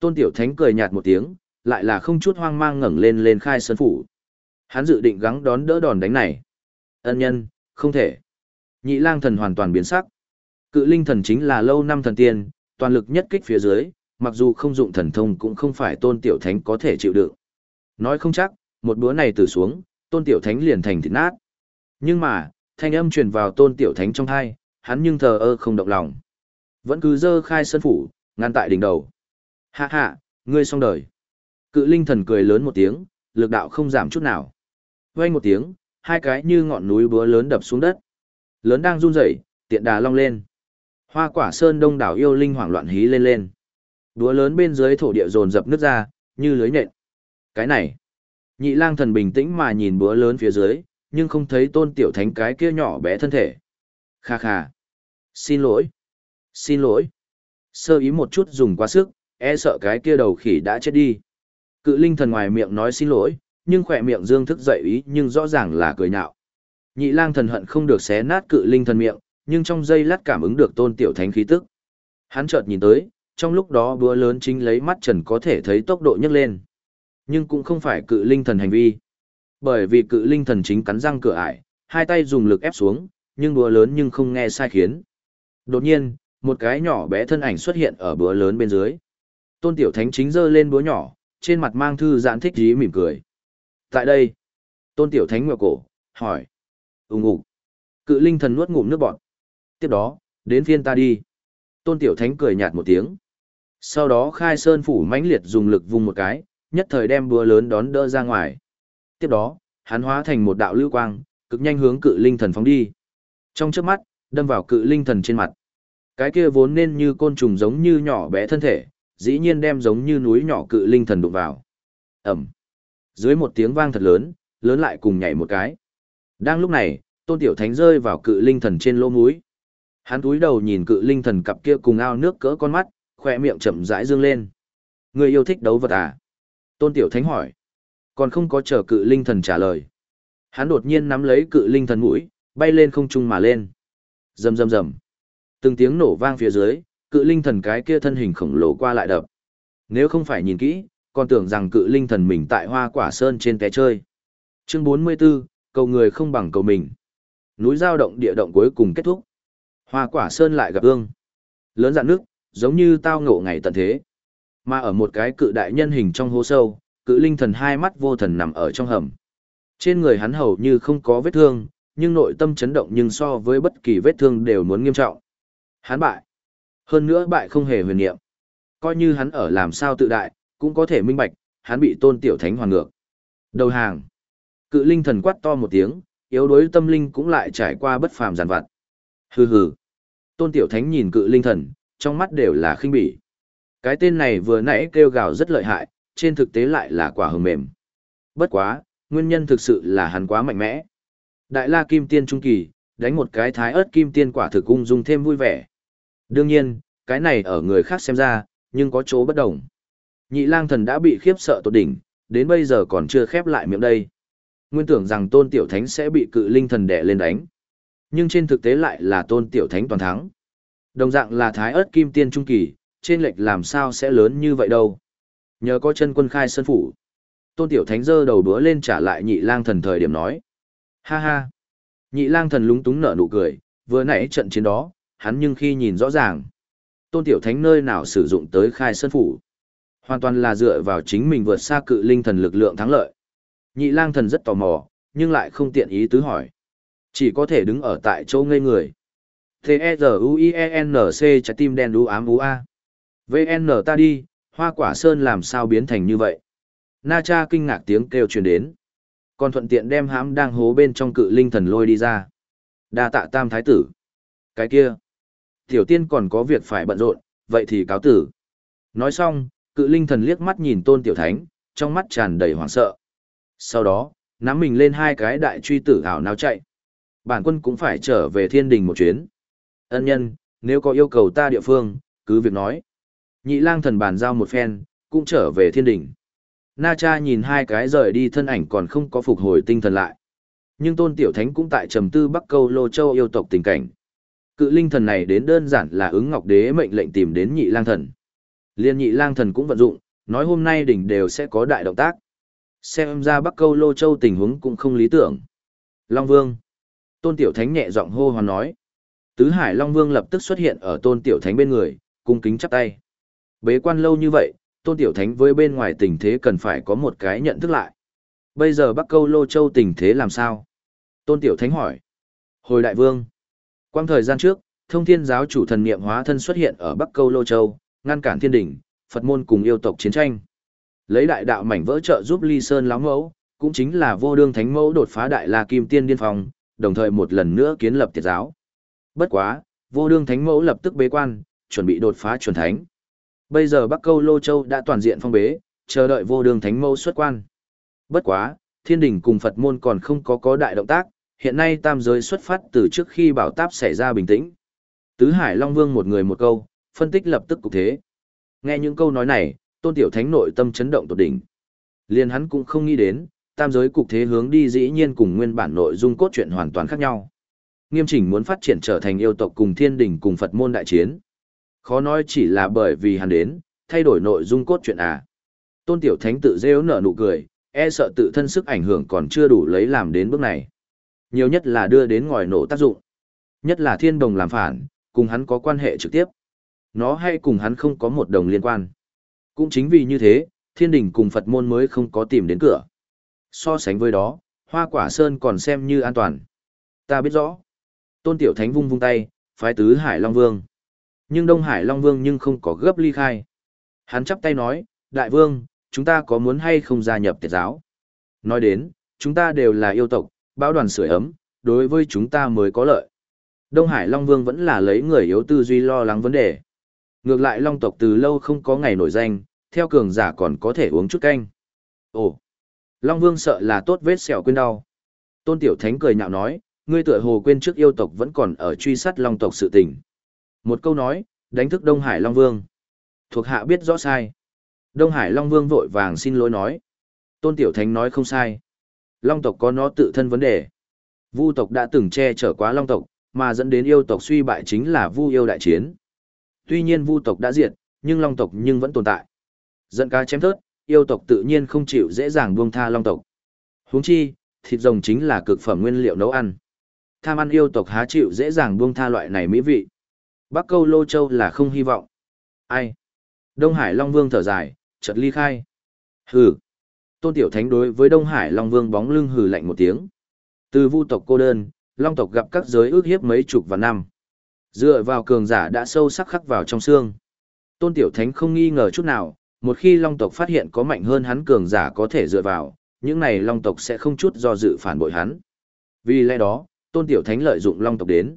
Tôn Tiểu Thánh cười nhạt một tiếng, lại là không chút hoang mang ngẩng lên lên khai sơn phủ. Hắn dự định gắng đón đỡ đòn đánh này. Ân nhân, không thể. Nhị lang thần hoàn toàn biến sắc. Cự linh thần chính là lâu năm thần tiên, toàn lực nhất kích phía dưới, mặc dù không dụng thần thông cũng không phải tôn tiểu thánh có thể chịu đựng. Nói không chắc, một búa này từ xuống, tôn tiểu thánh liền thành thịt nát. Nhưng mà, thanh âm truyền vào tôn tiểu thánh trong thai, hắn nhưng thờ ơ không động lòng. Vẫn cứ dơ khai sân phủ, ngăn tại đỉnh đầu. Hạ hạ, ngươi xong đời. Cự linh thần cười lớn một tiếng, lực đạo không giảm chút nào. Vang một tiếng, hai cái như ngọn núi búa lớn đập xuống đất. Lớn đang run rẩy, tiện đà long lên. Hoa quả sơn đông đảo yêu linh hoảng loạn hí lên lên. Búa lớn bên dưới thổ địa dồn dập nước ra, như lưới nện. Cái này, nhị lang thần bình tĩnh mà nhìn búa lớn phía dưới, nhưng không thấy tôn tiểu thánh cái kia nhỏ bé thân thể. Kha kha. Xin lỗi. Xin lỗi. Sơ ý một chút dùng quá sức, e sợ cái kia đầu khỉ đã chết đi. Cự linh thần ngoài miệng nói xin lỗi, nhưng khỏe miệng dương thức dậy ý nhưng rõ ràng là cười nhạo. Nhị lang thần hận không được xé nát cự linh thần miệng, nhưng trong giây lát cảm ứng được tôn tiểu thánh khí tức. Hắn chợt nhìn tới, trong lúc đó búa lớn chính lấy mắt trần có thể thấy tốc độ nhấc lên. Nhưng cũng không phải cự linh thần hành vi. Bởi vì cự linh thần chính cắn răng cửa ải, hai tay dùng lực ép xuống, nhưng búa lớn nhưng không nghe sai khiến. Đột nhiên, một cái nhỏ bé thân ảnh xuất hiện ở búa lớn bên dưới. Tôn tiểu thánh chính giơ lên búa nhỏ, trên mặt mang thư giãn thích dí mỉm cười. Tại đây, tôn tiểu thánh ngựa cổ, hỏi. Úng ủ. Cự linh thần nuốt ngụm nước bọt. Tiếp đó, đến phiên ta đi. Tôn tiểu thánh cười nhạt một tiếng. Sau đó khai sơn phủ mãnh liệt dùng lực vùng một cái, nhất thời đem búa lớn đón đỡ ra ngoài. Tiếp đó, hắn hóa thành một đạo lưu quang, cực nhanh hướng cự linh thần phóng đi. Trong chớp mắt, đâm vào cự linh thần trên mặt. Cái kia vốn nên như côn trùng giống như nhỏ bé thân thể, dĩ nhiên đem giống như núi nhỏ cự linh thần đụng vào. Ẩm. Dưới một tiếng vang thật lớn, lớn lại cùng nhảy một cái. Đang lúc này, tôn tiểu thánh rơi vào cự linh thần trên lỗ mũi. Hắn túi đầu nhìn cự linh thần cặp kia cùng ao nước cỡ con mắt, khỏe miệng chậm rãi dương lên. Người yêu thích đấu vật à? Tôn tiểu thánh hỏi. Còn không có chờ cự linh thần trả lời. Hắn đột nhiên nắm lấy cự linh thần mũi, bay lên không trung mà lên. Rầm rầm rầm. Từng tiếng nổ vang phía dưới, cự linh thần cái kia thân hình khổng lồ qua lại đập. Nếu không phải nhìn kỹ, còn tưởng rằng cự linh thần mình tại hoa quả sơn trên té chơi. Chương 44, cầu người không bằng cầu mình. Núi giao động địa động cuối cùng kết thúc. Hoa quả sơn lại gặp ương. Lớn dạn nước, giống như tao ngộ ngày tận thế. Mà ở một cái cự đại nhân hình trong hố sâu, cự linh thần hai mắt vô thần nằm ở trong hầm. Trên người hắn hầu như không có vết thương, nhưng nội tâm chấn động nhưng so với bất kỳ vết thương đều muốn nghiêm trọng. Hắn bại. Hơn nữa bại không hề huyền niệm. Coi như hắn ở làm sao tự đại, cũng có thể minh bạch, hắn bị tôn tiểu thánh hoàn ngược. Đầu hàng. Cự linh thần quát to một tiếng, yếu đuối tâm linh cũng lại trải qua bất phàm giàn vặt. Hừ hừ. Tôn tiểu thánh nhìn cự linh thần, trong mắt đều là khinh bỉ. Cái tên này vừa nãy kêu gào rất lợi hại, trên thực tế lại là quả hừng mềm. Bất quá, nguyên nhân thực sự là hắn quá mạnh mẽ. Đại la kim tiên trung kỳ, đánh một cái thái ớt kim tiên quả thực cung dung thêm vui vẻ. Đương nhiên, cái này ở người khác xem ra, nhưng có chỗ bất đồng. Nhị lang thần đã bị khiếp sợ tột đỉnh, đến bây giờ còn chưa khép lại miệng đây. Nguyên tưởng rằng tôn tiểu thánh sẽ bị cự linh thần đẻ lên đánh. Nhưng trên thực tế lại là tôn tiểu thánh toàn thắng. Đồng dạng là thái ớt kim tiên trung kỳ, trên lệch làm sao sẽ lớn như vậy đâu. Nhờ có chân quân khai sân phủ. Tôn tiểu thánh giơ đầu bữa lên trả lại nhị lang thần thời điểm nói. Ha ha. Nhị lang thần lúng túng nở nụ cười, vừa nãy trận chiến đó, hắn nhưng khi nhìn rõ ràng. Tôn tiểu thánh nơi nào sử dụng tới khai sân phủ. Hoàn toàn là dựa vào chính mình vượt xa cự linh thần lực lượng thắng lợi. Nhị lang thần rất tò mò, nhưng lại không tiện ý tứ hỏi. Chỉ có thể đứng ở tại chỗ ngây người. T-E-Z-U-I-E-N-C trái tim đen đu ám ú a. VN ta đi, hoa quả sơn làm sao biến thành như vậy? Na cha kinh ngạc tiếng kêu truyền đến. Còn thuận tiện đem hãm đang hố bên trong cự linh thần lôi đi ra. đa tạ tam thái tử. Cái kia. Tiểu tiên còn có việc phải bận rộn, vậy thì cáo tử. Nói xong, cự linh thần liếc mắt nhìn tôn tiểu thánh, trong mắt tràn đầy hoảng sợ. Sau đó, nắm mình lên hai cái đại truy tử ảo nào chạy. Bản quân cũng phải trở về thiên đình một chuyến. Ân nhân, nếu có yêu cầu ta địa phương, cứ việc nói. Nhị lang thần bàn giao một phen, cũng trở về thiên đình. Na cha nhìn hai cái rời đi thân ảnh còn không có phục hồi tinh thần lại. Nhưng tôn tiểu thánh cũng tại trầm tư bắc câu lô châu yêu tộc tình cảnh. Cự linh thần này đến đơn giản là ứng ngọc đế mệnh lệnh tìm đến nhị lang thần. Liên nhị lang thần cũng vận dụng, nói hôm nay đỉnh đều sẽ có đại động tác. Xem ra bắc câu lô châu tình huống cũng không lý tưởng. Long Vương. Tôn Tiểu Thánh nhẹ giọng hô hoán nói. Tứ Hải Long Vương lập tức xuất hiện ở Tôn Tiểu Thánh bên người, cung kính chắp tay. Bế quan lâu như vậy, Tôn Tiểu Thánh với bên ngoài tình thế cần phải có một cái nhận thức lại. Bây giờ Bắc Câu Lô Châu tình thế làm sao? Tôn Tiểu Thánh hỏi. Hồi Đại Vương. Quang thời gian trước, thông thiên giáo chủ thần niệm hóa thân xuất hiện ở Bắc Câu Lô Châu, ngăn cản thiên Đình, Phật môn cùng yêu tộc chiến tranh. Lấy đại đạo mảnh vỡ trợ giúp Ly Sơn lão mẫu, cũng chính là vô đương thánh mẫu đột phá đại la kim tiên điên phòng, đồng thời một lần nữa kiến lập tiệt giáo. Bất quá, vô đương thánh mẫu lập tức bế quan, chuẩn bị đột phá chuẩn thánh. Bây giờ Bắc Câu Lô Châu đã toàn diện phong bế, chờ đợi vô đương thánh mẫu xuất quan. Bất quá, thiên đình cùng Phật môn còn không có có đại động tác, hiện nay tam giới xuất phát từ trước khi bảo táp xảy ra bình tĩnh. Tứ Hải Long Vương một người một câu, phân tích lập tức cục thế. Nghe những câu nói này, tôn tiểu thánh nội tâm chấn động tột đỉnh. Liên hắn cũng không nghĩ đến, tam giới cục thế hướng đi dĩ nhiên cùng nguyên bản nội dung cốt truyện hoàn toàn khác nhau. Nghiêm chỉnh muốn phát triển trở thành yêu tộc cùng thiên đình cùng Phật môn đại chiến. Khó nói chỉ là bởi vì hắn đến, thay đổi nội dung cốt truyện à. Tôn Tiểu Thánh tự rêu nở nụ cười, e sợ tự thân sức ảnh hưởng còn chưa đủ lấy làm đến bước này. Nhiều nhất là đưa đến ngòi nổ tác dụng. Nhất là thiên đồng làm phản, cùng hắn có quan hệ trực tiếp. Nó hay cùng hắn không có một đồng liên quan. Cũng chính vì như thế, thiên đình cùng Phật môn mới không có tìm đến cửa. So sánh với đó, hoa quả sơn còn xem như an toàn. Ta biết rõ. Tôn Tiểu Thánh vung vung tay, phái tứ Hải Long Vương. Nhưng Đông Hải Long Vương nhưng không có gấp ly khai. Hắn chắp tay nói, Đại Vương, chúng ta có muốn hay không gia nhập tiệt giáo? Nói đến, chúng ta đều là yêu tộc, bão đoàn sưởi ấm, đối với chúng ta mới có lợi. Đông Hải Long Vương vẫn là lấy người yếu tư duy lo lắng vấn đề. Ngược lại Long tộc từ lâu không có ngày nổi danh, theo cường giả còn có thể uống chút canh. Ồ, Long Vương sợ là tốt vết sẹo quên đau. Tôn Tiểu Thánh cười nhạo nói, ngươi tựa hồ quên trước yêu tộc vẫn còn ở truy sát Long tộc sự tình. Một câu nói, đánh thức Đông Hải Long Vương. Thuộc hạ biết rõ sai. Đông Hải Long Vương vội vàng xin lỗi nói. Tôn Tiểu Thánh nói không sai. Long tộc có nó tự thân vấn đề. Vu tộc đã từng che chở quá Long tộc, mà dẫn đến yêu tộc suy bại chính là Vu yêu đại chiến. Tuy nhiên Vu tộc đã diệt, nhưng Long tộc nhưng vẫn tồn tại. Dẫn cá chém thớt, yêu tộc tự nhiên không chịu dễ dàng buông tha long tộc. Huống chi, thịt rồng chính là cực phẩm nguyên liệu nấu ăn. Tham ăn yêu tộc há chịu dễ dàng buông tha loại này mỹ vị. Bắc Câu Lô Châu là không hy vọng. Ai? Đông Hải Long Vương thở dài, chợt ly khai. Hừ. Tôn Tiểu Thánh đối với Đông Hải Long Vương bóng lưng hừ lạnh một tiếng. Từ vu tộc cô đơn, Long tộc gặp các giới ước hiếp mấy chục và năm. Dựa vào cường giả đã sâu sắc khắc vào trong xương. Tôn Tiểu Thánh không nghi ngờ chút nào, một khi long tộc phát hiện có mạnh hơn hắn cường giả có thể dựa vào, những này long tộc sẽ không chút do dự phản bội hắn. Vì lẽ đó, tôn tiểu thánh lợi dụng long tộc đến,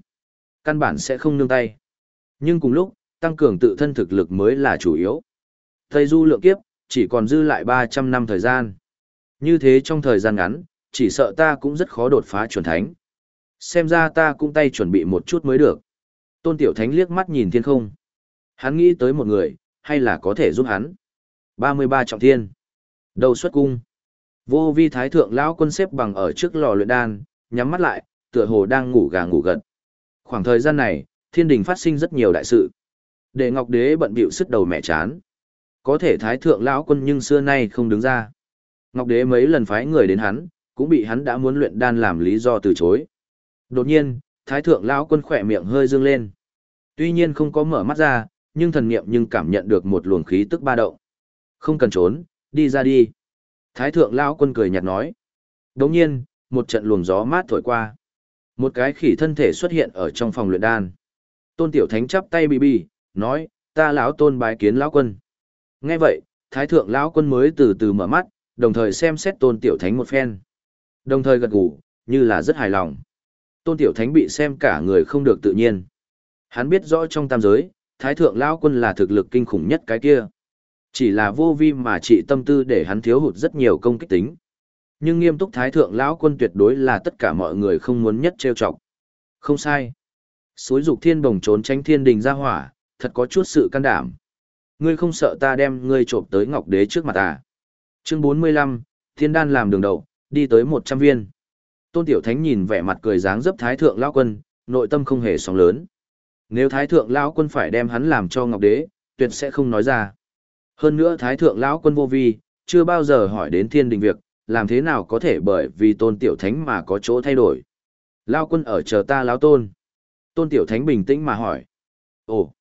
căn bản sẽ không nương tay. Nhưng cùng lúc, tăng cường tự thân thực lực mới là chủ yếu. Tây du lượng kiếp, chỉ còn dư lại 300 năm thời gian. Như thế trong thời gian ngắn, chỉ sợ ta cũng rất khó đột phá chuẩn thánh. Xem ra ta cũng tay chuẩn bị một chút mới được. Tôn Tiểu Thánh liếc mắt nhìn thiên không. Hắn nghĩ tới một người, hay là có thể giúp hắn. 33 trọng thiên. Đầu xuất cung. Vô vi thái thượng lão quân xếp bằng ở trước lò luyện đan, nhắm mắt lại, tựa hồ đang ngủ gà ngủ gật. Khoảng thời gian này, thiên đình phát sinh rất nhiều đại sự. Để Ngọc Đế bận bịu sức đầu mẹ chán. Có thể thái thượng lão quân nhưng xưa nay không đứng ra. Ngọc Đế mấy lần phái người đến hắn, cũng bị hắn đã muốn luyện đan làm lý do từ chối. Đột nhiên, thái thượng lão quân khỏe miệng hơi dương lên. Tuy nhiên không có mở mắt ra, nhưng thần niệm nhưng cảm nhận được một luồng khí tức ba động. Không cần trốn, đi ra đi. Thái thượng lao quân cười nhạt nói. Đồng nhiên, một trận luồng gió mát thổi qua. Một cái khỉ thân thể xuất hiện ở trong phòng luyện đan. Tôn Tiểu Thánh chắp tay bì bì, nói, ta lão tôn bái kiến lão quân. Nghe vậy, Thái thượng lão quân mới từ từ mở mắt, đồng thời xem xét Tôn Tiểu Thánh một phen. Đồng thời gật gù, như là rất hài lòng. Tôn Tiểu Thánh bị xem cả người không được tự nhiên. Hắn biết rõ trong tam giới, Thái thượng lão quân là thực lực kinh khủng nhất cái kia. Chỉ là vô vi mà trị tâm tư để hắn thiếu hụt rất nhiều công kích tính. Nhưng nghiêm túc thái thượng lão quân tuyệt đối là tất cả mọi người không muốn nhất trêu chọc. Không sai. Suối dục thiên bồng trốn tránh thiên đình ra hỏa, thật có chút sự can đảm. Ngươi không sợ ta đem ngươi trộm tới ngọc đế trước mặt à? Chương 45, Thiên đan làm đường đầu, đi tới 100 viên. Tôn Tiểu Thánh nhìn vẻ mặt cười dáng dấp Thái Thượng Lão Quân, nội tâm không hề sóng lớn. Nếu Thái Thượng Lão Quân phải đem hắn làm cho Ngọc Đế, tuyệt sẽ không nói ra. Hơn nữa Thái Thượng Lão Quân vô vi, chưa bao giờ hỏi đến thiên đình việc, làm thế nào có thể bởi vì Tôn Tiểu Thánh mà có chỗ thay đổi. Lão Quân ở chờ ta Lão Tôn. Tôn Tiểu Thánh bình tĩnh mà hỏi. Ồ,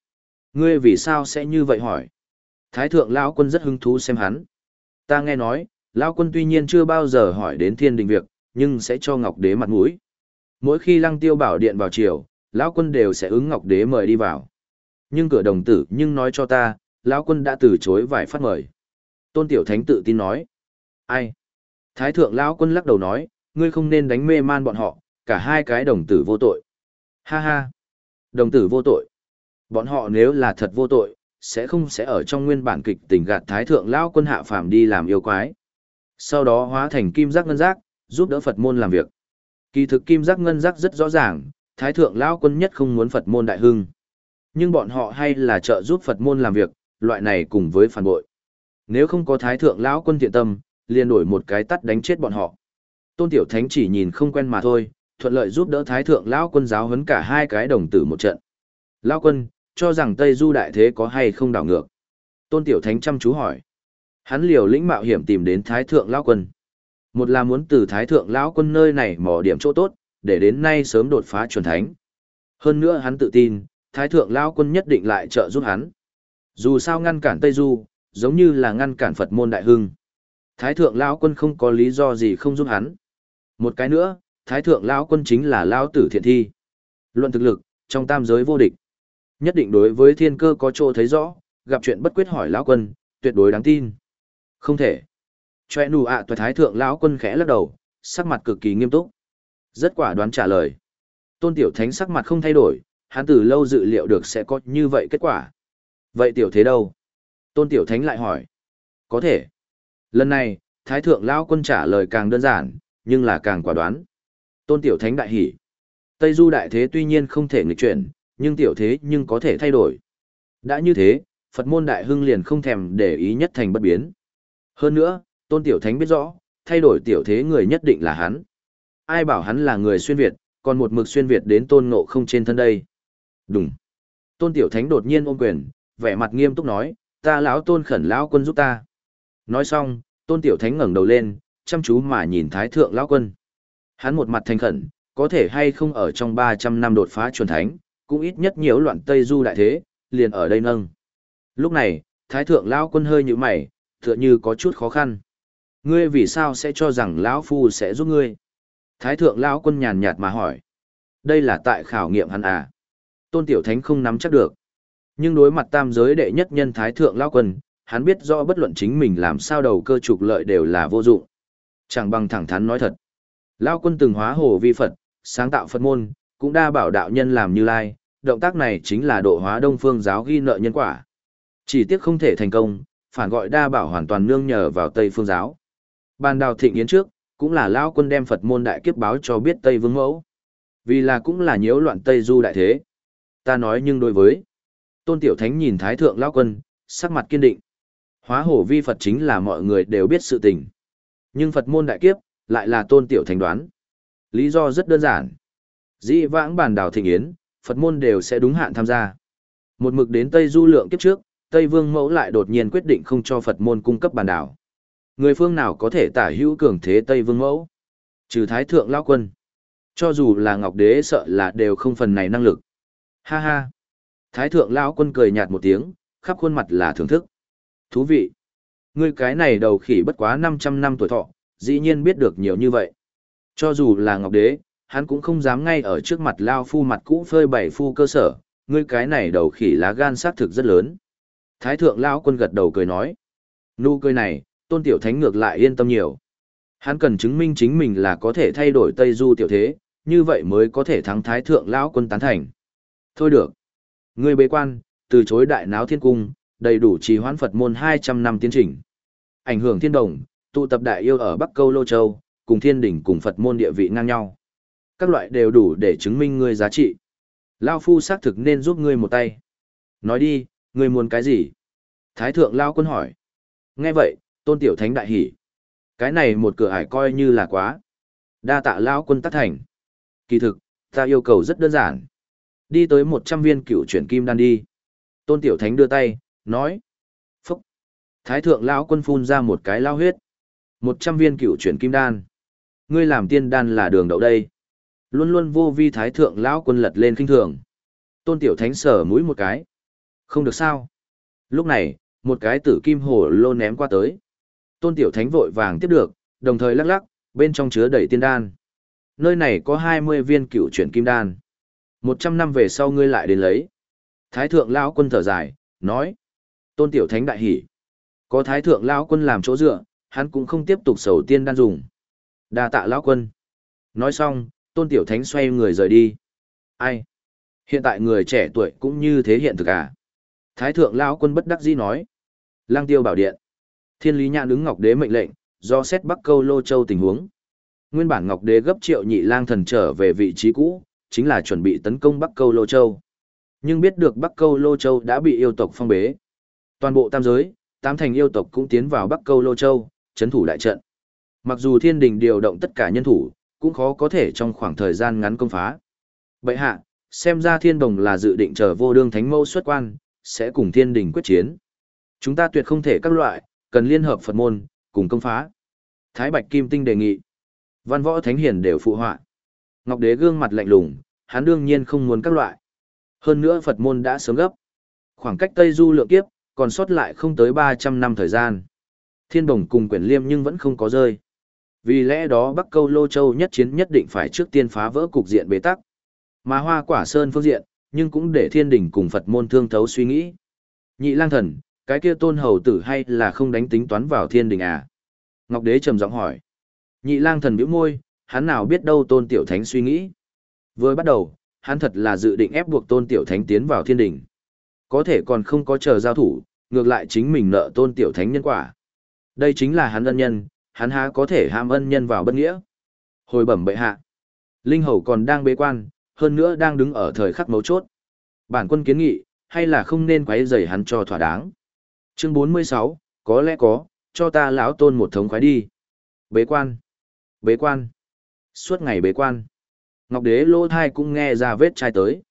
ngươi vì sao sẽ như vậy hỏi? Thái Thượng Lão Quân rất hứng thú xem hắn. Ta nghe nói, Lão Quân tuy nhiên chưa bao giờ hỏi đến thiên đình việc, nhưng sẽ cho Ngọc Đế mặt mũi. Mỗi khi Lăng Tiêu bảo điện vào chiều, lão quân đều sẽ ứng Ngọc Đế mời đi vào. Nhưng cửa đồng tử nhưng nói cho ta, lão quân đã từ chối vài phát mời. Tôn Tiểu Thánh tự tin nói. Ai? Thái thượng lão quân lắc đầu nói, ngươi không nên đánh mê man bọn họ, cả hai cái đồng tử vô tội. Ha ha. Đồng tử vô tội. Bọn họ nếu là thật vô tội, sẽ không sẽ ở trong nguyên bản kịch tình gạt thái thượng lão quân hạ phàm đi làm yêu quái. Sau đó hóa thành kim giác ngân giác, giúp đỡ Phật môn làm việc. Kỳ thực kim giác ngân giác rất rõ ràng, Thái thượng lão quân nhất không muốn Phật môn đại hưng. Nhưng bọn họ hay là trợ giúp Phật môn làm việc, loại này cùng với phản bội. Nếu không có Thái thượng lão quân thiện tâm, liền đổi một cái tắt đánh chết bọn họ. Tôn Tiểu Thánh chỉ nhìn không quen mà thôi, thuận lợi giúp đỡ Thái thượng lão quân giáo huấn cả hai cái đồng tử một trận. Lão quân, cho rằng Tây Du đại thế có hay không đảo ngược. Tôn Tiểu Thánh chăm chú hỏi. Hắn liều lĩnh mạo hiểm tìm đến Thái thượng lão quân. Một là muốn từ Thái Thượng lão quân nơi này mò điểm chỗ tốt, để đến nay sớm đột phá chuẩn thánh. Hơn nữa hắn tự tin, Thái Thượng lão quân nhất định lại trợ giúp hắn. Dù sao ngăn cản Tây Du, giống như là ngăn cản Phật môn đại hưng. Thái Thượng lão quân không có lý do gì không giúp hắn. Một cái nữa, Thái Thượng lão quân chính là lão tử thiện thi. Luận thực lực, trong tam giới vô địch. Nhất định đối với thiên cơ có chỗ thấy rõ, gặp chuyện bất quyết hỏi lão quân, tuyệt đối đáng tin. Không thể. Choe nụ ạ à thái thượng lão quân khẽ lắc đầu, sắc mặt cực kỳ nghiêm túc. Rất quả đoán trả lời. Tôn tiểu thánh sắc mặt không thay đổi, hắn từ lâu dự liệu được sẽ có như vậy kết quả. Vậy tiểu thế đâu? Tôn tiểu thánh lại hỏi. Có thể. Lần này, thái thượng lão quân trả lời càng đơn giản, nhưng là càng quả đoán. Tôn tiểu thánh đại hỉ. Tây du đại thế tuy nhiên không thể nghịch chuyển, nhưng tiểu thế nhưng có thể thay đổi. Đã như thế, Phật môn đại hưng liền không thèm để ý nhất thành bất biến. Hơn nữa, Tôn Tiểu Thánh biết rõ, thay đổi tiểu thế người nhất định là hắn. Ai bảo hắn là người xuyên Việt, còn một mực xuyên Việt đến tôn ngộ không trên thân đây. Đúng. Tôn Tiểu Thánh đột nhiên ôm quyền, vẻ mặt nghiêm túc nói, ta lão tôn khẩn lão quân giúp ta. Nói xong, Tôn Tiểu Thánh ngẩng đầu lên, chăm chú mà nhìn Thái Thượng lão quân. Hắn một mặt thành khẩn, có thể hay không ở trong 300 năm đột phá chuẩn thánh, cũng ít nhất nhiều loạn Tây Du đại thế, liền ở đây nâng. Lúc này, Thái Thượng lão quân hơi như mày, tựa như có chút khó khăn. Ngươi vì sao sẽ cho rằng lão phu sẽ giúp ngươi? Thái thượng lão quân nhàn nhạt mà hỏi. Đây là tại khảo nghiệm hắn à? Tôn Tiểu Thánh không nắm chắc được. Nhưng đối mặt tam giới đệ nhất nhân Thái thượng lão quân, hắn biết rõ bất luận chính mình làm sao đầu cơ trục lợi đều là vô dụng. Chẳng bằng thẳng thắn nói thật. Lão quân từng hóa hồ vi Phật, sáng tạo Phật môn, cũng đa bảo đạo nhân làm như lai, động tác này chính là độ hóa đông phương giáo ghi nợ nhân quả. Chỉ tiếc không thể thành công, phản gọi đa bảo hoàn toàn nương nhờ vào Tây phương giáo. Bàn đào thịnh yến trước, cũng là lao quân đem Phật môn đại kiếp báo cho biết Tây Vương Mẫu. Vì là cũng là nhiễu loạn Tây Du đại thế. Ta nói nhưng đối với. Tôn Tiểu Thánh nhìn Thái Thượng lao quân, sắc mặt kiên định. Hóa hổ vi Phật chính là mọi người đều biết sự tình. Nhưng Phật môn đại kiếp, lại là Tôn Tiểu Thánh đoán. Lý do rất đơn giản. Dĩ vãng bàn đào thịnh yến, Phật môn đều sẽ đúng hạn tham gia. Một mực đến Tây Du lượng kiếp trước, Tây Vương Mẫu lại đột nhiên quyết định không cho Phật môn cung cấp bàn đảo. Người phương nào có thể tả hữu cường thế Tây Vương Mẫu? Trừ Thái Thượng Lão Quân. Cho dù là Ngọc Đế sợ là đều không phần này năng lực. Ha ha. Thái Thượng Lão Quân cười nhạt một tiếng, khắp khuôn mặt là thưởng thức. Thú vị. Ngươi cái này đầu khỉ bất quá 500 năm tuổi thọ, dĩ nhiên biết được nhiều như vậy. Cho dù là Ngọc Đế, hắn cũng không dám ngay ở trước mặt Lao Phu mặt cũ phơi bày phu cơ sở, ngươi cái này đầu khỉ lá gan sát thực rất lớn. Thái Thượng Lão Quân gật đầu cười nói. Nụ cười này, tôn tiểu thánh ngược lại yên tâm nhiều. Hắn cần chứng minh chính mình là có thể thay đổi Tây Du tiểu thế, như vậy mới có thể thắng thái thượng lão quân tán thành. Thôi được. Ngươi bế quan, từ chối đại náo thiên cung, đầy đủ trì hoãn Phật môn 200 năm tiến trình. Ảnh hưởng thiên đồng, tụ tập đại yêu ở Bắc Câu Lô Châu, cùng thiên đỉnh cùng Phật môn địa vị ngang nhau. Các loại đều đủ để chứng minh ngươi giá trị. Lao phu xác thực nên giúp ngươi một tay. Nói đi, ngươi muốn cái gì? Thái thượng Lao quân hỏi. Nghe vậy, Tôn Tiểu Thánh đại hỉ. Cái này một cửa ải coi như là quá. Đa tạ lão quân tác thành. Kỳ thực, ta yêu cầu rất đơn giản. Đi tới 100 viên cựu chuyển kim đan đi. Tôn Tiểu Thánh đưa tay, nói. Phúc. Thái thượng lão quân phun ra một cái lao huyết. 100 viên cựu chuyển kim đan. Ngươi làm tiên đan là đường đậu đây. Luôn luôn vô vi thái thượng lão quân lật lên kinh thường. Tôn Tiểu Thánh sở mũi một cái. Không được sao. Lúc này, một cái tử kim hồ lô ném qua tới. Tôn Tiểu Thánh vội vàng tiếp được, đồng thời lắc lắc, bên trong chứa đầy tiên đan. Nơi này có 20 viên cựu chuyển kim đan. 100 năm về sau ngươi lại đến lấy. Thái thượng lão quân thở dài, nói. Tôn Tiểu Thánh đại hỉ. Có Thái thượng lão quân làm chỗ dựa, hắn cũng không tiếp tục sầu tiên đan dùng. Đa tạ lão quân. Nói xong, Tôn Tiểu Thánh xoay người rời đi. Ai? Hiện tại người trẻ tuổi cũng như thế hiện thực à? Thái thượng lão quân bất đắc dĩ nói. Lang tiêu bảo điện. Thiên lý nhãn ứng ngọc đế mệnh lệnh, do xét Bắc Câu Lô Châu tình huống. Nguyên bản ngọc đế gấp triệu nhị lang thần trở về vị trí cũ, chính là chuẩn bị tấn công Bắc Câu Lô Châu. Nhưng biết được Bắc Câu Lô Châu đã bị yêu tộc phong bế. Toàn bộ tam giới, tám thành yêu tộc cũng tiến vào Bắc Câu Lô Châu, chấn thủ đại trận. Mặc dù thiên đình điều động tất cả nhân thủ, cũng khó có thể trong khoảng thời gian ngắn công phá. Bệ hạ, xem ra thiên đồng là dự định chờ vô đương thánh mâu xuất quan, sẽ cùng thiên đình quyết chiến. Chúng ta tuyệt không thể các loại, cần liên hợp Phật môn, cùng công phá. Thái Bạch Kim Tinh đề nghị. Văn võ thánh hiền đều phụ họa. Ngọc Đế gương mặt lạnh lùng, hắn đương nhiên không muốn các loại. Hơn nữa Phật môn đã sớm gấp. Khoảng cách Tây Du lượng kiếp, còn sót lại không tới 300 năm thời gian. Thiên Đồng cùng Quyển Liêm nhưng vẫn không có rơi. Vì lẽ đó Bắc Câu Lô Châu nhất chiến nhất định phải trước tiên phá vỡ cục diện bế tắc. Mà Hoa Quả Sơn phương diện, nhưng cũng để Thiên Đình cùng Phật môn thương thấu suy nghĩ. Nhị lang thần, cái kia tôn hầu tử hay là không đánh tính toán vào Thiên Đình à? Ngọc Đế trầm giọng hỏi. Nhị lang thần bĩu môi, hắn nào biết đâu tôn tiểu thánh suy nghĩ. Vừa bắt đầu, hắn thật là dự định ép buộc tôn tiểu thánh tiến vào thiên đình. Có thể còn không có chờ giao thủ, ngược lại chính mình nợ tôn tiểu thánh nhân quả. Đây chính là hắn ân nhân, hắn há có thể ham ân nhân vào bất nghĩa. Hồi bẩm bệ hạ. Linh hầu còn đang bế quan, hơn nữa đang đứng ở thời khắc mấu chốt. Bản quân kiến nghị, hay là không nên quấy rầy hắn cho thỏa đáng. Chương 46, có lẽ có, cho ta lão tôn một thống khoái đi. Bế quan. Bế quan. Suốt ngày bế quan. Ngọc đế lô thai cũng nghe ra vết chai tới.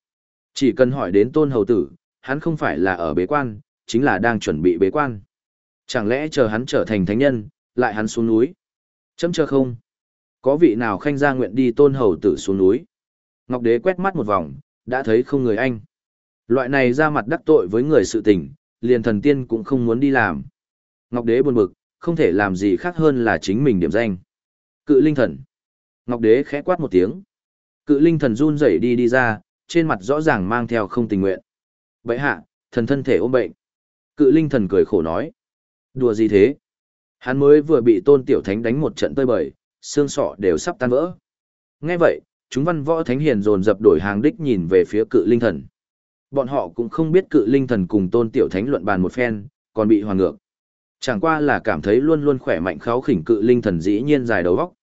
Chỉ cần hỏi đến tôn hầu tử, hắn không phải là ở bế quan, chính là đang chuẩn bị bế quan. Chẳng lẽ chờ hắn trở thành thánh nhân, lại hắn xuống núi? Chấm chờ không? Có vị nào khanh ra nguyện đi tôn hầu tử xuống núi? Ngọc đế quét mắt một vòng, đã thấy không người anh. Loại này ra mặt đắc tội với người sự tình, liền thần tiên cũng không muốn đi làm. Ngọc đế buồn bực, không thể làm gì khác hơn là chính mình điểm danh. Cự linh thần. Ngọc đế khẽ quát một tiếng. Cự linh thần run rẩy đi đi ra, trên mặt rõ ràng mang theo không tình nguyện. Vậy hạ, thần thân thể ôm bệnh. Cự linh thần cười khổ nói. Đùa gì thế? Hắn mới vừa bị tôn tiểu thánh đánh một trận tơi bời, xương sọ đều sắp tan vỡ. Nghe vậy, chúng văn võ thánh hiền dồn dập đổi hàng đích nhìn về phía cự linh thần. Bọn họ cũng không biết cự linh thần cùng tôn tiểu thánh luận bàn một phen, còn bị hoàn ngược. Chẳng qua là cảm thấy luôn luôn khỏe mạnh kháo khỉnh cự linh thần dĩ nhiên dài đầu vóc.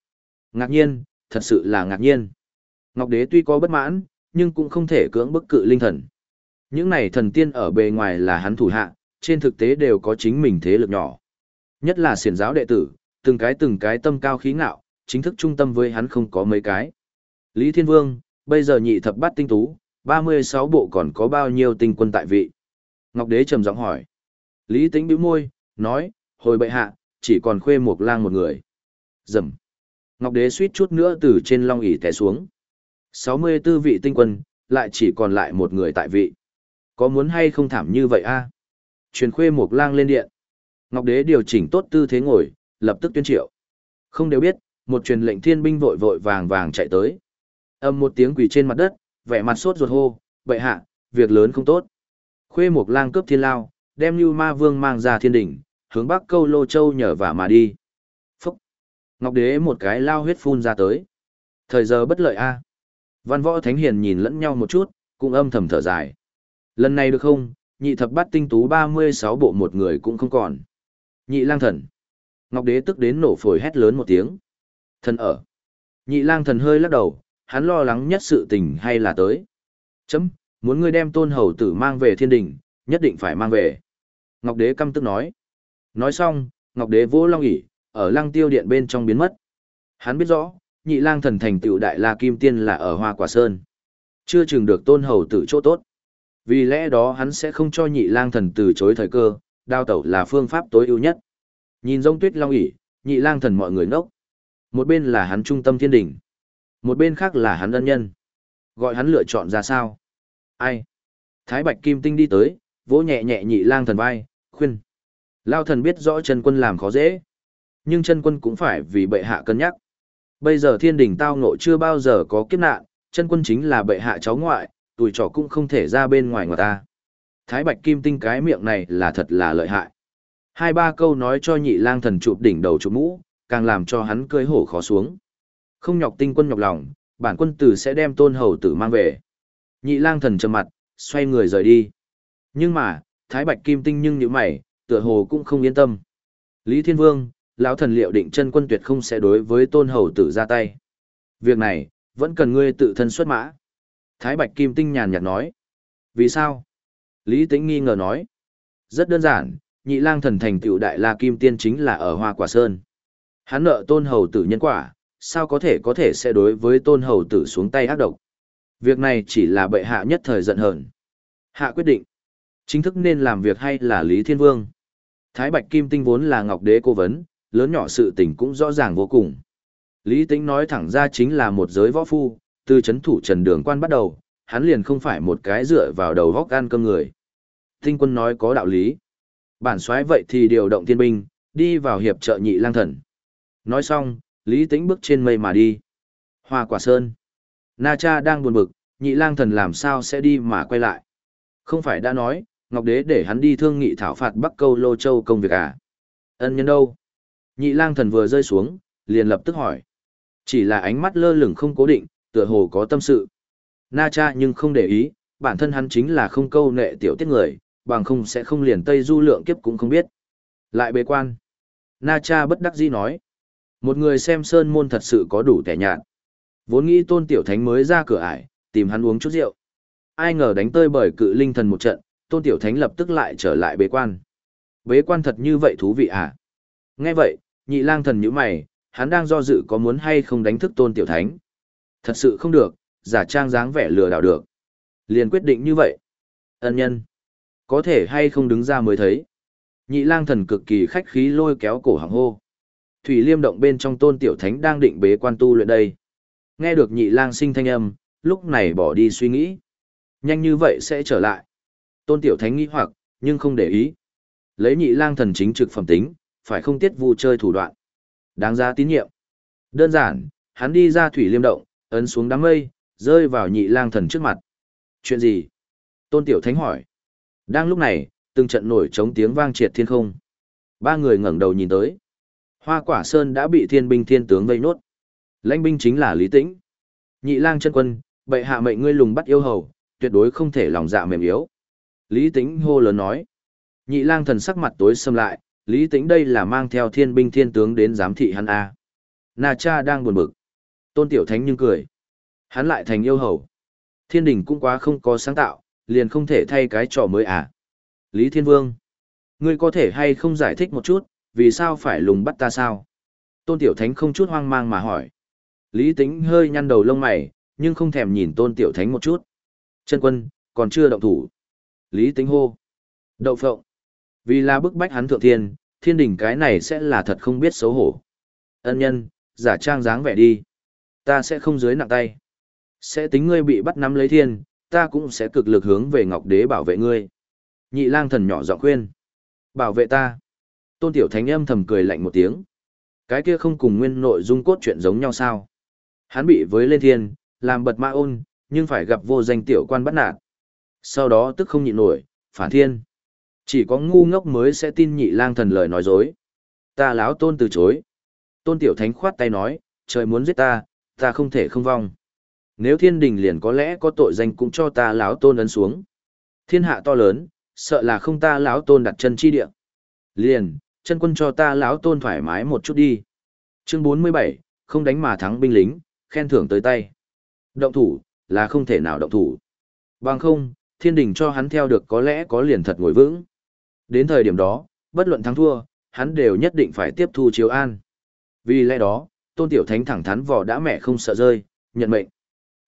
Ngạc nhiên, thật sự là ngạc nhiên. Ngọc đế tuy có bất mãn, nhưng cũng không thể cưỡng bức cự linh thần. Những này thần tiên ở bề ngoài là hắn thủ hạ, trên thực tế đều có chính mình thế lực nhỏ. Nhất là xiển giáo đệ tử, từng cái từng cái tâm cao khí ngạo, chính thức trung tâm với hắn không có mấy cái. Lý Thiên Vương, bây giờ nhị thập bát tinh tú, 36 bộ còn có bao nhiêu tinh quân tại vị? Ngọc Đế trầm giọng hỏi. Lý Tĩnh bĩu môi, nói, hồi bệ hạ, chỉ còn khuê một lang một người. Dầm. Ngọc Đế suýt chút nữa từ trên long ỷ té xuống. 64 vị tinh quân, lại chỉ còn lại một người tại vị. Có muốn hay không thảm như vậy a? Truyền khuê một lang lên điện. Ngọc Đế điều chỉnh tốt tư thế ngồi, lập tức tuyên triệu. Không đều biết, một truyền lệnh thiên binh vội vội vàng vàng chạy tới. Âm một tiếng quỳ trên mặt đất, vẻ mặt sốt ruột hô, bệ hạ, việc lớn không tốt. Khuê Mộc lang cướp thiên lao, đem Lưu Ma Vương mang ra thiên đỉnh, hướng bắc câu lô châu nhờ vả mà đi. Phúc! Ngọc đế một cái lao huyết phun ra tới. Thời giờ bất lợi a. Văn võ thánh hiền nhìn lẫn nhau một chút, cũng âm thầm thở dài. Lần này được không, nhị thập bát tinh tú 36 bộ một người cũng không còn. Nhị lang thần. Ngọc đế tức đến nổ phổi hét lớn một tiếng. Thần ở. Nhị lang thần hơi lắc đầu, hắn lo lắng nhất sự tình hay là tới. Chấm, muốn ngươi đem tôn hầu tử mang về thiên đình, nhất định phải mang về. Ngọc đế căm tức nói. Nói xong, Ngọc Đế vỗ long ỉ, ở Lăng Tiêu Điện bên trong biến mất. Hắn biết rõ, Nhị Lang thần thành tựu đại La Kim Tiên là ở Hoa Quả Sơn. Chưa chừng được Tôn Hầu tử chỗ tốt. Vì lẽ đó hắn sẽ không cho Nhị Lang thần từ chối thời cơ, đao tẩu là phương pháp tối ưu nhất. Nhìn rông tuyết long ỉ, Nhị Lang thần mọi người ngốc. Một bên là hắn trung tâm thiên đình một bên khác là hắn ân nhân. Gọi hắn lựa chọn ra sao? Ai? Thái Bạch Kim Tinh đi tới, vỗ nhẹ nhẹ Nhị Lang thần vai, khuyên. Lao thần biết rõ chân quân làm khó dễ. Nhưng chân quân cũng phải vì bệ hạ cân nhắc. Bây giờ thiên đình tao ngộ chưa bao giờ có kiếp nạn, chân quân chính là bệ hạ cháu ngoại, tuổi trò cũng không thể ra bên ngoài ngoài ta. Thái Bạch Kim Tinh cái miệng này là thật là lợi hại. Hai ba câu nói cho nhị lang thần chụp đỉnh đầu chụp mũ, càng làm cho hắn cưới hổ khó xuống. Không nhọc tinh quân nhọc lòng, bản quân tử sẽ đem tôn hầu tử mang về. Nhị lang thần trầm mặt, xoay người rời đi. Nhưng mà, Thái Bạch Kim Tinh nhưng như mày, tựa hồ cũng không yên tâm. Lý Thiên Vương, lão thần liệu định chân quân tuyệt không sẽ đối với tôn hầu tử ra tay. Việc này, vẫn cần ngươi tự thân xuất mã. Thái Bạch Kim Tinh nhàn nhạt nói. Vì sao? Lý Tĩnh nghi ngờ nói. Rất đơn giản, nhị lang thần thành tựu đại la kim tiên chính là ở Hoa Quả Sơn. Hắn nợ tôn hầu tử nhân quả, sao có thể có thể sẽ đối với tôn hầu tử xuống tay ác độc. Việc này chỉ là bệ hạ nhất thời giận hờn. Hạ quyết định. Chính thức nên làm việc hay là Lý Thiên Vương. Thái Bạch Kim Tinh vốn là Ngọc Đế cố vấn, lớn nhỏ sự tình cũng rõ ràng vô cùng. Lý Tĩnh nói thẳng ra chính là một giới võ phu, từ chấn thủ trần đường quan bắt đầu, hắn liền không phải một cái dựa vào đầu góc ăn cơm người. Tinh quân nói có đạo lý. Bản soái vậy thì điều động thiên binh, đi vào hiệp trợ nhị lang thần. Nói xong, Lý Tĩnh bước trên mây mà đi. Hoa quả sơn. Na cha đang buồn bực, nhị lang thần làm sao sẽ đi mà quay lại. Không phải đã nói, Ngọc Đế để hắn đi thương nghị thảo phạt Bắc Câu Lô Châu công việc à? Ân nhân đâu? Nhị lang thần vừa rơi xuống, liền lập tức hỏi. Chỉ là ánh mắt lơ lửng không cố định, tựa hồ có tâm sự. Na cha nhưng không để ý, bản thân hắn chính là không câu nệ tiểu tiết người, bằng không sẽ không liền tây du lượng kiếp cũng không biết. Lại bế quan. Na cha bất đắc dĩ nói. Một người xem sơn môn thật sự có đủ tẻ nhạt. Vốn nghĩ tôn tiểu thánh mới ra cửa ải, tìm hắn uống chút rượu. Ai ngờ đánh tơi bởi cự linh thần một trận, tôn tiểu thánh lập tức lại trở lại bế quan. Bế quan thật như vậy thú vị à? Nghe vậy, nhị lang thần nhíu mày, hắn đang do dự có muốn hay không đánh thức tôn tiểu thánh. Thật sự không được, giả trang dáng vẻ lừa đảo được. Liền quyết định như vậy. Ân nhân. Có thể hay không đứng ra mới thấy. Nhị lang thần cực kỳ khách khí lôi kéo cổ hàng hô. Thủy liêm động bên trong tôn tiểu thánh đang định bế quan tu luyện đây. Nghe được nhị lang sinh thanh âm, lúc này bỏ đi suy nghĩ. Nhanh như vậy sẽ trở lại. Tôn tiểu thánh nghĩ hoặc, nhưng không để ý. Lấy nhị lang thần chính trực phẩm tính, phải không tiết vu chơi thủ đoạn. Đáng giá tín nhiệm. Đơn giản, hắn đi ra thủy liêm động, ấn xuống đám mây, rơi vào nhị lang thần trước mặt. Chuyện gì? Tôn Tiểu Thánh hỏi. Đang lúc này, từng trận nổi trống tiếng vang triệt thiên không. Ba người ngẩng đầu nhìn tới. Hoa quả sơn đã bị thiên binh thiên tướng vây nốt. Lãnh binh chính là Lý Tĩnh. Nhị lang chân quân, bệ hạ mệnh ngươi lùng bắt yêu hầu, tuyệt đối không thể lòng dạ mềm yếu. Lý Tĩnh hô lớn nói. Nhị lang thần sắc mặt tối xâm lại, Lý Tĩnh đây là mang theo thiên binh thiên tướng đến giám thị hắn A. Na cha đang buồn bực. Tôn Tiểu Thánh nhưng cười. Hắn lại thành yêu hầu. Thiên đình cũng quá không có sáng tạo, liền không thể thay cái trò mới à. Lý Thiên Vương. Ngươi có thể hay không giải thích một chút, vì sao phải lùng bắt ta sao? Tôn Tiểu Thánh không chút hoang mang mà hỏi. Lý Tĩnh hơi nhăn đầu lông mày, nhưng không thèm nhìn Tôn Tiểu Thánh một chút. Chân quân, còn chưa động thủ. Lý Tĩnh hô. Đậu phộng. Vì là bức bách hắn thượng thiên, thiên đình cái này sẽ là thật không biết xấu hổ. Ân nhân, giả trang dáng vẻ đi. Ta sẽ không dưới nặng tay. Sẽ tính ngươi bị bắt nắm lấy thiên, ta cũng sẽ cực lực hướng về Ngọc Đế bảo vệ ngươi. Nhị lang thần nhỏ giọng khuyên. Bảo vệ ta. Tôn Tiểu Thánh âm thầm cười lạnh một tiếng. Cái kia không cùng nguyên nội dung cốt chuyện giống nhau sao. Hắn bị với lên thiên, làm bật ma ôn, nhưng phải gặp vô danh tiểu quan bắt nạt. Sau đó tức không nhịn nổi, phản thiên. Chỉ có ngu ngốc mới sẽ tin nhị lang thần lời nói dối. Ta láo tôn từ chối. Tôn Tiểu Thánh khoát tay nói, trời muốn giết ta, ta không thể không vong. Nếu thiên đình liền có lẽ có tội danh cũng cho ta lão tôn ấn xuống. Thiên hạ to lớn, sợ là không ta lão tôn đặt chân chi địa. Liền, chân quân cho ta lão tôn thoải mái một chút đi. Chương 47, không đánh mà thắng binh lính, khen thưởng tới tay. Động thủ, là không thể nào động thủ. Bằng không, thiên đình cho hắn theo được có lẽ có liền thật ngồi vững. Đến thời điểm đó, bất luận thắng thua, hắn đều nhất định phải tiếp thu chiếu an. Vì lẽ đó, tôn tiểu thánh thẳng thắn vò đã mẹ không sợ rơi, nhận mệnh.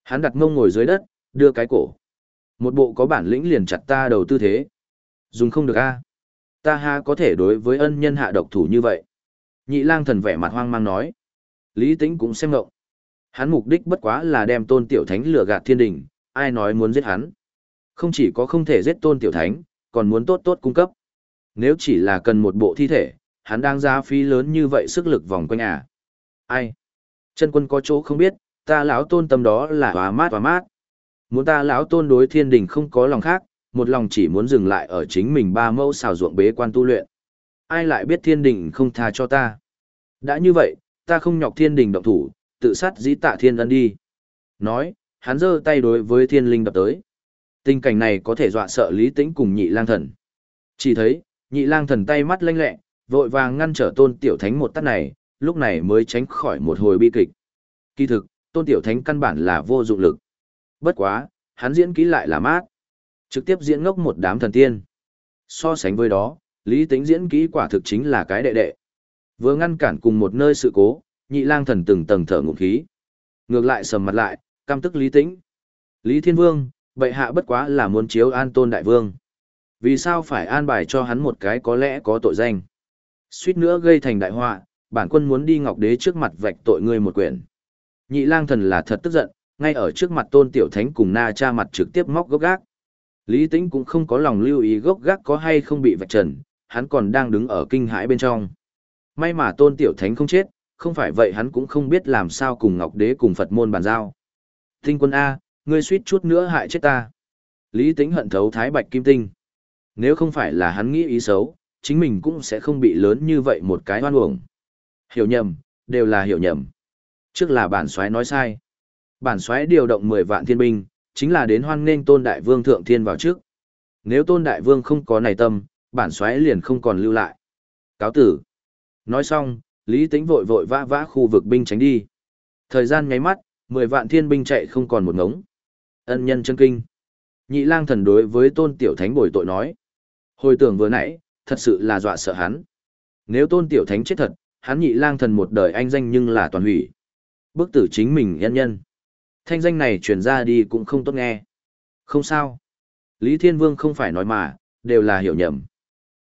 Hắn đặt mông ngồi dưới đất, đưa cái cổ. Một bộ có bản lĩnh liền chặt ta đầu tư thế. Dùng không được a Ta ha có thể đối với ân nhân hạ độc thủ như vậy. Nhị lang thần vẻ mặt hoang mang nói. Lý tính cũng xem ngộng. Hắn mục đích bất quá là đem tôn tiểu thánh lừa gạt thiên đình, ai nói muốn giết hắn. Không chỉ có không thể giết tôn tiểu thánh, còn muốn tốt tốt cung cấp. Nếu chỉ là cần một bộ thi thể, hắn đang ra phí lớn như vậy sức lực vòng quanh à. Ai? Chân quân có chỗ không biết, ta lão tôn tâm đó là hòa mát hòa mát. Muốn ta lão tôn đối thiên đình không có lòng khác, một lòng chỉ muốn dừng lại ở chính mình ba mẫu xào ruộng bế quan tu luyện. Ai lại biết thiên đình không tha cho ta. Đã như vậy, ta không nhọc thiên đình động thủ, tự sát dĩ tạ thiên ân đi. Nói, hắn giơ tay đối với thiên linh đập tới. Tình cảnh này có thể dọa sợ lý tĩnh cùng nhị lang thần. Chỉ thấy, nhị lang thần tay mắt lanh lẹ, vội vàng ngăn trở tôn tiểu thánh một tát này, lúc này mới tránh khỏi một hồi bi kịch. Kỳ thực, tôn tiểu thánh căn bản là vô dụng lực. Bất quá, hắn diễn kỹ lại là mát. Trực tiếp diễn ngốc một đám thần tiên. So sánh với đó, lý tính diễn kỹ quả thực chính là cái đệ đệ. Vừa ngăn cản cùng một nơi sự cố, nhị lang thần từng tầng thở ngụm khí. Ngược lại sầm mặt lại, cam tức lý tĩnh. Lý Thiên Vương, bệ hạ bất quá là muốn chiếu an tôn đại vương. Vì sao phải an bài cho hắn một cái có lẽ có tội danh? Suýt nữa gây thành đại họa, bản quân muốn đi ngọc đế trước mặt vạch tội ngươi một quyển. Nhị lang thần là thật tức giận, ngay ở trước mặt tôn tiểu thánh cùng na cha mặt trực tiếp móc gốc gác. Lý tĩnh cũng không có lòng lưu ý gốc gác có hay không bị vạch trần, hắn còn đang đứng ở kinh hãi bên trong. May mà tôn tiểu thánh không chết, không phải vậy hắn cũng không biết làm sao cùng ngọc đế cùng Phật môn bàn giao. Tinh quân A, ngươi suýt chút nữa hại chết ta. Lý tĩnh hận thấu thái bạch kim tinh. Nếu không phải là hắn nghĩ ý xấu, chính mình cũng sẽ không bị lớn như vậy một cái hoan uổng. Hiểu nhầm, đều là hiểu nhầm. Trước là bản soái nói sai. Bản soái điều động 10 vạn thiên binh, chính là đến hoan nghênh Tôn Đại Vương thượng thiên vào trước. Nếu Tôn Đại Vương không có này tâm, bản xoáy liền không còn lưu lại. Cáo tử. Nói xong, Lý Tĩnh vội vội vã vã khu vực binh tránh đi. Thời gian nháy mắt, 10 vạn thiên binh chạy không còn một ngống. Ân nhân chân kinh. Nhị lang thần đối với Tôn Tiểu Thánh bồi tội nói. Hồi tưởng vừa nãy, thật sự là dọa sợ hắn. Nếu Tôn Tiểu Thánh chết thật, hắn nhị lang thần một đời anh danh nhưng là toàn hủy. Bức tử chính mình nhân nhân. Thanh danh này truyền ra đi cũng không tốt nghe. Không sao. Lý Thiên Vương không phải nói mà, đều là hiểu nhầm.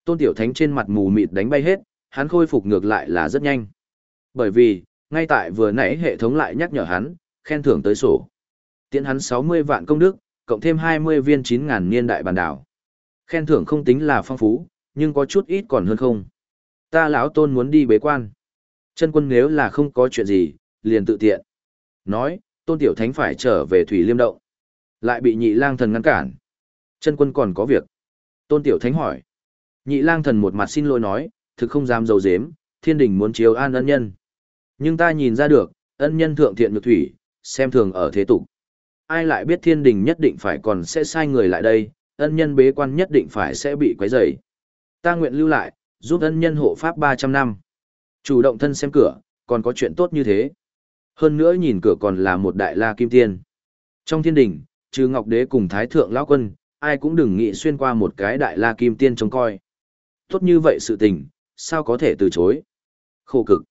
Tôn Tiểu Thánh trên mặt mù mịt đánh bay hết, hắn khôi phục ngược lại là rất nhanh. Bởi vì, ngay tại vừa nãy hệ thống lại nhắc nhở hắn, khen thưởng tới sổ. Tiễn hắn 60 vạn công đức, cộng thêm 20 viên 9.000 niên đại bản đảo. Khen thưởng không tính là phong phú, nhưng có chút ít còn hơn không. Ta lão tôn muốn đi bế quan. Chân quân nếu là không có chuyện gì, liền tự tiện. Nói, tôn tiểu thánh phải trở về thủy liêm động. Lại bị nhị lang thần ngăn cản. Chân quân còn có việc. Tôn tiểu thánh hỏi. Nhị lang thần một mặt xin lỗi nói, thực không dám dầu dếm, thiên đình muốn chiếu an ân nhân. Nhưng ta nhìn ra được, ân nhân thượng thiện ngược thủy, xem thường ở thế tục. Ai lại biết thiên đình nhất định phải còn sẽ sai người lại đây, ân nhân bế quan nhất định phải sẽ bị quấy rầy. Ta nguyện lưu lại, giúp ân nhân hộ pháp 300 năm. Chủ động thân xem cửa, còn có chuyện tốt như thế. Hơn nữa nhìn cửa còn là một đại la kim tiên. Trong thiên đình, trừ Ngọc Đế cùng Thái Thượng Lão Quân, ai cũng đừng nghĩ xuyên qua một cái đại la kim tiên trông coi. Tốt như vậy sự tình, sao có thể từ chối. Khổ cực.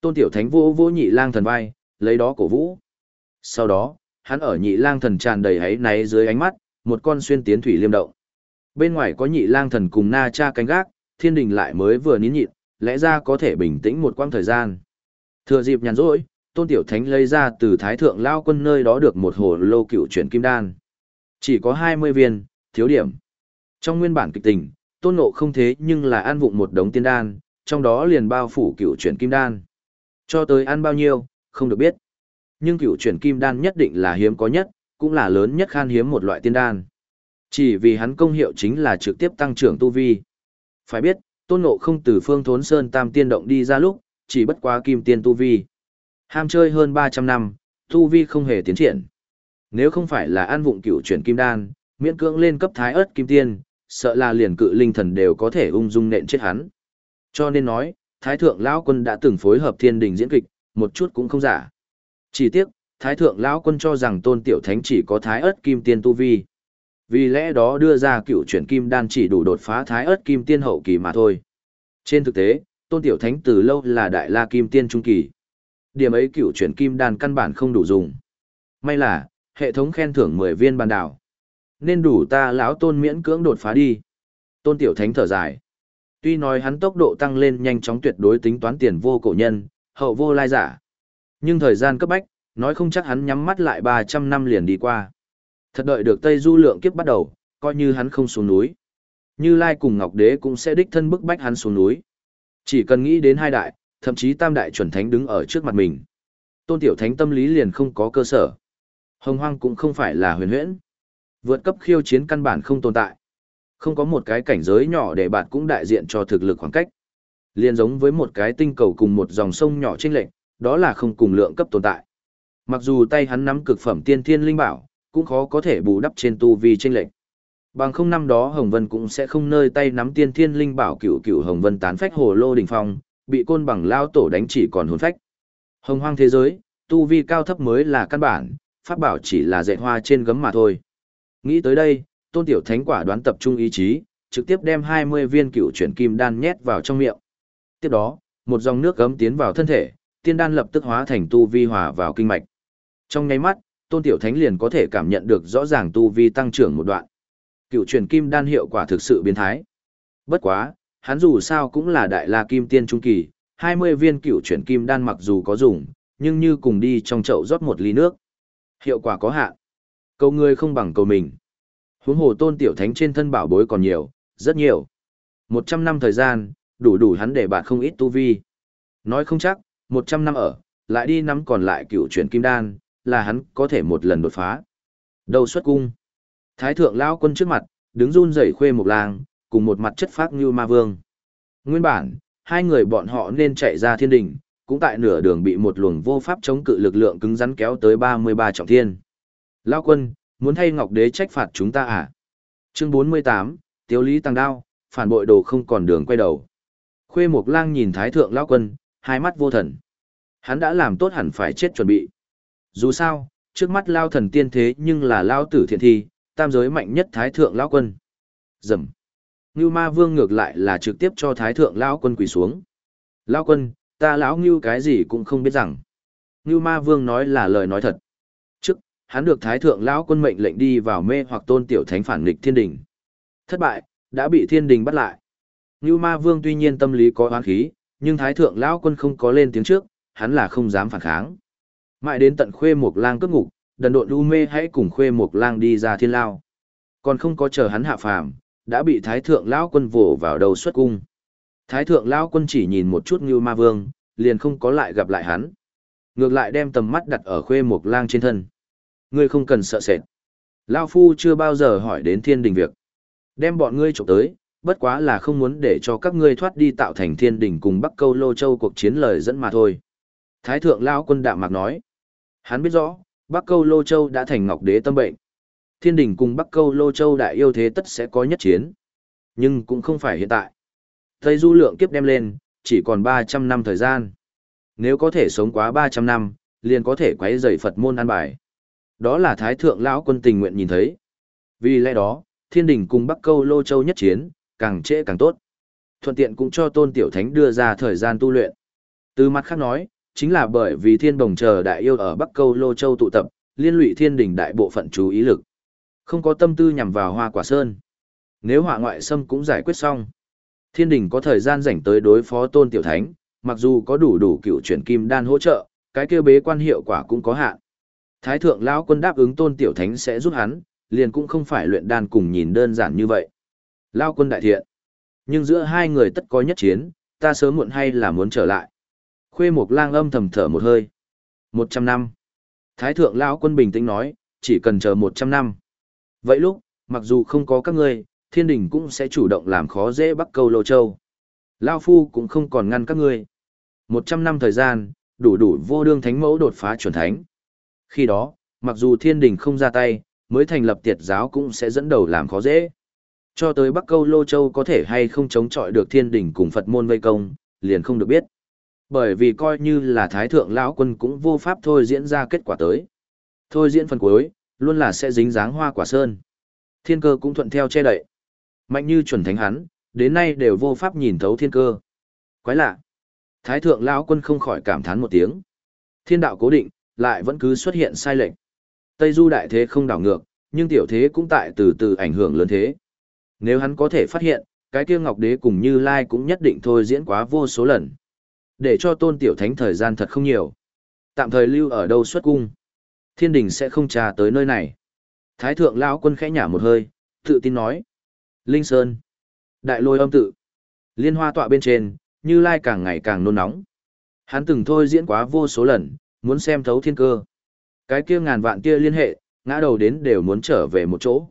Tôn Tiểu Thánh vô vô nhị lang thần vai, lấy đó cổ vũ. Sau đó, hắn ở nhị lang thần tràn đầy hấy náy dưới ánh mắt, một con xuyên tiến thủy liêm động. Bên ngoài có nhị lang thần cùng na cha canh gác, thiên đình lại mới vừa nín nhịn, lẽ ra có thể bình tĩnh một quãng thời gian. Thừa dịp nhàn rỗi, Tôn Tiểu Thánh lấy ra từ Thái Thượng Lao quân nơi đó được một hồ lô cựu chuyển kim đan. Chỉ có 20 viên, thiếu điểm. Trong nguyên bản kịch tình, Tôn Nộ không thế nhưng là ăn vụng một đống tiên đan, trong đó liền bao phủ cựu chuyển kim đan. Cho tới ăn bao nhiêu, không được biết. Nhưng cựu chuyển kim đan nhất định là hiếm có nhất, cũng là lớn nhất khan hiếm một loại tiên đan. Chỉ vì hắn công hiệu chính là trực tiếp tăng trưởng tu vi. Phải biết, tôn ngộ không từ phương thốn sơn tam tiên động đi ra lúc, chỉ bất quá kim tiên tu vi. Ham chơi hơn 300 năm, tu vi không hề tiến triển. Nếu không phải là an vụng cựu chuyển kim đan, miễn cưỡng lên cấp thái ớt kim tiên, sợ là liền cự linh thần đều có thể ung dung nện chết hắn. Cho nên nói, thái thượng lão quân đã từng phối hợp thiên đình diễn kịch, một chút cũng không giả. Chỉ tiếc, thái thượng lão quân cho rằng tôn tiểu thánh chỉ có thái ớt kim tiên tu vi. Vì lẽ đó đưa ra cựu chuyển kim đan chỉ đủ đột phá thái ớt kim tiên hậu kỳ mà thôi. Trên thực tế, Tôn Tiểu Thánh từ lâu là đại la kim tiên trung kỳ. Điểm ấy cựu chuyển kim đan căn bản không đủ dùng. May là, hệ thống khen thưởng 10 viên bàn đảo. Nên đủ ta lão Tôn miễn cưỡng đột phá đi. Tôn Tiểu Thánh thở dài. Tuy nói hắn tốc độ tăng lên nhanh chóng tuyệt đối tính toán tiền vô cổ nhân, hậu vô lai giả. Nhưng thời gian cấp bách, nói không chắc hắn nhắm mắt lại 300 năm liền đi qua. Thật đợi được Tây Du lượng kiếp bắt đầu, coi như hắn không xuống núi. Như Lai cùng Ngọc Đế cũng sẽ đích thân bức bách hắn xuống núi. Chỉ cần nghĩ đến hai đại, thậm chí tam đại chuẩn thánh đứng ở trước mặt mình. Tôn Tiểu Thánh tâm lý liền không có cơ sở. Hồng hoang cũng không phải là huyền huyễn. Vượt cấp khiêu chiến căn bản không tồn tại. Không có một cái cảnh giới nhỏ để bạn cũng đại diện cho thực lực khoảng cách. Liên giống với một cái tinh cầu cùng một dòng sông nhỏ trên lệnh, đó là không cùng lượng cấp tồn tại. Mặc dù tay hắn nắm cực phẩm tiên thiên linh bảo, cũng khó có thể bù đắp trên tu vi trên lệnh. Bằng không năm đó Hồng Vân cũng sẽ không nơi tay nắm tiên thiên linh bảo cửu cửu Hồng Vân tán phách hồ lô đỉnh phong, bị côn bằng lao tổ đánh chỉ còn hồn phách. Hồng hoang thế giới, tu vi cao thấp mới là căn bản, pháp bảo chỉ là dạy hoa trên gấm mà thôi. Nghĩ tới đây, tôn tiểu thánh quả đoán tập trung ý chí, trực tiếp đem 20 viên cựu chuyển kim đan nhét vào trong miệng. Tiếp đó, một dòng nước gấm tiến vào thân thể, tiên đan lập tức hóa thành tu vi hòa vào kinh mạch. Trong nháy mắt, tôn tiểu thánh liền có thể cảm nhận được rõ ràng tu vi tăng trưởng một đoạn. Cựu chuyển kim đan hiệu quả thực sự biến thái. Bất quá, hắn dù sao cũng là đại la kim tiên trung kỳ, 20 viên cựu chuyển kim đan mặc dù có dùng, nhưng như cùng đi trong chậu rót một ly nước. Hiệu quả có hạn. Cầu người không bằng cầu mình. Huống hồ tôn tiểu thánh trên thân bảo bối còn nhiều, rất nhiều. 100 năm thời gian, đủ đủ hắn để bạn không ít tu vi. Nói không chắc, 100 năm ở, lại đi nắm còn lại cựu chuyển kim đan, là hắn có thể một lần đột phá. Đầu xuất cung. Thái thượng lão quân trước mặt, đứng run rẩy khuê một làng cùng một mặt chất phác như ma vương. Nguyên bản, hai người bọn họ nên chạy ra thiên đình, cũng tại nửa đường bị một luồng vô pháp chống cự lực lượng cứng rắn kéo tới 33 trọng thiên. Lão quân, muốn thay Ngọc Đế trách phạt chúng ta à? Chương 48, Tiếu Lý Tăng Đao, phản bội đồ không còn đường quay đầu. Khuê Mộc Lang nhìn Thái Thượng Lão Quân, hai mắt vô thần. Hắn đã làm tốt hẳn phải chết chuẩn bị. Dù sao, trước mắt Lao thần tiên thế nhưng là Lao tử thiện thi, tam giới mạnh nhất Thái Thượng Lão Quân. Dầm. Ngưu Ma Vương ngược lại là trực tiếp cho Thái Thượng Lão Quân quỳ xuống. Lão Quân, ta lão Ngưu cái gì cũng không biết rằng. Ngưu Ma Vương nói là lời nói thật. Trước, hắn được Thái Thượng Lão Quân mệnh lệnh đi vào mê hoặc tôn tiểu thánh phản nghịch thiên đình. Thất bại, đã bị thiên đình bắt lại. Ngưu Ma Vương tuy nhiên tâm lý có oán khí, nhưng Thái Thượng Lão Quân không có lên tiếng trước, hắn là không dám phản kháng. Mãi đến tận khuê một lang cướp ngục, đần độn u mê hãy cùng khuê một lang đi ra thiên lao. Còn không có chờ hắn hạ phàm, đã bị Thái Thượng Lão Quân vồ vào đầu xuất cung. Thái Thượng Lão Quân chỉ nhìn một chút Ngưu Ma Vương, liền không có lại gặp lại hắn. Ngược lại đem tầm mắt đặt ở khuê một lang trên thân. Ngươi không cần sợ sệt. Lão Phu chưa bao giờ hỏi đến thiên đình việc. Đem bọn ngươi chụp tới, bất quá là không muốn để cho các ngươi thoát đi tạo thành thiên đình cùng Bắc Câu Lô Châu cuộc chiến lời dẫn mà thôi. Thái thượng lão quân đạm mạc nói. Hắn biết rõ, Bắc Câu Lô Châu đã thành ngọc đế tâm bệnh. Thiên đình cùng Bắc Câu Lô Châu đại yêu thế tất sẽ có nhất chiến. Nhưng cũng không phải hiện tại. Tây du lượng kiếp đem lên, chỉ còn 300 năm thời gian. Nếu có thể sống quá 300 năm, liền có thể quấy rầy Phật môn an bài. Đó là Thái Thượng Lão quân tình nguyện nhìn thấy. Vì lẽ đó, thiên đình cùng Bắc Câu Lô Châu nhất chiến, càng trễ càng tốt. Thuận tiện cũng cho Tôn Tiểu Thánh đưa ra thời gian tu luyện. Từ mặt khác nói, chính là bởi vì thiên bồng chờ đại yêu ở Bắc Câu Lô Châu tụ tập, liên lụy thiên đình đại bộ phận chú ý lực. Không có tâm tư nhằm vào hoa quả sơn. Nếu họa ngoại xâm cũng giải quyết xong. Thiên đình có thời gian rảnh tới đối phó Tôn Tiểu Thánh, mặc dù có đủ đủ cựu chuyển kim đan hỗ trợ, cái kêu bế quan hiệu quả cũng có hạn. Thái thượng lão quân đáp ứng Tôn Tiểu Thánh sẽ giúp hắn, liền cũng không phải luyện đan cùng nhìn đơn giản như vậy. Lao quân đại thiện. Nhưng giữa hai người tất có nhất chiến, ta sớm muộn hay là muốn trở lại. Khuê Mộc Lang âm thầm thở một hơi. Một trăm năm. Thái thượng lão quân bình tĩnh nói, chỉ cần chờ một trăm năm. Vậy lúc, mặc dù không có các ngươi, thiên đình cũng sẽ chủ động làm khó dễ bắt câu lô châu. Lao phu cũng không còn ngăn các ngươi. Một trăm năm thời gian, đủ đủ vô đương thánh mẫu đột phá chuẩn thánh. Khi đó, mặc dù thiên đình không ra tay, mới thành lập tiệt giáo cũng sẽ dẫn đầu làm khó dễ. Cho tới Bắc Câu Lô Châu có thể hay không chống chọi được thiên đình cùng Phật môn vây công, liền không được biết. Bởi vì coi như là Thái Thượng lão quân cũng vô pháp thôi diễn ra kết quả tới. Thôi diễn phần cuối, luôn là sẽ dính dáng hoa quả sơn. Thiên cơ cũng thuận theo che đậy. Mạnh như chuẩn thánh hắn, đến nay đều vô pháp nhìn thấu thiên cơ. Quái lạ. Thái thượng lão quân không khỏi cảm thán một tiếng. Thiên đạo cố định, lại vẫn cứ xuất hiện sai lệch. Tây du đại thế không đảo ngược, nhưng tiểu thế cũng tại từ từ ảnh hưởng lớn thế. Nếu hắn có thể phát hiện, cái kia ngọc đế cùng như lai cũng nhất định thôi diễn quá vô số lần. Để cho tôn tiểu thánh thời gian thật không nhiều. Tạm thời lưu ở đâu xuất cung. Thiên đình sẽ không trà tới nơi này. Thái thượng lão quân khẽ nhả một hơi, tự tin nói. Linh Sơn. Đại lôi âm tự. Liên hoa tọa bên trên, như lai càng ngày càng nôn nóng. Hắn từng thôi diễn quá vô số lần, muốn xem thấu thiên cơ. Cái kia ngàn vạn kia liên hệ, ngã đầu đến đều muốn trở về một chỗ.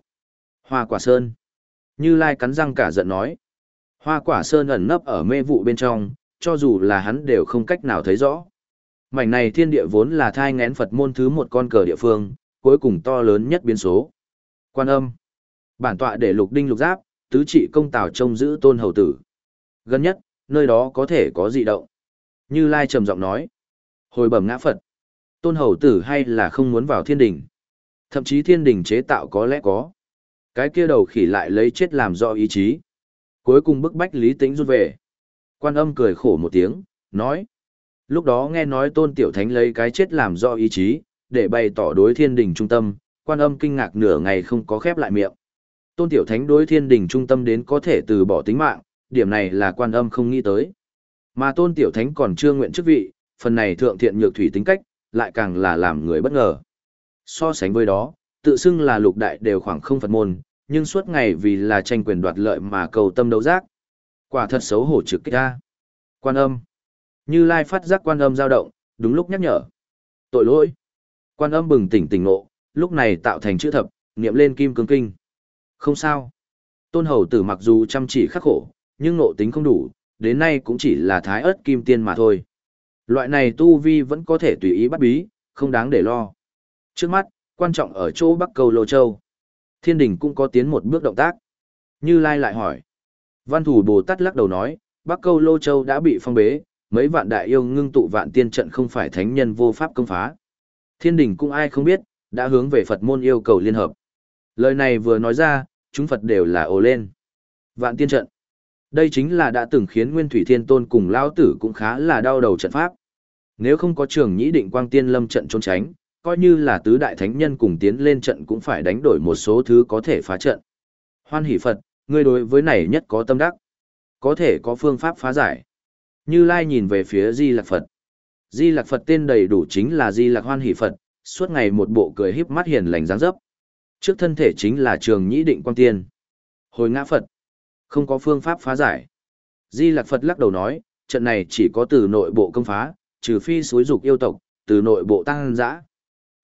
Hoa quả sơn. Như lai cắn răng cả giận nói. Hoa quả sơn ẩn nấp ở mê vụ bên trong, cho dù là hắn đều không cách nào thấy rõ. Mảnh này thiên địa vốn là thai ngén Phật môn thứ một con cờ địa phương, cuối cùng to lớn nhất biến số. Quan âm. Bản tọa để lục đinh lục giáp, tứ trị công tào trông giữ tôn hầu tử. Gần nhất, nơi đó có thể có dị động. Như Lai trầm giọng nói. Hồi bẩm ngã Phật. Tôn hầu tử hay là không muốn vào thiên đình. Thậm chí thiên đình chế tạo có lẽ có. Cái kia đầu khỉ lại lấy chết làm do ý chí. Cuối cùng bức bách lý tĩnh rút về. Quan âm cười khổ một tiếng, nói. Lúc đó nghe nói tôn tiểu thánh lấy cái chết làm do ý chí, để bày tỏ đối thiên đình trung tâm, quan âm kinh ngạc nửa ngày không có khép lại miệng. Tôn tiểu thánh đối thiên đình trung tâm đến có thể từ bỏ tính mạng, điểm này là quan âm không nghĩ tới. Mà tôn tiểu thánh còn chưa nguyện chức vị, phần này thượng thiện nhược thủy tính cách, lại càng là làm người bất ngờ. So sánh với đó, tự xưng là lục đại đều khoảng không Phật môn, nhưng suốt ngày vì là tranh quyền đoạt lợi mà cầu tâm đấu giác. Quả thật xấu hổ trực kích ra. Quan âm. Như Lai phát giác quan âm dao động, đúng lúc nhắc nhở. Tội lỗi. Quan âm bừng tỉnh tỉnh ngộ, lúc này tạo thành chữ thập, niệm lên kim cương kinh. Không sao. Tôn hầu tử mặc dù chăm chỉ khắc khổ, nhưng nộ tính không đủ, đến nay cũng chỉ là thái ớt kim tiên mà thôi. Loại này tu vi vẫn có thể tùy ý bắt bí, không đáng để lo. Trước mắt, quan trọng ở chỗ Bắc Cầu Lô Châu. Thiên đình cũng có tiến một bước động tác. Như Lai lại hỏi. Văn thủ Bồ Tát lắc đầu nói, Bắc Câu Lô Châu đã bị phong bế, mấy vạn đại yêu ngưng tụ vạn tiên trận không phải thánh nhân vô pháp công phá. Thiên đình cũng ai không biết, đã hướng về Phật môn yêu cầu liên hợp. Lời này vừa nói ra, chúng Phật đều là ồ lên. Vạn tiên trận. Đây chính là đã từng khiến Nguyên Thủy Thiên Tôn cùng lao Tử cũng khá là đau đầu trận pháp. Nếu không có trường nhĩ định quang tiên lâm trận trốn tránh, coi như là tứ đại thánh nhân cùng tiến lên trận cũng phải đánh đổi một số thứ có thể phá trận. Hoan hỷ Phật, ngươi đối với này nhất có tâm đắc. Có thể có phương pháp phá giải. Như Lai nhìn về phía Di Lạc Phật. Di Lạc Phật tên đầy đủ chính là Di Lạc Hoan Hỷ Phật, suốt ngày một bộ cười híp mắt hiền lành dáng dấp. Trước thân thể chính là Trường Nhĩ Định Quang Tiên. Hồi ngã Phật. Không có phương pháp phá giải. Di Lạc Phật lắc đầu nói, trận này chỉ có từ nội bộ công phá, trừ phi suối dục yêu tộc, từ nội bộ tăng dã.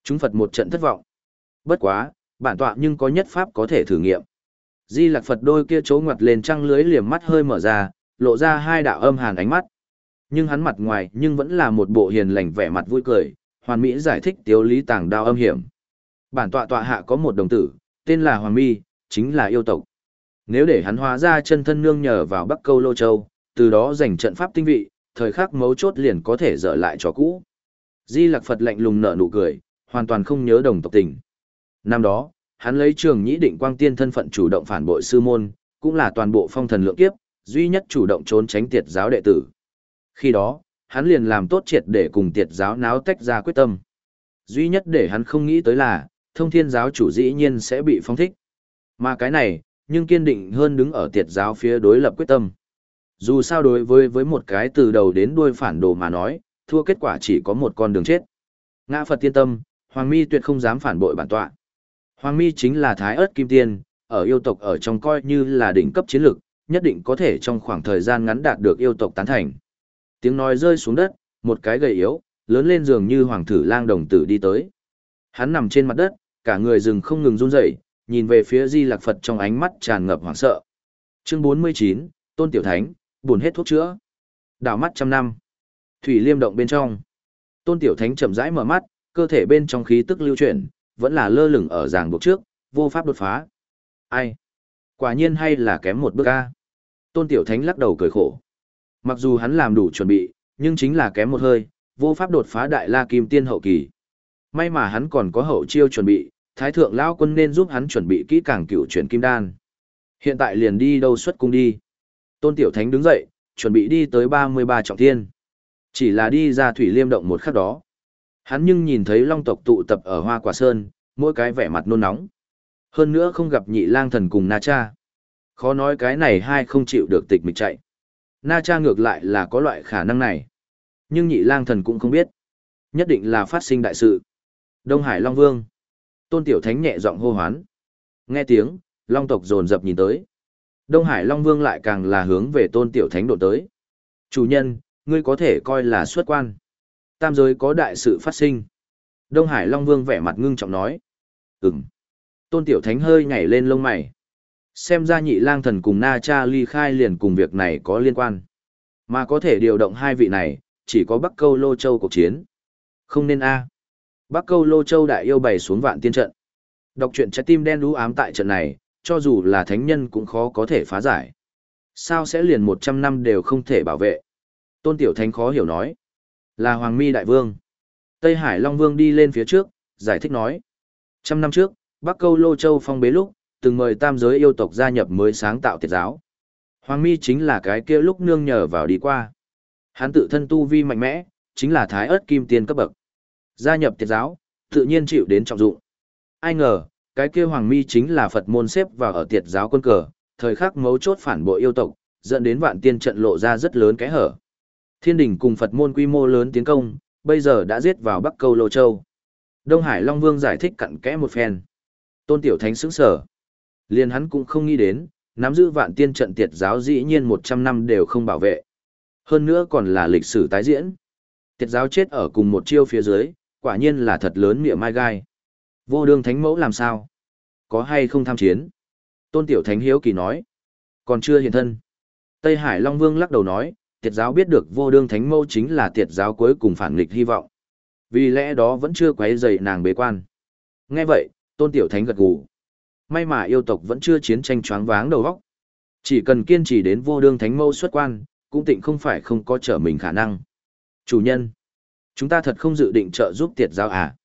Chúng Phật một trận thất vọng. Bất quá, bản tọa nhưng có nhất pháp có thể thử nghiệm. Di Lạc Phật đôi kia chố ngoặt lên trăng lưới liềm mắt hơi mở ra, lộ ra hai đạo âm hàn ánh mắt. Nhưng hắn mặt ngoài nhưng vẫn là một bộ hiền lành vẻ mặt vui cười, hoàn mỹ giải thích tiếu lý tàng đao âm hiểm. Bản tọa tọa hạ có một đồng tử, tên là Hoàng Mi, chính là yêu tộc. Nếu để hắn hóa ra chân thân nương nhờ vào Bắc Câu Lô Châu, từ đó giành trận pháp tinh vị, thời khắc mấu chốt liền có thể dở lại cho cũ. Di Lạc Phật lạnh lùng nở nụ cười, hoàn toàn không nhớ đồng tộc tình. Năm đó, hắn lấy trường nhĩ định quang tiên thân phận chủ động phản bội sư môn, cũng là toàn bộ phong thần lượng kiếp, duy nhất chủ động trốn tránh tiệt giáo đệ tử. Khi đó, hắn liền làm tốt triệt để cùng tiệt giáo náo tách ra quyết tâm. Duy nhất để hắn không nghĩ tới là, thông thiên giáo chủ dĩ nhiên sẽ bị phong thích. Mà cái này, nhưng kiên định hơn đứng ở tiệt giáo phía đối lập quyết tâm. Dù sao đối với với một cái từ đầu đến đuôi phản đồ mà nói, thua kết quả chỉ có một con đường chết. Ngã Phật tiên tâm, Hoàng Mi tuyệt không dám phản bội bản tọa. Hoàng Mi chính là thái ớt kim tiên, ở yêu tộc ở trong coi như là đỉnh cấp chiến lực, nhất định có thể trong khoảng thời gian ngắn đạt được yêu tộc tán thành. Tiếng nói rơi xuống đất, một cái gầy yếu, lớn lên giường như hoàng thử lang đồng tử đi tới. Hắn nằm trên mặt đất, cả người rừng không ngừng run rẩy, nhìn về phía Di Lạc Phật trong ánh mắt tràn ngập hoảng sợ. Chương 49, Tôn Tiểu Thánh, buồn hết thuốc chữa. Đảo mắt trăm năm. Thủy Liêm động bên trong. Tôn Tiểu Thánh chậm rãi mở mắt, cơ thể bên trong khí tức lưu chuyển, vẫn là lơ lửng ở ràng buộc trước, vô pháp đột phá. Ai? Quả nhiên hay là kém một bước a. Tôn Tiểu Thánh lắc đầu cười khổ. Mặc dù hắn làm đủ chuẩn bị, nhưng chính là kém một hơi, vô pháp đột phá đại la kim tiên hậu kỳ. May mà hắn còn có hậu chiêu chuẩn bị, thái thượng lão quân nên giúp hắn chuẩn bị kỹ càng cựu chuyển kim đan. Hiện tại liền đi đâu xuất cung đi. Tôn Tiểu Thánh đứng dậy, chuẩn bị đi tới 33 trọng thiên. Chỉ là đi ra thủy liêm động một khắc đó. Hắn nhưng nhìn thấy long tộc tụ tập ở hoa quả sơn, mỗi cái vẻ mặt nôn nóng. Hơn nữa không gặp nhị lang thần cùng Na Cha. Khó nói cái này hai không chịu được tịch mịch chạy. Na Cha ngược lại là có loại khả năng này. Nhưng nhị lang thần cũng không biết. Nhất định là phát sinh đại sự. Đông Hải Long Vương. Tôn Tiểu Thánh nhẹ giọng hô hoán. Nghe tiếng, Long tộc dồn dập nhìn tới. Đông Hải Long Vương lại càng là hướng về Tôn Tiểu Thánh độ tới. Chủ nhân, ngươi có thể coi là xuất quan. Tam giới có đại sự phát sinh. Đông Hải Long Vương vẻ mặt ngưng trọng nói. Ừm. Tôn Tiểu Thánh hơi nhảy lên lông mày. Xem ra nhị lang thần cùng Na Cha ly khai liền cùng việc này có liên quan. Mà có thể điều động hai vị này, chỉ có Bắc Câu Lô Châu cuộc chiến. Không nên A. Bắc Câu Lô Châu đại yêu bày xuống vạn tiên trận. Đọc truyện trái tim đen đú ám tại trận này, cho dù là thánh nhân cũng khó có thể phá giải. Sao sẽ liền 100 năm đều không thể bảo vệ? Tôn Tiểu Thánh khó hiểu nói. Là Hoàng Mi Đại Vương. Tây Hải Long Vương đi lên phía trước, giải thích nói. Trăm năm trước, Bắc Câu Lô Châu phong bế lúc, từng mời tam giới yêu tộc gia nhập mới sáng tạo tiệt giáo. Hoàng Mi chính là cái kia lúc nương nhờ vào đi qua. Hắn tự thân tu vi mạnh mẽ, chính là thái ớt kim tiên cấp bậc. Gia nhập tiệt giáo, tự nhiên chịu đến trọng dụng. Ai ngờ, cái kia Hoàng Mi chính là Phật môn xếp vào ở tiệt giáo quân cờ, thời khắc mấu chốt phản bội yêu tộc, dẫn đến vạn tiên trận lộ ra rất lớn cái hở. Thiên đình cùng Phật môn quy mô lớn tiến công, bây giờ đã giết vào Bắc Câu Lô Châu. Đông Hải Long Vương giải thích cặn kẽ một phen. Tôn Tiểu Thánh sững sở. Liền hắn cũng không nghĩ đến, nắm giữ vạn tiên trận tiệt giáo dĩ nhiên 100 năm đều không bảo vệ. Hơn nữa còn là lịch sử tái diễn. Tiệt giáo chết ở cùng một chiêu phía dưới, quả nhiên là thật lớn miệng mai gai. Vô đương thánh mẫu làm sao? Có hay không tham chiến? Tôn Tiểu Thánh hiếu kỳ nói. Còn chưa hiện thân. Tây Hải Long Vương lắc đầu nói, tiệt giáo biết được vô đương thánh mẫu chính là tiệt giáo cuối cùng phản nghịch hy vọng. Vì lẽ đó vẫn chưa quấy dậy nàng bế quan. Nghe vậy, Tôn Tiểu Thánh gật gù. May mà yêu tộc vẫn chưa chiến tranh choáng váng đầu óc. Chỉ cần kiên trì đến vô đương thánh mâu xuất quan, cũng tịnh không phải không có trở mình khả năng. Chủ nhân, chúng ta thật không dự định trợ giúp tiệt giáo à?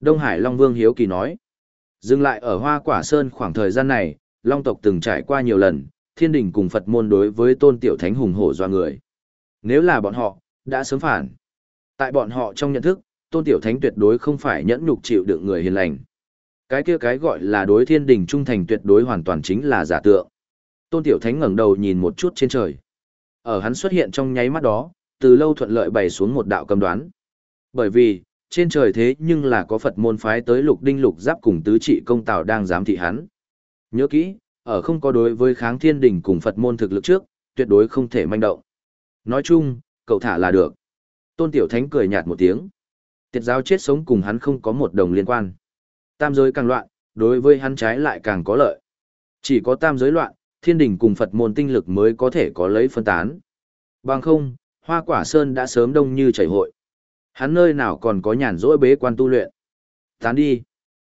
Đông Hải Long Vương Hiếu Kỳ nói. Dừng lại ở Hoa Quả Sơn khoảng thời gian này, Long tộc từng trải qua nhiều lần, thiên đình cùng Phật môn đối với tôn tiểu thánh hùng hổ doa người. Nếu là bọn họ, đã sớm phản. Tại bọn họ trong nhận thức, tôn tiểu thánh tuyệt đối không phải nhẫn nhục chịu đựng người hiền lành. Cái kia cái gọi là đối thiên đình trung thành tuyệt đối hoàn toàn chính là giả tượng. Tôn tiểu thánh ngẩng đầu nhìn một chút trên trời. Ở hắn xuất hiện trong nháy mắt đó, từ lâu thuận lợi bày xuống một đạo cầm đoán. Bởi vì, trên trời thế nhưng là có Phật môn phái tới lục đinh lục giáp cùng tứ trị công tào đang giám thị hắn. Nhớ kỹ, ở không có đối với kháng thiên đình cùng Phật môn thực lực trước, tuyệt đối không thể manh động. Nói chung, cậu thả là được. Tôn Tiểu Thánh cười nhạt một tiếng. Tiệt giáo chết sống cùng hắn không có một đồng liên quan. Tam giới càng loạn, đối với hắn trái lại càng có lợi. Chỉ có tam giới loạn, thiên đình cùng Phật môn tinh lực mới có thể có lấy phân tán. Bằng không, hoa quả sơn đã sớm đông như chảy hội. Hắn nơi nào còn có nhàn rỗi bế quan tu luyện. Tán đi.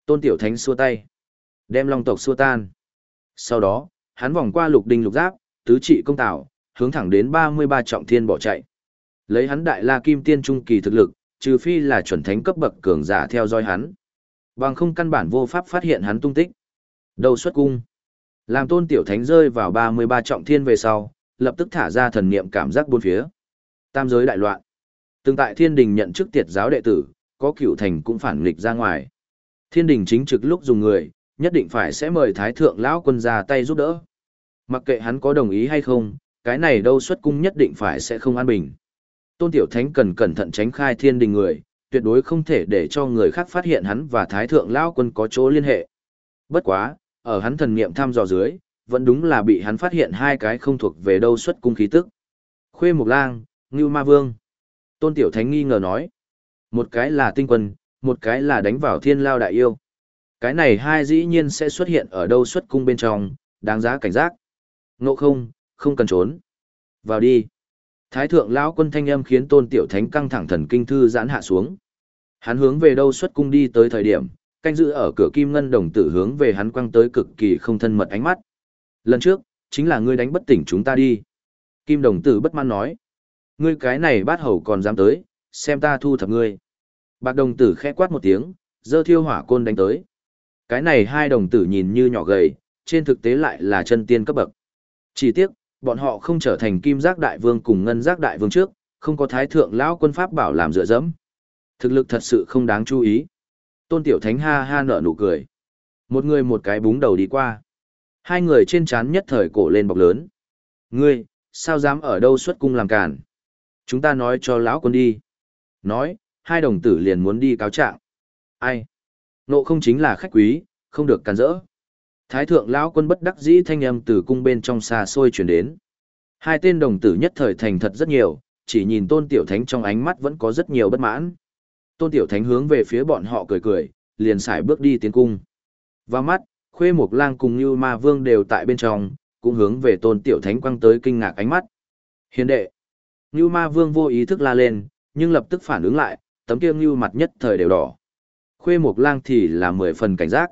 Tôn Tiểu Thánh xua tay. Đem long tộc xua tan. Sau đó, hắn vòng qua lục đinh lục giáp, tứ trị công tảo, hướng thẳng đến 33 trọng thiên bỏ chạy. Lấy hắn đại la kim tiên trung kỳ thực lực, trừ phi là chuẩn thánh cấp bậc cường giả theo dõi hắn. Bằng không căn bản vô pháp phát hiện hắn tung tích. Đầu xuất cung. Làm tôn tiểu thánh rơi vào 33 trọng thiên về sau, lập tức thả ra thần niệm cảm giác bốn phía. Tam giới đại loạn. Từng tại thiên đình nhận chức tiệt giáo đệ tử, có cửu thành cũng phản nghịch ra ngoài. Thiên đình chính trực lúc dùng người, nhất định phải sẽ mời thái thượng lão quân ra tay giúp đỡ. Mặc kệ hắn có đồng ý hay không, cái này đâu xuất cung nhất định phải sẽ không an bình. Tôn Tiểu Thánh cần cẩn thận tránh khai thiên đình người, tuyệt đối không thể để cho người khác phát hiện hắn và thái thượng lão quân có chỗ liên hệ. Bất quá, ở hắn thần niệm thăm dò dưới, vẫn đúng là bị hắn phát hiện hai cái không thuộc về đâu xuất cung khí tức. Khuê Mục Lang, Ngưu Ma Vương. Tôn Tiểu Thánh nghi ngờ nói. Một cái là tinh quân, một cái là đánh vào thiên lao đại yêu. Cái này hai dĩ nhiên sẽ xuất hiện ở đâu xuất cung bên trong, đáng giá cảnh giác. Ngộ không, không cần trốn. Vào đi. Thái thượng lão quân thanh âm khiến tôn tiểu thánh căng thẳng thần kinh thư giãn hạ xuống. Hắn hướng về đâu xuất cung đi tới thời điểm, canh giữ ở cửa kim ngân đồng tử hướng về hắn quăng tới cực kỳ không thân mật ánh mắt. Lần trước, chính là ngươi đánh bất tỉnh chúng ta đi. Kim đồng tử bất mãn nói. Ngươi cái này bát hầu còn dám tới, xem ta thu thập ngươi. Bạc đồng tử khẽ quát một tiếng, dơ thiêu hỏa côn đánh tới. Cái này hai đồng tử nhìn như nhỏ gầy, trên thực tế lại là chân tiên cấp bậc. Chỉ tiếc, Bọn họ không trở thành kim giác đại vương cùng ngân giác đại vương trước, không có thái thượng lão quân pháp bảo làm dựa dẫm. Thực lực thật sự không đáng chú ý. Tôn Tiểu Thánh ha ha nở nụ cười. Một người một cái búng đầu đi qua. Hai người trên chán nhất thời cổ lên bọc lớn. Ngươi, sao dám ở đâu xuất cung làm cản? Chúng ta nói cho lão quân đi. Nói, hai đồng tử liền muốn đi cáo trạng. Ai? Nộ không chính là khách quý, không được càn rỡ. Thái thượng lão quân bất đắc dĩ thanh âm từ cung bên trong xa xôi chuyển đến. Hai tên đồng tử nhất thời thành thật rất nhiều, chỉ nhìn tôn tiểu thánh trong ánh mắt vẫn có rất nhiều bất mãn. Tôn tiểu thánh hướng về phía bọn họ cười cười, liền xài bước đi tiến cung. Và mắt, khuê mục lang cùng như ma vương đều tại bên trong, cũng hướng về tôn tiểu thánh quăng tới kinh ngạc ánh mắt. Hiền đệ. Như ma vương vô ý thức la lên, nhưng lập tức phản ứng lại, tấm kia như mặt nhất thời đều đỏ. Khuê mục lang thì là mười phần cảnh giác.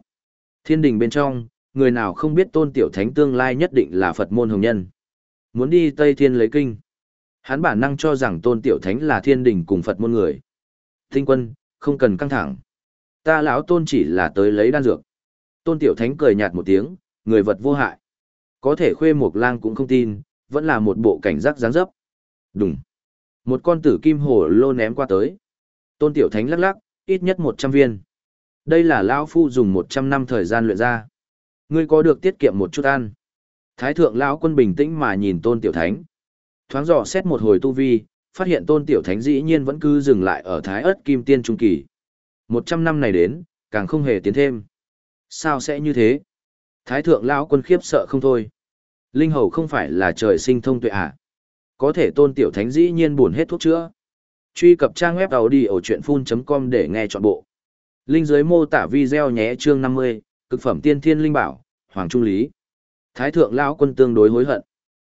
Thiên đình bên trong, người nào không biết tôn tiểu thánh tương lai nhất định là Phật môn hồng nhân. Muốn đi Tây Thiên lấy kinh. Hắn bản năng cho rằng tôn tiểu thánh là thiên đình cùng Phật môn người. Tinh quân, không cần căng thẳng. Ta lão tôn chỉ là tới lấy đan dược. Tôn tiểu thánh cười nhạt một tiếng, người vật vô hại. Có thể khuê một lang cũng không tin, vẫn là một bộ cảnh giác dáng dấp. Đúng. Một con tử kim hổ lô ném qua tới. Tôn tiểu thánh lắc lắc, ít nhất một trăm viên. Đây là lão phu dùng một trăm năm thời gian luyện ra. Ngươi có được tiết kiệm một chút ăn. Thái thượng lão quân bình tĩnh mà nhìn tôn tiểu thánh. Thoáng dò xét một hồi tu vi, phát hiện tôn tiểu thánh dĩ nhiên vẫn cứ dừng lại ở thái ớt kim tiên trung kỳ. Một trăm năm này đến, càng không hề tiến thêm. Sao sẽ như thế? Thái thượng lão quân khiếp sợ không thôi. Linh hầu không phải là trời sinh thông tuệ à? Có thể tôn tiểu thánh dĩ nhiên buồn hết thuốc chữa. Truy cập trang web đầu đi ở chuyện full.com để nghe trọn bộ. Linh dưới mô tả video nhé chương 50, cực phẩm tiên thiên linh bảo, Hoàng Trung Lý. Thái thượng lão quân tương đối hối hận.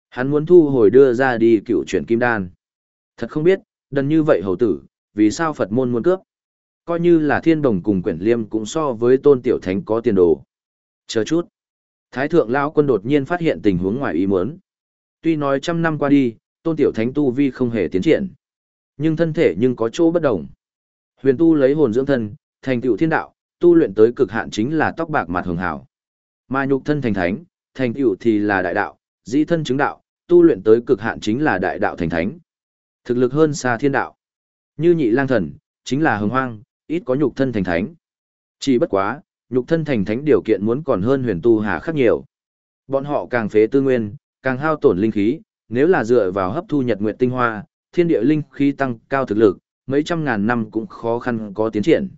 Hắn muốn thu hồi đưa ra đi cựu chuyển kim đan. Thật không biết, đần như vậy hầu tử, vì sao Phật môn muốn cướp? Coi như là thiên đồng cùng quyển liêm cũng so với tôn tiểu thánh có tiền đồ. Chờ chút. Thái thượng lão quân đột nhiên phát hiện tình huống ngoài ý muốn. Tuy nói trăm năm qua đi, tôn tiểu thánh tu vi không hề tiến triển. Nhưng thân thể nhưng có chỗ bất đồng. Huyền tu lấy hồn dưỡng thân, thành tựu thiên đạo, tu luyện tới cực hạn chính là tóc bạc mặt hường hảo. Mà nhục thân thành thánh, thành tựu thì là đại đạo, dĩ thân chứng đạo, tu luyện tới cực hạn chính là đại đạo thành thánh. Thực lực hơn xa thiên đạo. Như nhị lang thần, chính là hồng hoang, ít có nhục thân thành thánh. Chỉ bất quá, nhục thân thành thánh điều kiện muốn còn hơn huyền tu hà khắc nhiều. Bọn họ càng phế tư nguyên, càng hao tổn linh khí, nếu là dựa vào hấp thu nhật nguyệt tinh hoa, thiên địa linh khí tăng cao thực lực, mấy trăm ngàn năm cũng khó khăn có tiến triển.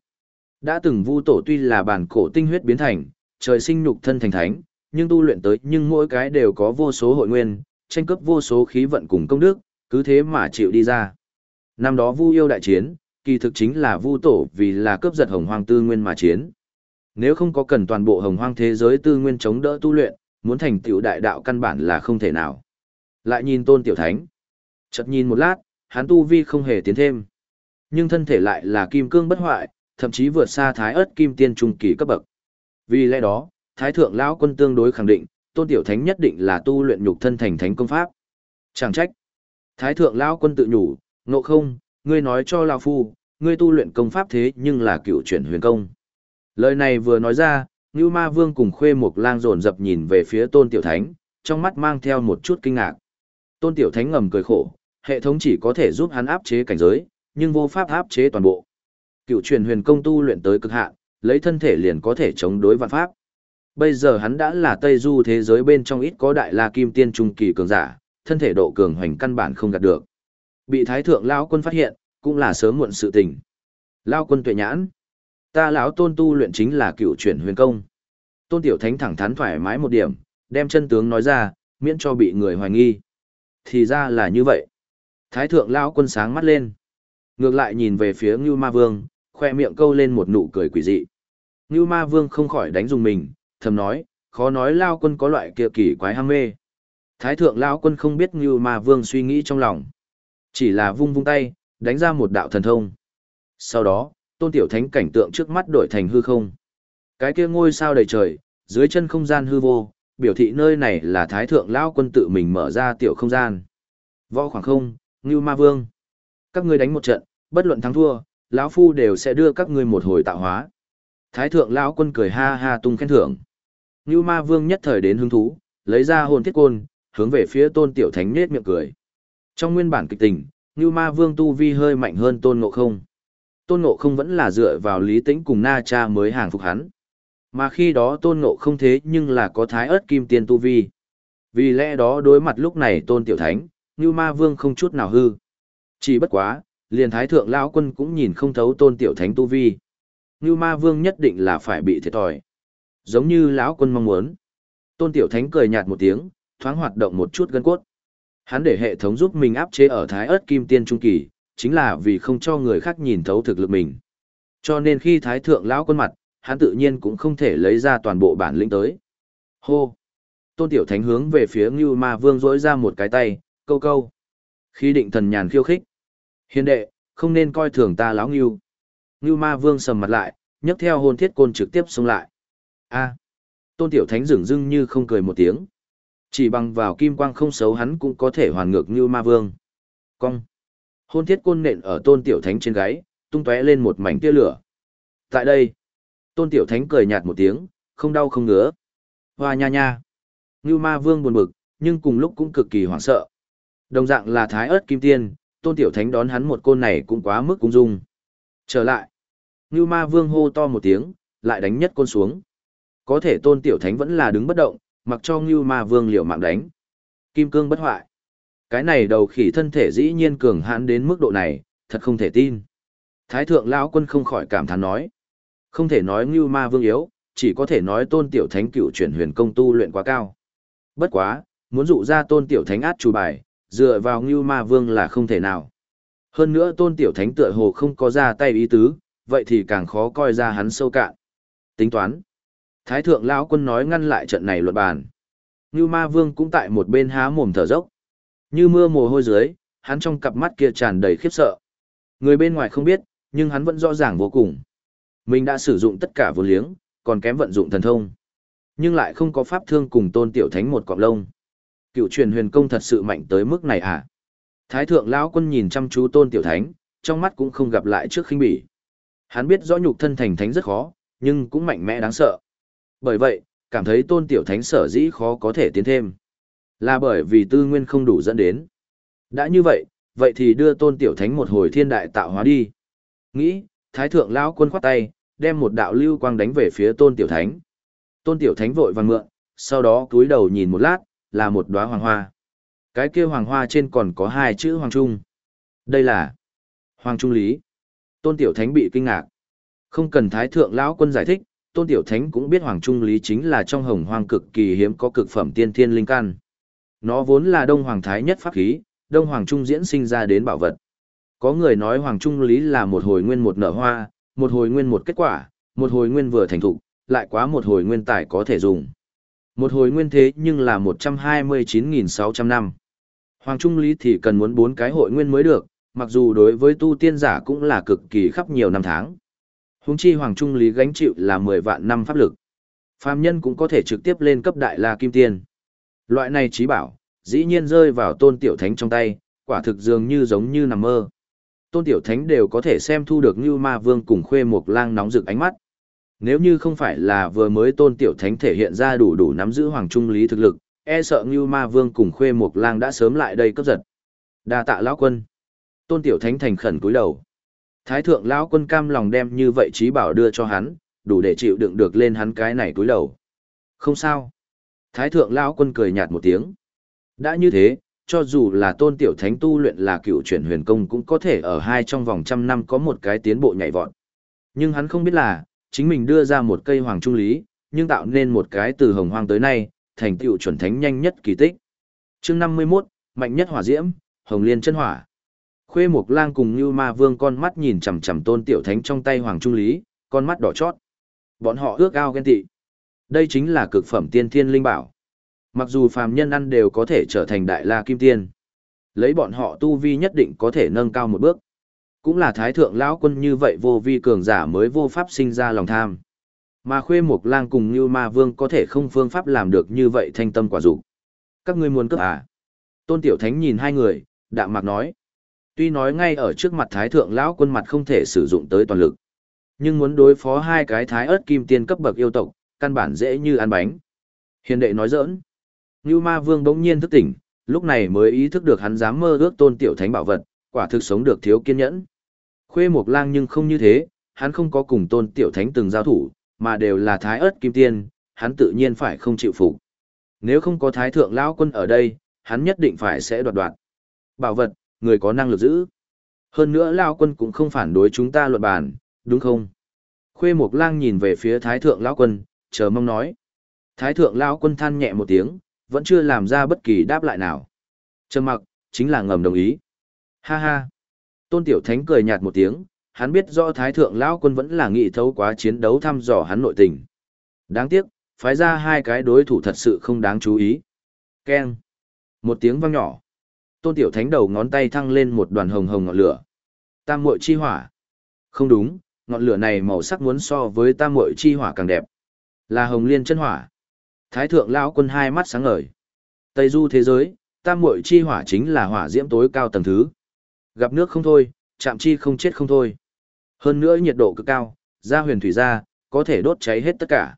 Đã từng vu tổ tuy là bản cổ tinh huyết biến thành, trời sinh nhục thân thành thánh, nhưng tu luyện tới nhưng mỗi cái đều có vô số hội nguyên, tranh cướp vô số khí vận cùng công đức, cứ thế mà chịu đi ra. Năm đó vu yêu đại chiến, kỳ thực chính là vu tổ vì là cướp giật hồng hoang tư nguyên mà chiến. Nếu không có cần toàn bộ hồng hoang thế giới tư nguyên chống đỡ tu luyện, muốn thành tiểu đại đạo căn bản là không thể nào. Lại nhìn tôn tiểu thánh. Chợt nhìn một lát, hắn tu vi không hề tiến thêm. Nhưng thân thể lại là kim cương bất hoại, thậm chí vượt xa thái Ức kim tiên trung kỳ cấp bậc. Vì lẽ đó, thái thượng lão quân tương đối khẳng định, tôn tiểu thánh nhất định là tu luyện nhục thân thành thánh công pháp. Chẳng trách. Thái thượng lão quân tự nhủ, ngộ không, ngươi nói cho lão phu, ngươi tu luyện công pháp thế nhưng là cựu chuyển huyền công. Lời này vừa nói ra, Ngưu Ma Vương cùng Khuê Mộc Lang dồn dập nhìn về phía Tôn Tiểu Thánh, trong mắt mang theo một chút kinh ngạc. Tôn Tiểu Thánh ngầm cười khổ, hệ thống chỉ có thể giúp hắn áp chế cảnh giới, nhưng vô pháp áp chế toàn bộ. Cựu truyền huyền công tu luyện tới cực hạn, lấy thân thể liền có thể chống đối vạn pháp. Bây giờ hắn đã là Tây Du thế giới bên trong ít có đại la kim tiên trung kỳ cường giả, thân thể độ cường hoành căn bản không gạt được. Bị Thái thượng lão quân phát hiện, cũng là sớm muộn sự tình. Lão quân tuệ nhãn, ta lão tôn tu luyện chính là cựu chuyển huyền công. Tôn Tiểu Thánh thẳng thắn thoải mái một điểm, đem chân tướng nói ra, miễn cho bị người hoài nghi. Thì ra là như vậy. Thái thượng lão quân sáng mắt lên. Ngược lại nhìn về phía Ngưu Ma Vương, khoe miệng câu lên một nụ cười quỷ dị. Ngưu Ma Vương không khỏi đánh dùng mình, thầm nói, khó nói Lao quân có loại kia kỳ quái ham mê. Thái thượng lão quân không biết Ngưu Ma Vương suy nghĩ trong lòng. Chỉ là vung vung tay, đánh ra một đạo thần thông. Sau đó, tôn tiểu thánh cảnh tượng trước mắt đổi thành hư không. Cái kia ngôi sao đầy trời, dưới chân không gian hư vô, biểu thị nơi này là Thái thượng lão quân tự mình mở ra tiểu không gian. Võ khoảng không, Ngưu Ma Vương. Các ngươi đánh một trận, bất luận thắng thua, lão phu đều sẽ đưa các ngươi một hồi tạo hóa. Thái thượng lão quân cười ha ha tung khen thưởng. Ngưu Ma Vương nhất thời đến hứng thú, lấy ra hồn thiết côn, hướng về phía tôn tiểu thánh nết miệng cười. Trong nguyên bản kịch tình, Ngưu Ma Vương tu vi hơi mạnh hơn tôn ngộ không. Tôn ngộ không vẫn là dựa vào lý tĩnh cùng na cha mới hàng phục hắn. Mà khi đó tôn ngộ không thế nhưng là có thái ớt kim tiên tu vi. Vì lẽ đó đối mặt lúc này tôn tiểu thánh, Ngưu Ma Vương không chút nào hư. Chỉ bất quá, liền thái thượng lão quân cũng nhìn không thấu tôn tiểu thánh tu vi. Ngưu Ma Vương nhất định là phải bị thiệt thòi. Giống như lão quân mong muốn. Tôn tiểu thánh cười nhạt một tiếng, thoáng hoạt động một chút gân cốt. Hắn để hệ thống giúp mình áp chế ở thái ớt kim tiên trung kỳ, chính là vì không cho người khác nhìn thấu thực lực mình. Cho nên khi thái thượng lão quân mặt, hắn tự nhiên cũng không thể lấy ra toàn bộ bản lĩnh tới. Hô! Tôn tiểu thánh hướng về phía Ngưu Ma Vương rỗi ra một cái tay, câu câu. Khi định thần nhàn khiêu khích. Hiền đệ, không nên coi thường ta lão Ngưu. Ngưu Ma Vương sầm mặt lại, nhấc theo hôn thiết côn trực tiếp xông lại. A! Tôn tiểu thánh rửng rưng như không cười một tiếng. Chỉ bằng vào kim quang không xấu hắn cũng có thể hoàn ngược như ma vương. Cong. Hôn thiết côn nện ở tôn tiểu thánh trên gáy, tung tóe lên một mảnh tia lửa. Tại đây, tôn tiểu thánh cười nhạt một tiếng, không đau không ngứa. Hoa nha nha. Như ma vương buồn bực, nhưng cùng lúc cũng cực kỳ hoảng sợ. Đồng dạng là thái ớt kim tiên, tôn tiểu thánh đón hắn một côn này cũng quá mức cung dung. Trở lại. Như ma vương hô to một tiếng, lại đánh nhất côn xuống. Có thể tôn tiểu thánh vẫn là đứng bất động, mặc cho Ngưu Ma Vương liều mạng đánh. Kim cương bất hoại. Cái này đầu khỉ thân thể dĩ nhiên cường hãn đến mức độ này, thật không thể tin. Thái thượng lão quân không khỏi cảm thán nói. Không thể nói Ngưu Ma Vương yếu, chỉ có thể nói tôn tiểu thánh cựu chuyển huyền công tu luyện quá cao. Bất quá, muốn dụ ra tôn tiểu thánh át chủ bài, dựa vào Ngưu Ma Vương là không thể nào. Hơn nữa tôn tiểu thánh tựa hồ không có ra tay ý tứ, vậy thì càng khó coi ra hắn sâu cạn. Tính toán. Thái thượng lão quân nói ngăn lại trận này luận bàn. Như ma vương cũng tại một bên há mồm thở dốc. Như mưa mồ hôi dưới, hắn trong cặp mắt kia tràn đầy khiếp sợ. Người bên ngoài không biết, nhưng hắn vẫn rõ ràng vô cùng. Mình đã sử dụng tất cả vô liếng, còn kém vận dụng thần thông. Nhưng lại không có pháp thương cùng tôn tiểu thánh một cọng lông. Cựu truyền huyền công thật sự mạnh tới mức này à? Thái thượng lão quân nhìn chăm chú tôn tiểu thánh, trong mắt cũng không gặp lại trước khinh bỉ. Hắn biết rõ nhục thân thành thánh rất khó, nhưng cũng mạnh mẽ đáng sợ. Bởi vậy, cảm thấy tôn tiểu thánh sở dĩ khó có thể tiến thêm. Là bởi vì tư nguyên không đủ dẫn đến. Đã như vậy, vậy thì đưa tôn tiểu thánh một hồi thiên đại tạo hóa đi. Nghĩ, thái thượng lão quân khoát tay, đem một đạo lưu quang đánh về phía tôn tiểu thánh. Tôn tiểu thánh vội vàng mượn, sau đó cúi đầu nhìn một lát, là một đóa hoàng hoa. Cái kia hoàng hoa trên còn có hai chữ hoàng trung. Đây là hoàng trung lý. Tôn tiểu thánh bị kinh ngạc. Không cần thái thượng lão quân giải thích, Tôn Tiểu Thánh cũng biết Hoàng Trung Lý chính là trong hồng hoang cực kỳ hiếm có cực phẩm tiên thiên linh căn. Nó vốn là Đông Hoàng Thái nhất pháp khí, Đông Hoàng Trung diễn sinh ra đến bảo vật. Có người nói Hoàng Trung Lý là một hồi nguyên một nở hoa, một hồi nguyên một kết quả, một hồi nguyên vừa thành thục, lại quá một hồi nguyên tài có thể dùng. Một hồi nguyên thế nhưng là 129.600 năm. Hoàng Trung Lý thì cần muốn bốn cái hội nguyên mới được, mặc dù đối với tu tiên giả cũng là cực kỳ khắp nhiều năm tháng. Húng chi Hoàng Trung Lý gánh chịu là 10 vạn năm pháp lực. Phàm nhân cũng có thể trực tiếp lên cấp đại la kim tiên. Loại này trí bảo, dĩ nhiên rơi vào tôn tiểu thánh trong tay, quả thực dường như giống như nằm mơ. Tôn tiểu thánh đều có thể xem thu được như ma vương cùng khuê một lang nóng rực ánh mắt. Nếu như không phải là vừa mới tôn tiểu thánh thể hiện ra đủ đủ nắm giữ hoàng trung lý thực lực, e sợ như ma vương cùng khuê một lang đã sớm lại đây cấp giật. đa tạ lão quân. Tôn tiểu thánh thành khẩn cúi đầu. Thái thượng lão quân cam lòng đem như vậy trí bảo đưa cho hắn, đủ để chịu đựng được lên hắn cái này túi đầu. Không sao. Thái thượng lão quân cười nhạt một tiếng. Đã như thế, cho dù là tôn tiểu thánh tu luyện là cựu chuyển huyền công cũng có thể ở hai trong vòng trăm năm có một cái tiến bộ nhảy vọt. Nhưng hắn không biết là, chính mình đưa ra một cây hoàng trung lý, nhưng tạo nên một cái từ hồng hoang tới nay, thành tựu chuẩn thánh nhanh nhất kỳ tích. Chương 51, mạnh nhất hỏa diễm, hồng liên chân hỏa. Khuê Mộc Lang cùng Như Ma Vương con mắt nhìn chằm chằm Tôn Tiểu Thánh trong tay Hoàng Trung Lý, con mắt đỏ chót. Bọn họ ước ao ghen tị. Đây chính là cực phẩm tiên thiên linh bảo. Mặc dù phàm nhân ăn đều có thể trở thành đại la kim tiên. Lấy bọn họ tu vi nhất định có thể nâng cao một bước. Cũng là thái thượng lão quân như vậy vô vi cường giả mới vô pháp sinh ra lòng tham. Mà khuê Mộc lang cùng như ma vương có thể không phương pháp làm được như vậy thanh tâm quả dục Các ngươi muốn cướp à? Tôn Tiểu Thánh nhìn hai người, đạm mạc nói. Tuy nói ngay ở trước mặt thái thượng lão quân mặt không thể sử dụng tới toàn lực, nhưng muốn đối phó hai cái thái ớt kim tiên cấp bậc yêu tộc, căn bản dễ như ăn bánh. Hiền đệ nói dỡn như Ma Vương bỗng nhiên thức tỉnh, lúc này mới ý thức được hắn dám mơ ước tôn tiểu thánh bảo vật, quả thực sống được thiếu kiên nhẫn. Khuê Mộc Lang nhưng không như thế, hắn không có cùng tôn tiểu thánh từng giao thủ, mà đều là thái ớt kim tiên, hắn tự nhiên phải không chịu phục. Nếu không có thái thượng lão quân ở đây, hắn nhất định phải sẽ đoạt đoạt. Bảo vật, người có năng lực giữ. Hơn nữa lão quân cũng không phản đối chúng ta luận bàn, đúng không? Khuê Mộc Lang nhìn về phía thái thượng lão quân, chờ mong nói. Thái thượng lão quân than nhẹ một tiếng, vẫn chưa làm ra bất kỳ đáp lại nào. Trầm mặc, chính là ngầm đồng ý. Ha ha. Tôn Tiểu Thánh cười nhạt một tiếng, hắn biết rõ Thái Thượng Lão Quân vẫn là nghị thấu quá chiến đấu thăm dò hắn nội tình. Đáng tiếc, phái ra hai cái đối thủ thật sự không đáng chú ý. Keng. Một tiếng vang nhỏ. Tôn Tiểu Thánh đầu ngón tay thăng lên một đoàn hồng hồng ngọn lửa. Tam muội chi hỏa. Không đúng, ngọn lửa này màu sắc muốn so với tam muội chi hỏa càng đẹp. Là hồng liên chân hỏa. Thái thượng lão quân hai mắt sáng ngời. Tây du thế giới, tam muội chi hỏa chính là hỏa diễm tối cao tầng thứ. Gặp nước không thôi, chạm chi không chết không thôi. Hơn nữa nhiệt độ cực cao, ra huyền thủy ra, có thể đốt cháy hết tất cả.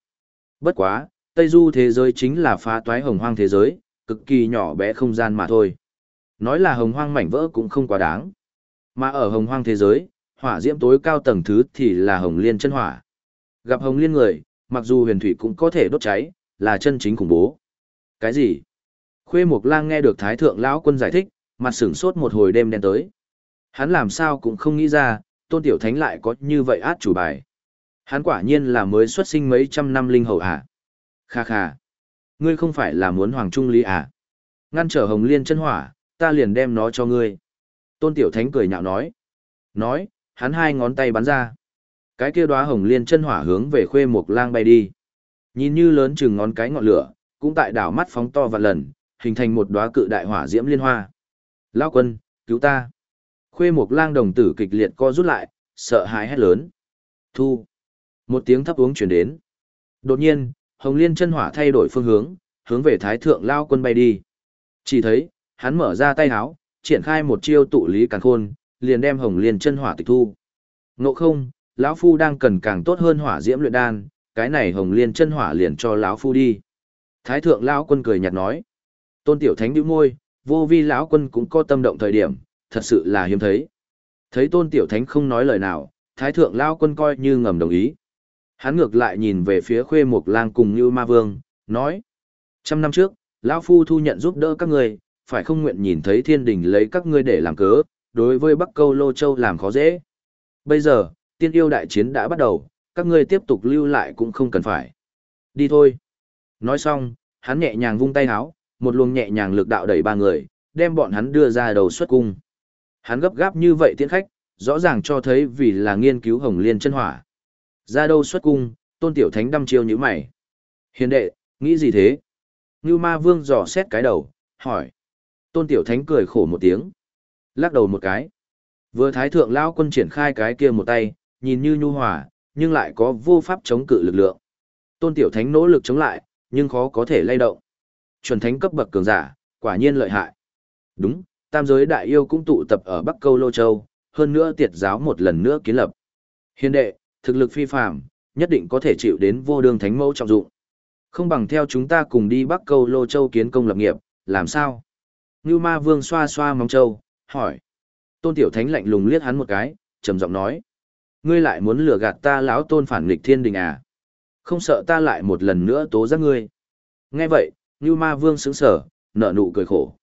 Bất quá, Tây du thế giới chính là phá toái hồng hoang thế giới, cực kỳ nhỏ bé không gian mà thôi. Nói là hồng hoang mảnh vỡ cũng không quá đáng. Mà ở hồng hoang thế giới, hỏa diễm tối cao tầng thứ thì là hồng liên chân hỏa. Gặp hồng liên người, mặc dù huyền thủy cũng có thể đốt cháy, là chân chính khủng bố. Cái gì? Khuê Mộc Lang nghe được Thái Thượng lão quân giải thích, mặt sửng sốt một hồi đêm đen tới. Hắn làm sao cũng không nghĩ ra, Tôn Tiểu Thánh lại có như vậy át chủ bài. Hắn quả nhiên là mới xuất sinh mấy trăm năm linh hầu à. Kha kha. Ngươi không phải là muốn Hoàng Trung Lý à. Ngăn trở Hồng Liên chân hỏa, ta liền đem nó cho ngươi. Tôn Tiểu Thánh cười nhạo nói. Nói, hắn hai ngón tay bắn ra. Cái kia đóa Hồng Liên chân hỏa hướng về Khuê mục Lang bay đi. Nhìn như lớn chừng ngón cái ngọn lửa, cũng tại đảo mắt phóng to và lần, hình thành một đóa cự đại hỏa diễm liên hoa. Lao quân, cứu ta. Khuê mục lang đồng tử kịch liệt co rút lại, sợ hãi hét lớn. Thu. Một tiếng thấp uống chuyển đến. Đột nhiên, hồng liên chân hỏa thay đổi phương hướng, hướng về thái thượng lao quân bay đi. Chỉ thấy, hắn mở ra tay háo, triển khai một chiêu tụ lý càng khôn, liền đem hồng liên chân hỏa tịch thu. Ngộ không, lão phu đang cần càng tốt hơn hỏa diễm luyện đan, cái này hồng liên chân hỏa liền cho lão phu đi. Thái thượng lão quân cười nhạt nói. Tôn tiểu thánh bĩu môi, vô vi lão quân cũng có tâm động thời điểm, thật sự là hiếm thấy. Thấy tôn tiểu thánh không nói lời nào, thái thượng lão quân coi như ngầm đồng ý. Hắn ngược lại nhìn về phía khuê mục lang cùng như ma vương, nói. Trăm năm trước, lão phu thu nhận giúp đỡ các người, phải không nguyện nhìn thấy thiên đình lấy các ngươi để làm cớ, đối với Bắc Câu Lô Châu làm khó dễ. Bây giờ, tiên yêu đại chiến đã bắt đầu, các ngươi tiếp tục lưu lại cũng không cần phải. Đi thôi. Nói xong, hắn nhẹ nhàng vung tay háo, một luồng nhẹ nhàng lực đạo đẩy ba người, đem bọn hắn đưa ra đầu xuất cung. Hắn gấp gáp như vậy tiễn khách, rõ ràng cho thấy vì là nghiên cứu hồng liên chân hỏa. Ra đâu xuất cung, tôn tiểu thánh đăm chiêu như mày. Hiền đệ, nghĩ gì thế? Như ma vương dò xét cái đầu, hỏi. Tôn tiểu thánh cười khổ một tiếng. Lắc đầu một cái. Vừa thái thượng lao quân triển khai cái kia một tay, nhìn như nhu hòa, nhưng lại có vô pháp chống cự lực lượng. Tôn Tiểu Thánh nỗ lực chống lại, nhưng khó có thể lay động. Chuẩn thánh cấp bậc cường giả, quả nhiên lợi hại. Đúng, tam giới đại yêu cũng tụ tập ở Bắc Câu Lô Châu, hơn nữa tiệt giáo một lần nữa kiến lập. Hiền đệ, thực lực phi phàm, nhất định có thể chịu đến vô đường thánh mẫu trọng dụng. Không bằng theo chúng ta cùng đi Bắc Câu Lô Châu kiến công lập nghiệp, làm sao? Ngưu Ma Vương xoa xoa móng trâu, hỏi. Tôn Tiểu Thánh lạnh lùng liếc hắn một cái, trầm giọng nói. Ngươi lại muốn lừa gạt ta lão tôn phản nghịch thiên đình à? Không sợ ta lại một lần nữa tố giác ngươi. Nghe vậy, Như Ma Vương sững sở, nở nụ cười khổ.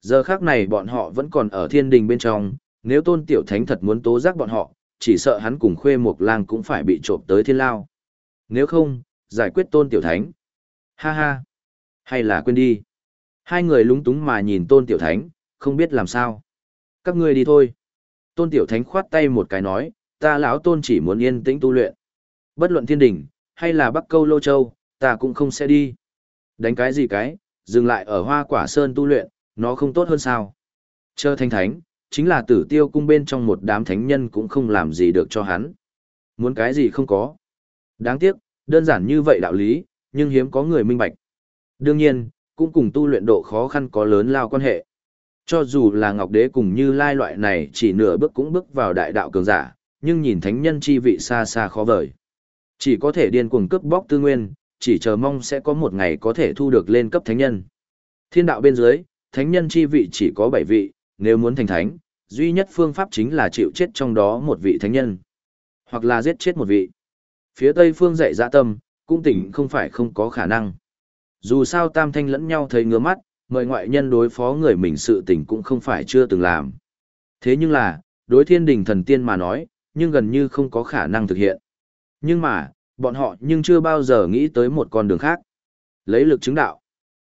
Giờ khác này bọn họ vẫn còn ở thiên đình bên trong, nếu tôn tiểu thánh thật muốn tố giác bọn họ, chỉ sợ hắn cùng khuê một lang cũng phải bị trộm tới thiên lao. Nếu không, giải quyết tôn tiểu thánh. Ha ha. Hay là quên đi. Hai người lúng túng mà nhìn tôn tiểu thánh, không biết làm sao. Các ngươi đi thôi. Tôn tiểu thánh khoát tay một cái nói, ta lão tôn chỉ muốn yên tĩnh tu luyện. Bất luận thiên đình, hay là bắc câu lô châu, ta cũng không sẽ đi. Đánh cái gì cái, dừng lại ở hoa quả sơn tu luyện, nó không tốt hơn sao. Chờ thanh thánh, chính là tử tiêu cung bên trong một đám thánh nhân cũng không làm gì được cho hắn. Muốn cái gì không có. Đáng tiếc, đơn giản như vậy đạo lý, nhưng hiếm có người minh bạch. Đương nhiên, cũng cùng tu luyện độ khó khăn có lớn lao quan hệ. Cho dù là Ngọc Đế cùng như lai loại này chỉ nửa bước cũng bước vào đại đạo cường giả, nhưng nhìn thánh nhân chi vị xa xa khó vời. Chỉ có thể điên cuồng cướp bóc tư nguyên, chỉ chờ mong sẽ có một ngày có thể thu được lên cấp thánh nhân. Thiên đạo bên dưới, thánh nhân chi vị chỉ có 7 vị, nếu muốn thành thánh, duy nhất phương pháp chính là chịu chết trong đó một vị thánh nhân, hoặc là giết chết một vị. Phía Tây phương dạy dạ tâm, cũng tỉnh không phải không có khả năng. Dù sao tam thanh lẫn nhau thấy ngứa mắt, mời ngoại nhân đối phó người mình sự tình cũng không phải chưa từng làm. Thế nhưng là, đối thiên đình thần tiên mà nói, nhưng gần như không có khả năng thực hiện. Nhưng mà, bọn họ nhưng chưa bao giờ nghĩ tới một con đường khác. Lấy lực chứng đạo.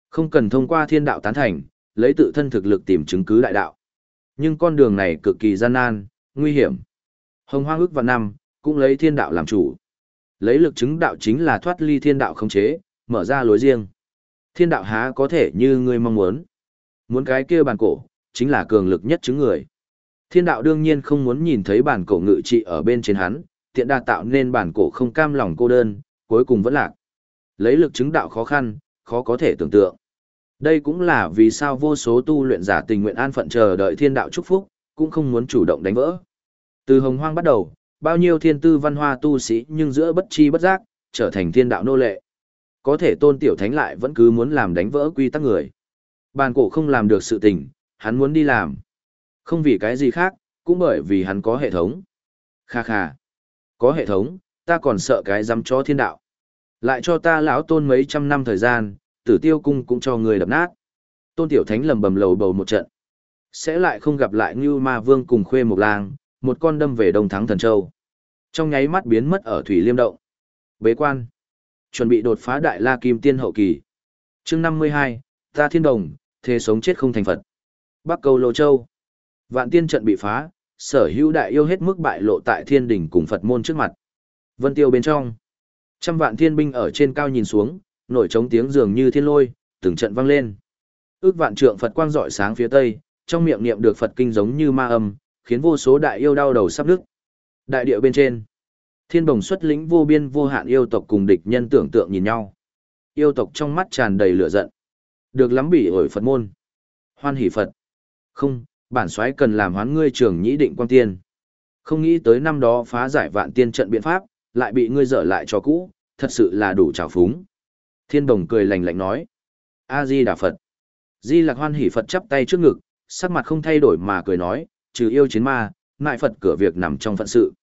Không cần thông qua thiên đạo tán thành, lấy tự thân thực lực tìm chứng cứ đại đạo. Nhưng con đường này cực kỳ gian nan, nguy hiểm. Hồng hoang ước và năm, cũng lấy thiên đạo làm chủ. Lấy lực chứng đạo chính là thoát ly thiên đạo khống chế, mở ra lối riêng. Thiên đạo há có thể như ngươi mong muốn. Muốn cái kia bàn cổ, chính là cường lực nhất chứng người. Thiên đạo đương nhiên không muốn nhìn thấy bản cổ ngự trị ở bên trên hắn, tiện đa tạo nên bản cổ không cam lòng cô đơn, cuối cùng vẫn lạc. Lấy lực chứng đạo khó khăn, khó có thể tưởng tượng. Đây cũng là vì sao vô số tu luyện giả tình nguyện an phận chờ đợi thiên đạo chúc phúc, cũng không muốn chủ động đánh vỡ. Từ hồng hoang bắt đầu, bao nhiêu thiên tư văn hoa tu sĩ nhưng giữa bất chi bất giác, trở thành thiên đạo nô lệ. Có thể tôn tiểu thánh lại vẫn cứ muốn làm đánh vỡ quy tắc người. Bàn cổ không làm được sự tình, hắn muốn đi làm. Không vì cái gì khác, cũng bởi vì hắn có hệ thống. Kha kha. Có hệ thống, ta còn sợ cái dám cho thiên đạo. Lại cho ta lão tôn mấy trăm năm thời gian, tử tiêu cung cũng cho người đập nát. Tôn tiểu thánh lầm bầm lầu bầu một trận. Sẽ lại không gặp lại như ma vương cùng khuê một lang, một con đâm về đông thắng thần châu. Trong nháy mắt biến mất ở thủy liêm động. Bế quan. Chuẩn bị đột phá đại la kim tiên hậu kỳ. chương năm mươi hai ta thiên đồng, thế sống chết không thành Phật. Bắc cầu Lô Châu. Vạn tiên trận bị phá, sở hữu đại yêu hết mức bại lộ tại thiên đỉnh cùng Phật môn trước mặt. Vân tiêu bên trong. Trăm vạn thiên binh ở trên cao nhìn xuống, nổi trống tiếng dường như thiên lôi, từng trận vang lên. Ước vạn trượng Phật quang rọi sáng phía tây, trong miệng niệm được Phật kinh giống như ma âm, khiến vô số đại yêu đau đầu sắp nứt. Đại địa bên trên, thiên bồng xuất lĩnh vô biên vô hạn yêu tộc cùng địch nhân tưởng tượng nhìn nhau. Yêu tộc trong mắt tràn đầy lửa giận. Được lắm bị ổi Phật môn. Hoan hỷ Phật. Không, bản soái cần làm hoán ngươi trưởng nhĩ định quang tiên. Không nghĩ tới năm đó phá giải vạn tiên trận biện pháp, lại bị ngươi dở lại cho cũ, thật sự là đủ trào phúng. Thiên đồng cười lạnh lạnh nói. A-di Đà Phật. Di lạc hoan hỷ Phật chắp tay trước ngực, sắc mặt không thay đổi mà cười nói, trừ yêu chiến ma, ngại Phật cửa việc nằm trong phận sự.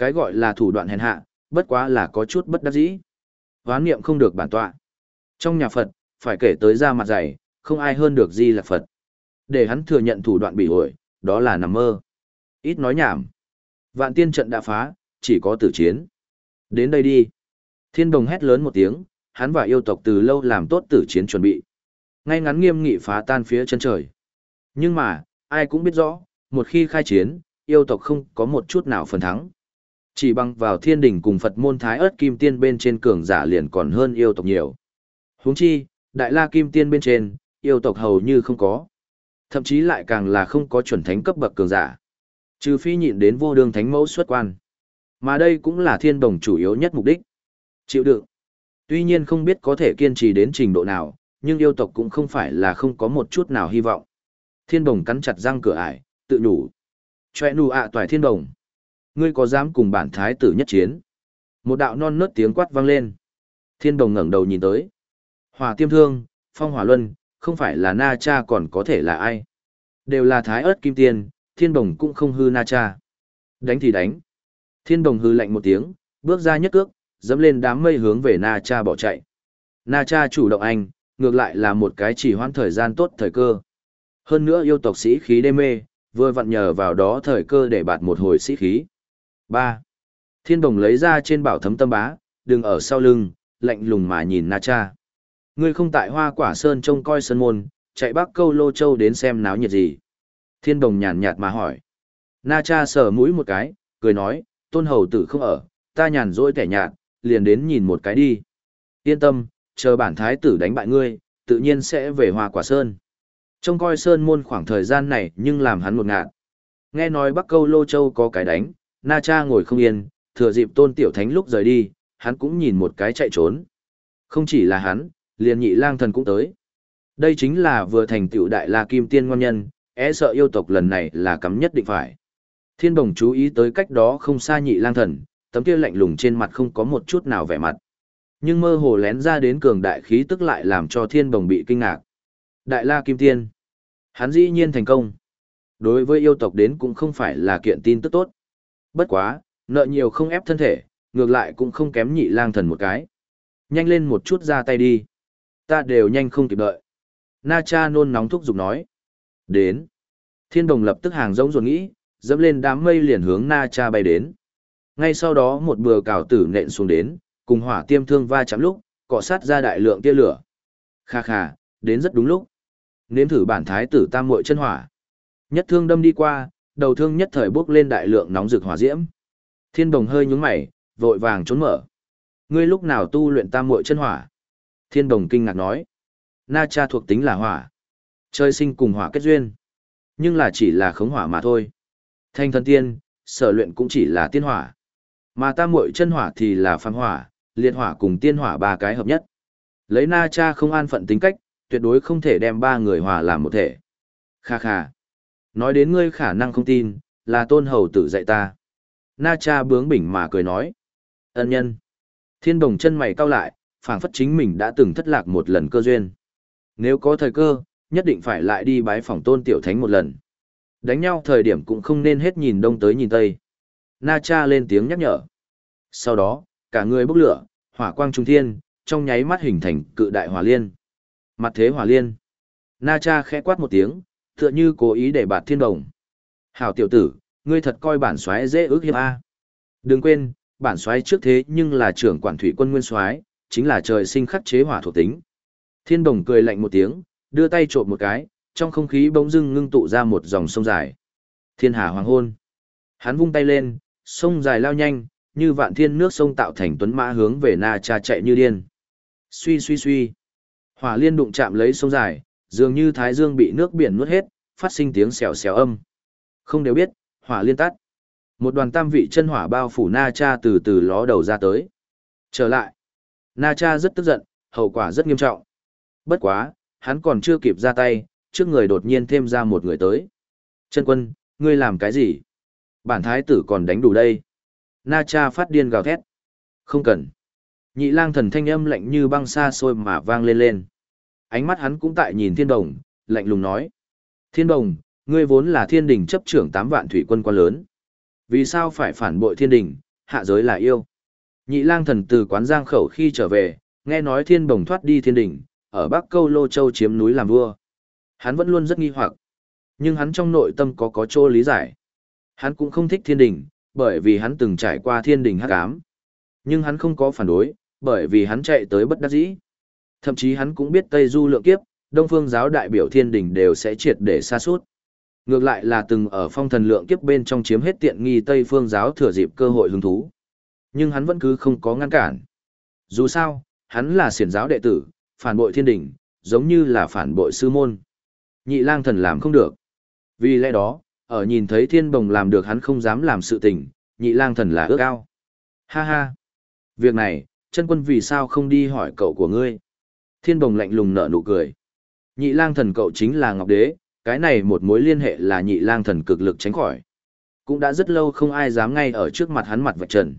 Cái gọi là thủ đoạn hèn hạ, bất quá là có chút bất đắc dĩ. Hoán niệm không được bản tọa. Trong nhà Phật, phải kể tới ra mặt dày, không ai hơn được Di lạc Phật. Để hắn thừa nhận thủ đoạn bị ổi, đó là nằm mơ. Ít nói nhảm. Vạn tiên trận đã phá, chỉ có tử chiến. Đến đây đi. Thiên đồng hét lớn một tiếng, hắn và yêu tộc từ lâu làm tốt tử chiến chuẩn bị. Ngay ngắn nghiêm nghị phá tan phía chân trời. Nhưng mà, ai cũng biết rõ, một khi khai chiến, yêu tộc không có một chút nào phần thắng. Chỉ bằng vào thiên đỉnh cùng Phật môn thái ớt kim tiên bên trên cường giả liền còn hơn yêu tộc nhiều. huống chi, đại la kim tiên bên trên, yêu tộc hầu như không có. Thậm chí lại càng là không có chuẩn thánh cấp bậc cường giả. Trừ phi nhịn đến vô đường thánh mẫu xuất quan. Mà đây cũng là thiên đồng chủ yếu nhất mục đích. Chịu đựng. Tuy nhiên không biết có thể kiên trì đến trình độ nào, nhưng yêu tộc cũng không phải là không có một chút nào hy vọng. Thiên đồng cắn chặt răng cửa ải, tự nhủ. Chòe nụ ạ toài thiên đồng. Ngươi có dám cùng bản thái tử nhất chiến? Một đạo non nớt tiếng quát vang lên. Thiên đồng ngẩng đầu nhìn tới. Hỏa tiêm thương, phong hỏa luân, không phải là na cha còn có thể là ai. Đều là thái ớt kim tiên, thiên đồng cũng không hư na cha. Đánh thì đánh. Thiên đồng hư lạnh một tiếng, bước ra nhất cước, dẫm lên đám mây hướng về na cha bỏ chạy. Na cha chủ động anh, ngược lại là một cái chỉ hoãn thời gian tốt thời cơ. Hơn nữa yêu tộc sĩ khí đê mê, vừa vặn nhờ vào đó thời cơ để bạt một hồi sĩ khí. Ba. Thiên đồng lấy ra trên bảo thấm tâm bá, đừng ở sau lưng, lạnh lùng mà nhìn Na Cha. Ngươi không tại hoa quả sơn trông coi sơn môn, chạy bắc câu lô châu đến xem náo nhiệt gì. Thiên đồng nhàn nhạt mà hỏi. Na Cha sờ mũi một cái, cười nói, tôn hầu tử không ở, ta nhàn rỗi tẻ nhạt, liền đến nhìn một cái đi. Yên tâm, chờ bản thái tử đánh bại ngươi, tự nhiên sẽ về hoa quả sơn. Trông coi sơn môn khoảng thời gian này nhưng làm hắn một ngạn. Nghe nói Bắc Câu Lô Châu có cái đánh, Na Cha ngồi không yên, thừa dịp tôn tiểu thánh lúc rời đi, hắn cũng nhìn một cái chạy trốn. Không chỉ là hắn, liền nhị lang thần cũng tới. Đây chính là vừa thành tựu đại la kim tiên ngon nhân, e sợ yêu tộc lần này là cắm nhất định phải. Thiên đồng chú ý tới cách đó không xa nhị lang thần, tấm kia lạnh lùng trên mặt không có một chút nào vẻ mặt. Nhưng mơ hồ lén ra đến cường đại khí tức lại làm cho thiên đồng bị kinh ngạc. Đại La Kim Tiên. Hắn dĩ nhiên thành công. Đối với yêu tộc đến cũng không phải là kiện tin tức tốt. Bất quá, nợ nhiều không ép thân thể, ngược lại cũng không kém nhị lang thần một cái. Nhanh lên một chút ra tay đi. Ta đều nhanh không kịp đợi. Na cha nôn nóng thúc giục nói. Đến. Thiên đồng lập tức hàng giống ruột nghĩ, dẫm lên đám mây liền hướng Na cha bay đến. Ngay sau đó một bừa cào tử nện xuống đến, cùng hỏa tiêm thương va chạm lúc, cọ sát ra đại lượng tia lửa. Kha kha, đến rất đúng lúc. Nếm thử bản thái tử tam muội chân hỏa. Nhất thương đâm đi qua, đầu thương nhất thời bước lên đại lượng nóng rực hỏa diễm. Thiên đồng hơi nhúng mày, vội vàng trốn mở. Ngươi lúc nào tu luyện tam muội chân hỏa? Thiên đồng kinh ngạc nói. Na cha thuộc tính là hỏa. Chơi sinh cùng hỏa kết duyên. Nhưng là chỉ là khống hỏa mà thôi. Thanh thần tiên, sở luyện cũng chỉ là tiên hỏa. Mà tam muội chân hỏa thì là phàm hỏa, liệt hỏa cùng tiên hỏa ba cái hợp nhất. Lấy na cha không an phận tính cách, tuyệt đối không thể đem ba người hòa làm một thể. Kha kha. Nói đến ngươi khả năng không tin, là tôn hầu tử dạy ta. Na cha bướng bỉnh mà cười nói. Ân nhân. Thiên đồng chân mày cau lại, phảng phất chính mình đã từng thất lạc một lần cơ duyên. Nếu có thời cơ, nhất định phải lại đi bái phòng tôn tiểu thánh một lần. Đánh nhau thời điểm cũng không nên hết nhìn đông tới nhìn tây. Na cha lên tiếng nhắc nhở. Sau đó, cả người bốc lửa, hỏa quang trung thiên, trong nháy mắt hình thành cự đại hỏa liên. Mặt thế hỏa liên. Na cha khẽ quát một tiếng, tựa như cố ý để bạt thiên đồng. Hảo tiểu tử, ngươi thật coi bản xoáy dễ ước hiếp a. Đừng quên, bản xoáy trước thế nhưng là trưởng quản thủy quân nguyên soái, chính là trời sinh khắc chế hỏa thuộc tính. Thiên đồng cười lạnh một tiếng, đưa tay trộm một cái, trong không khí bỗng dưng ngưng tụ ra một dòng sông dài. Thiên hà hoàng hôn. Hắn vung tay lên, sông dài lao nhanh, như vạn thiên nước sông tạo thành tuấn mã hướng về Na Cha chạy như điên. Suy suy suy. Hỏa liên đụng chạm lấy sông dài, dường như thái dương bị nước biển nuốt hết, phát sinh tiếng xèo xèo âm. Không đều biết, hỏa liên tắt. Một đoàn tam vị chân hỏa bao phủ Na Cha từ từ ló đầu ra tới. Trở lại. Na Cha rất tức giận, hậu quả rất nghiêm trọng. Bất quá, hắn còn chưa kịp ra tay, trước người đột nhiên thêm ra một người tới. Chân quân, ngươi làm cái gì? Bản thái tử còn đánh đủ đây. Na cha phát điên gào thét. Không cần. Nhị lang thần thanh âm lạnh như băng xa xôi mà vang lên lên. Ánh mắt hắn cũng tại nhìn thiên đồng, lạnh lùng nói. Thiên đồng, ngươi vốn là thiên đình chấp trưởng tám vạn thủy quân quan lớn. Vì sao phải phản bội thiên đình, hạ giới là yêu. Nhị lang thần từ quán giang khẩu khi trở về, nghe nói thiên đồng thoát đi thiên đình, ở Bắc Câu Lô Châu chiếm núi làm vua. Hắn vẫn luôn rất nghi hoặc, nhưng hắn trong nội tâm có có chỗ lý giải. Hắn cũng không thích thiên đình, bởi vì hắn từng trải qua thiên đình hắc ám. Nhưng hắn không có phản đối, bởi vì hắn chạy tới bất đắc dĩ. Thậm chí hắn cũng biết Tây Du lượng kiếp, Đông Phương giáo đại biểu thiên đình đều sẽ triệt để xa suốt. Ngược lại là từng ở phong thần lượng kiếp bên trong chiếm hết tiện nghi Tây Phương giáo thừa dịp cơ hội hứng thú. Nhưng hắn vẫn cứ không có ngăn cản. Dù sao, hắn là xiển giáo đệ tử, phản bội thiên đình, giống như là phản bội sư môn. Nhị lang thần làm không được. Vì lẽ đó, ở nhìn thấy thiên bồng làm được hắn không dám làm sự tình, nhị lang thần là ước ao. Ha ha! Việc này, chân quân vì sao không đi hỏi cậu của ngươi? Thiên bồng lạnh lùng nở nụ cười. Nhị lang thần cậu chính là Ngọc Đế, cái này một mối liên hệ là nhị lang thần cực lực tránh khỏi. Cũng đã rất lâu không ai dám ngay ở trước mặt hắn mặt vạch trần.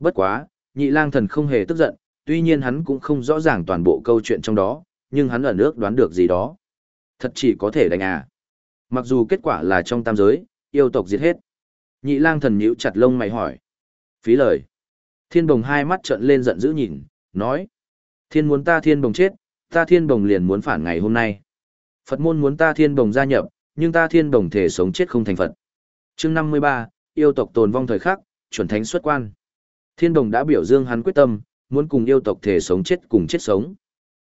Bất quá, nhị lang thần không hề tức giận, tuy nhiên hắn cũng không rõ ràng toàn bộ câu chuyện trong đó, nhưng hắn ở nước đoán được gì đó. Thật chỉ có thể đánh à. Mặc dù kết quả là trong tam giới, yêu tộc diệt hết. Nhị lang thần nhíu chặt lông mày hỏi. Phí lời. Thiên bồng hai mắt trợn lên giận dữ nhìn, nói. Thiên muốn ta thiên bồng chết, ta thiên bồng liền muốn phản ngày hôm nay. Phật môn muốn ta thiên bồng gia nhập, nhưng ta thiên bồng thể sống chết không thành Phật. chương 53, yêu tộc tồn vong thời khắc, chuẩn thánh xuất quan. Thiên đồng đã biểu dương hắn quyết tâm, muốn cùng yêu tộc thể sống chết cùng chết sống.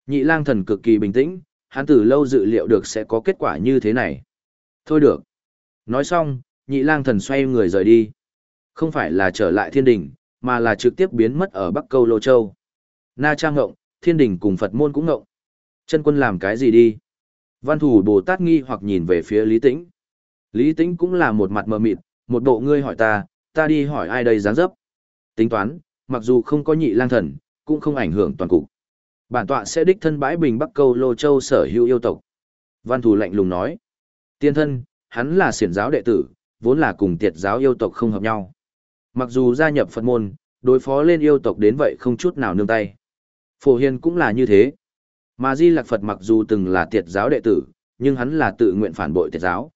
Nhị lang thần cực kỳ bình tĩnh, hắn từ lâu dự liệu được sẽ có kết quả như thế này. Thôi được. Nói xong, nhị lang thần xoay người rời đi. Không phải là trở lại thiên đình, mà là trực tiếp biến mất ở Bắc Câu Lô Châu. Na Trang ngộng, thiên đình cùng Phật môn cũng ngộng. Chân quân làm cái gì đi? Văn thủ Bồ Tát nghi hoặc nhìn về phía Lý Tĩnh. Lý Tĩnh cũng là một mặt mờ mịt, một bộ ngươi hỏi ta, ta đi hỏi ai đây dáng dấp. Tính toán, mặc dù không có nhị lang thần, cũng không ảnh hưởng toàn cục. Bản tọa sẽ đích thân bãi bình Bắc Câu Lô Châu sở hữu yêu tộc. Văn thủ lạnh lùng nói. Tiên thân, hắn là xiển giáo đệ tử, vốn là cùng tiệt giáo yêu tộc không hợp nhau. Mặc dù gia nhập Phật môn, đối phó lên yêu tộc đến vậy không chút nào nương tay. Phổ Hiền cũng là như thế. Mà Di Lạc Phật mặc dù từng là tiệt giáo đệ tử, nhưng hắn là tự nguyện phản bội tiệt giáo.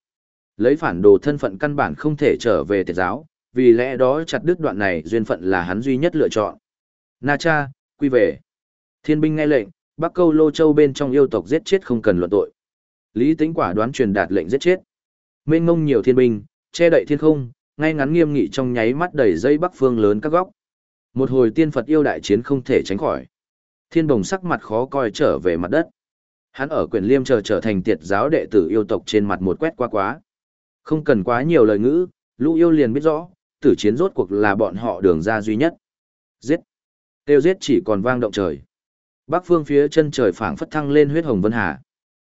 Lấy phản đồ thân phận căn bản không thể trở về tiệt giáo, vì lẽ đó chặt đứt đoạn này duyên phận là hắn duy nhất lựa chọn. Na cha, quy về. Thiên binh nghe lệnh, Bắc Câu Lô Châu bên trong yêu tộc giết chết không cần luận tội. Lý Tĩnh quả đoán truyền đạt lệnh giết chết. Mênh ngông nhiều thiên binh, che đậy thiên không, ngay ngắn nghiêm nghị trong nháy mắt đầy dây bắc phương lớn các góc. Một hồi tiên Phật yêu đại chiến không thể tránh khỏi. Thiên bồng sắc mặt khó coi trở về mặt đất. Hắn ở quyển liêm chờ trở thành tiệt giáo đệ tử yêu tộc trên mặt một quét qua quá. Không cần quá nhiều lời ngữ, lũ yêu liền biết rõ, tử chiến rốt cuộc là bọn họ đường ra duy nhất. Giết! Tiêu giết chỉ còn vang động trời. Bắc phương phía chân trời phảng phất thăng lên huyết hồng vân hà.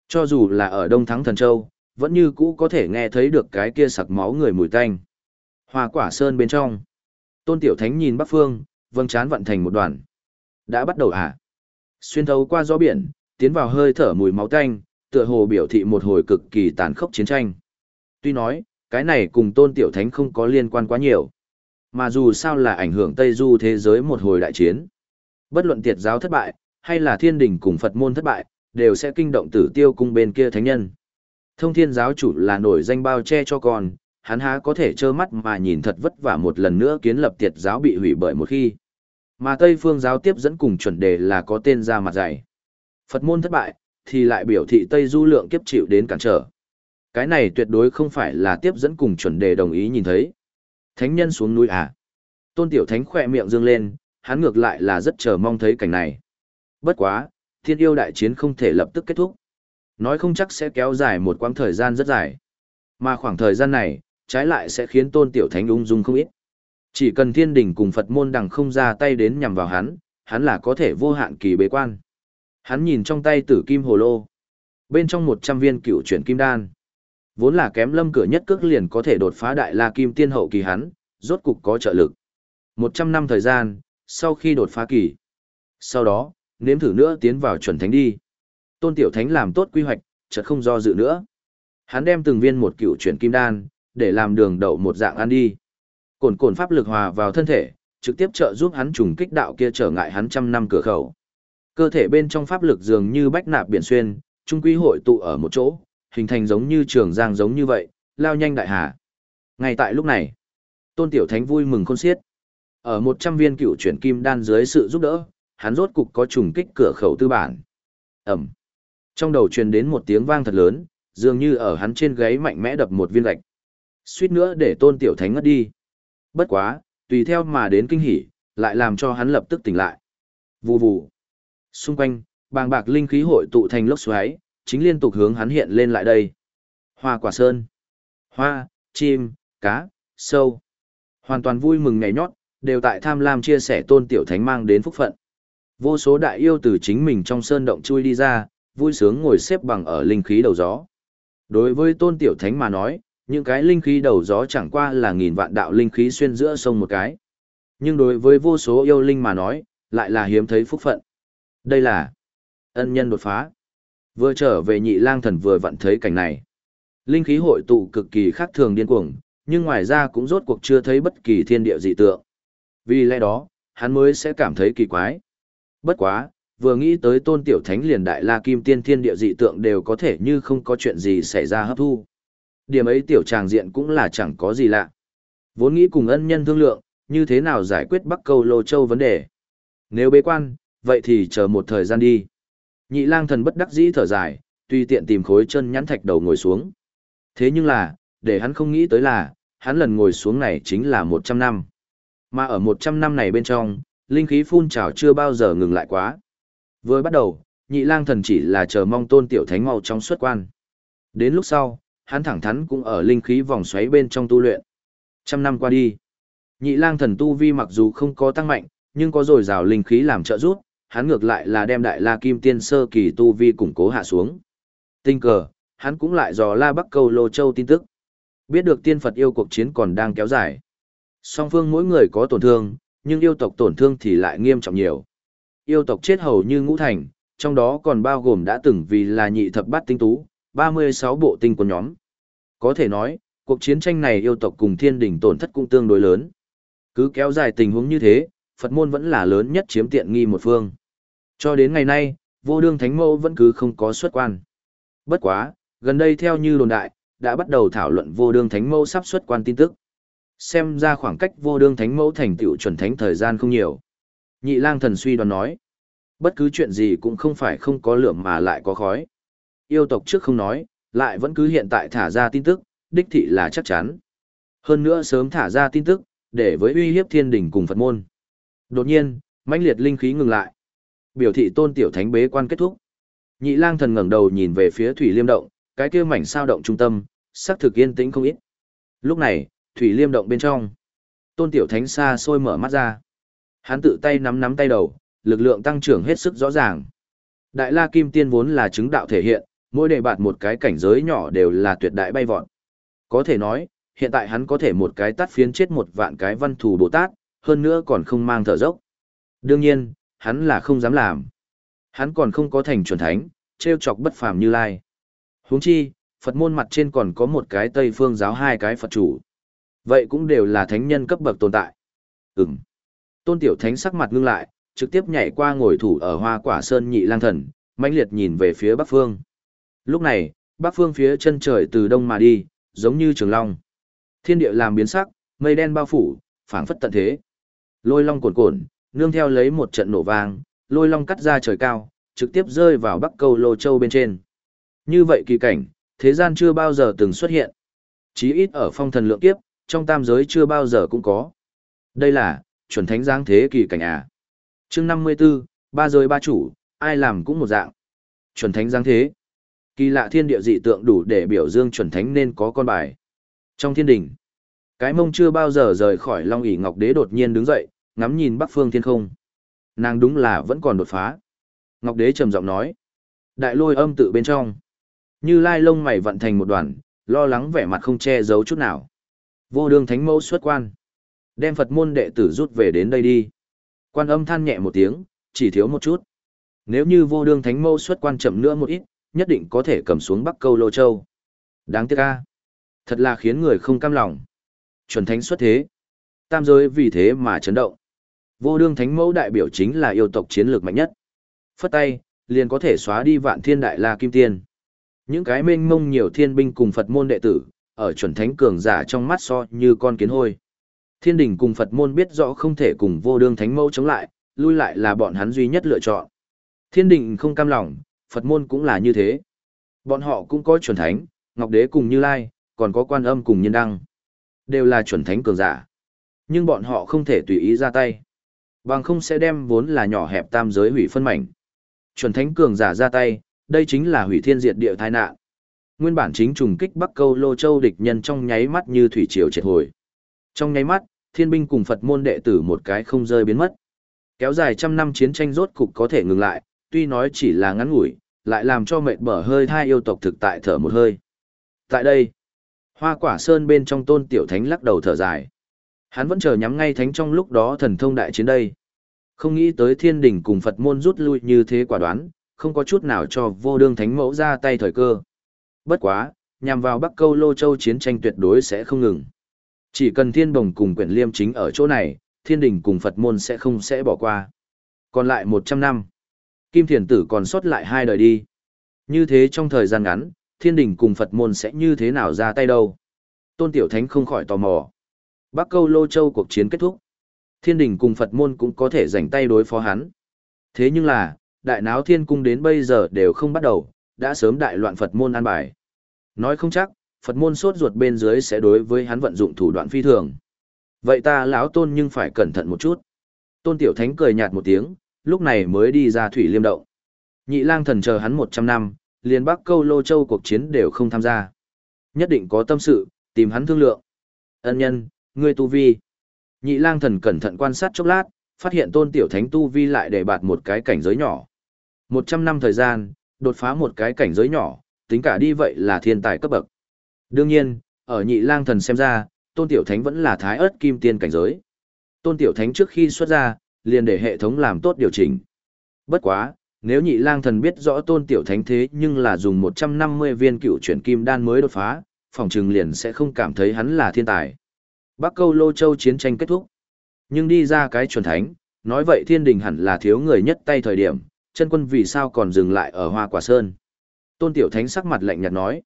Cho dù là ở Đông Thắng Thần Châu, vẫn như cũ có thể nghe thấy được cái kia sặc máu người mùi tanh. Hoa quả sơn bên trong. Tôn Tiểu Thánh nhìn Bắc phương, vâng chán vận thành một đoàn. Đã bắt đầu à? Xuyên thấu qua gió biển, tiến vào hơi thở mùi máu tanh, tựa hồ biểu thị một hồi cực kỳ tàn khốc chiến tranh. Tuy nói, cái này cùng Tôn Tiểu Thánh không có liên quan quá nhiều. Mà dù sao là ảnh hưởng Tây Du thế giới một hồi đại chiến. Bất luận tiệt giáo thất bại, hay là thiên đình cùng Phật môn thất bại, đều sẽ kinh động tử tiêu cung bên kia thánh nhân. Thông thiên giáo chủ là nổi danh bao che cho con, hắn há có thể trơ mắt mà nhìn thật vất vả một lần nữa kiến lập tiệt giáo bị hủy bởi một khi. Mà Tây phương giáo tiếp dẫn cùng chuẩn đề là có tên ra mặt dày. Phật môn thất bại, thì lại biểu thị Tây du lượng kiếp chịu đến cản trở. Cái này tuyệt đối không phải là tiếp dẫn cùng chuẩn đề đồng ý nhìn thấy. Thánh nhân xuống núi à? Tôn Tiểu Thánh khỏe miệng dương lên, hắn ngược lại là rất chờ mong thấy cảnh này. Bất quá, thiên yêu đại chiến không thể lập tức kết thúc. Nói không chắc sẽ kéo dài một quãng thời gian rất dài. Mà khoảng thời gian này, trái lại sẽ khiến tôn tiểu thánh ung dung không ít. Chỉ cần thiên đình cùng Phật môn đằng không ra tay đến nhằm vào hắn, hắn là có thể vô hạn kỳ bế quan. Hắn nhìn trong tay tử kim hồ lô. Bên trong 100 viên cựu chuyển kim đan. Vốn là kém lâm cửa nhất cước liền có thể đột phá đại la kim tiên hậu kỳ hắn, rốt cục có trợ lực. 100 năm thời gian, sau khi đột phá kỳ. Sau đó, nếm thử nữa tiến vào chuẩn thánh đi. Tôn Tiểu Thánh làm tốt quy hoạch, chợt không do dự nữa. Hắn đem từng viên một cựu chuyển kim đan, để làm đường đậu một dạng ăn đi. Cồn cồn pháp lực hòa vào thân thể, trực tiếp trợ giúp hắn trùng kích đạo kia trở ngại hắn trăm năm cửa khẩu. Cơ thể bên trong pháp lực dường như bách nạp biển xuyên, trung quy hội tụ ở một chỗ, hình thành giống như trường giang giống như vậy, lao nhanh đại hà. Ngay tại lúc này, Tôn Tiểu Thánh vui mừng khôn xiết. Ở một trăm viên cựu chuyển kim đan dưới sự giúp đỡ, hắn rốt cục có trùng kích cửa khẩu tư bản. Ẩm. Trong đầu truyền đến một tiếng vang thật lớn, dường như ở hắn trên gáy mạnh mẽ đập một viên gạch. Suýt nữa để tôn tiểu thánh ngất đi. Bất quá, tùy theo mà đến kinh hỉ, lại làm cho hắn lập tức tỉnh lại. Vù vù. Xung quanh, bàng bạc linh khí hội tụ thành lốc xoáy, chính liên tục hướng hắn hiện lên lại đây. Hoa quả sơn. Hoa, chim, cá, sâu. Hoàn toàn vui mừng nhảy nhót, đều tại tham lam chia sẻ tôn tiểu thánh mang đến phúc phận. Vô số đại yêu từ chính mình trong sơn động chui đi ra, vui sướng ngồi xếp bằng ở linh khí đầu gió. Đối với tôn tiểu thánh mà nói, những cái linh khí đầu gió chẳng qua là nghìn vạn đạo linh khí xuyên giữa sông một cái. Nhưng đối với vô số yêu linh mà nói, lại là hiếm thấy phúc phận. Đây là ân nhân đột phá. Vừa trở về nhị lang thần vừa vặn thấy cảnh này. Linh khí hội tụ cực kỳ khác thường điên cuồng, nhưng ngoài ra cũng rốt cuộc chưa thấy bất kỳ thiên địa dị tượng. Vì lẽ đó, hắn mới sẽ cảm thấy kỳ quái. Bất quá, vừa nghĩ tới tôn tiểu thánh liền đại la kim tiên thiên địa dị tượng đều có thể như không có chuyện gì xảy ra hấp thu. Điểm ấy tiểu tràng diện cũng là chẳng có gì lạ. Vốn nghĩ cùng ân nhân thương lượng, như thế nào giải quyết Bắc Câu Lô Châu vấn đề. Nếu bế quan, vậy thì chờ một thời gian đi. Nhị lang thần bất đắc dĩ thở dài, tùy tiện tìm khối chân nhắn thạch đầu ngồi xuống. Thế nhưng là, để hắn không nghĩ tới là, hắn lần ngồi xuống này chính là 100 năm. Mà ở 100 năm này bên trong, linh khí phun trào chưa bao giờ ngừng lại quá. Vừa bắt đầu, nhị lang thần chỉ là chờ mong tôn tiểu thánh mau trong xuất quan. Đến lúc sau, hắn thẳng thắn cũng ở linh khí vòng xoáy bên trong tu luyện. Trăm năm qua đi, nhị lang thần tu vi mặc dù không có tăng mạnh, nhưng có dồi dào linh khí làm trợ giúp, hắn ngược lại là đem đại la kim tiên sơ kỳ tu vi củng cố hạ xuống. Tinh cờ, hắn cũng lại dò la bắc Cầu lô châu tin tức. Biết được tiên Phật yêu cuộc chiến còn đang kéo dài. Song phương mỗi người có tổn thương, nhưng yêu tộc tổn thương thì lại nghiêm trọng nhiều. Yêu tộc chết hầu như ngũ thành, trong đó còn bao gồm đã từng vì là nhị thập bát tinh tú, 36 bộ tinh quân nhóm. Có thể nói, cuộc chiến tranh này yêu tộc cùng thiên đỉnh tổn thất cũng tương đối lớn. Cứ kéo dài tình huống như thế, Phật môn vẫn là lớn nhất chiếm tiện nghi một phương. Cho đến ngày nay, vô đương thánh mẫu vẫn cứ không có xuất quan. Bất quá, gần đây theo như đồn đại, đã bắt đầu thảo luận vô đương thánh mẫu sắp xuất quan tin tức. Xem ra khoảng cách vô đương thánh mẫu thành tựu chuẩn thánh thời gian không nhiều. Nhị lang thần suy đoán nói, bất cứ chuyện gì cũng không phải không có lượng mà lại có khói. Yêu tộc trước không nói, lại vẫn cứ hiện tại thả ra tin tức, đích thị là chắc chắn. Hơn nữa sớm thả ra tin tức, để với uy hiếp thiên đỉnh cùng Phật môn. Đột nhiên, mãnh liệt linh khí ngừng lại. Biểu thị tôn tiểu thánh bế quan kết thúc. Nhị lang thần ngẩng đầu nhìn về phía thủy liêm động, cái kia mảnh sao động trung tâm, sắc thực yên tĩnh không ít. Lúc này, thủy liêm động bên trong, tôn tiểu thánh xa xôi mở mắt ra. Hắn tự tay nắm nắm tay đầu, lực lượng tăng trưởng hết sức rõ ràng. Đại La Kim Tiên vốn là chứng đạo thể hiện, mỗi đề bạt một cái cảnh giới nhỏ đều là tuyệt đại bay vọt. Có thể nói, hiện tại hắn có thể một cái tắt phiến chết một vạn cái văn thù Bồ Tát, hơn nữa còn không mang thở dốc. Đương nhiên, hắn là không dám làm. Hắn còn không có thành chuẩn thánh, treo chọc bất phàm như lai. Huống chi, Phật môn mặt trên còn có một cái Tây phương giáo hai cái Phật chủ. Vậy cũng đều là thánh nhân cấp bậc tồn tại. Ừm. Tôn Tiểu Thánh sắc mặt ngưng lại, trực tiếp nhảy qua ngồi thủ ở hoa quả sơn nhị lang thần, mãnh liệt nhìn về phía bắc phương. Lúc này, bắc phương phía chân trời từ đông mà đi, giống như trường long. Thiên địa làm biến sắc, mây đen bao phủ, phảng phất tận thế. Lôi long cuồn cuộn, nương theo lấy một trận nổ vang, lôi long cắt ra trời cao, trực tiếp rơi vào bắc cầu lô châu bên trên. Như vậy kỳ cảnh, thế gian chưa bao giờ từng xuất hiện. Chí ít ở phong thần lượng kiếp, trong tam giới chưa bao giờ cũng có. Đây là, chuẩn thánh giáng thế kỳ cảnh à. chương 54, ba giới ba chủ, ai làm cũng một dạng. Chuẩn thánh giáng thế. Kỳ lạ thiên địa dị tượng đủ để biểu dương chuẩn thánh nên có con bài. Trong thiên đình, cái mông chưa bao giờ rời khỏi Long ỷ Ngọc Đế đột nhiên đứng dậy, ngắm nhìn bắc phương thiên không. Nàng đúng là vẫn còn đột phá. Ngọc Đế trầm giọng nói. Đại lôi âm tự bên trong. Như lai lông mày vận thành một đoàn, lo lắng vẻ mặt không che giấu chút nào. Vô đường thánh mẫu xuất quan. Đem Phật môn đệ tử rút về đến đây đi. Quan âm than nhẹ một tiếng, chỉ thiếu một chút. Nếu như vô đường thánh mẫu xuất quan chậm nữa một ít, nhất định có thể cầm xuống Bắc Câu Lô Châu. Đáng tiếc a, Thật là khiến người không cam lòng. Chuẩn thánh xuất thế. Tam giới vì thế mà chấn động. Vô đương thánh mẫu đại biểu chính là yêu tộc chiến lược mạnh nhất. Phất tay, liền có thể xóa đi vạn thiên đại la kim tiên. Những cái mênh mông nhiều thiên binh cùng Phật môn đệ tử, ở chuẩn thánh cường giả trong mắt so như con kiến hôi. Thiên đình cùng Phật môn biết rõ không thể cùng vô đương thánh mẫu chống lại, lui lại là bọn hắn duy nhất lựa chọn. Thiên đình không cam lòng, Phật môn cũng là như thế. Bọn họ cũng có chuẩn thánh, Ngọc Đế cùng Như Lai, còn có quan âm cùng nhân đăng. Đều là chuẩn thánh cường giả. Nhưng bọn họ không thể tùy ý ra tay. Bằng không sẽ đem vốn là nhỏ hẹp tam giới hủy phân mảnh. Chuẩn thánh cường giả ra tay, đây chính là hủy thiên diệt địa tai nạn. Nguyên bản chính trùng kích Bắc Câu Lô Châu địch nhân trong nháy mắt như thủy triều triệt hồi. Trong nháy mắt, thiên binh cùng Phật môn đệ tử một cái không rơi biến mất. Kéo dài trăm năm chiến tranh rốt cục có thể ngừng lại, tuy nói chỉ là ngắn ngủi, lại làm cho mệt bở hơi thai yêu tộc thực tại thở một hơi. Tại đây, hoa quả sơn bên trong tôn tiểu thánh lắc đầu thở dài. Hắn vẫn chờ nhắm ngay thánh trong lúc đó thần thông đại chiến đây. Không nghĩ tới thiên đình cùng Phật môn rút lui như thế quả đoán, không có chút nào cho vô đương thánh mẫu ra tay thời cơ. Bất quá, nhằm vào Bắc Câu Lô Châu chiến tranh tuyệt đối sẽ không ngừng. Chỉ cần thiên bồng cùng quyển liêm chính ở chỗ này, thiên đình cùng Phật môn sẽ không sẽ bỏ qua. Còn lại 100 năm, Kim Thiền Tử còn sót lại hai đời đi. Như thế trong thời gian ngắn, thiên đình cùng Phật môn sẽ như thế nào ra tay đâu. Tôn Tiểu Thánh không khỏi tò mò. Bắc Câu Lô Châu cuộc chiến kết thúc. Thiên đình cùng Phật môn cũng có thể rảnh tay đối phó hắn. Thế nhưng là, đại náo thiên cung đến bây giờ đều không bắt đầu, đã sớm đại loạn Phật môn an bài. Nói không chắc, Phật môn sốt ruột bên dưới sẽ đối với hắn vận dụng thủ đoạn phi thường. Vậy ta lão tôn nhưng phải cẩn thận một chút. Tôn Tiểu Thánh cười nhạt một tiếng, lúc này mới đi ra thủy liêm động. Nhị lang thần chờ hắn 100 năm, liền bắc câu lô châu cuộc chiến đều không tham gia. Nhất định có tâm sự, tìm hắn thương lượng. Ân nhân, ngươi tu vi. Nhị lang thần cẩn thận quan sát chốc lát, phát hiện tôn tiểu thánh tu vi lại để bạt một cái cảnh giới nhỏ. 100 năm thời gian, đột phá một cái cảnh giới nhỏ, tính cả đi vậy là thiên tài cấp bậc. Đương nhiên, ở nhị lang thần xem ra, tôn tiểu thánh vẫn là thái ớt kim tiên cảnh giới. Tôn tiểu thánh trước khi xuất ra, liền để hệ thống làm tốt điều chỉnh. Bất quá, nếu nhị lang thần biết rõ tôn tiểu thánh thế nhưng là dùng 150 viên cựu chuyển kim đan mới đột phá, phòng trừng liền sẽ không cảm thấy hắn là thiên tài. Bắc câu lô châu chiến tranh kết thúc. Nhưng đi ra cái chuẩn thánh, nói vậy thiên đình hẳn là thiếu người nhất tay thời điểm, chân quân vì sao còn dừng lại ở hoa quả sơn. Tôn Tiểu Thánh sắc mặt lạnh nhạt nói.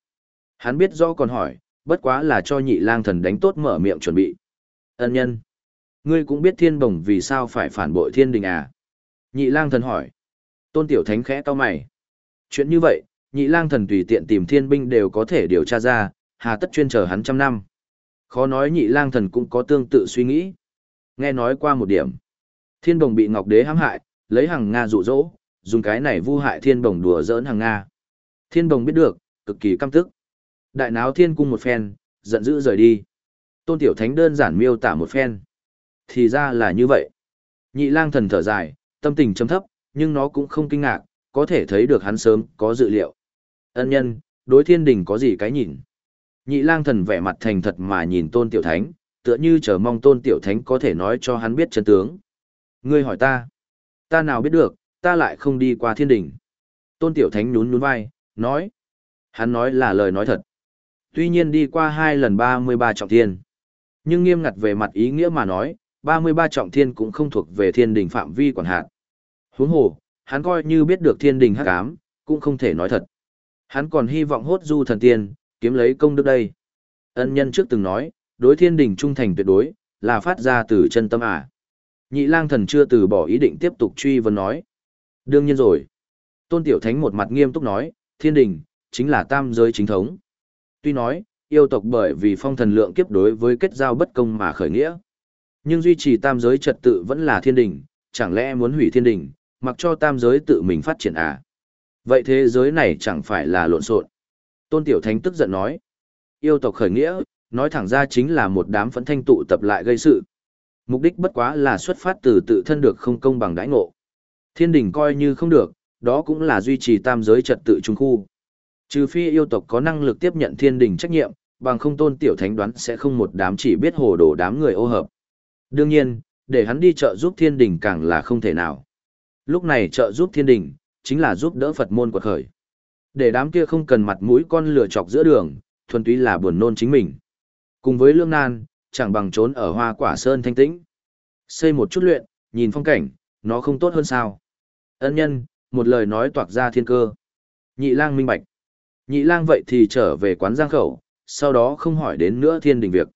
Hắn biết rõ còn hỏi, bất quá là cho nhị lang thần đánh tốt mở miệng chuẩn bị. Ân nhân. Ngươi cũng biết thiên bồng vì sao phải phản bội thiên đình à? Nhị lang thần hỏi. Tôn Tiểu Thánh khẽ to mày. Chuyện như vậy, nhị lang thần tùy tiện tìm thiên binh đều có thể điều tra ra, hà tất chuyên chờ hắn trăm năm. Khó nói nhị lang thần cũng có tương tự suy nghĩ. Nghe nói qua một điểm. Thiên bồng bị Ngọc Đế hãm hại, lấy hàng Nga dụ dỗ, dùng cái này vu hại thiên bồng đùa giỡn hàng Nga. Thiên bồng biết được, cực kỳ căm tức. Đại náo thiên cung một phen, giận dữ rời đi. Tôn Tiểu Thánh đơn giản miêu tả một phen. Thì ra là như vậy. Nhị lang thần thở dài, tâm tình chấm thấp, nhưng nó cũng không kinh ngạc, có thể thấy được hắn sớm có dự liệu. Ân nhân, đối thiên đình có gì cái nhìn? Nhị lang thần vẻ mặt thành thật mà nhìn tôn tiểu thánh, tựa như chờ mong tôn tiểu thánh có thể nói cho hắn biết chân tướng. Ngươi hỏi ta, ta nào biết được, ta lại không đi qua thiên đình. Tôn tiểu thánh nhún nhún vai, nói. Hắn nói là lời nói thật. Tuy nhiên đi qua hai lần 33 trọng thiên. Nhưng nghiêm ngặt về mặt ý nghĩa mà nói, 33 trọng thiên cũng không thuộc về thiên đình phạm vi quản hạt. Huống hồ, hắn coi như biết được thiên đình hắc ám, cũng không thể nói thật. Hắn còn hy vọng hốt du thần tiên, kiếm lấy công đức đây. Ân nhân trước từng nói, đối thiên đình trung thành tuyệt đối, là phát ra từ chân tâm à. Nhị lang thần chưa từ bỏ ý định tiếp tục truy vấn nói. Đương nhiên rồi. Tôn Tiểu Thánh một mặt nghiêm túc nói, thiên đình, chính là tam giới chính thống. Tuy nói, yêu tộc bởi vì phong thần lượng kiếp đối với kết giao bất công mà khởi nghĩa. Nhưng duy trì tam giới trật tự vẫn là thiên đình, chẳng lẽ muốn hủy thiên đình, mặc cho tam giới tự mình phát triển à? Vậy thế giới này chẳng phải là lộn xộn. Tôn Tiểu Thánh tức giận nói. Yêu tộc khởi nghĩa, nói thẳng ra chính là một đám phẫn thanh tụ tập lại gây sự. Mục đích bất quá là xuất phát từ tự thân được không công bằng đãi ngộ. Thiên đình coi như không được, đó cũng là duy trì tam giới trật tự trung khu. Trừ phi yêu tộc có năng lực tiếp nhận thiên đình trách nhiệm, bằng không tôn tiểu thánh đoán sẽ không một đám chỉ biết hồ đồ đám người ô hợp. Đương nhiên, để hắn đi chợ giúp thiên đình càng là không thể nào. Lúc này trợ giúp thiên đình, chính là giúp đỡ Phật môn quật khởi. Để đám kia không cần mặt mũi con lửa chọc giữa đường, thuần túy là buồn nôn chính mình. Cùng với lương nan, chẳng bằng trốn ở hoa quả sơn thanh tĩnh. Xây một chút luyện, nhìn phong cảnh, nó không tốt hơn sao. Ân nhân, một lời nói toạc ra thiên cơ. Nhị lang minh bạch. Nhị lang vậy thì trở về quán giang khẩu, sau đó không hỏi đến nữa thiên đình việc.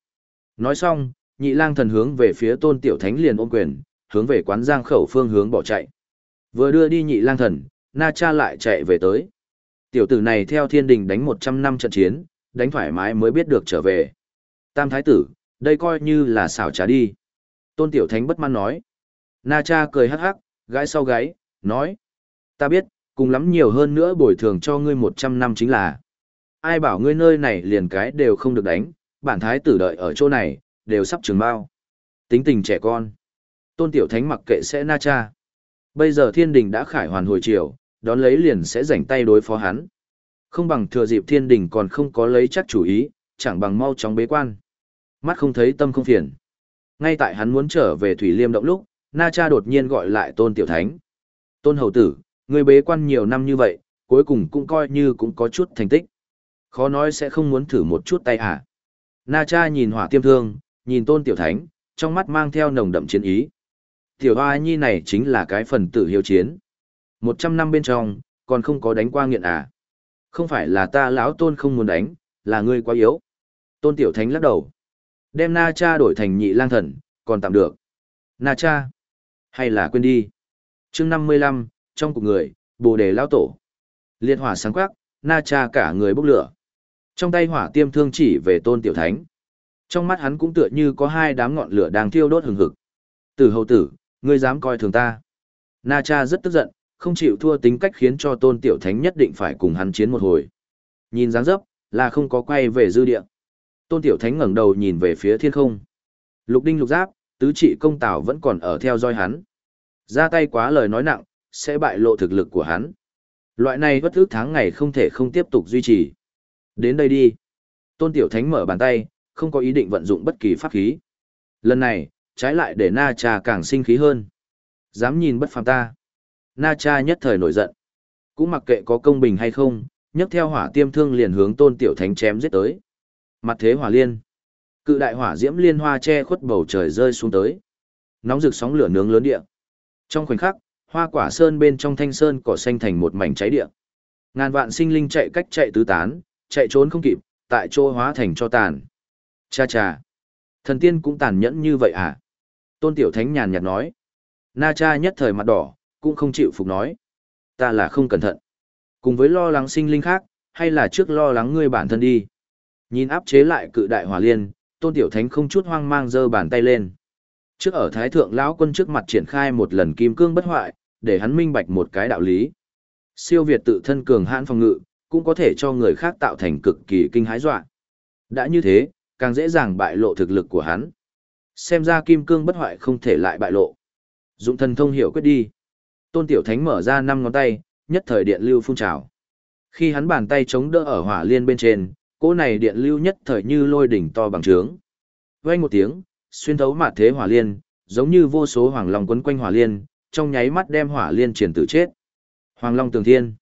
Nói xong, nhị lang thần hướng về phía tôn tiểu thánh liền ôm quyền, hướng về quán giang khẩu phương hướng bỏ chạy. Vừa đưa đi nhị lang thần, Na Cha lại chạy về tới. Tiểu tử này theo thiên đình đánh 100 năm trận chiến, đánh thoải mái mới biết được trở về. Tam thái tử, đây coi như là xảo trá đi. Tôn Tiểu Thánh bất mãn nói. Na Cha cười hắc hắc, gãi sau gáy, nói. Ta biết, cùng lắm nhiều hơn nữa bồi thường cho ngươi 100 năm chính là. Ai bảo ngươi nơi này liền cái đều không được đánh, bản thái tử đợi ở chỗ này, đều sắp trường bao. Tính tình trẻ con. Tôn Tiểu Thánh mặc kệ sẽ Na Cha. Bây giờ thiên đình đã khải hoàn hồi chiều, đón lấy liền sẽ rảnh tay đối phó hắn. Không bằng thừa dịp thiên đình còn không có lấy chắc chủ ý, chẳng bằng mau chóng bế quan. Mắt không thấy tâm không phiền. Ngay tại hắn muốn trở về Thủy Liêm động lúc, Na Cha đột nhiên gọi lại Tôn Tiểu Thánh. Tôn Hầu Tử, người bế quan nhiều năm như vậy, cuối cùng cũng coi như cũng có chút thành tích. Khó nói sẽ không muốn thử một chút tay hả? Na Cha nhìn hỏa tiêm thương, nhìn Tôn Tiểu Thánh, trong mắt mang theo nồng đậm chiến ý tiểu hoa nhi này chính là cái phần tử hiếu chiến. Một trăm năm bên trong, còn không có đánh qua nghiện à. Không phải là ta lão tôn không muốn đánh, là ngươi quá yếu. Tôn tiểu thánh lắc đầu. Đem na cha đổi thành nhị lang thần, còn tạm được. Na cha. Hay là quên đi. chương năm mươi lăm trong cuộc người, bồ đề lão tổ. Liệt hỏa sáng quắc, na cha cả người bốc lửa. Trong tay hỏa tiêm thương chỉ về tôn tiểu thánh. Trong mắt hắn cũng tựa như có hai đám ngọn lửa đang thiêu đốt hừng hực. Tử hầu tử, Ngươi dám coi thường ta. Na cha rất tức giận, không chịu thua tính cách khiến cho tôn tiểu thánh nhất định phải cùng hắn chiến một hồi. Nhìn dáng dấp, là không có quay về dư địa. Tôn tiểu thánh ngẩng đầu nhìn về phía thiên không. Lục đinh lục giáp, tứ trị công tào vẫn còn ở theo dõi hắn. Ra tay quá lời nói nặng, sẽ bại lộ thực lực của hắn. Loại này bất ước tháng ngày không thể không tiếp tục duy trì. Đến đây đi. Tôn tiểu thánh mở bàn tay, không có ý định vận dụng bất kỳ pháp khí. Lần này, trái lại để Na Cha càng sinh khí hơn. Dám nhìn bất phàm ta. Na Cha nhất thời nổi giận. Cũng mặc kệ có công bình hay không, nhấc theo hỏa tiêm thương liền hướng tôn tiểu thánh chém giết tới. Mặt thế hỏa liên. Cự đại hỏa diễm liên hoa che khuất bầu trời rơi xuống tới. Nóng rực sóng lửa nướng lớn địa. Trong khoảnh khắc, hoa quả sơn bên trong thanh sơn cỏ xanh thành một mảnh cháy địa. Ngàn vạn sinh linh chạy cách chạy tứ tán, chạy trốn không kịp, tại chỗ hóa thành cho tàn. Cha cha, thần tiên cũng tàn nhẫn như vậy à? Tôn Tiểu Thánh nhàn nhạt nói. Na cha nhất thời mặt đỏ, cũng không chịu phục nói. Ta là không cẩn thận. Cùng với lo lắng sinh linh khác, hay là trước lo lắng ngươi bản thân đi. Nhìn áp chế lại cự đại hỏa liên, Tôn Tiểu Thánh không chút hoang mang giơ bàn tay lên. Trước ở Thái Thượng lão quân trước mặt triển khai một lần kim cương bất hoại, để hắn minh bạch một cái đạo lý. Siêu việt tự thân cường hãn phòng ngự, cũng có thể cho người khác tạo thành cực kỳ kinh hãi dọa. Đã như thế, càng dễ dàng bại lộ thực lực của hắn. Xem ra kim cương bất hoại không thể lại bại lộ. Dụng thần thông hiểu quyết đi. Tôn Tiểu Thánh mở ra năm ngón tay, nhất thời điện lưu phun trào. Khi hắn bàn tay chống đỡ ở hỏa liên bên trên, cỗ này điện lưu nhất thời như lôi đỉnh to bằng trướng. Vang một tiếng, xuyên thấu mạt thế hỏa liên, giống như vô số hoàng long quấn quanh hỏa liên, trong nháy mắt đem hỏa liên triển tử chết. Hoàng long tường thiên.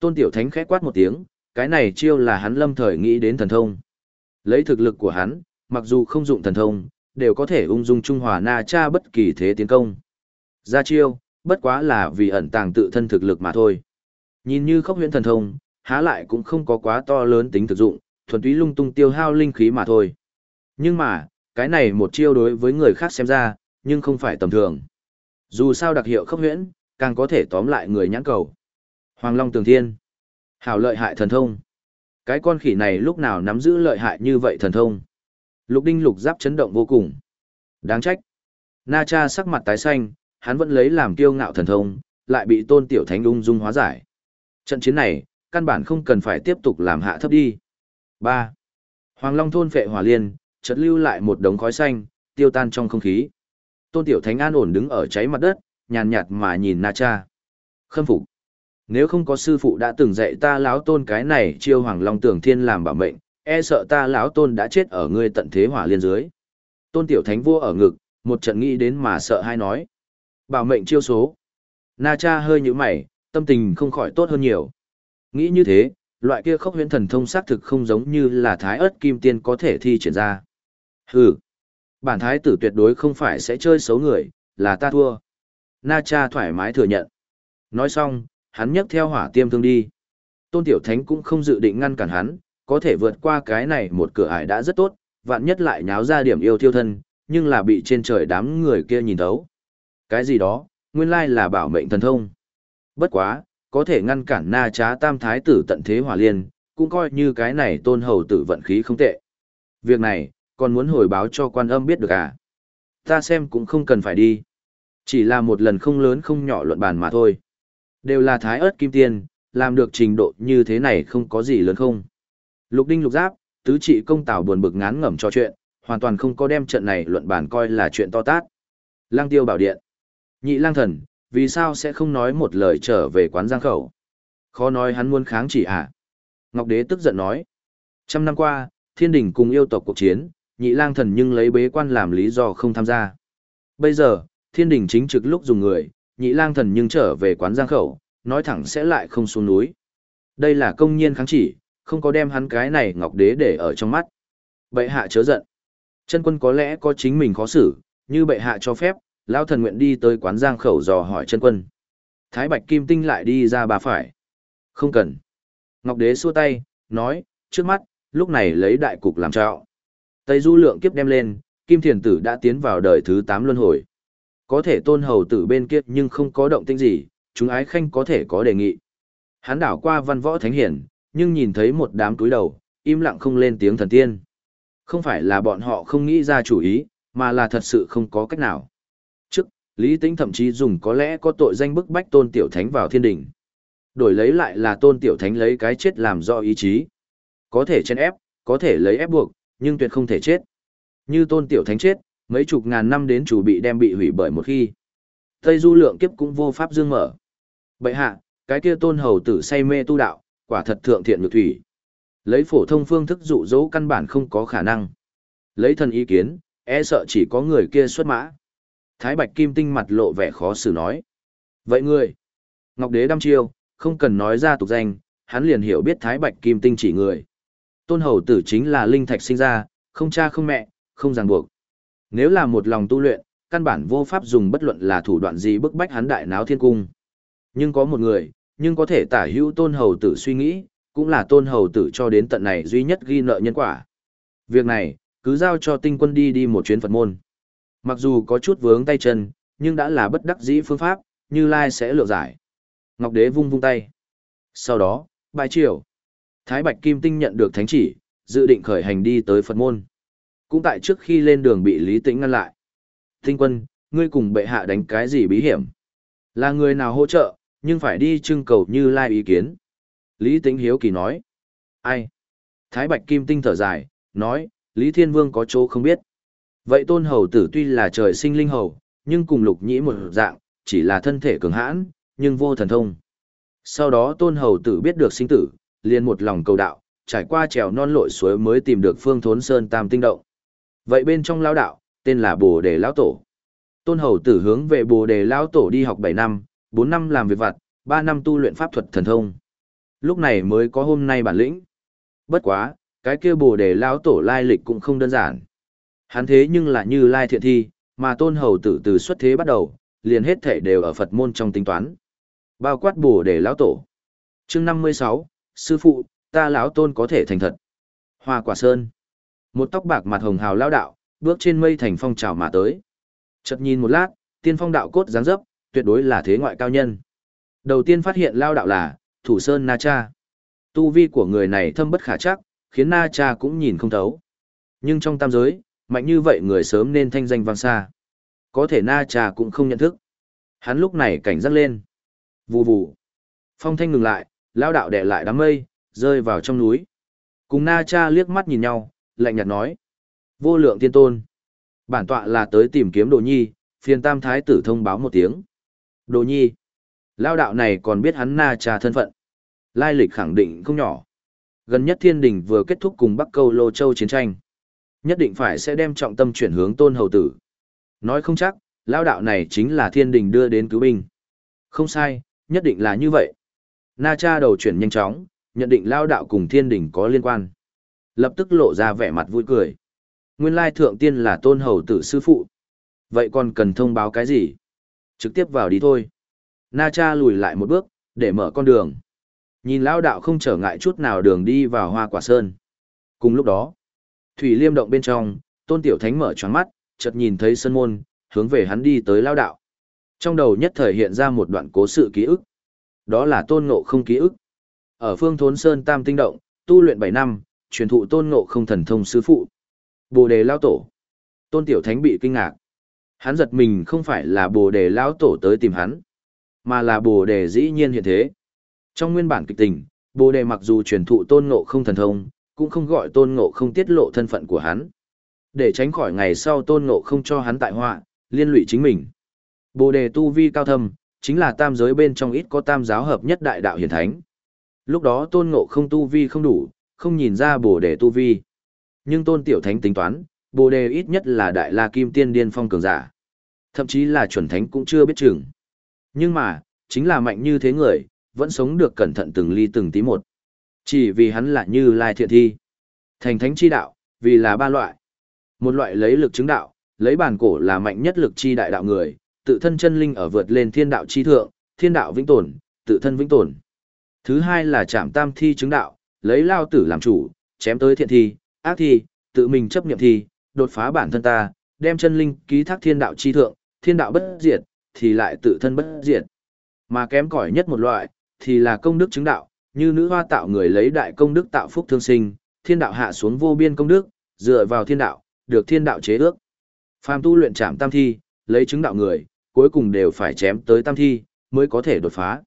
Tôn Tiểu Thánh khẽ quát một tiếng, cái này chiêu là hắn lâm thời nghĩ đến thần thông. Lấy thực lực của hắn, mặc dù không dụng thần thông, đều có thể ung dung trung hòa na cha bất kỳ thế tiến công. Ra chiêu, bất quá là vì ẩn tàng tự thân thực lực mà thôi. Nhìn như khốc huyễn thần thông, há lại cũng không có quá to lớn tính thực dụng, thuần túy lung tung tiêu hao linh khí mà thôi. Nhưng mà, cái này một chiêu đối với người khác xem ra, nhưng không phải tầm thường. Dù sao đặc hiệu khốc huyễn, càng có thể tóm lại người nhãn cầu. Hoàng Long Tường Thiên. Hảo lợi hại thần thông. Cái con khỉ này lúc nào nắm giữ lợi hại như vậy thần thông. Lục đinh lục giáp chấn động vô cùng. Đáng trách. Na cha sắc mặt tái xanh, hắn vẫn lấy làm kiêu ngạo thần thông, lại bị tôn tiểu thánh ung dung hóa giải. Trận chiến này, căn bản không cần phải tiếp tục làm hạ thấp đi. 3. Hoàng Long thôn phệ hỏa liên, chợt lưu lại một đống khói xanh, tiêu tan trong không khí. Tôn Tiểu Thánh an ổn đứng ở cháy mặt đất, nhàn nhạt mà nhìn Na Cha. Khâm phục. Nếu không có sư phụ đã từng dạy ta lão tôn cái này chiêu Hoàng Long Tưởng Thiên làm bảo mệnh, e sợ ta lão tôn đã chết ở ngươi tận thế hỏa liên dưới. Tôn Tiểu Thánh vua ở ngực, một trận nghĩ đến mà sợ hai nói. Bảo mệnh chiêu số. Na Cha hơi nhíu mày, tâm tình không khỏi tốt hơn nhiều. Nghĩ như thế, loại kia khốc huyễn thần thông xác thực không giống như là thái ớt kim tiên có thể thi triển ra. Hừ, bản thái tử tuyệt đối không phải sẽ chơi xấu người, là ta thua. Na cha thoải mái thừa nhận. Nói xong, hắn nhấc theo hỏa tiêm thương đi. Tôn Tiểu Thánh cũng không dự định ngăn cản hắn, có thể vượt qua cái này một cửa ải đã rất tốt, vạn nhất lại nháo ra điểm yêu thiêu thân, nhưng là bị trên trời đám người kia nhìn thấu. Cái gì đó, nguyên lai là bảo mệnh thần thông. Bất quá, có thể ngăn cản na trá tam thái tử tận thế hỏa liên, cũng coi như cái này tôn hầu tử vận khí không tệ. Việc này, còn muốn hồi báo cho quan âm biết được à? Ta xem cũng không cần phải đi. Chỉ là một lần không lớn không nhỏ luận bàn mà thôi. Đều là thái ớt kim tiền làm được trình độ như thế này không có gì lớn không. Lục đinh lục giáp, tứ trị công tảo buồn bực ngán ngẩm cho chuyện, hoàn toàn không có đem trận này luận bàn coi là chuyện to tát. Lang tiêu bảo điện. Nhị lang thần, vì sao sẽ không nói một lời trở về quán giang khẩu? Khó nói hắn muốn kháng chỉ à? Ngọc Đế tức giận nói. Trăm năm qua, thiên đình cùng yêu tộc cuộc chiến, nhị lang thần nhưng lấy bế quan làm lý do không tham gia. Bây giờ, thiên đình chính trực lúc dùng người, nhị lang thần nhưng trở về quán giang khẩu, nói thẳng sẽ lại không xuống núi. Đây là công nhiên kháng chỉ, không có đem hắn cái này Ngọc Đế để ở trong mắt. Bệ hạ chớ giận. Chân quân có lẽ có chính mình khó xử, như bệ hạ cho phép, Lão thần nguyện đi tới quán giang khẩu dò hỏi chân quân. Thái Bạch Kim Tinh lại đi ra bà phải. Không cần. Ngọc Đế xua tay, nói, trước mắt, lúc này lấy đại cục làm trạo. Tây du lượng kiếp đem lên, Kim Thiền Tử đã tiến vào đời thứ 8 luân hồi. Có thể tôn hầu tử bên kia nhưng không có động tĩnh gì, chúng ái khanh có thể có đề nghị. Hắn đảo qua văn võ thánh hiển, nhưng nhìn thấy một đám túi đầu, im lặng không lên tiếng thần tiên. Không phải là bọn họ không nghĩ ra chủ ý, mà là thật sự không có cách nào. trước Lý Tĩnh thậm chí dùng có lẽ có tội danh bức bách Tôn Tiểu Thánh vào thiên đình. Đổi lấy lại là Tôn Tiểu Thánh lấy cái chết làm do ý chí. Có thể chen ép, có thể lấy ép buộc, nhưng tuyệt không thể chết. Như Tôn Tiểu Thánh chết, mấy chục ngàn năm đến chủ bị đem bị hủy bởi một khi. Tây Du lượng kiếp cũng vô pháp dương mở. Bệ hạ, cái kia Tôn hầu tử say mê tu đạo, quả thật thượng thiện nhược thủy. Lấy phổ thông phương thức dụ dỗ căn bản không có khả năng. Lấy thần ý kiến, e sợ chỉ có người kia xuất mã. Thái Bạch Kim Tinh mặt lộ vẻ khó xử nói. Vậy ngươi, Ngọc Đế đăm chiêu, không cần nói ra tục danh, hắn liền hiểu biết Thái Bạch Kim Tinh chỉ người. Tôn hầu tử chính là linh thạch sinh ra, không cha không mẹ, không ràng buộc. Nếu là một lòng tu luyện, căn bản vô pháp dùng bất luận là thủ đoạn gì bức bách hắn đại náo thiên cung. Nhưng có một người, nhưng có thể tả hữu tôn hầu tử suy nghĩ, cũng là tôn hầu tử cho đến tận này duy nhất ghi nợ nhân quả. Việc này, cứ giao cho tinh quân đi đi một chuyến Phật môn. Mặc dù có chút vướng tay chân, nhưng đã là bất đắc dĩ phương pháp, như Lai sẽ lựa giải. Ngọc Đế vung vung tay. Sau đó, bài triều. Thái Bạch Kim Tinh nhận được thánh chỉ, dự định khởi hành đi tới Phật môn. Cũng tại trước khi lên đường bị Lý Tĩnh ngăn lại. Tinh quân, ngươi cùng bệ hạ đánh cái gì bí hiểm? Là người nào hỗ trợ, nhưng phải đi trưng cầu như lai ý kiến. Lý Tĩnh hiếu kỳ nói. Ai? Thái Bạch Kim Tinh thở dài, nói, Lý Thiên Vương có chỗ không biết. Vậy tôn hầu tử tuy là trời sinh linh hầu, nhưng cùng lục nhĩ một dạng, chỉ là thân thể cường hãn, nhưng vô thần thông. Sau đó tôn hầu tử biết được sinh tử, liền một lòng cầu đạo, trải qua trèo non lội suối mới tìm được phương thốn sơn tam tinh động. Vậy bên trong lao đạo, tên là Bồ Đề Lão Tổ. Tôn hầu tử hướng về Bồ Đề Lão Tổ đi học 7 năm, 4 năm làm việc vặt, 3 năm tu luyện pháp thuật thần thông. Lúc này mới có hôm nay bản lĩnh. Bất quá, cái kia Bồ Đề Lão Tổ lai lịch cũng không đơn giản. Hắn thế nhưng là như lai thiện thi, mà tôn hầu tử từ xuất thế bắt đầu, liền hết thể đều ở Phật môn trong tính toán. Bao quát Bồ Đề Lão Tổ. chương 56, Sư Phụ, ta lão tôn có thể thành thật. Hoa quả sơn. Một tóc bạc mặt hồng hào lao đạo, bước trên mây thành phong trào mà tới. Chợt nhìn một lát, tiên phong đạo cốt dáng dấp, tuyệt đối là thế ngoại cao nhân. Đầu tiên phát hiện lao đạo là, thủ sơn Na Cha. Tu vi của người này thâm bất khả chắc, khiến Na Cha cũng nhìn không thấu. Nhưng trong tam giới, mạnh như vậy người sớm nên thanh danh vang xa. Có thể Na Cha cũng không nhận thức. Hắn lúc này cảnh giác lên. Vù vù. Phong thanh ngừng lại, lao đạo đè lại đám mây, rơi vào trong núi. Cùng Na Cha liếc mắt nhìn nhau, lạnh nhạt nói. Vô lượng tiên tôn. Bản tọa là tới tìm kiếm đồ nhi, phiền tam thái tử thông báo một tiếng. Đồ nhi. Lao đạo này còn biết hắn Na trà thân phận. Lai lịch khẳng định không nhỏ. Gần nhất thiên đình vừa kết thúc cùng Bắc Câu Lô Châu chiến tranh. Nhất định phải sẽ đem trọng tâm chuyển hướng tôn hầu tử. Nói không chắc, lao đạo này chính là thiên đình đưa đến cứu binh. Không sai, nhất định là như vậy. Na cha đầu chuyển nhanh chóng, nhận định lao đạo cùng thiên đình có liên quan. Lập tức lộ ra vẻ mặt vui cười. Nguyên lai thượng tiên là tôn hầu tử sư phụ. Vậy còn cần thông báo cái gì? Trực tiếp vào đi thôi. Na cha lùi lại một bước, để mở con đường. Nhìn lao đạo không trở ngại chút nào đường đi vào hoa quả sơn. Cùng lúc đó, Thủy Liêm động bên trong, tôn tiểu thánh mở choáng mắt, chợt nhìn thấy sân môn, hướng về hắn đi tới lao đạo. Trong đầu nhất thời hiện ra một đoạn cố sự ký ức. Đó là tôn ngộ không ký ức. Ở phương thốn sơn tam tinh động, tu luyện 7 năm, truyền thụ tôn ngộ không thần thông sư phụ. Bồ đề lao tổ. Tôn tiểu thánh bị kinh ngạc. Hắn giật mình không phải là bồ đề lao tổ tới tìm hắn, mà là bồ đề dĩ nhiên hiện thế. Trong nguyên bản kịch tình, bồ đề mặc dù truyền thụ tôn ngộ không thần thông, cũng không gọi tôn ngộ không tiết lộ thân phận của hắn. Để tránh khỏi ngày sau tôn ngộ không cho hắn tại họa, liên lụy chính mình. Bồ đề tu vi cao thâm, chính là tam giới bên trong ít có tam giáo hợp nhất đại đạo hiển thánh. Lúc đó tôn ngộ không tu vi không đủ, không nhìn ra bồ đề tu vi. Nhưng tôn tiểu thánh tính toán, bồ đề ít nhất là đại la kim tiên điên phong cường giả. Thậm chí là chuẩn thánh cũng chưa biết chừng. Nhưng mà, chính là mạnh như thế người, vẫn sống được cẩn thận từng ly từng tí một. Chỉ vì hắn là như lai thiện thi. Thành thánh chi đạo, vì là ba loại. Một loại lấy lực chứng đạo, lấy bản cổ là mạnh nhất lực chi đại đạo người, tự thân chân linh ở vượt lên thiên đạo chi thượng, thiên đạo vĩnh tồn, tự thân vĩnh tồn. Thứ hai là chạm tam thi chứng đạo, lấy lao tử làm chủ, chém tới thiện thi, ác thi, tự mình chấp niệm thi, đột phá bản thân ta, đem chân linh ký thác thiên đạo chi thượng, thiên đạo bất diệt, thì lại tự thân bất diệt. Mà kém cỏi nhất một loại, thì là công đức chứng đạo, như nữ hoa tạo người lấy đại công đức tạo phúc thương sinh, thiên đạo hạ xuống vô biên công đức, dựa vào thiên đạo, được thiên đạo chế ước. Phàm tu luyện trảm tam thi, lấy chứng đạo người, cuối cùng đều phải chém tới tam thi, mới có thể đột phá.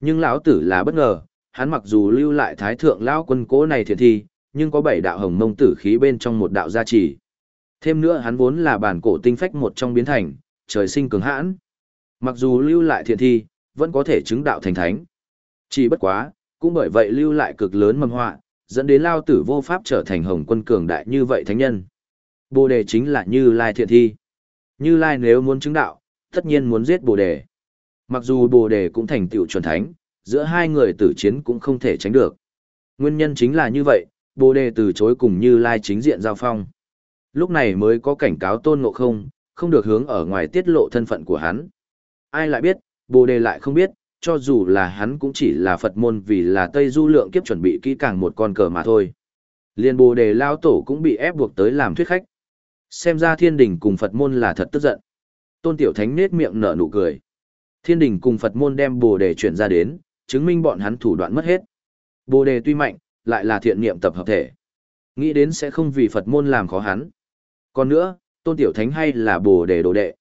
Nhưng lão tử là bất ngờ, hắn mặc dù lưu lại thái thượng lão quân cố này thiện thi, nhưng có bảy đạo hồng mông tử khí bên trong một đạo gia trì. Thêm nữa hắn vốn là bản cổ tinh phách một trong biến thành, trời sinh cường hãn. Mặc dù lưu lại thiện thi, vẫn có thể chứng đạo thành thánh. Chỉ bất quá, cũng bởi vậy lưu lại cực lớn mầm họa, dẫn đến lao tử vô pháp trở thành hồng quân cường đại như vậy thánh nhân. Bồ đề chính là Như Lai thiện thi. Như Lai nếu muốn chứng đạo, tất nhiên muốn giết Bồ đề. Mặc dù Bồ đề cũng thành tựu chuẩn thánh, giữa hai người tử chiến cũng không thể tránh được. Nguyên nhân chính là như vậy, Bồ đề từ chối cùng Như Lai chính diện giao phong. Lúc này mới có cảnh cáo tôn ngộ không, không được hướng ở ngoài tiết lộ thân phận của hắn. Ai lại biết, Bồ Đề lại không biết, cho dù là hắn cũng chỉ là Phật môn vì là Tây Du lượng kiếp chuẩn bị kỹ càng một con cờ mà thôi. Liên Bồ Đề lao tổ cũng bị ép buộc tới làm thuyết khách. Xem ra thiên đình cùng Phật môn là thật tức giận. Tôn Tiểu Thánh nết miệng nở nụ cười. Thiên đình cùng Phật môn đem Bồ Đề chuyển ra đến, chứng minh bọn hắn thủ đoạn mất hết. Bồ Đề tuy mạnh, lại là thiện niệm tập hợp thể. Nghĩ đến sẽ không vì Phật môn làm khó hắn. Còn nữa, Tôn Tiểu Thánh hay là Bồ Đề đồ đệ.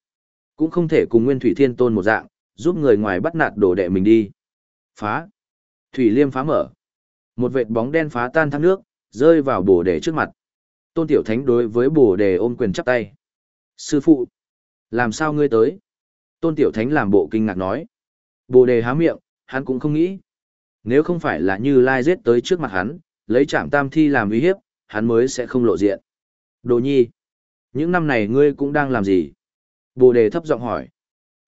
Cũng không thể cùng Nguyên Thủy Thiên Tôn một dạng, giúp người ngoài bắt nạt đồ đệ mình đi. Phá. Thủy Liêm phá mở. Một vệt bóng đen phá tan thác nước, rơi vào Bồ Đề trước mặt. Tôn Tiểu Thánh đối với Bồ Đề ôm quyền chắp tay. Sư phụ, làm sao ngươi tới? Tôn Tiểu Thánh làm bộ kinh ngạc nói. Bồ Đề há miệng, hắn cũng không nghĩ. Nếu không phải là như Lai giết tới trước mặt hắn, lấy trạm tam thi làm uy hiếp, hắn mới sẽ không lộ diện. Đồ nhi, những năm này ngươi cũng đang làm gì? Bồ đề thấp giọng hỏi.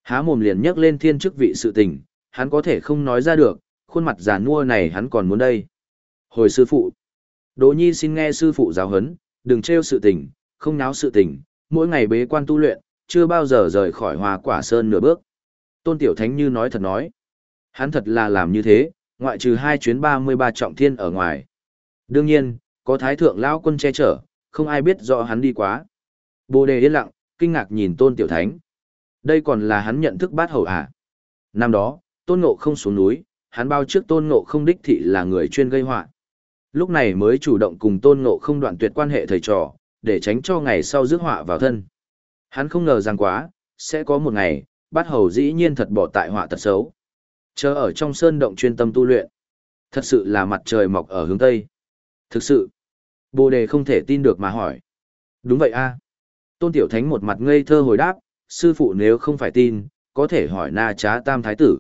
Há mồm liền nhắc lên thiên chức vị sự tình, hắn có thể không nói ra được, khuôn mặt già nua này hắn còn muốn đây. Hồi sư phụ. Đồ nhi xin nghe sư phụ giáo huấn, đừng trêu sự tình, không náo sự tình, mỗi ngày bế quan tu luyện, chưa bao giờ rời khỏi hoa quả sơn nửa bước. Tôn Tiểu Thánh như nói thật nói. Hắn thật là làm như thế, ngoại trừ hai chuyến 33 trọng thiên ở ngoài. Đương nhiên, có thái thượng lão quân che chở, không ai biết rõ hắn đi quá. Bồ đề yên lặng, kinh ngạc nhìn tôn tiểu thánh. Đây còn là hắn nhận thức bát hầu à. Năm đó, tôn ngộ không xuống núi, hắn bao trước tôn ngộ không đích thị là người chuyên gây họa Lúc này mới chủ động cùng tôn ngộ không đoạn tuyệt quan hệ thầy trò, để tránh cho ngày sau rước họa vào thân. Hắn không ngờ rằng quá, sẽ có một ngày, bát hầu dĩ nhiên thật bỏ tại họa tật xấu. Chờ ở trong sơn động chuyên tâm tu luyện. Thật sự là mặt trời mọc ở hướng Tây. Thực sự, Bồ đề không thể tin được mà hỏi. Đúng vậy a Tôn Tiểu Thánh một mặt ngây thơ hồi đáp, sư phụ nếu không phải tin, có thể hỏi na trá tam thái tử.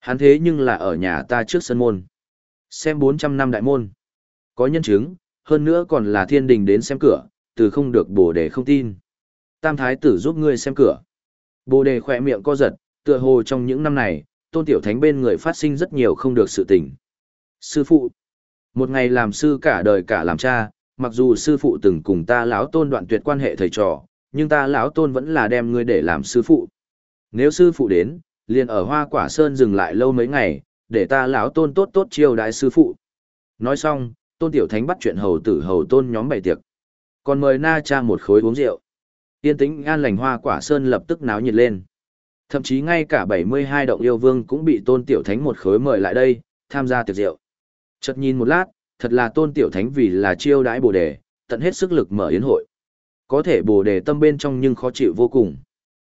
Hắn thế nhưng là ở nhà ta trước sân môn. Xem 400 năm đại môn. Có nhân chứng, hơn nữa còn là thiên đình đến xem cửa, từ không được bồ đề không tin. Tam thái tử giúp ngươi xem cửa. Bồ đề khỏe miệng co giật, tựa hồ trong những năm này, tôn tiểu thánh bên người phát sinh rất nhiều không được sự tình. Sư phụ, một ngày làm sư cả đời cả làm cha, mặc dù sư phụ từng cùng ta lão tôn đoạn tuyệt quan hệ thầy trò, nhưng ta lão tôn vẫn là đem ngươi để làm sư phụ. Nếu sư phụ đến, liền ở Hoa Quả Sơn dừng lại lâu mấy ngày, để ta lão tôn tốt tốt chiêu đại sư phụ. Nói xong, tôn tiểu thánh bắt chuyện hầu tử hầu tôn nhóm bày tiệc. Còn mời na cha một khối uống rượu. Yên tĩnh an lành Hoa Quả Sơn lập tức náo nhiệt lên. Thậm chí ngay cả 72 động yêu vương cũng bị tôn tiểu thánh một khối mời lại đây, tham gia tiệc rượu. Chợt nhìn một lát, thật là tôn tiểu thánh vì là chiêu đãi bồ đề, tận hết sức lực mở yến hội. Có thể bồ đề tâm bên trong nhưng khó chịu vô cùng.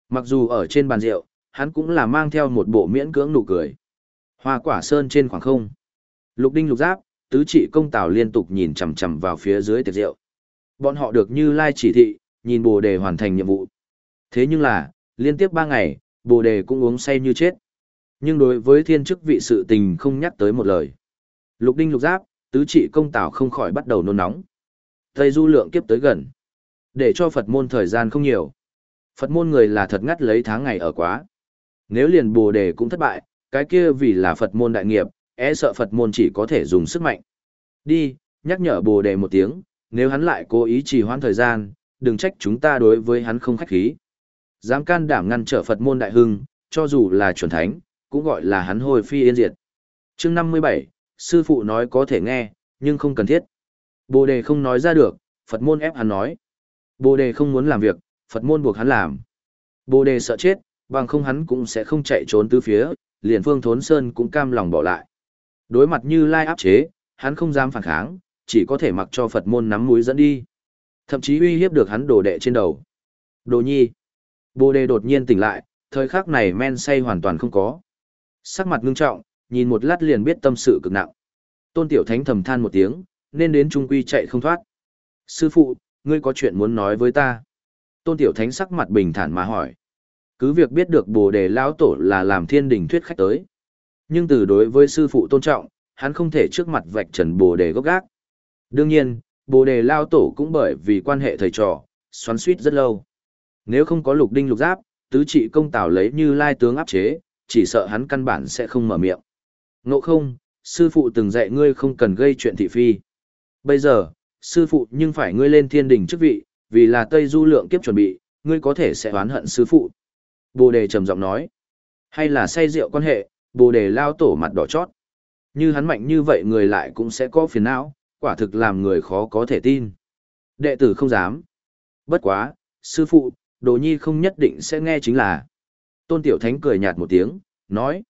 Mặc dù ở trên bàn rượu, hắn cũng là mang theo một bộ miễn cưỡng nụ cười. Hoa quả sơn trên khoảng không. Lục đinh lục giáp, tứ trị công tào liên tục nhìn chằm chằm vào phía dưới tiệc rượu. Bọn họ được như lai chỉ thị, nhìn bồ đề hoàn thành nhiệm vụ. Thế nhưng là, liên tiếp ba ngày, bồ đề cũng uống say như chết. Nhưng đối với thiên chức vị sự tình không nhắc tới một lời. Lục đinh lục giáp, tứ trị công tảo không khỏi bắt đầu nôn nóng. Tây du lượng kiếp tới gần. Để cho Phật môn thời gian không nhiều. Phật môn người là thật ngắt lấy tháng ngày ở quá. Nếu liền bồ đề cũng thất bại, cái kia vì là Phật môn đại nghiệp, e sợ Phật môn chỉ có thể dùng sức mạnh. Đi, nhắc nhở bồ đề một tiếng, nếu hắn lại cố ý trì hoãn thời gian, đừng trách chúng ta đối với hắn không khách khí. Dám can đảm ngăn trở Phật môn đại hưng, cho dù là chuẩn thánh, cũng gọi là hắn hồi phi yên diệt. chương 57, sư phụ nói có thể nghe, nhưng không cần thiết. Bồ đề không nói ra được, Phật môn ép hắn nói. Bồ đề không muốn làm việc, Phật môn buộc hắn làm. Bồ đề sợ chết, bằng không hắn cũng sẽ không chạy trốn tứ phía, liền phương thốn sơn cũng cam lòng bỏ lại. Đối mặt như lai áp chế, hắn không dám phản kháng, chỉ có thể mặc cho Phật môn nắm mũi dẫn đi. Thậm chí uy hiếp được hắn đồ đệ trên đầu. Đồ nhi. Bồ đề đột nhiên tỉnh lại, thời khắc này men say hoàn toàn không có. Sắc mặt ngưng trọng, nhìn một lát liền biết tâm sự cực nặng. Tôn Tiểu Thánh thầm than một tiếng, nên đến trung quy chạy không thoát. Sư phụ, ngươi có chuyện muốn nói với ta. Tôn Tiểu Thánh sắc mặt bình thản mà hỏi. Cứ việc biết được bồ đề lão tổ là làm thiên đình thuyết khách tới. Nhưng từ đối với sư phụ tôn trọng, hắn không thể trước mặt vạch trần bồ đề gốc gác. Đương nhiên, bồ đề lao tổ cũng bởi vì quan hệ thầy trò, xoắn suýt rất lâu. Nếu không có lục đinh lục giáp, tứ trị công tào lấy như lai tướng áp chế, chỉ sợ hắn căn bản sẽ không mở miệng. Ngộ không, sư phụ từng dạy ngươi không cần gây chuyện thị phi. Bây giờ, sư phụ nhưng phải ngươi lên thiên đình chức vị, vì là Tây Du lượng kiếp chuẩn bị, ngươi có thể sẽ oán hận sư phụ. Bồ đề trầm giọng nói. Hay là say rượu quan hệ, bồ đề lao tổ mặt đỏ chót. Như hắn mạnh như vậy người lại cũng sẽ có phiền não, quả thực làm người khó có thể tin. Đệ tử không dám. Bất quá, sư phụ, đồ nhi không nhất định sẽ nghe chính là. Tôn Tiểu Thánh cười nhạt một tiếng, nói.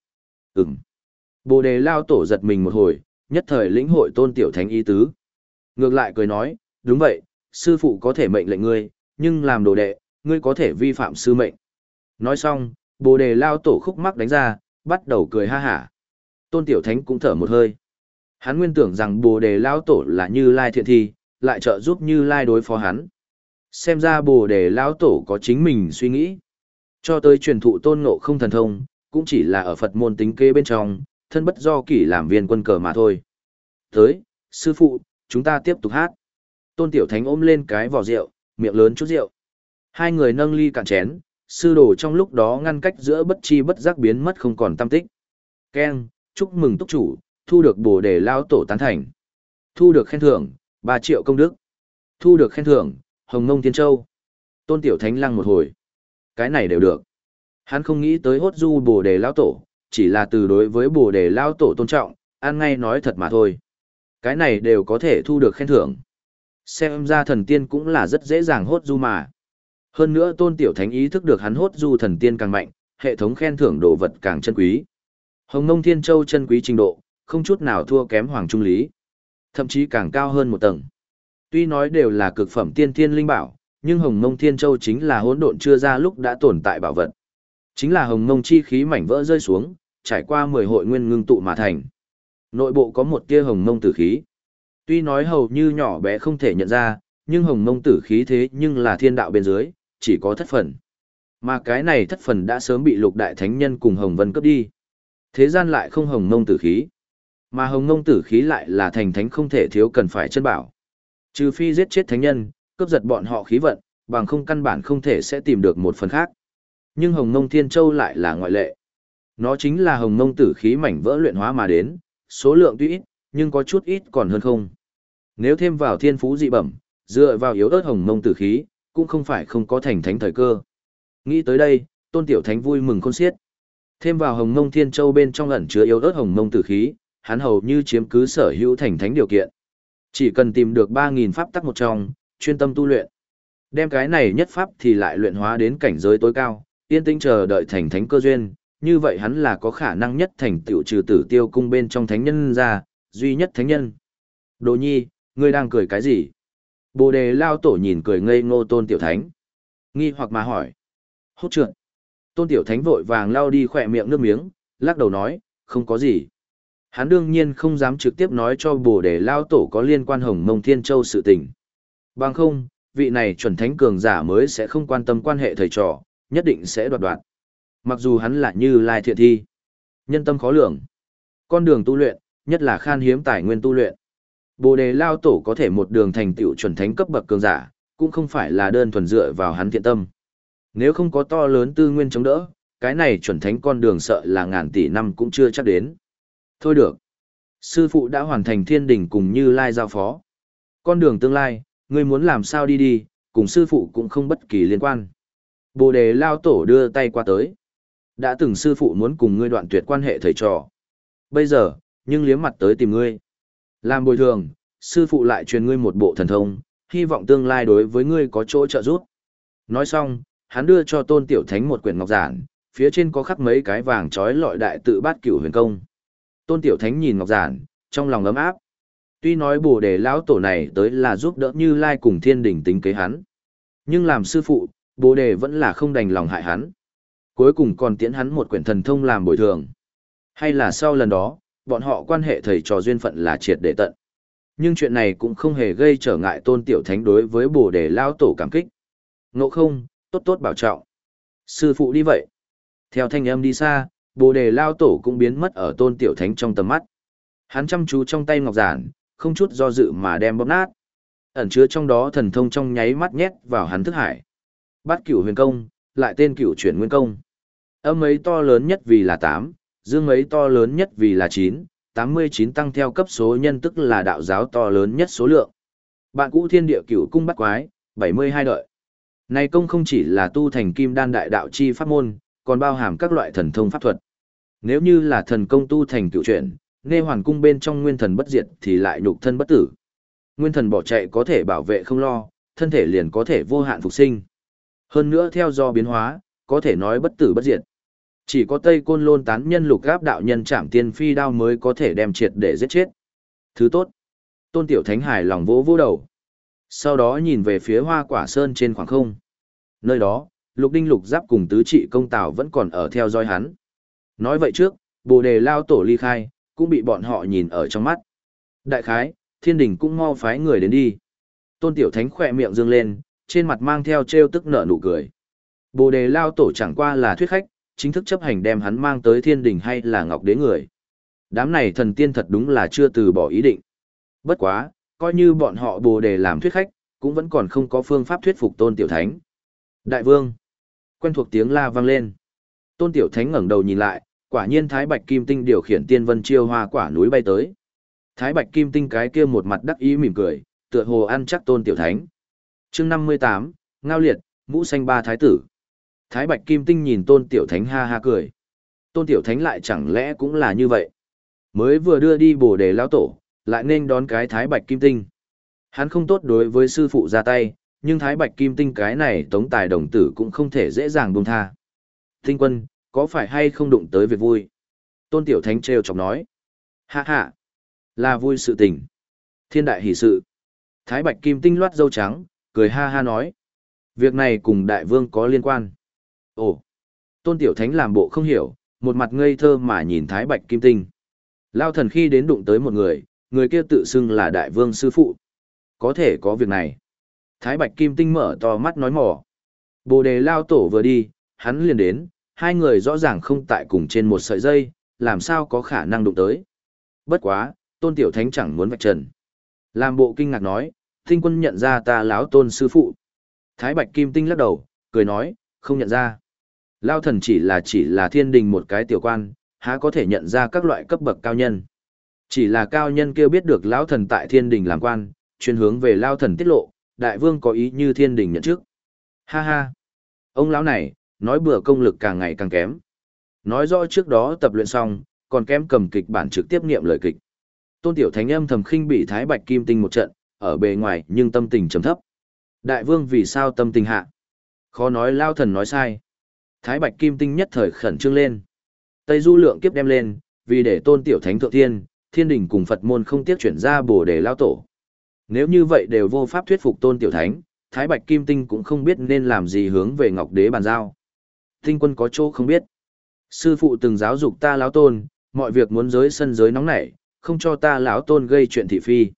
Ừm. Bồ đề lao tổ giật mình một hồi, nhất thời lĩnh hội Tôn Tiểu Thánh ý tứ. Ngược lại cười nói, đúng vậy, sư phụ có thể mệnh lệnh ngươi, nhưng làm đồ đệ, ngươi có thể vi phạm sư mệnh. Nói xong, bồ đề lao tổ khúc mắc đánh ra, bắt đầu cười ha hả. Tôn Tiểu Thánh cũng thở một hơi. Hắn nguyên tưởng rằng bồ đề lao tổ là như lai thiện thi, lại trợ giúp như lai đối phó hắn. Xem ra bồ đề lão tổ có chính mình suy nghĩ. Cho tới truyền thụ tôn ngộ không thần thông, cũng chỉ là ở Phật môn tính kê bên trong, thân bất do kỷ làm viên quân cờ mà thôi. Tới, sư phụ, chúng ta tiếp tục hát. Tôn Tiểu Thánh ôm lên cái vỏ rượu, miệng lớn chút rượu. Hai người nâng ly cạn chén, sư đồ trong lúc đó ngăn cách giữa bất chi bất giác biến mất không còn tâm tích. keng chúc mừng túc chủ, thu được bồ đề lao tổ tán thành. Thu được khen thưởng, ba triệu công đức. Thu được khen thưởng, hồng ngông Thiên châu. Tôn Tiểu Thánh lăng một hồi. Cái này đều được. Hắn không nghĩ tới hốt du bồ đề lao tổ, chỉ là từ đối với bồ đề lao tổ tôn trọng, ăn ngay nói thật mà thôi. Cái này đều có thể thu được khen thưởng. Xem ra thần tiên cũng là rất dễ dàng hốt du mà. Hơn nữa tôn tiểu thánh ý thức được hắn hốt du thần tiên càng mạnh, hệ thống khen thưởng đồ vật càng chân quý. Hồng Nông Thiên Châu chân quý trình độ, không chút nào thua kém Hoàng Trung Lý. Thậm chí càng cao hơn một tầng. Tuy nói đều là cực phẩm tiên thiên linh bảo, nhưng Hồng mông Thiên Châu chính là hỗn độn chưa ra lúc đã tồn tại bảo vật. Chính là Hồng mông chi khí mảnh vỡ rơi xuống, trải qua 10 hội nguyên ngưng tụ mà thành. Nội bộ có một tia Hồng mông tử khí. Tuy nói hầu như nhỏ bé không thể nhận ra, nhưng Hồng mông tử khí thế nhưng là thiên đạo bên dưới, chỉ có thất phần. Mà cái này thất phần đã sớm bị lục đại thánh nhân cùng Hồng Vân cướp đi. Thế gian lại không Hồng mông tử khí. Mà Hồng mông tử khí lại là thành thánh không thể thiếu cần phải chân bảo. Trừ phi giết chết thánh nhân, cướp giật bọn họ khí vận, bằng không căn bản không thể sẽ tìm được một phần khác. Nhưng Hồng mông Thiên Châu lại là ngoại lệ. Nó chính là Hồng mông tử khí mảnh vỡ luyện hóa mà đến, số lượng tuy ít, nhưng có chút ít còn hơn không. Nếu thêm vào thiên phú dị bẩm, dựa vào yếu ớt Hồng mông tử khí, cũng không phải không có thành thánh thời cơ. Nghĩ tới đây, Tôn Tiểu Thánh vui mừng khôn xiết. Thêm vào Hồng Mông Thiên Châu bên trong ẩn chứa yếu ớt Hồng Mông tử khí, hắn hầu như chiếm cứ sở hữu thành thánh điều kiện. Chỉ cần tìm được 3000 pháp tắc một trong, chuyên tâm tu luyện. Đem cái này nhất pháp thì lại luyện hóa đến cảnh giới tối cao, yên tĩnh chờ đợi thành thánh cơ duyên, như vậy hắn là có khả năng nhất thành tựu trừ tử tiêu cung bên trong thánh nhân ra, duy nhất thánh nhân. Đồ nhi, ngươi đang cười cái gì? Bồ đề lao tổ nhìn cười ngây ngô tôn tiểu thánh. Nghi hoặc mà hỏi. Hốt trượt. Tôn tiểu thánh vội vàng lao đi khỏe miệng nước miếng, lắc đầu nói, không có gì. Hắn đương nhiên không dám trực tiếp nói cho bồ đề lao tổ có liên quan hồng mông thiên châu sự tình. Bằng không, vị này chuẩn thánh cường giả mới sẽ không quan tâm quan hệ thầy trò, nhất định sẽ đoạt đoạt. Mặc dù hắn là như lai thiện thi. Nhân tâm khó lường. Con đường tu luyện, nhất là khan hiếm tài nguyên tu luyện. Bồ đề lao tổ có thể một đường thành tựu chuẩn thánh cấp bậc cường giả, cũng không phải là đơn thuần dựa vào hắn thiện tâm. Nếu không có to lớn tư nguyên chống đỡ, cái này chuẩn thánh con đường sợ là ngàn tỷ năm cũng chưa chắc đến. Thôi được. Sư phụ đã hoàn thành thiên đỉnh cùng như lai giao phó. Con đường tương lai, ngươi muốn làm sao đi đi, cùng sư phụ cũng không bất kỳ liên quan. Bồ đề lao tổ đưa tay qua tới. Đã từng sư phụ muốn cùng ngươi đoạn tuyệt quan hệ thầy trò. Bây giờ, nhưng liếm mặt tới tìm ngươi. Làm bồi thường, sư phụ lại truyền ngươi một bộ thần thông, hy vọng tương lai đối với ngươi có chỗ trợ giúp. Nói xong, hắn đưa cho tôn tiểu thánh một quyển ngọc giản, phía trên có khắc mấy cái vàng trói lọi đại tự bát cửu huyền công. Tôn tiểu thánh nhìn ngọc giản, trong lòng ấm áp. Tuy nói bồ đề lão tổ này tới là giúp đỡ như lai cùng thiên Đình tính kế hắn. Nhưng làm sư phụ, bồ đề vẫn là không đành lòng hại hắn. Cuối cùng còn tiễn hắn một quyển thần thông làm bồi thường. Hay là sau lần đó, bọn họ quan hệ thầy trò duyên phận là triệt để tận. Nhưng chuyện này cũng không hề gây trở ngại tôn tiểu thánh đối với bồ đề lao tổ cảm kích. Ngộ không, tốt tốt bảo trọng. Sư phụ đi vậy. Theo thanh âm đi xa, bồ đề lao tổ cũng biến mất ở tôn tiểu thánh trong tầm mắt. Hắn chăm chú trong tay ngọc giản, không chút do dự mà đem bóp nát. Ẩn chứa trong đó thần thông trong nháy mắt nhét vào hắn thức hải. Bát cửu huyền công, lại tên cửu chuyển nguyên công. Âm ấy to lớn nhất vì là tám, dương ấy to lớn nhất vì là 9, 89 tăng theo cấp số nhân tức là đạo giáo to lớn nhất số lượng. Bạn cũ thiên địa cửu cung bắt quái, 72 đợi. Này công không chỉ là tu thành kim đan đại đạo chi pháp môn, còn bao hàm các loại thần thông pháp thuật. Nếu như là thần công tu thành cựu chuyển, nghe hoàn cung bên trong nguyên thần bất diệt thì lại nhục thân bất tử. Nguyên thần bỏ chạy có thể bảo vệ không lo, thân thể liền có thể vô hạn phục sinh. Hơn nữa theo do biến hóa, có thể nói bất tử bất diệt. Chỉ có Tây Côn Lôn tán nhân lục gáp đạo nhân chạm tiên phi đao mới có thể đem triệt để giết chết. Thứ tốt. Tôn Tiểu Thánh hài lòng vỗ vỗ đầu. Sau đó nhìn về phía hoa quả sơn trên khoảng không. Nơi đó, lục đinh lục giáp cùng tứ trị công tào vẫn còn ở theo dõi hắn. Nói vậy trước, bồ đề lao tổ ly khai, cũng bị bọn họ nhìn ở trong mắt. Đại khái, thiên đình cũng mau phái người đến đi. Tôn Tiểu Thánh khỏe miệng dương lên, trên mặt mang theo trêu tức nở nụ cười. Bồ đề lao tổ chẳng qua là thuyết khách, chính thức chấp hành đem hắn mang tới thiên đình hay là ngọc đế người. Đám này thần tiên thật đúng là chưa từ bỏ ý định. Bất quá, coi như bọn họ bồ đề làm thuyết khách, cũng vẫn còn không có phương pháp thuyết phục tôn tiểu thánh. Đại vương, quen thuộc tiếng la vang lên. Tôn tiểu thánh ngẩng đầu nhìn lại, quả nhiên thái bạch kim tinh điều khiển tiên vân chiêu hoa quả núi bay tới. Thái bạch kim tinh cái kia một mặt đắc ý mỉm cười, tựa hồ ăn chắc tôn tiểu thánh. chương năm mươi tám ngao liệt, mũ xanh ba thái tử. Thái Bạch Kim Tinh nhìn Tôn Tiểu Thánh ha ha cười. Tôn Tiểu Thánh lại chẳng lẽ cũng là như vậy. Mới vừa đưa đi bồ đề lão tổ, lại nên đón cái Thái Bạch Kim Tinh. Hắn không tốt đối với sư phụ ra tay, nhưng Thái Bạch Kim Tinh cái này tống tài đồng tử cũng không thể dễ dàng buông tha. Tinh quân, có phải hay không đụng tới việc vui? Tôn Tiểu Thánh trêu chọc nói. Hạ Hạ là vui sự tình. Thiên đại hỷ sự. Thái Bạch Kim Tinh loát dâu trắng, cười ha ha nói. Việc này cùng đại vương có liên quan. Ồ! Tôn Tiểu Thánh làm bộ không hiểu, một mặt ngây thơ mà nhìn Thái Bạch Kim Tinh. Lao thần khi đến đụng tới một người, người kia tự xưng là đại vương sư phụ. Có thể có việc này. Thái Bạch Kim Tinh mở to mắt nói mỏ. Bồ đề Lao Tổ vừa đi, hắn liền đến, hai người rõ ràng không tại cùng trên một sợi dây, làm sao có khả năng đụng tới. Bất quá, Tôn Tiểu Thánh chẳng muốn vạch trần. Làm bộ kinh ngạc nói, tinh quân nhận ra ta lão tôn sư phụ. Thái Bạch Kim Tinh lắc đầu, cười nói, không nhận ra. Lao thần chỉ là chỉ là thiên đình một cái tiểu quan, há có thể nhận ra các loại cấp bậc cao nhân. Chỉ là cao nhân kia biết được lão thần tại thiên đình làm quan, chuyên hướng về lao thần tiết lộ, đại vương có ý như thiên đình nhận trước. Ha ha! Ông lão này, nói bừa công lực càng ngày càng kém. Nói rõ trước đó tập luyện xong, còn kém cầm kịch bản trực tiếp niệm lời kịch. Tôn Tiểu Thánh âm thầm khinh bị Thái Bạch Kim Tinh một trận, ở bề ngoài nhưng tâm tình trầm thấp. Đại vương vì sao tâm tình hạ? Khó nói lao thần nói sai. Thái Bạch Kim Tinh nhất thời khẩn trương lên. Tây Du lượng kiếp đem lên, vì để tôn tiểu thánh thượng thiên, thiên đình cùng Phật môn không tiếc chuyển ra bổ để lao tổ. Nếu như vậy đều vô pháp thuyết phục tôn tiểu thánh, Thái Bạch Kim Tinh cũng không biết nên làm gì hướng về Ngọc Đế bàn giao. Tinh quân có chỗ không biết. Sư phụ từng giáo dục ta lão tôn, mọi việc muốn giới sân giới nóng nảy, không cho ta lão tôn gây chuyện thị phi.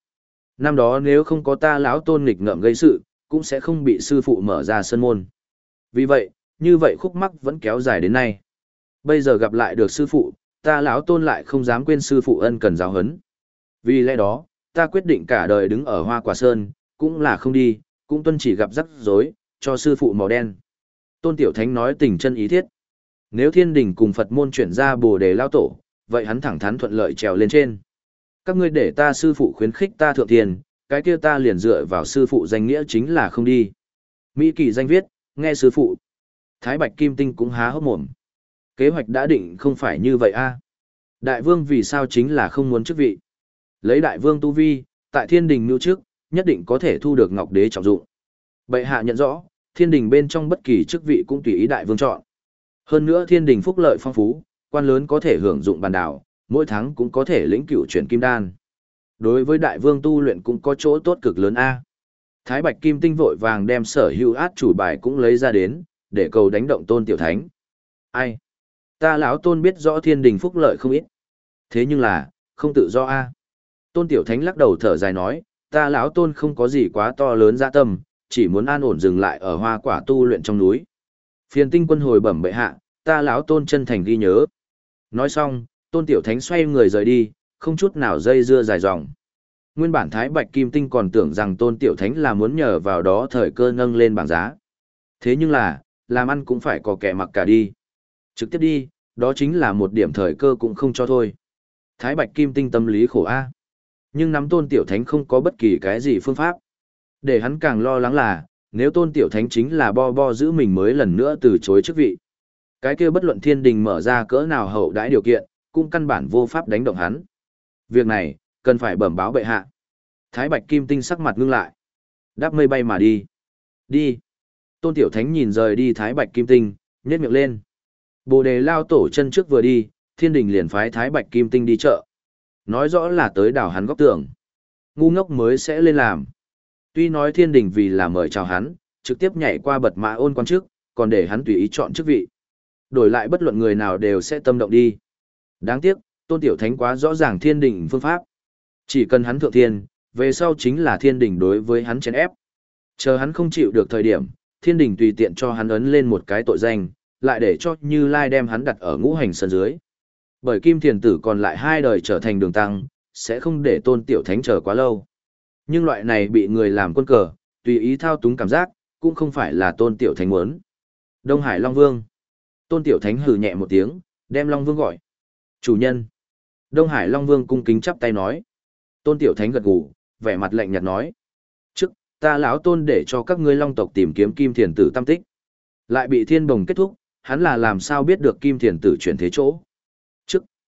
Năm đó nếu không có ta lão tôn nghịch ngợm gây sự, cũng sẽ không bị sư phụ mở ra sân môn. Vì vậy, như vậy khúc mắc vẫn kéo dài đến nay. Bây giờ gặp lại được sư phụ, ta lão tôn lại không dám quên sư phụ ân cần giáo huấn. Vì lẽ đó, ta quyết định cả đời đứng ở hoa quả sơn, cũng là không đi, cũng tuân chỉ gặp rắc rối, cho sư phụ màu đen. Tôn Tiểu Thánh nói tình chân ý thiết. Nếu thiên đình cùng Phật môn chuyển ra bồ đề lao tổ, vậy hắn thẳng thắn thuận lợi trèo lên trên. Các ngươi để ta sư phụ khuyến khích ta thượng tiền, cái kia ta liền dựa vào sư phụ danh nghĩa chính là không đi. Mỹ kỳ danh viết, nghe sư phụ. Thái Bạch Kim Tinh cũng há hốc mồm. Kế hoạch đã định không phải như vậy a. Đại vương vì sao chính là không muốn chức vị. Lấy đại vương tu vi, tại thiên đình mưu trước, nhất định có thể thu được ngọc đế trọng dụng. Bệ hạ nhận rõ, thiên đình bên trong bất kỳ chức vị cũng tùy ý đại vương chọn. Hơn nữa thiên đình phúc lợi phong phú, quan lớn có thể hưởng dụng bàn đảo, mỗi tháng cũng có thể lĩnh cửu chuyển kim đan. Đối với đại vương tu luyện cũng có chỗ tốt cực lớn a. Thái Bạch Kim Tinh vội vàng đem sở hữu át chủ bài cũng lấy ra đến, để cầu đánh động tôn tiểu thánh. Ai? Ta lão tôn biết rõ thiên đình phúc lợi không ít. Thế nhưng là, không tự do a. Tôn tiểu thánh lắc đầu thở dài nói, ta lão tôn không có gì quá to lớn dạ tâm, chỉ muốn an ổn dừng lại ở hoa quả tu luyện trong núi. Phiền tinh quân hồi bẩm bệ hạ, ta lão tôn chân thành ghi nhớ. Nói xong, tôn tiểu thánh xoay người rời đi, không chút nào dây dưa dài dòng. Nguyên bản Thái Bạch Kim Tinh còn tưởng rằng tôn tiểu thánh là muốn nhờ vào đó thời cơ nâng lên bảng giá. Thế nhưng là, làm ăn cũng phải có kẻ mặc cả đi. Trực tiếp đi, đó chính là một điểm thời cơ cũng không cho thôi. Thái Bạch Kim Tinh tâm lý khổ A. Nhưng nắm tôn tiểu thánh không có bất kỳ cái gì phương pháp. Để hắn càng lo lắng là, nếu tôn tiểu thánh chính là bo bo giữ mình mới lần nữa từ chối chức vị. Cái kia bất luận thiên đình mở ra cỡ nào hậu đãi điều kiện, cũng căn bản vô pháp đánh động hắn. Việc này, cần phải bẩm báo bệ hạ. Thái Bạch Kim Tinh sắc mặt ngưng lại. Đáp mây bay mà đi. Đi. Tôn Tiểu Thánh nhìn rời đi Thái Bạch Kim Tinh, nhét miệng lên. Bồ đề lao tổ chân trước vừa đi, thiên đình liền phái Thái Bạch Kim Tinh đi chợ. Nói rõ là tới đảo hắn góc tường. Ngu ngốc mới sẽ lên làm. Tuy nói thiên đình vì là mời chào hắn, trực tiếp nhảy qua bật mã ôn quan chức, còn để hắn tùy ý chọn chức vị. Đổi lại bất luận người nào đều sẽ tâm động đi. Đáng tiếc, Tôn Tiểu Thánh quá rõ ràng thiên đình phương pháp. Chỉ cần hắn thượng thiên, về sau chính là thiên đình đối với hắn chèn ép. Chờ hắn không chịu được thời điểm, thiên đình tùy tiện cho hắn ấn lên một cái tội danh, lại để cho Như Lai đem hắn đặt ở ngũ hành sân dưới. Bởi Kim Thiền Tử còn lại hai đời trở thành đường tăng, sẽ không để tôn tiểu thánh chờ quá lâu. Nhưng loại này bị người làm quân cờ, tùy ý thao túng cảm giác, cũng không phải là tôn tiểu thánh muốn. Đông Hải Long Vương. Tôn tiểu thánh hừ nhẹ một tiếng, đem Long Vương gọi. Chủ nhân. Đông Hải Long Vương cung kính chắp tay nói. Tôn tiểu thánh gật gù, vẻ mặt lạnh nhạt nói. Trước, ta lão tôn để cho các ngươi long tộc tìm kiếm kim thiền tử tam tích. Lại bị thiên bồng kết thúc, hắn là làm sao biết được kim thiền tử chuyển thế chỗ.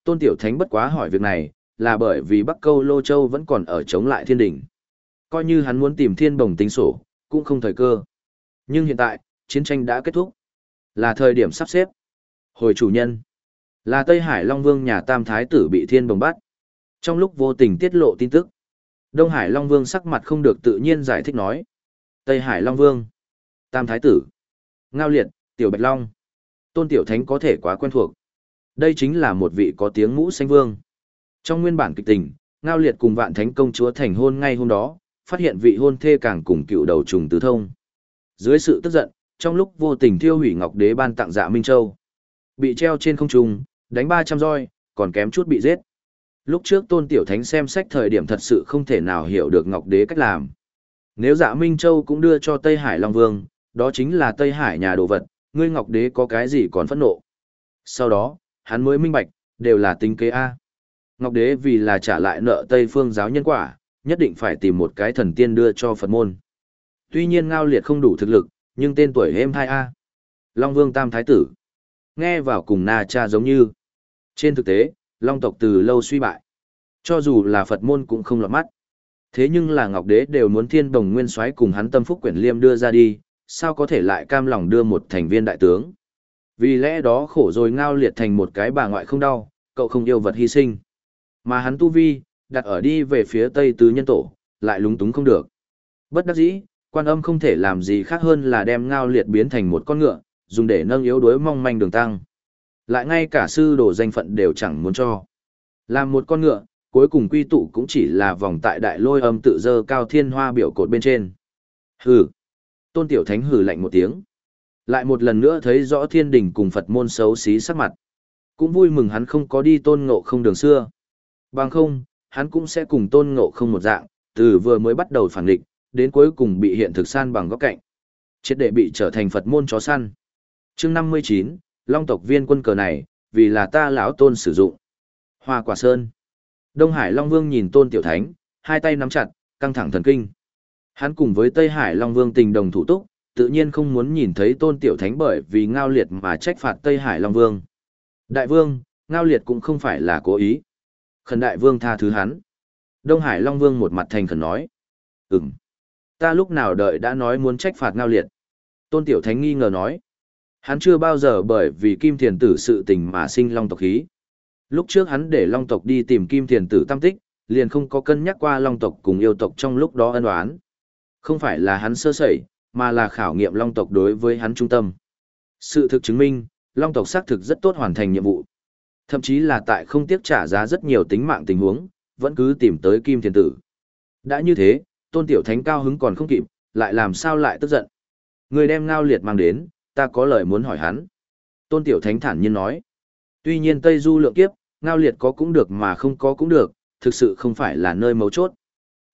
Tôn tiểu thánh bất quá hỏi việc này, là bởi vì Bắc Câu Lô Châu vẫn còn ở chống lại thiên đình. Coi như hắn muốn tìm thiên bồng tính sổ, cũng không thời cơ. Nhưng hiện tại, chiến tranh đã kết thúc. Là thời điểm sắp xếp. Hồi chủ nhân. Là Tây Hải Long Vương nhà Tam Thái tử bị thiên bồng bắt. Trong lúc vô tình tiết lộ tin tức. Đông Hải Long Vương sắc mặt không được tự nhiên giải thích nói. Tây Hải Long Vương. Tam Thái tử. Ngao Liệt, Tiểu Bạch Long. Tôn Tiểu Thánh có thể quá quen thuộc. Đây chính là một vị có tiếng mũ xanh vương. Trong nguyên bản kịch tình, Ngao Liệt cùng Vạn Thánh công chúa thành hôn ngay hôm đó, phát hiện vị hôn thê càng cùng cựu đầu trùng tứ thông. Dưới sự tức giận, trong lúc vô tình thiêu hủy Ngọc Đế ban tặng Dạ Minh Châu, bị treo trên không trung, đánh 300 roi, còn kém chút bị giết. Lúc trước Tôn Tiểu Thánh xem sách thời điểm thật sự không thể nào hiểu được Ngọc Đế cách làm. Nếu Dạ Minh Châu cũng đưa cho Tây Hải Long Vương, đó chính là Tây Hải nhà đồ vật, ngươi Ngọc Đế có cái gì còn phẫn nộ. Sau đó, hắn mới minh bạch, đều là tính kế A. Ngọc Đế vì là trả lại nợ Tây Phương giáo nhân quả, nhất định phải tìm một cái thần tiên đưa cho Phật môn. Tuy nhiên Ngao Liệt không đủ thực lực, nhưng tên tuổi êm thai A. Long Vương Tam Thái Tử. Nghe vào cùng Na Cha giống như. Trên thực tế, Long tộc từ lâu suy bại. Cho dù là Phật môn cũng không lọt mắt. Thế nhưng là Ngọc Đế đều muốn thiên đồng nguyên soái cùng hắn tâm phúc quyển liêm đưa ra đi, sao có thể lại cam lòng đưa một thành viên đại tướng. Vì lẽ đó khổ rồi ngao liệt thành một cái bà ngoại không đau, cậu không yêu vật hy sinh. Mà hắn tu vi, đặt ở đi về phía tây tứ nhân tổ, lại lúng túng không được. Bất đắc dĩ, quan âm không thể làm gì khác hơn là đem ngao liệt biến thành một con ngựa, dùng để nâng yếu đuối mong manh đường tăng. Lại ngay cả sư đồ danh phận đều chẳng muốn cho. Làm một con ngựa, cuối cùng quy tụ cũng chỉ là vòng tại đại lôi âm tự dơ cao thiên hoa biểu cột bên trên. Hừ. Tôn Tiểu Thánh hừ lạnh một tiếng. Lại một lần nữa thấy rõ thiên đình cùng Phật môn xấu xí sắc mặt. Cũng vui mừng hắn không có đi tôn ngộ không đường xưa. Bằng không, hắn cũng sẽ cùng tôn ngộ không một dạng, từ vừa mới bắt đầu phản định, đến cuối cùng bị hiện thực san bằng góc cạnh. Chết để bị trở thành Phật môn chó săn. chương 59, Long tộc viên quân cờ này, vì là ta lão tôn sử dụng. Hoa quả sơn. Đông Hải Long Vương nhìn tôn tiểu thánh, hai tay nắm chặt, căng thẳng thần kinh. Hắn cùng với Tây Hải Long Vương tình đồng thủ túc, tự nhiên không muốn nhìn thấy tôn tiểu thánh bởi vì ngao liệt mà trách phạt Tây Hải Long Vương. Đại vương, ngao liệt cũng không phải là cố ý. Khẩn đại vương tha thứ hắn. Đông Hải Long Vương một mặt thành khẩn nói. Ừm. Ta lúc nào đợi đã nói muốn trách phạt ngao liệt. Tôn tiểu thánh nghi ngờ nói. Hắn chưa bao giờ bởi vì kim thiền tử sự tình mà sinh long tộc khí. Lúc trước hắn để long tộc đi tìm kim thiền tử tam tích, liền không có cân nhắc qua long tộc cùng yêu tộc trong lúc đó ân oán. Không phải là hắn sơ sẩy, mà là khảo nghiệm long tộc đối với hắn trung tâm. Sự thực chứng minh, long tộc xác thực rất tốt hoàn thành nhiệm vụ. Thậm chí là tại không tiếc trả giá rất nhiều tính mạng tình huống, vẫn cứ tìm tới kim thiền tử. Đã như thế, tôn tiểu thánh cao hứng còn không kịp, lại làm sao lại tức giận. Người đem ngao liệt mang đến, ta có lời muốn hỏi hắn. Tôn tiểu thánh thản nhiên nói. Tuy nhiên Tây Du lượng kiếp, ngao liệt có cũng được mà không có cũng được, thực sự không phải là nơi mấu chốt.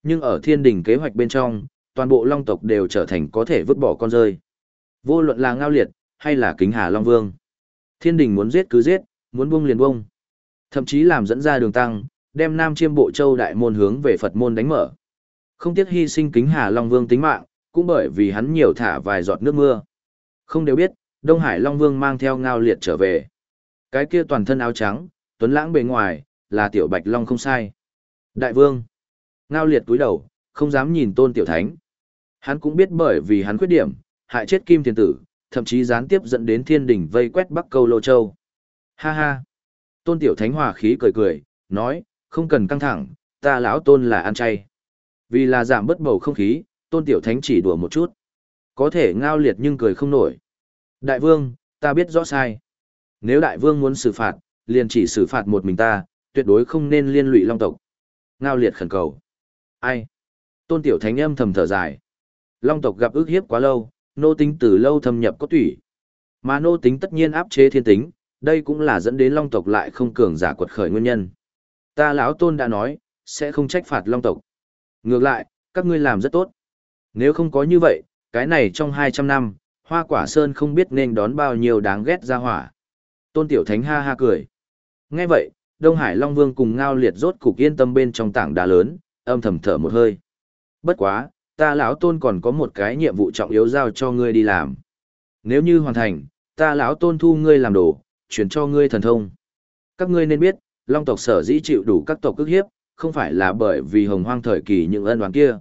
Nhưng ở thiên đình kế hoạch bên trong, toàn bộ long tộc đều trở thành có thể vứt bỏ con rơi. Vô luận là ngao liệt, hay là kính hà long vương. Thiên đình muốn giết cứ giết, muốn buông liền buông. Thậm chí làm dẫn ra đường tăng, đem nam chiêm bộ châu đại môn hướng về Phật môn đánh mở. Không tiếc hy sinh kính hà long vương tính mạng, cũng bởi vì hắn nhiều thả vài giọt nước mưa. Không đều biết, Đông Hải Long Vương mang theo ngao liệt trở về. Cái kia toàn thân áo trắng, tuấn lãng bề ngoài, là tiểu bạch long không sai. Đại vương, ngao liệt túi đầu, không dám nhìn tôn tiểu thánh. Hắn cũng biết bởi vì hắn khuyết điểm, hại chết kim thiên tử, thậm chí gián tiếp dẫn đến thiên đỉnh vây quét bắc câu lô châu. Ha ha. Tôn tiểu thánh hòa khí cười cười, nói, không cần căng thẳng, ta lão tôn là ăn chay. Vì là giảm bất bầu không khí, tôn tiểu thánh chỉ đùa một chút. Có thể ngao liệt nhưng cười không nổi. Đại vương, ta biết rõ sai. Nếu đại vương muốn xử phạt, liền chỉ xử phạt một mình ta, tuyệt đối không nên liên lụy long tộc. Ngao liệt khẩn cầu. Ai? Tôn tiểu thánh âm thầm thở dài. Long tộc gặp ức hiếp quá lâu, nô tính từ lâu thâm nhập có tủy. Mà nô tính tất nhiên áp chế thiên tính, đây cũng là dẫn đến long tộc lại không cường giả quật khởi nguyên nhân. Ta lão tôn đã nói, sẽ không trách phạt long tộc. Ngược lại, các ngươi làm rất tốt. Nếu không có như vậy, cái này trong 200 năm, hoa quả sơn không biết nên đón bao nhiêu đáng ghét ra hỏa. Tôn Tiểu Thánh ha ha cười. Nghe vậy, Đông Hải Long Vương cùng Ngao Liệt rốt cục yên tâm bên trong tảng đá lớn, âm thầm thở một hơi. Bất quá, ta lão Tôn còn có một cái nhiệm vụ trọng yếu giao cho ngươi đi làm. Nếu như hoàn thành, ta lão Tôn thu ngươi làm đồ, chuyển cho ngươi thần thông. Các ngươi nên biết, Long tộc sở dĩ chịu đủ các tộc cước hiếp, không phải là bởi vì hồng hoang thời kỳ những ân oán kia,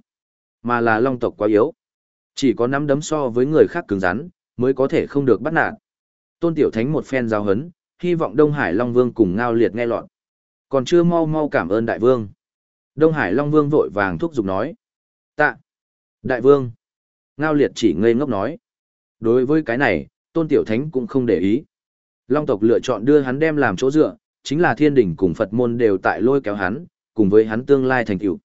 mà là Long tộc quá yếu. Chỉ có nắm đấm so với người khác cứng rắn, mới có thể không được bắt nạt. Tôn Tiểu Thánh một phen giao hấn, hy vọng Đông Hải Long Vương cùng Ngao Liệt nghe lọt. Còn chưa mau mau cảm ơn Đại Vương. Đông Hải Long Vương vội vàng thúc giục nói. Tạ. Đại Vương. Ngao Liệt chỉ ngây ngốc nói. Đối với cái này, Tôn Tiểu Thánh cũng không để ý. Long tộc lựa chọn đưa hắn đem làm chỗ dựa, chính là thiên đỉnh cùng Phật môn đều tại lôi kéo hắn, cùng với hắn tương lai thành tựu.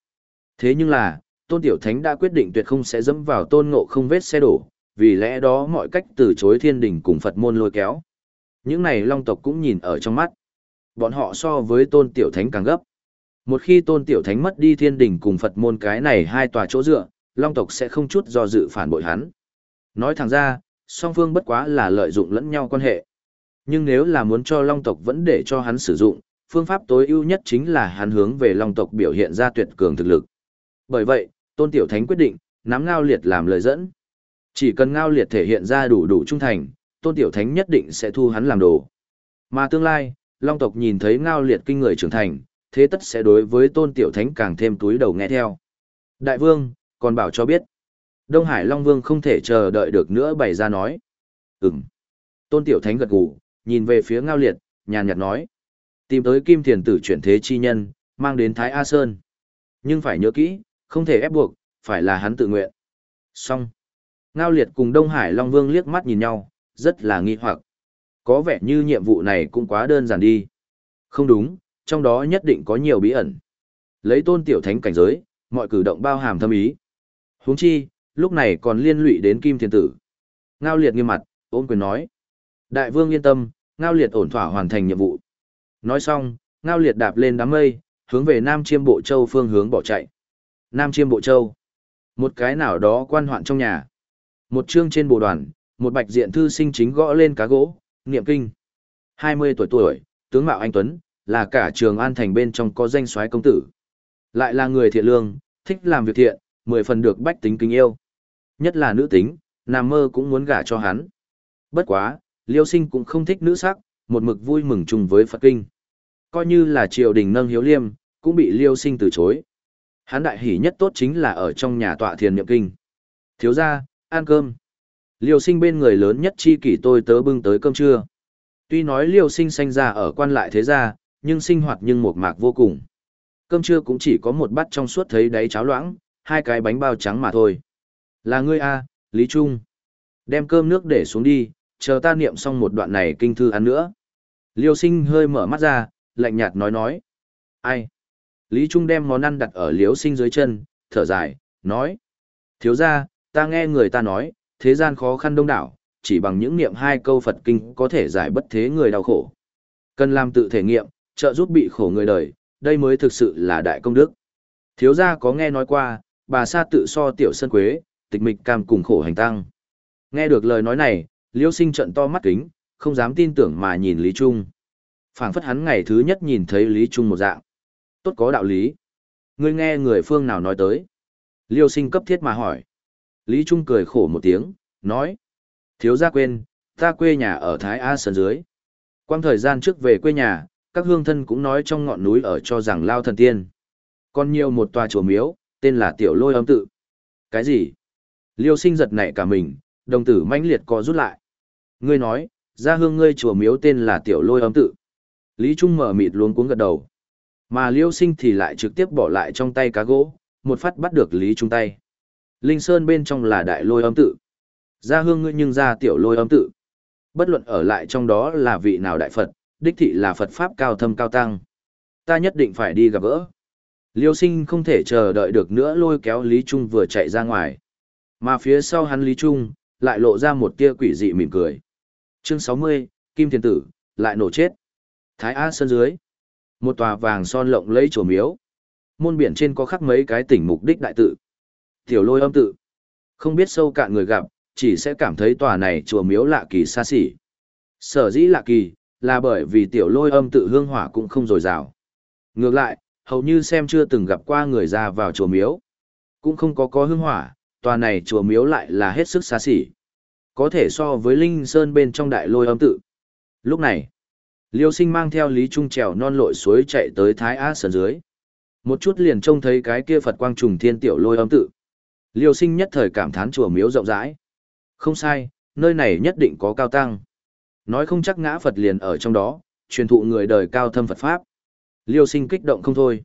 Thế nhưng là, Tôn Tiểu Thánh đã quyết định tuyệt không sẽ dẫm vào tôn ngộ không vết xe đổ, vì lẽ đó mọi cách từ chối thiên đình cùng Phật môn lôi kéo. Những này long tộc cũng nhìn ở trong mắt. Bọn họ so với tôn tiểu thánh càng gấp. Một khi tôn tiểu thánh mất đi thiên đình cùng Phật môn cái này hai tòa chỗ dựa, long tộc sẽ không chút do dự phản bội hắn. Nói thẳng ra, song phương bất quá là lợi dụng lẫn nhau quan hệ. Nhưng nếu là muốn cho long tộc vẫn để cho hắn sử dụng, phương pháp tối ưu nhất chính là hắn hướng về long tộc biểu hiện ra tuyệt cường thực lực. Bởi vậy, tôn tiểu thánh quyết định, nắm ngao liệt làm lời dẫn. Chỉ cần ngao liệt thể hiện ra đủ đủ trung thành, tôn tiểu thánh nhất định sẽ thu hắn làm đồ. Mà tương lai, long tộc nhìn thấy ngao liệt kinh người trưởng thành, thế tất sẽ đối với tôn tiểu thánh càng thêm túi đầu nghe theo. Đại vương, còn bảo cho biết. Đông Hải Long Vương không thể chờ đợi được nữa bày ra nói. Ừm. Tôn tiểu thánh gật gù, nhìn về phía ngao liệt, nhàn nhạt nói. Tìm tới kim thiền tử chuyển thế chi nhân, mang đến Thái A Sơn. Nhưng phải nhớ kỹ, không thể ép buộc, phải là hắn tự nguyện. Xong. Ngao liệt cùng Đông Hải Long Vương liếc mắt nhìn nhau, rất là nghi hoặc. Có vẻ như nhiệm vụ này cũng quá đơn giản đi. Không đúng, trong đó nhất định có nhiều bí ẩn. Lấy tôn tiểu thánh cảnh giới, mọi cử động bao hàm thâm ý huống chi, lúc này còn liên lụy đến Kim Thiên Tử. Ngao liệt nghiêm mặt, ôm quyền nói. Đại vương yên tâm, Ngao liệt ổn thỏa hoàn thành nhiệm vụ. Nói xong, Ngao liệt đạp lên đám mây, hướng về Nam Chiêm Bộ Châu phương hướng bỏ chạy. Nam Chiêm Bộ Châu. Một cái nào đó quan hoạn trong nhà. Một chương trên bộ đoàn, một bạch diện thư sinh chính gõ lên cá gỗ, niệm kinh. 20 tuổi tuổi, tướng mạo anh Tuấn, là cả trường an thành bên trong có danh soái công tử. Lại là người thiện lương, thích làm việc thiện, mười phần được bách tính kính yêu. Nhất là nữ tính, nam mơ cũng muốn gả cho hắn. Bất quá, liêu sinh cũng không thích nữ sắc, một mực vui mừng chung với Phật kinh. Coi như là triều đình nâng hiếu liêm, cũng bị liêu sinh từ chối. Hắn đại hỷ nhất tốt chính là ở trong nhà tọa thiền niệm kinh. Thiếu gia, ăn cơm. Liêu sinh bên người lớn nhất chi kỷ tôi tớ bưng tới cơm trưa. Tuy nói liêu sinh sanh ra ở quan lại thế gia, nhưng sinh hoạt nhưng một mạc vô cùng. Cơm trưa cũng chỉ có một bát trong suốt thấy đáy cháo loãng, hai cái bánh bao trắng mà thôi. Là ngươi a, Lý Trung. Đem cơm nước để xuống đi, chờ ta niệm xong một đoạn này kinh thư ăn nữa. Liêu sinh hơi mở mắt ra, lạnh nhạt nói nói. Ai? Lý Trung đem món ăn đặt ở liêu sinh dưới chân, thở dài, nói. Thiếu ra, ta nghe người ta nói, thế gian khó khăn đông đảo, chỉ bằng những niệm hai câu Phật kinh có thể giải bất thế người đau khổ. Cần làm tự thể nghiệm, trợ giúp bị khổ người đời, đây mới thực sự là đại công đức. Thiếu gia có nghe nói qua, bà sa tự so tiểu sân quế, tịch mịch cam cùng khổ hành tăng. Nghe được lời nói này, liêu sinh trận to mắt kính, không dám tin tưởng mà nhìn Lý Trung. phảng phất hắn ngày thứ nhất nhìn thấy Lý Trung một dạng. Tốt có đạo lý. Ngươi nghe người phương nào nói tới. Liêu sinh cấp thiết mà hỏi. Lý Trung cười khổ một tiếng, nói. Thiếu gia quên, ta quê nhà ở Thái A Sơn dưới. Quang thời gian trước về quê nhà, các hương thân cũng nói trong ngọn núi ở cho rằng lao thần tiên. Còn nhiều một tòa chùa miếu, tên là Tiểu Lôi Âm Tự. Cái gì? Liêu sinh giật nảy cả mình, đồng tử mãnh liệt co rút lại. Ngươi nói, ra hương ngươi chùa miếu tên là Tiểu Lôi Âm Tự. Lý Trung mở mịt luống cuống gật đầu. Mà Liêu sinh thì lại trực tiếp bỏ lại trong tay cá gỗ, một phát bắt được Lý Trung tay. Linh Sơn bên trong là Đại Lôi Âm Tự. Ra hương ngươi nhưng ra Tiểu Lôi Âm Tự. Bất luận ở lại trong đó là vị nào đại Phật, đích thị là Phật Pháp cao thâm cao tăng. Ta nhất định phải đi gặp gỡ. Liêu sinh không thể chờ đợi được nữa lôi kéo Lý Trung vừa chạy ra ngoài. Mà phía sau hắn Lý Trung, lại lộ ra một tia quỷ dị mỉm cười. Chương 60, Kim Thiên Tử, lại nổ chết. Thái Á Sơn dưới. Một tòa vàng son lộng lấy chùa miếu. Môn biển trên có khắc mấy cái tỉnh mục đích đại tự. Tiểu lôi âm tự. Không biết sâu cạn người gặp, chỉ sẽ cảm thấy tòa này chùa miếu lạ kỳ xa xỉ. Sở dĩ lạ kỳ, là bởi vì tiểu lôi âm tự hương hỏa cũng không dồi dào. Ngược lại, hầu như xem chưa từng gặp qua người ra vào chùa miếu. Cũng không có có hương hỏa, tòa này chùa miếu lại là hết sức xa xỉ. Có thể so với Linh Sơn bên trong đại lôi âm tự. Lúc này, Liêu sinh mang theo Lý Trung trèo non lội suối chạy tới Thái Á Sơn dưới. Một chút liền trông thấy cái kia Phật quang trùng thiên tiểu lôi âm tự. Liêu sinh nhất thời cảm thán chùa miếu rộng rãi. Không sai, nơi này nhất định có cao tăng. Nói không chắc ngã Phật liền ở trong đó, truyền thụ người đời cao thâm Phật Pháp. Liêu sinh kích động không thôi.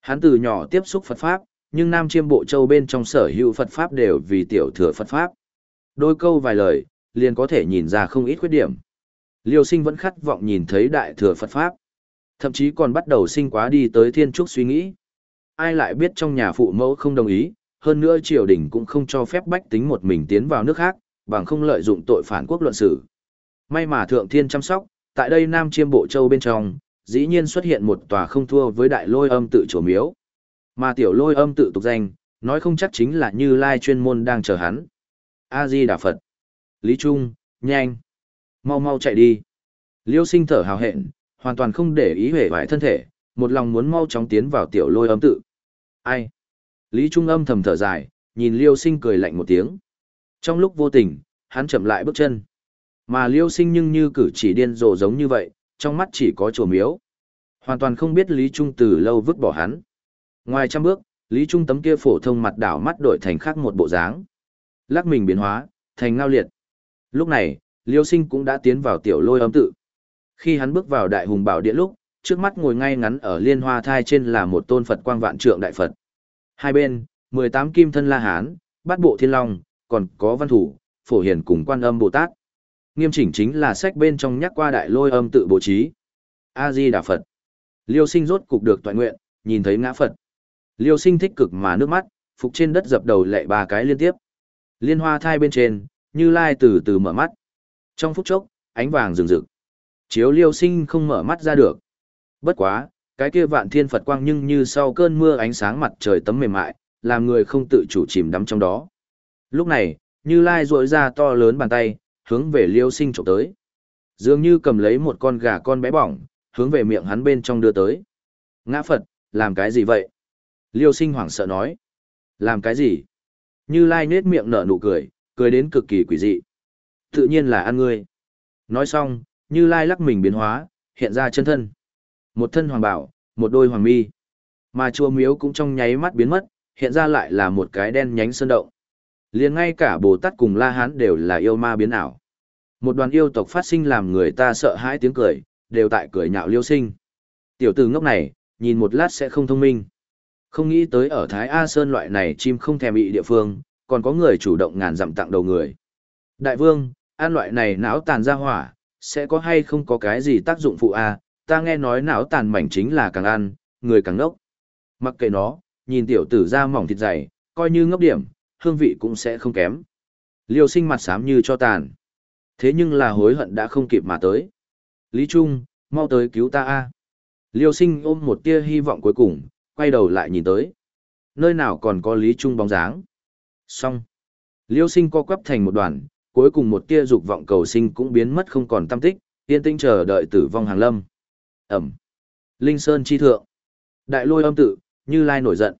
Hắn từ nhỏ tiếp xúc Phật Pháp, nhưng Nam Chiêm Bộ Châu bên trong sở hữu Phật Pháp đều vì tiểu thừa Phật Pháp. Đôi câu vài lời, liền có thể nhìn ra không ít khuyết điểm. Liêu sinh vẫn khát vọng nhìn thấy đại thừa Phật Pháp. Thậm chí còn bắt đầu sinh quá đi tới thiên trúc suy nghĩ. Ai lại biết trong nhà phụ mẫu không đồng ý, hơn nữa triều đình cũng không cho phép bách tính một mình tiến vào nước khác, bằng không lợi dụng tội phản quốc luận xử. May mà thượng thiên chăm sóc, tại đây Nam Chiêm Bộ Châu bên trong, dĩ nhiên xuất hiện một tòa không thua với đại lôi âm tự chủ miếu. Mà tiểu lôi âm tự tục danh, nói không chắc chính là như lai chuyên môn đang chờ hắn. A-di Đà Phật. Lý Trung, nhanh. Mau mau chạy đi. Liêu sinh thở hào hẹn, hoàn toàn không để ý hề vải thân thể, một lòng muốn mau chóng tiến vào tiểu lôi âm tự. Ai? Lý Trung âm thầm thở dài, nhìn Liêu sinh cười lạnh một tiếng. Trong lúc vô tình, hắn chậm lại bước chân. Mà Liêu sinh nhưng như cử chỉ điên rồ giống như vậy, trong mắt chỉ có chùa miếu. Hoàn toàn không biết Lý Trung từ lâu vứt bỏ hắn. Ngoài trăm bước, Lý Trung tấm kia phổ thông mặt đảo mắt đổi thành khác một bộ dáng. Lắc mình biến hóa, thành ngao liệt. Lúc này, Liêu Sinh cũng đã tiến vào tiểu lôi âm tự. Khi hắn bước vào đại hùng bảo điện lúc, trước mắt ngồi ngay ngắn ở liên hoa thai trên là một tôn Phật quang vạn trượng đại Phật. Hai bên, 18 kim thân La Hán, bát bộ thiên long, còn có văn thủ, phổ hiền cùng quan âm Bồ Tát. Nghiêm chỉnh chính là sách bên trong nhắc qua đại lôi âm tự bố trí. A-di Đà Phật. Liêu sinh rốt cục được toàn nguyện, nhìn thấy ngã Phật. Liêu sinh thích cực mà nước mắt, phục trên đất dập đầu lệ ba cái liên tiếp. Liên hoa thai bên trên, như lai từ từ mở mắt. Trong phút chốc, ánh vàng rừng rực. Chiếu liêu sinh không mở mắt ra được. Bất quá, cái kia vạn thiên Phật quang nhưng như sau cơn mưa ánh sáng mặt trời tấm mềm mại, làm người không tự chủ chìm đắm trong đó. Lúc này, như lai duỗi ra to lớn bàn tay, hướng về liêu sinh trộm tới. Dường như cầm lấy một con gà con bé bỏng, hướng về miệng hắn bên trong đưa tới. Ngã Phật, làm cái gì vậy? Liêu sinh hoảng sợ nói. Làm cái gì? Như Lai nết miệng nở nụ cười, cười đến cực kỳ quỷ dị. Tự nhiên là ăn ngươi. Nói xong, Như Lai lắc mình biến hóa, hiện ra chân thân. Một thân hoàng bảo, một đôi hoàng mi. Mà chùa miếu cũng trong nháy mắt biến mất, hiện ra lại là một cái đen nhánh sơn động liền ngay cả Bồ Tát cùng La Hán đều là yêu ma biến ảo. Một đoàn yêu tộc phát sinh làm người ta sợ hãi tiếng cười, đều tại cười nhạo liêu sinh. Tiểu tử ngốc này, nhìn một lát sẽ không thông minh. Không nghĩ tới ở Thái A Sơn loại này chim không thèm bị địa phương, còn có người chủ động ngàn dặm tặng đầu người. Đại vương, ăn loại này não tàn ra hỏa, sẽ có hay không có cái gì tác dụng phụ a? ta nghe nói não tàn mảnh chính là càng ăn, người càng ngốc. Mặc kệ nó, nhìn tiểu tử ra mỏng thịt dày, coi như ngốc điểm, hương vị cũng sẽ không kém. Liêu sinh mặt xám như cho tàn. Thế nhưng là hối hận đã không kịp mà tới. Lý Trung, mau tới cứu ta a. Liêu sinh ôm một tia hy vọng cuối cùng, quay đầu lại nhìn tới. Nơi nào còn có Lý Trung bóng dáng. Xong. Liêu sinh co quắp thành một đoàn, cuối cùng một tia dục vọng cầu sinh cũng biến mất không còn tâm tích, yên tĩnh chờ đợi tử vong hàng lâm. Ẩm. Linh Sơn chi thượng. Đại lôi âm tự, như lai nổi giận.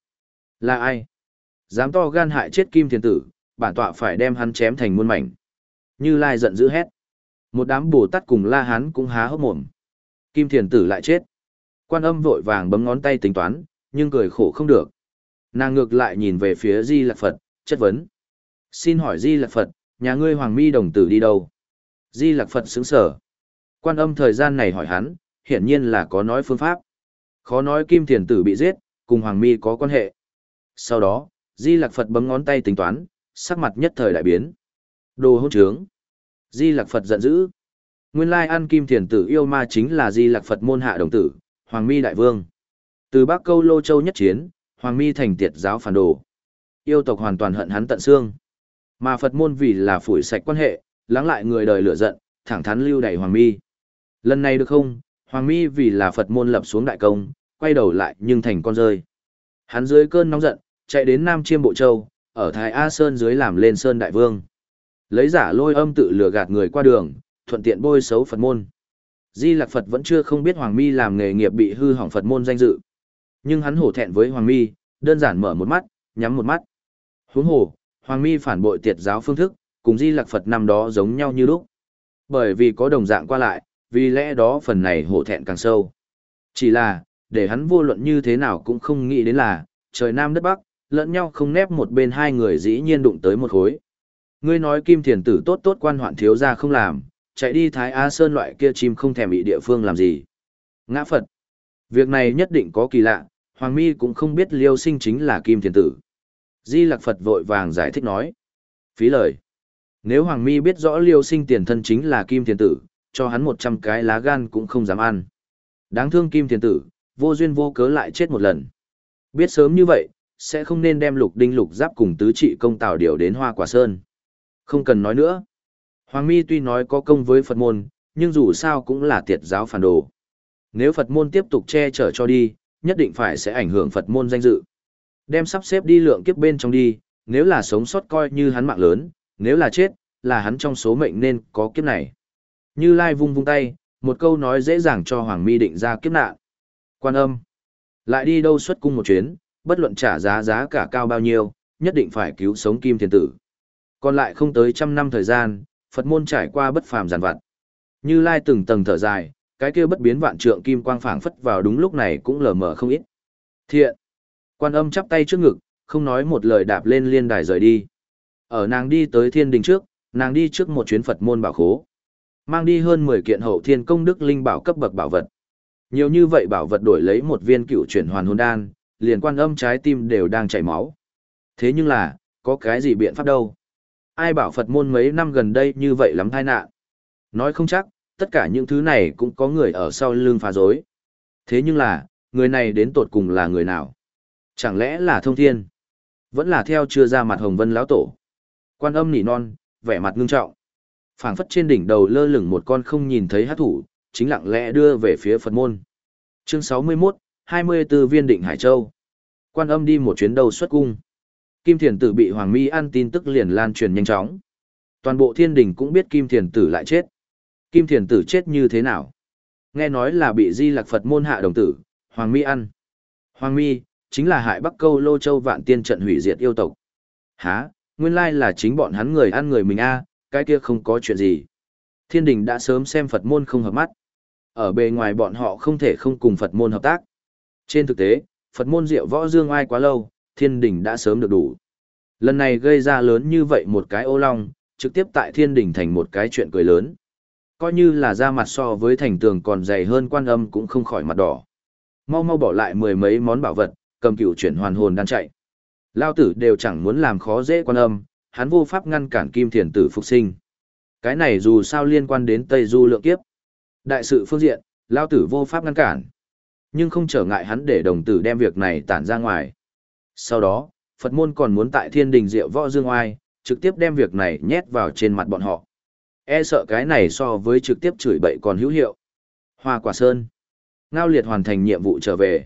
Là ai? Dám to gan hại chết kim thiền tử, bản tọa phải đem hắn chém thành muôn mảnh. Như Lai giận dữ hét. Một đám Bồ Tát cùng La Hán cũng há hốc mồm. Kim Thiền Tử lại chết. Quan âm vội vàng bấm ngón tay tính toán, nhưng cười khổ không được. Nàng ngược lại nhìn về phía Di Lạc Phật, chất vấn. Xin hỏi Di Lạc Phật, nhà ngươi Hoàng Mi đồng tử đi đâu? Di Lạc Phật sững sở. Quan âm thời gian này hỏi hắn, hiển nhiên là có nói phương pháp. Khó nói Kim Thiền Tử bị giết, cùng Hoàng Mi có quan hệ. Sau đó, Di Lạc Phật bấm ngón tay tính toán, sắc mặt nhất thời đại biến. Đồ hôn trướng. Di Lạc Phật giận dữ. Nguyên lai ăn Kim Thiền Tử yêu ma chính là Di Lạc Phật môn hạ đồng tử, Hoàng Mi Đại Vương. Từ Bắc Câu Lô Châu nhất chiến, Hoàng Mi thành tiệt giáo phản đồ. Yêu tộc hoàn toàn hận hắn tận xương. Mà Phật môn vì là phủi sạch quan hệ, lắng lại người đời lửa giận, thẳng thắn lưu đẩy Hoàng Mi. Lần này được không, Hoàng Mi vì là Phật môn lập xuống đại công, quay đầu lại nhưng thành con rơi. Hắn dưới cơn nóng giận, chạy đến Nam Chiêm Bộ Châu, ở Thái A Sơn dưới làm lên Sơn Đại Vương. Lấy giả lôi âm tự lừa gạt người qua đường, thuận tiện bôi xấu Phật môn. Di Lạc Phật vẫn chưa không biết Hoàng Mi làm nghề nghiệp bị hư hỏng Phật môn danh dự. Nhưng hắn hổ thẹn với Hoàng Mi, đơn giản mở một mắt, nhắm một mắt. Huống hồ, Hoàng Mi phản bội tiệt giáo phương thức, cùng Di Lạc Phật năm đó giống nhau như lúc. Bởi vì có đồng dạng qua lại, vì lẽ đó phần này hổ thẹn càng sâu. Chỉ là, để hắn vô luận như thế nào cũng không nghĩ đến là, trời Nam đất Bắc, lẫn nhau không nép một bên hai người dĩ nhiên đụng tới một khối. Ngươi nói Kim Thiền Tử tốt tốt quan hoạn thiếu ra không làm, chạy đi Thái Á Sơn loại kia chim không thèm bị địa phương làm gì. Ngã Phật. Việc này nhất định có kỳ lạ, Hoàng Mi cũng không biết liêu sinh chính là Kim Thiền Tử. Di Lạc Phật vội vàng giải thích nói. Phí lời. Nếu Hoàng Mi biết rõ liêu sinh tiền thân chính là Kim Thiền Tử, cho hắn một trăm cái lá gan cũng không dám ăn. Đáng thương Kim Thiền Tử, vô duyên vô cớ lại chết một lần. Biết sớm như vậy, sẽ không nên đem lục đinh lục giáp cùng tứ trị công tào điều đến hoa quả sơn. Không cần nói nữa. Hoàng Mi tuy nói có công với Phật môn, nhưng dù sao cũng là tiệt giáo phản đồ. Nếu Phật môn tiếp tục che chở cho đi, nhất định phải sẽ ảnh hưởng Phật môn danh dự. Đem sắp xếp đi lượng kiếp bên trong đi, nếu là sống sót coi như hắn mạng lớn, nếu là chết, là hắn trong số mệnh nên có kiếp này. Như Lai vung vung tay, một câu nói dễ dàng cho Hoàng Mi định ra kiếp nạn. Quan âm, lại đi đâu xuất cung một chuyến, bất luận trả giá giá cả cao bao nhiêu, nhất định phải cứu sống Kim Thiền Tử. Còn lại không tới trăm năm thời gian, Phật môn trải qua bất phàm giàn vặt. Như Lai từng tầng thở dài, cái kia bất biến vạn trượng kim quang phảng phất vào đúng lúc này cũng lờ mờ không ít. Thiện. Quan âm chắp tay trước ngực, không nói một lời đạp lên liên đài rời đi. Ở nàng đi tới thiên đình trước, nàng đi trước một chuyến Phật môn bảo khố. Mang đi hơn 10 kiện hậu thiên công đức linh bảo cấp bậc bảo vật. Nhiều như vậy bảo vật đổi lấy một viên cựu chuyển hoàn hồn đan, liền quan âm trái tim đều đang chảy máu. Thế nhưng là, có cái gì biện pháp đâu? Ai bảo Phật môn mấy năm gần đây như vậy lắm tai nạn? Nói không chắc, tất cả những thứ này cũng có người ở sau lưng phá dối. Thế nhưng là, người này đến tột cùng là người nào? Chẳng lẽ là thông thiên? Vẫn là theo chưa ra mặt hồng vân lão tổ. Quan âm nỉ non, vẻ mặt ngưng trọng. phảng phất trên đỉnh đầu lơ lửng một con không nhìn thấy hát thủ, chính lặng lẽ đưa về phía Phật môn. Chương 61, 24 viên định Hải Châu. Quan âm đi một chuyến đầu xuất cung. Kim Thiền Tử bị Hoàng Mi ăn tin tức liền lan truyền nhanh chóng. Toàn bộ thiên đình cũng biết Kim Thiền Tử lại chết. Kim Thiền Tử chết như thế nào? Nghe nói là bị Di Lạc Phật môn hạ đồng tử, Hoàng Mi ăn. Hoàng Mi, chính là hại Bắc Câu Lô Châu vạn tiên trận hủy diệt yêu tộc. Hả, nguyên lai là chính bọn hắn người ăn người mình a, cái kia không có chuyện gì. Thiên đình đã sớm xem Phật môn không hợp mắt. Ở bề ngoài bọn họ không thể không cùng Phật môn hợp tác. Trên thực tế, Phật môn diệu võ dương ai quá lâu, thiên đình đã sớm được đủ. Lần này gây ra lớn như vậy một cái ô long, trực tiếp tại thiên đình thành một cái chuyện cười lớn. Coi như là ra mặt so với thành tường còn dày hơn quan âm cũng không khỏi mặt đỏ. Mau mau bỏ lại mười mấy món bảo vật, cầm cựu chuyển hoàn hồn đang chạy. Lao tử đều chẳng muốn làm khó dễ quan âm, hắn vô pháp ngăn cản kim thiền tử phục sinh. Cái này dù sao liên quan đến Tây Du lượng kiếp. Đại sự phương diện, Lao tử vô pháp ngăn cản. Nhưng không trở ngại hắn để đồng tử đem việc này tản ra ngoài. Sau đó, Phật môn còn muốn tại thiên đình diệu võ dương oai, trực tiếp đem việc này nhét vào trên mặt bọn họ. E sợ cái này so với trực tiếp chửi bậy còn hữu hiệu. Hoa quả sơn. Ngao liệt hoàn thành nhiệm vụ trở về.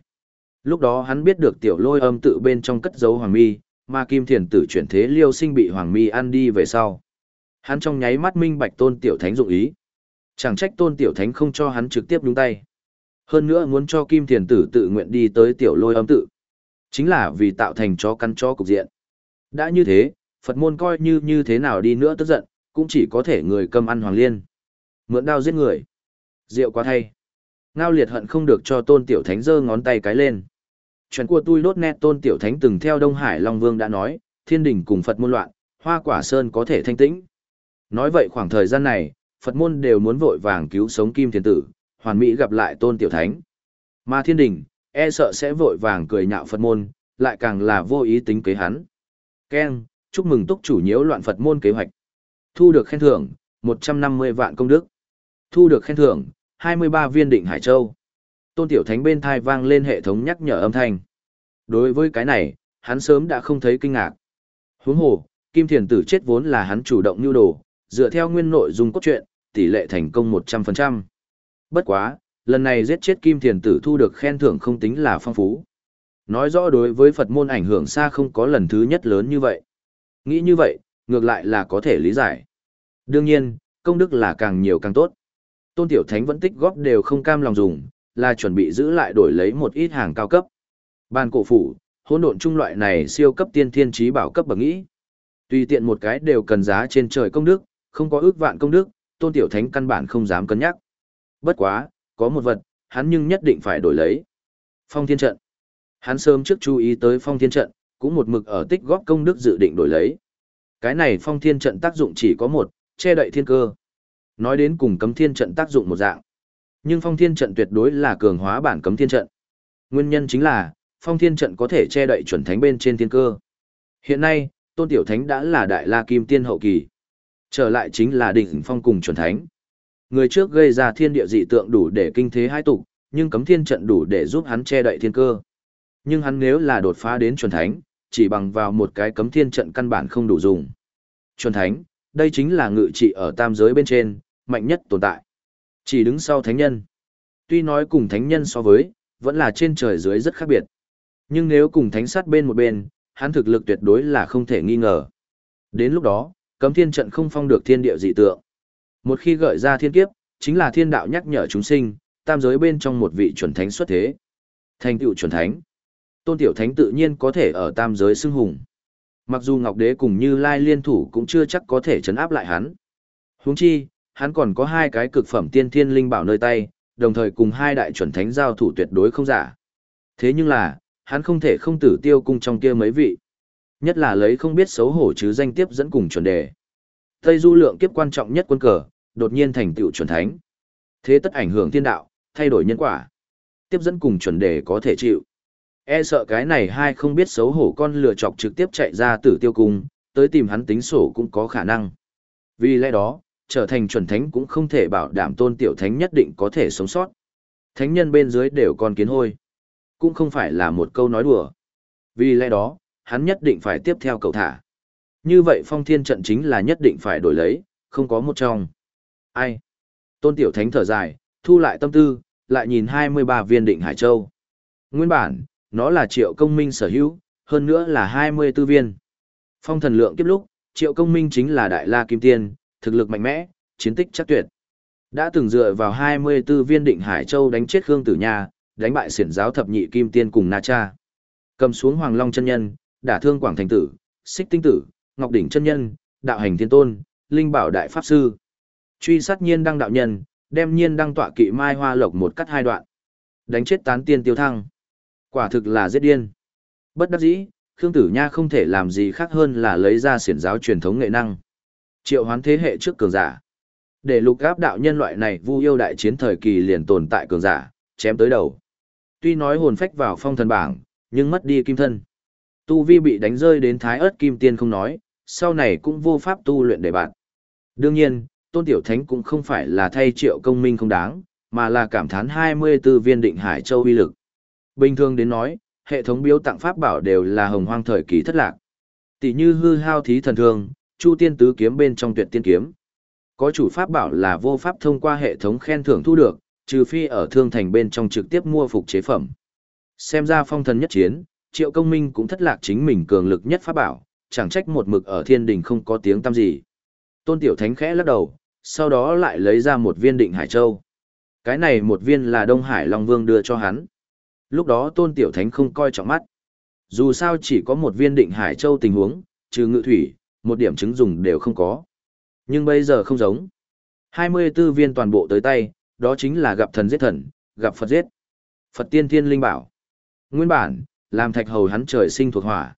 Lúc đó hắn biết được tiểu lôi âm tự bên trong cất giấu hoàng mi, mà kim thiền tử chuyển thế liêu sinh bị hoàng mi ăn đi về sau. Hắn trong nháy mắt minh bạch tôn tiểu thánh dụng ý. Chẳng trách tôn tiểu thánh không cho hắn trực tiếp đúng tay. Hơn nữa muốn cho kim thiền tử tự nguyện đi tới tiểu lôi âm tự. Chính là vì tạo thành chó căn chó cục diện. Đã như thế, Phật môn coi như như thế nào đi nữa tức giận, cũng chỉ có thể người cầm ăn hoàng liên. Mượn đao giết người. Rượu quá thay. Ngao liệt hận không được cho tôn tiểu thánh giơ ngón tay cái lên. Chuyện của tôi đốt nét tôn tiểu thánh từng theo Đông Hải Long Vương đã nói, thiên đình cùng Phật môn loạn, hoa quả sơn có thể thanh tĩnh. Nói vậy khoảng thời gian này, Phật môn đều muốn vội vàng cứu sống Kim thiền Tử, hoàn mỹ gặp lại tôn tiểu thánh. Mà thiên đình, e sợ sẽ vội vàng cười nhạo Phật môn, lại càng là vô ý tính kế hắn. Ken, chúc mừng túc chủ nhiễu loạn Phật môn kế hoạch. Thu được khen thưởng, 150 vạn công đức. Thu được khen thưởng, 23 viên định Hải Châu. Tôn Tiểu Thánh bên thai vang lên hệ thống nhắc nhở âm thanh. Đối với cái này, hắn sớm đã không thấy kinh ngạc. Huống hồ, Kim Thiền Tử chết vốn là hắn chủ động nưu đồ, dựa theo nguyên nội dung cốt truyện, tỷ lệ thành công 100%. Bất quá, lần này giết chết Kim Thiền Tử thu được khen thưởng không tính là phong phú. Nói rõ đối với Phật môn ảnh hưởng xa không có lần thứ nhất lớn như vậy. Nghĩ như vậy, ngược lại là có thể lý giải. Đương nhiên, công đức là càng nhiều càng tốt. Tôn Tiểu Thánh vẫn tích góp đều không cam lòng dùng, là chuẩn bị giữ lại đổi lấy một ít hàng cao cấp. Ban cổ phủ, hỗn độn trung loại này siêu cấp tiên thiên trí bảo cấp bậc nghĩ. Tùy tiện một cái đều cần giá trên trời công đức, không có ước vạn công đức, Tôn Tiểu Thánh căn bản không dám cân nhắc. Bất quá, có một vật, hắn nhưng nhất định phải đổi lấy. Phong Thiên Trận. Hắn sớm trước chú ý tới Phong Thiên Trận, cũng một mực ở tích góp công đức dự định đổi lấy. Cái này Phong Thiên Trận tác dụng chỉ có một, che đậy thiên cơ. Nói đến cùng cấm thiên trận tác dụng một dạng. Nhưng phong thiên trận tuyệt đối là cường hóa bản cấm thiên trận. Nguyên nhân chính là, phong thiên trận có thể che đậy chuẩn thánh bên trên thiên cơ. Hiện nay, tôn tiểu thánh đã là đại la kim tiên hậu kỳ. Trở lại chính là đỉnh phong cùng chuẩn thánh. Người trước gây ra thiên địa dị tượng đủ để kinh thế hai tục, nhưng cấm thiên trận đủ để giúp hắn che đậy thiên cơ. Nhưng hắn nếu là đột phá đến chuẩn thánh, chỉ bằng vào một cái cấm thiên trận căn bản không đủ dùng. Chuẩn thánh, đây chính là ngự trị ở tam giới bên trên, mạnh nhất tồn tại. Chỉ đứng sau thánh nhân. Tuy nói cùng thánh nhân so với, vẫn là trên trời dưới rất khác biệt. Nhưng nếu cùng thánh sát bên một bên, hắn thực lực tuyệt đối là không thể nghi ngờ. Đến lúc đó, cấm thiên trận không phong được thiên địa dị tượng. Một khi gợi ra thiên kiếp, chính là thiên đạo nhắc nhở chúng sinh, tam giới bên trong một vị chuẩn thánh xuất thế. Thành tựu chuẩn thánh. Tôn tiểu thánh tự nhiên có thể ở tam giới xưng hùng. Mặc dù Ngọc Đế cùng Như Lai liên thủ cũng chưa chắc có thể chấn áp lại hắn. Huống chi, hắn còn có hai cái cực phẩm tiên thiên linh bảo nơi tay, đồng thời cùng hai đại chuẩn thánh giao thủ tuyệt đối không giả. Thế nhưng là, hắn không thể không tử tiêu cung trong kia mấy vị. Nhất là lấy không biết xấu hổ chứ danh tiếp dẫn cùng chuẩn đề. Tây du lượng kiếp quan trọng nhất quân cờ, đột nhiên thành tựu chuẩn thánh. Thế tất ảnh hưởng thiên đạo, thay đổi nhân quả. Tiếp dẫn cùng chuẩn đề có thể chịu. E sợ cái này hai không biết xấu hổ con lừa chọc trực tiếp chạy ra tử tiêu cung, tới tìm hắn tính sổ cũng có khả năng. Vì lẽ đó, trở thành chuẩn thánh cũng không thể bảo đảm tôn tiểu thánh nhất định có thể sống sót. Thánh nhân bên dưới đều còn kiến hôi. Cũng không phải là một câu nói đùa. Vì lẽ đó, hắn nhất định phải tiếp theo cầu thả. Như vậy phong thiên trận chính là nhất định phải đổi lấy, không có một trong. Ai? Tôn tiểu thánh thở dài, thu lại tâm tư, lại nhìn 23 viên định Hải Châu. Nguyên bản, nó là triệu công minh sở hữu, hơn nữa là 24 viên. Phong thần lượng kiếp lúc, triệu công minh chính là đại la kim tiên, thực lực mạnh mẽ, chiến tích chắc tuyệt. Đã từng dựa vào 24 viên định Hải Châu đánh chết Khương Tử Nha, đánh bại siển giáo thập nhị kim tiên cùng Na Cha. Cầm xuống Hoàng Long chân nhân, đả thương Quảng Thành tử, Xích Tinh tử, Ngọc đỉnh chân nhân, Đạo hành thiên tôn, Linh Bảo đại pháp sư. Truy sát nhiên đăng đạo nhân, đem nhiên đăng tọa kỵ mai hoa lộc một cắt hai đoạn. Đánh chết tán tiên tiêu thăng. Quả thực là giết điên. Bất đắc dĩ, Khương Tử Nha không thể làm gì khác hơn là lấy ra xiển giáo truyền thống nghệ năng. Triệu hoán thế hệ trước cường giả. Để lục gáp đạo nhân loại này vu yêu đại chiến thời kỳ liền tồn tại cường giả, chém tới đầu. Tuy nói hồn phách vào phong thần bảng, nhưng mất đi kim thân. Tu vi bị đánh rơi đến thái ớt kim tiên không nói, sau này cũng vô pháp tu luyện để bạn. Đương nhiên, Tôn Tiểu Thánh cũng không phải là thay triệu công minh không đáng, mà là cảm thán 24 viên định hải châu uy lực. Bình thường đến nói, hệ thống biếu tặng pháp bảo đều là hồng hoang thời kỳ thất lạc. Tỷ như hư hao thí thần thương, chu tiên tứ kiếm bên trong tuyệt tiên kiếm. Có chủ pháp bảo là vô pháp thông qua hệ thống khen thưởng thu được, trừ phi ở thương thành bên trong trực tiếp mua phục chế phẩm. Xem ra phong thần nhất chiến, triệu công minh cũng thất lạc chính mình cường lực nhất pháp bảo, chẳng trách một mực ở thiên đình không có tiếng tăm gì. Tôn tiểu thánh khẽ lắc đầu, sau đó lại lấy ra một viên định hải châu. Cái này một viên là Đông Hải Long Vương đưa cho hắn. Lúc đó tôn tiểu thánh không coi trọng mắt. Dù sao chỉ có một viên định hải châu tình huống, trừ ngự thủy, một điểm chứng dùng đều không có. Nhưng bây giờ không giống. 24 viên toàn bộ tới tay, đó chính là gặp thần giết thần, gặp Phật giết. Phật tiên thiên linh bảo. Nguyên bản, làm thạch hầu hắn trời sinh thuộc hỏa.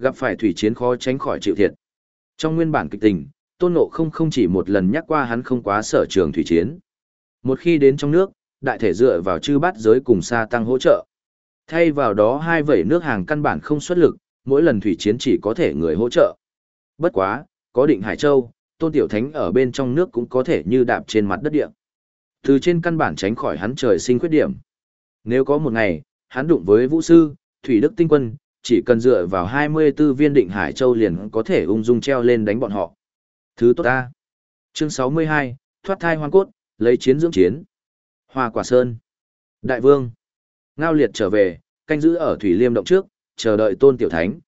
Gặp phải thủy chiến khó tránh khỏi chịu thiệt. Trong nguyên bản kịch tình, tôn ngộ không không chỉ một lần nhắc qua hắn không quá sở trường thủy chiến. Một khi đến trong nước, đại thể dựa vào chư bát giới cùng sa tăng hỗ trợ. Thay vào đó hai vẩy nước hàng căn bản không xuất lực, mỗi lần thủy chiến chỉ có thể người hỗ trợ. Bất quá, có định Hải Châu, tôn tiểu thánh ở bên trong nước cũng có thể như đạp trên mặt đất địa. Từ trên căn bản tránh khỏi hắn trời sinh khuyết điểm. Nếu có một ngày, hắn đụng với vũ sư, thủy đức tinh quân, chỉ cần dựa vào 24 viên định Hải Châu liền có thể ung dung treo lên đánh bọn họ. Thứ tốt ta. Chương 62, thoát thai hoang cốt, lấy chiến dưỡng chiến. Hoa quả sơn. Đại vương. Ngao liệt trở về, canh giữ ở Thủy Liêm động trước, chờ đợi tôn tiểu thánh.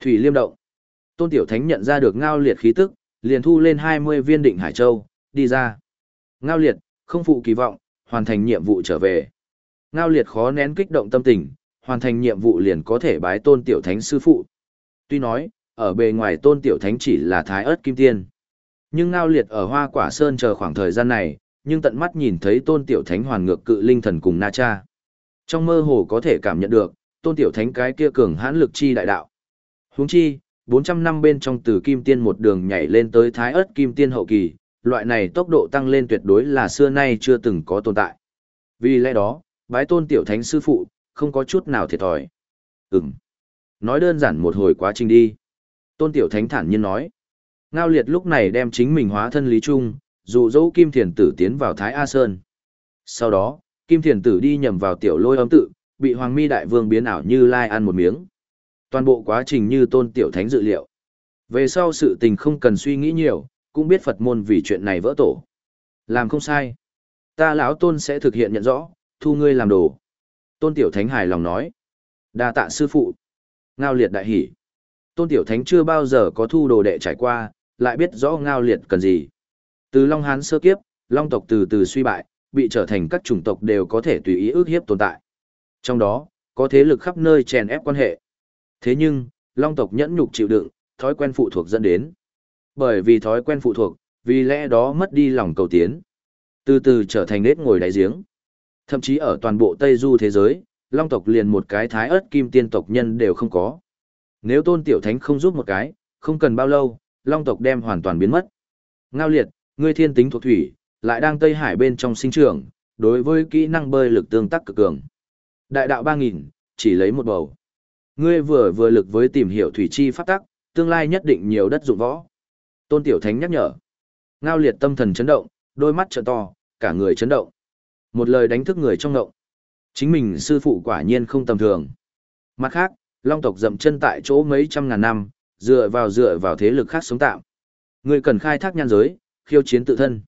Thủy Liêm động. Tôn tiểu thánh nhận ra được ngao liệt khí tức, liền thu lên 20 viên định Hải Châu, đi ra. Ngao liệt, không phụ kỳ vọng, hoàn thành nhiệm vụ trở về. Ngao liệt khó nén kích động tâm tình, hoàn thành nhiệm vụ liền có thể bái tôn tiểu thánh sư phụ. Tuy nói, ở bề ngoài tôn tiểu thánh chỉ là thái ớt kim tiên. Nhưng ngao liệt ở hoa quả sơn chờ khoảng thời gian này, nhưng tận mắt nhìn thấy tôn tiểu thánh hoàn ngược cự linh thần cùng na cha. Trong mơ hồ có thể cảm nhận được, tôn tiểu thánh cái kia cường hãn lực chi đại đạo. huống chi, 400 năm bên trong từ kim tiên một đường nhảy lên tới thái ớt kim tiên hậu kỳ, loại này tốc độ tăng lên tuyệt đối là xưa nay chưa từng có tồn tại. Vì lẽ đó, bái tôn tiểu thánh sư phụ, không có chút nào thiệt thòi. Ừm. Nói đơn giản một hồi quá trình đi. Tôn tiểu thánh thản nhiên nói. Ngao liệt lúc này đem chính mình hóa thân lý trung, dụ dỗ Kim Thiền Tử tiến vào Thái A Sơn. Sau đó, Kim Thiền Tử đi nhầm vào tiểu lôi âm tự, bị Hoàng Mi Đại Vương biến ảo như lai ăn một miếng. Toàn bộ quá trình như tôn tiểu thánh dự liệu. Về sau sự tình không cần suy nghĩ nhiều, cũng biết Phật môn vì chuyện này vỡ tổ. Làm không sai. Ta lão tôn sẽ thực hiện nhận rõ, thu ngươi làm đồ. Tôn tiểu thánh hài lòng nói. đa tạ sư phụ. Ngao liệt đại hỉ. Tôn tiểu thánh chưa bao giờ có thu đồ đệ trải qua, lại biết rõ ngao liệt cần gì. Từ Long Hán sơ kiếp, Long tộc từ từ suy bại, bị trở thành các chủng tộc đều có thể tùy ý ước hiếp tồn tại. Trong đó, có thế lực khắp nơi chèn ép quan hệ. Thế nhưng, Long tộc nhẫn nhục chịu đựng, thói quen phụ thuộc dẫn đến. Bởi vì thói quen phụ thuộc, vì lẽ đó mất đi lòng cầu tiến. Từ từ trở thành nết ngồi đáy giếng. Thậm chí ở toàn bộ Tây Du thế giới, Long tộc liền một cái thái ớt kim tiên tộc nhân đều không có. Nếu tôn tiểu thánh không giúp một cái, không cần bao lâu, Long tộc đem hoàn toàn biến mất. Ngao liệt, Ngươi thiên tính thuộc thủy, lại đang Tây Hải bên trong sinh trưởng, đối với kỹ năng bơi lực tương tác cực cường. Đại đạo 3000, chỉ lấy một bầu. Ngươi vừa vừa lực với tìm hiểu thủy chi pháp tắc, tương lai nhất định nhiều đất dụng võ. Tôn Tiểu Thánh nhắc nhở. Ngao liệt tâm thần chấn động, đôi mắt trợ to, cả người chấn động. Một lời đánh thức người trong ngộng. Chính mình sư phụ quả nhiên không tầm thường. Mặt khác, Long tộc dậm chân tại chỗ mấy trăm ngàn năm, dựa vào dựa vào thế lực khác sống tạm. Người cần khai thác nhan giới, khiêu chiến tự thân.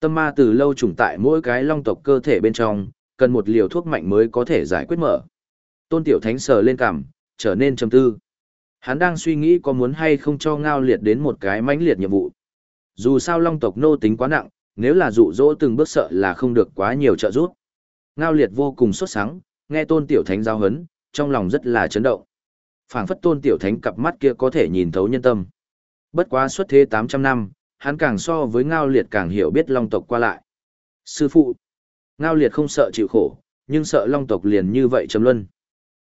Tâm ma từ lâu trùng tại mỗi cái long tộc cơ thể bên trong, cần một liều thuốc mạnh mới có thể giải quyết mở. Tôn Tiểu Thánh sờ lên cằm, trở nên trầm tư. Hắn đang suy nghĩ có muốn hay không cho ngao liệt đến một cái mãnh liệt nhiệm vụ. Dù sao long tộc nô tính quá nặng, nếu là dụ dỗ từng bước sợ là không được quá nhiều trợ giúp. Ngao liệt vô cùng xuất sáng, nghe Tôn Tiểu Thánh giao hấn, trong lòng rất là chấn động. phảng phất Tôn Tiểu Thánh cặp mắt kia có thể nhìn thấu nhân tâm. Bất quá xuất thế 800 năm, hắn càng so với ngao liệt càng hiểu biết long tộc qua lại. Sư phụ, ngao liệt không sợ chịu khổ, nhưng sợ long tộc liền như vậy chấm luân.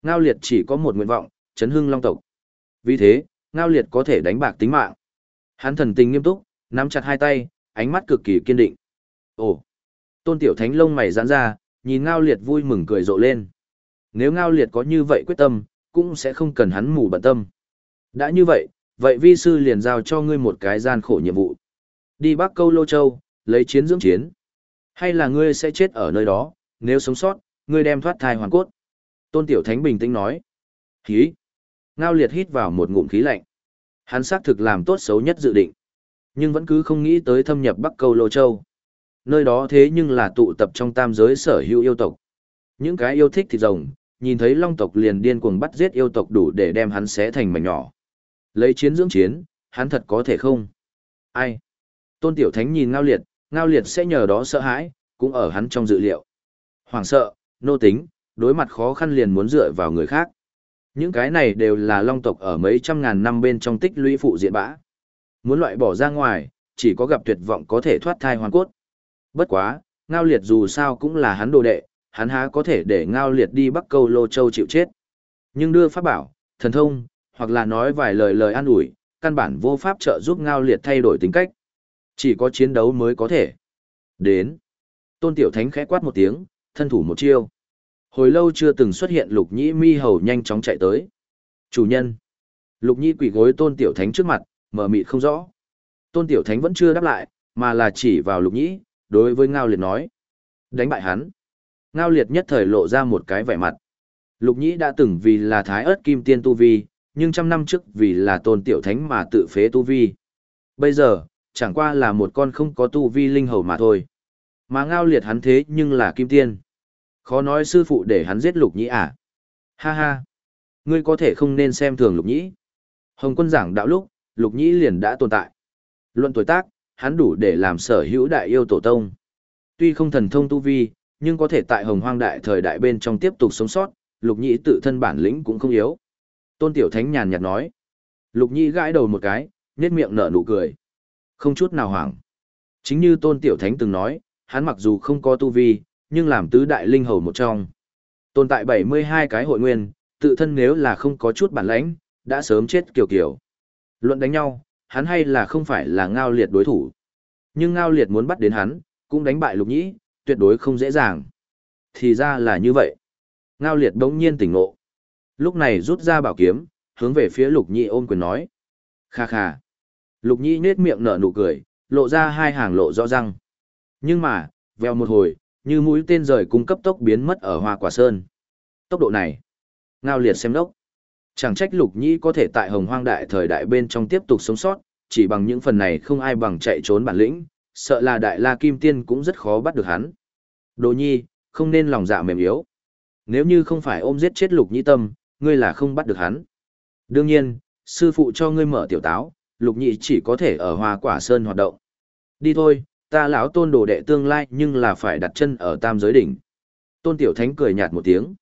Ngao liệt chỉ có một nguyện vọng, chấn hưng long tộc. Vì thế, ngao liệt có thể đánh bạc tính mạng. Hắn thần tình nghiêm túc, nắm chặt hai tay, ánh mắt cực kỳ kiên định. Ồ, tôn tiểu thánh lông mày giãn ra, nhìn ngao liệt vui mừng cười rộ lên. Nếu ngao liệt có như vậy quyết tâm, cũng sẽ không cần hắn mù bận tâm. Đã như vậy, vậy vi sư liền giao cho ngươi một cái gian khổ nhiệm vụ. Đi Bắc Câu Lô Châu, lấy chiến dưỡng chiến. Hay là ngươi sẽ chết ở nơi đó, nếu sống sót, ngươi đem thoát thai hoàn cốt. Tôn Tiểu Thánh bình tĩnh nói. Khí. Ngao liệt hít vào một ngụm khí lạnh. Hắn xác thực làm tốt xấu nhất dự định. Nhưng vẫn cứ không nghĩ tới thâm nhập Bắc Câu Lô Châu. Nơi đó thế nhưng là tụ tập trong tam giới sở hữu yêu tộc. Những cái yêu thích thịt rồng, nhìn thấy long tộc liền điên cuồng bắt giết yêu tộc đủ để đem hắn xé thành mảnh nhỏ. Lấy chiến dưỡng chiến, hắn thật có thể không? Ai? Tôn Tiểu Thánh nhìn Ngao Liệt, Ngao Liệt sẽ nhờ đó sợ hãi, cũng ở hắn trong dự liệu. Hoàng sợ, nô tính, đối mặt khó khăn liền muốn dựa vào người khác. Những cái này đều là long tộc ở mấy trăm ngàn năm bên trong tích lũy phụ diện bã. Muốn loại bỏ ra ngoài, chỉ có gặp tuyệt vọng có thể thoát thai hoàn cốt. Bất quá, ngao liệt dù sao cũng là hắn đồ đệ, hắn há có thể để ngao liệt đi bắc câu lô châu chịu chết. Nhưng đưa pháp bảo, thần thông, hoặc là nói vài lời lời an ủi, căn bản vô pháp trợ giúp ngao liệt thay đổi tính cách. Chỉ có chiến đấu mới có thể. Đến. Tôn Tiểu Thánh khẽ quát một tiếng, thân thủ một chiêu. Hồi lâu chưa từng xuất hiện lục nhĩ mi hầu nhanh chóng chạy tới. Chủ nhân. Lục nhĩ quỷ gối Tôn Tiểu Thánh trước mặt, mờ mịt không rõ. Tôn Tiểu Thánh vẫn chưa đáp lại, mà là chỉ vào lục nhĩ, đối với Ngao Liệt nói. Đánh bại hắn. Ngao Liệt nhất thời lộ ra một cái vẻ mặt. Lục nhĩ đã từng vì là thái ớt kim tiên tu vi, nhưng trăm năm trước vì là tôn tiểu thánh mà tự phế tu vi. Bây giờ, chẳng qua là một con không có tu vi linh hầu mà thôi. Mà ngao liệt hắn thế nhưng là kim tiên. Khó nói sư phụ để hắn giết lục nhĩ à? Ha ha! Ngươi có thể không nên xem thường lục nhĩ. Hồng quân giảng đạo lúc, lục nhĩ liền đã tồn tại. Luận tuổi tác, hắn đủ để làm sở hữu đại yêu tổ tông. Tuy không thần thông tu vi, nhưng có thể tại hồng hoang đại thời đại bên trong tiếp tục sống sót, lục nhĩ tự thân bản lĩnh cũng không yếu. Tôn Tiểu Thánh nhàn nhạt nói. Lục nhĩ gãi đầu một cái, nét miệng nở nụ cười. Không chút nào hoảng. Chính như Tôn Tiểu Thánh từng nói, hắn mặc dù không có tu vi, nhưng làm tứ đại linh hầu một trong. Tồn tại 72 cái hội nguyên, tự thân nếu là không có chút bản lãnh, đã sớm chết kiểu kiểu. Luận đánh nhau, hắn hay là không phải là ngao liệt đối thủ. Nhưng ngao liệt muốn bắt đến hắn, cũng đánh bại lục nhĩ, tuyệt đối không dễ dàng. Thì ra là như vậy. Ngao liệt đống nhiên tỉnh ngộ. Lúc này rút ra bảo kiếm, hướng về phía lục nhĩ ôm quyền nói. Kha kha. Lục nhĩ nết miệng nở nụ cười, lộ ra hai hàng lộ rõ răng. Nhưng mà, vèo một hồi, như mũi tên rời cung cấp tốc biến mất ở hoa quả sơn. Tốc độ này. Ngao liệt xem đốc. Chẳng trách lục nhĩ có thể tại hồng hoang đại thời đại bên trong tiếp tục sống sót, chỉ bằng những phần này không ai bằng chạy trốn bản lĩnh, sợ là đại la kim tiên cũng rất khó bắt được hắn. Đồ nhi, không nên lòng dạ mềm yếu. Nếu như không phải ôm giết chết lục nhĩ tâm, ngươi là không bắt được hắn. Đương nhiên, sư phụ cho ngươi mở tiểu táo, lục nhĩ chỉ có thể ở hoa quả sơn hoạt động. Đi thôi, ta lão tôn đồ đệ tương lai nhưng là phải đặt chân ở tam giới đỉnh. Tôn tiểu thánh cười nhạt một tiếng.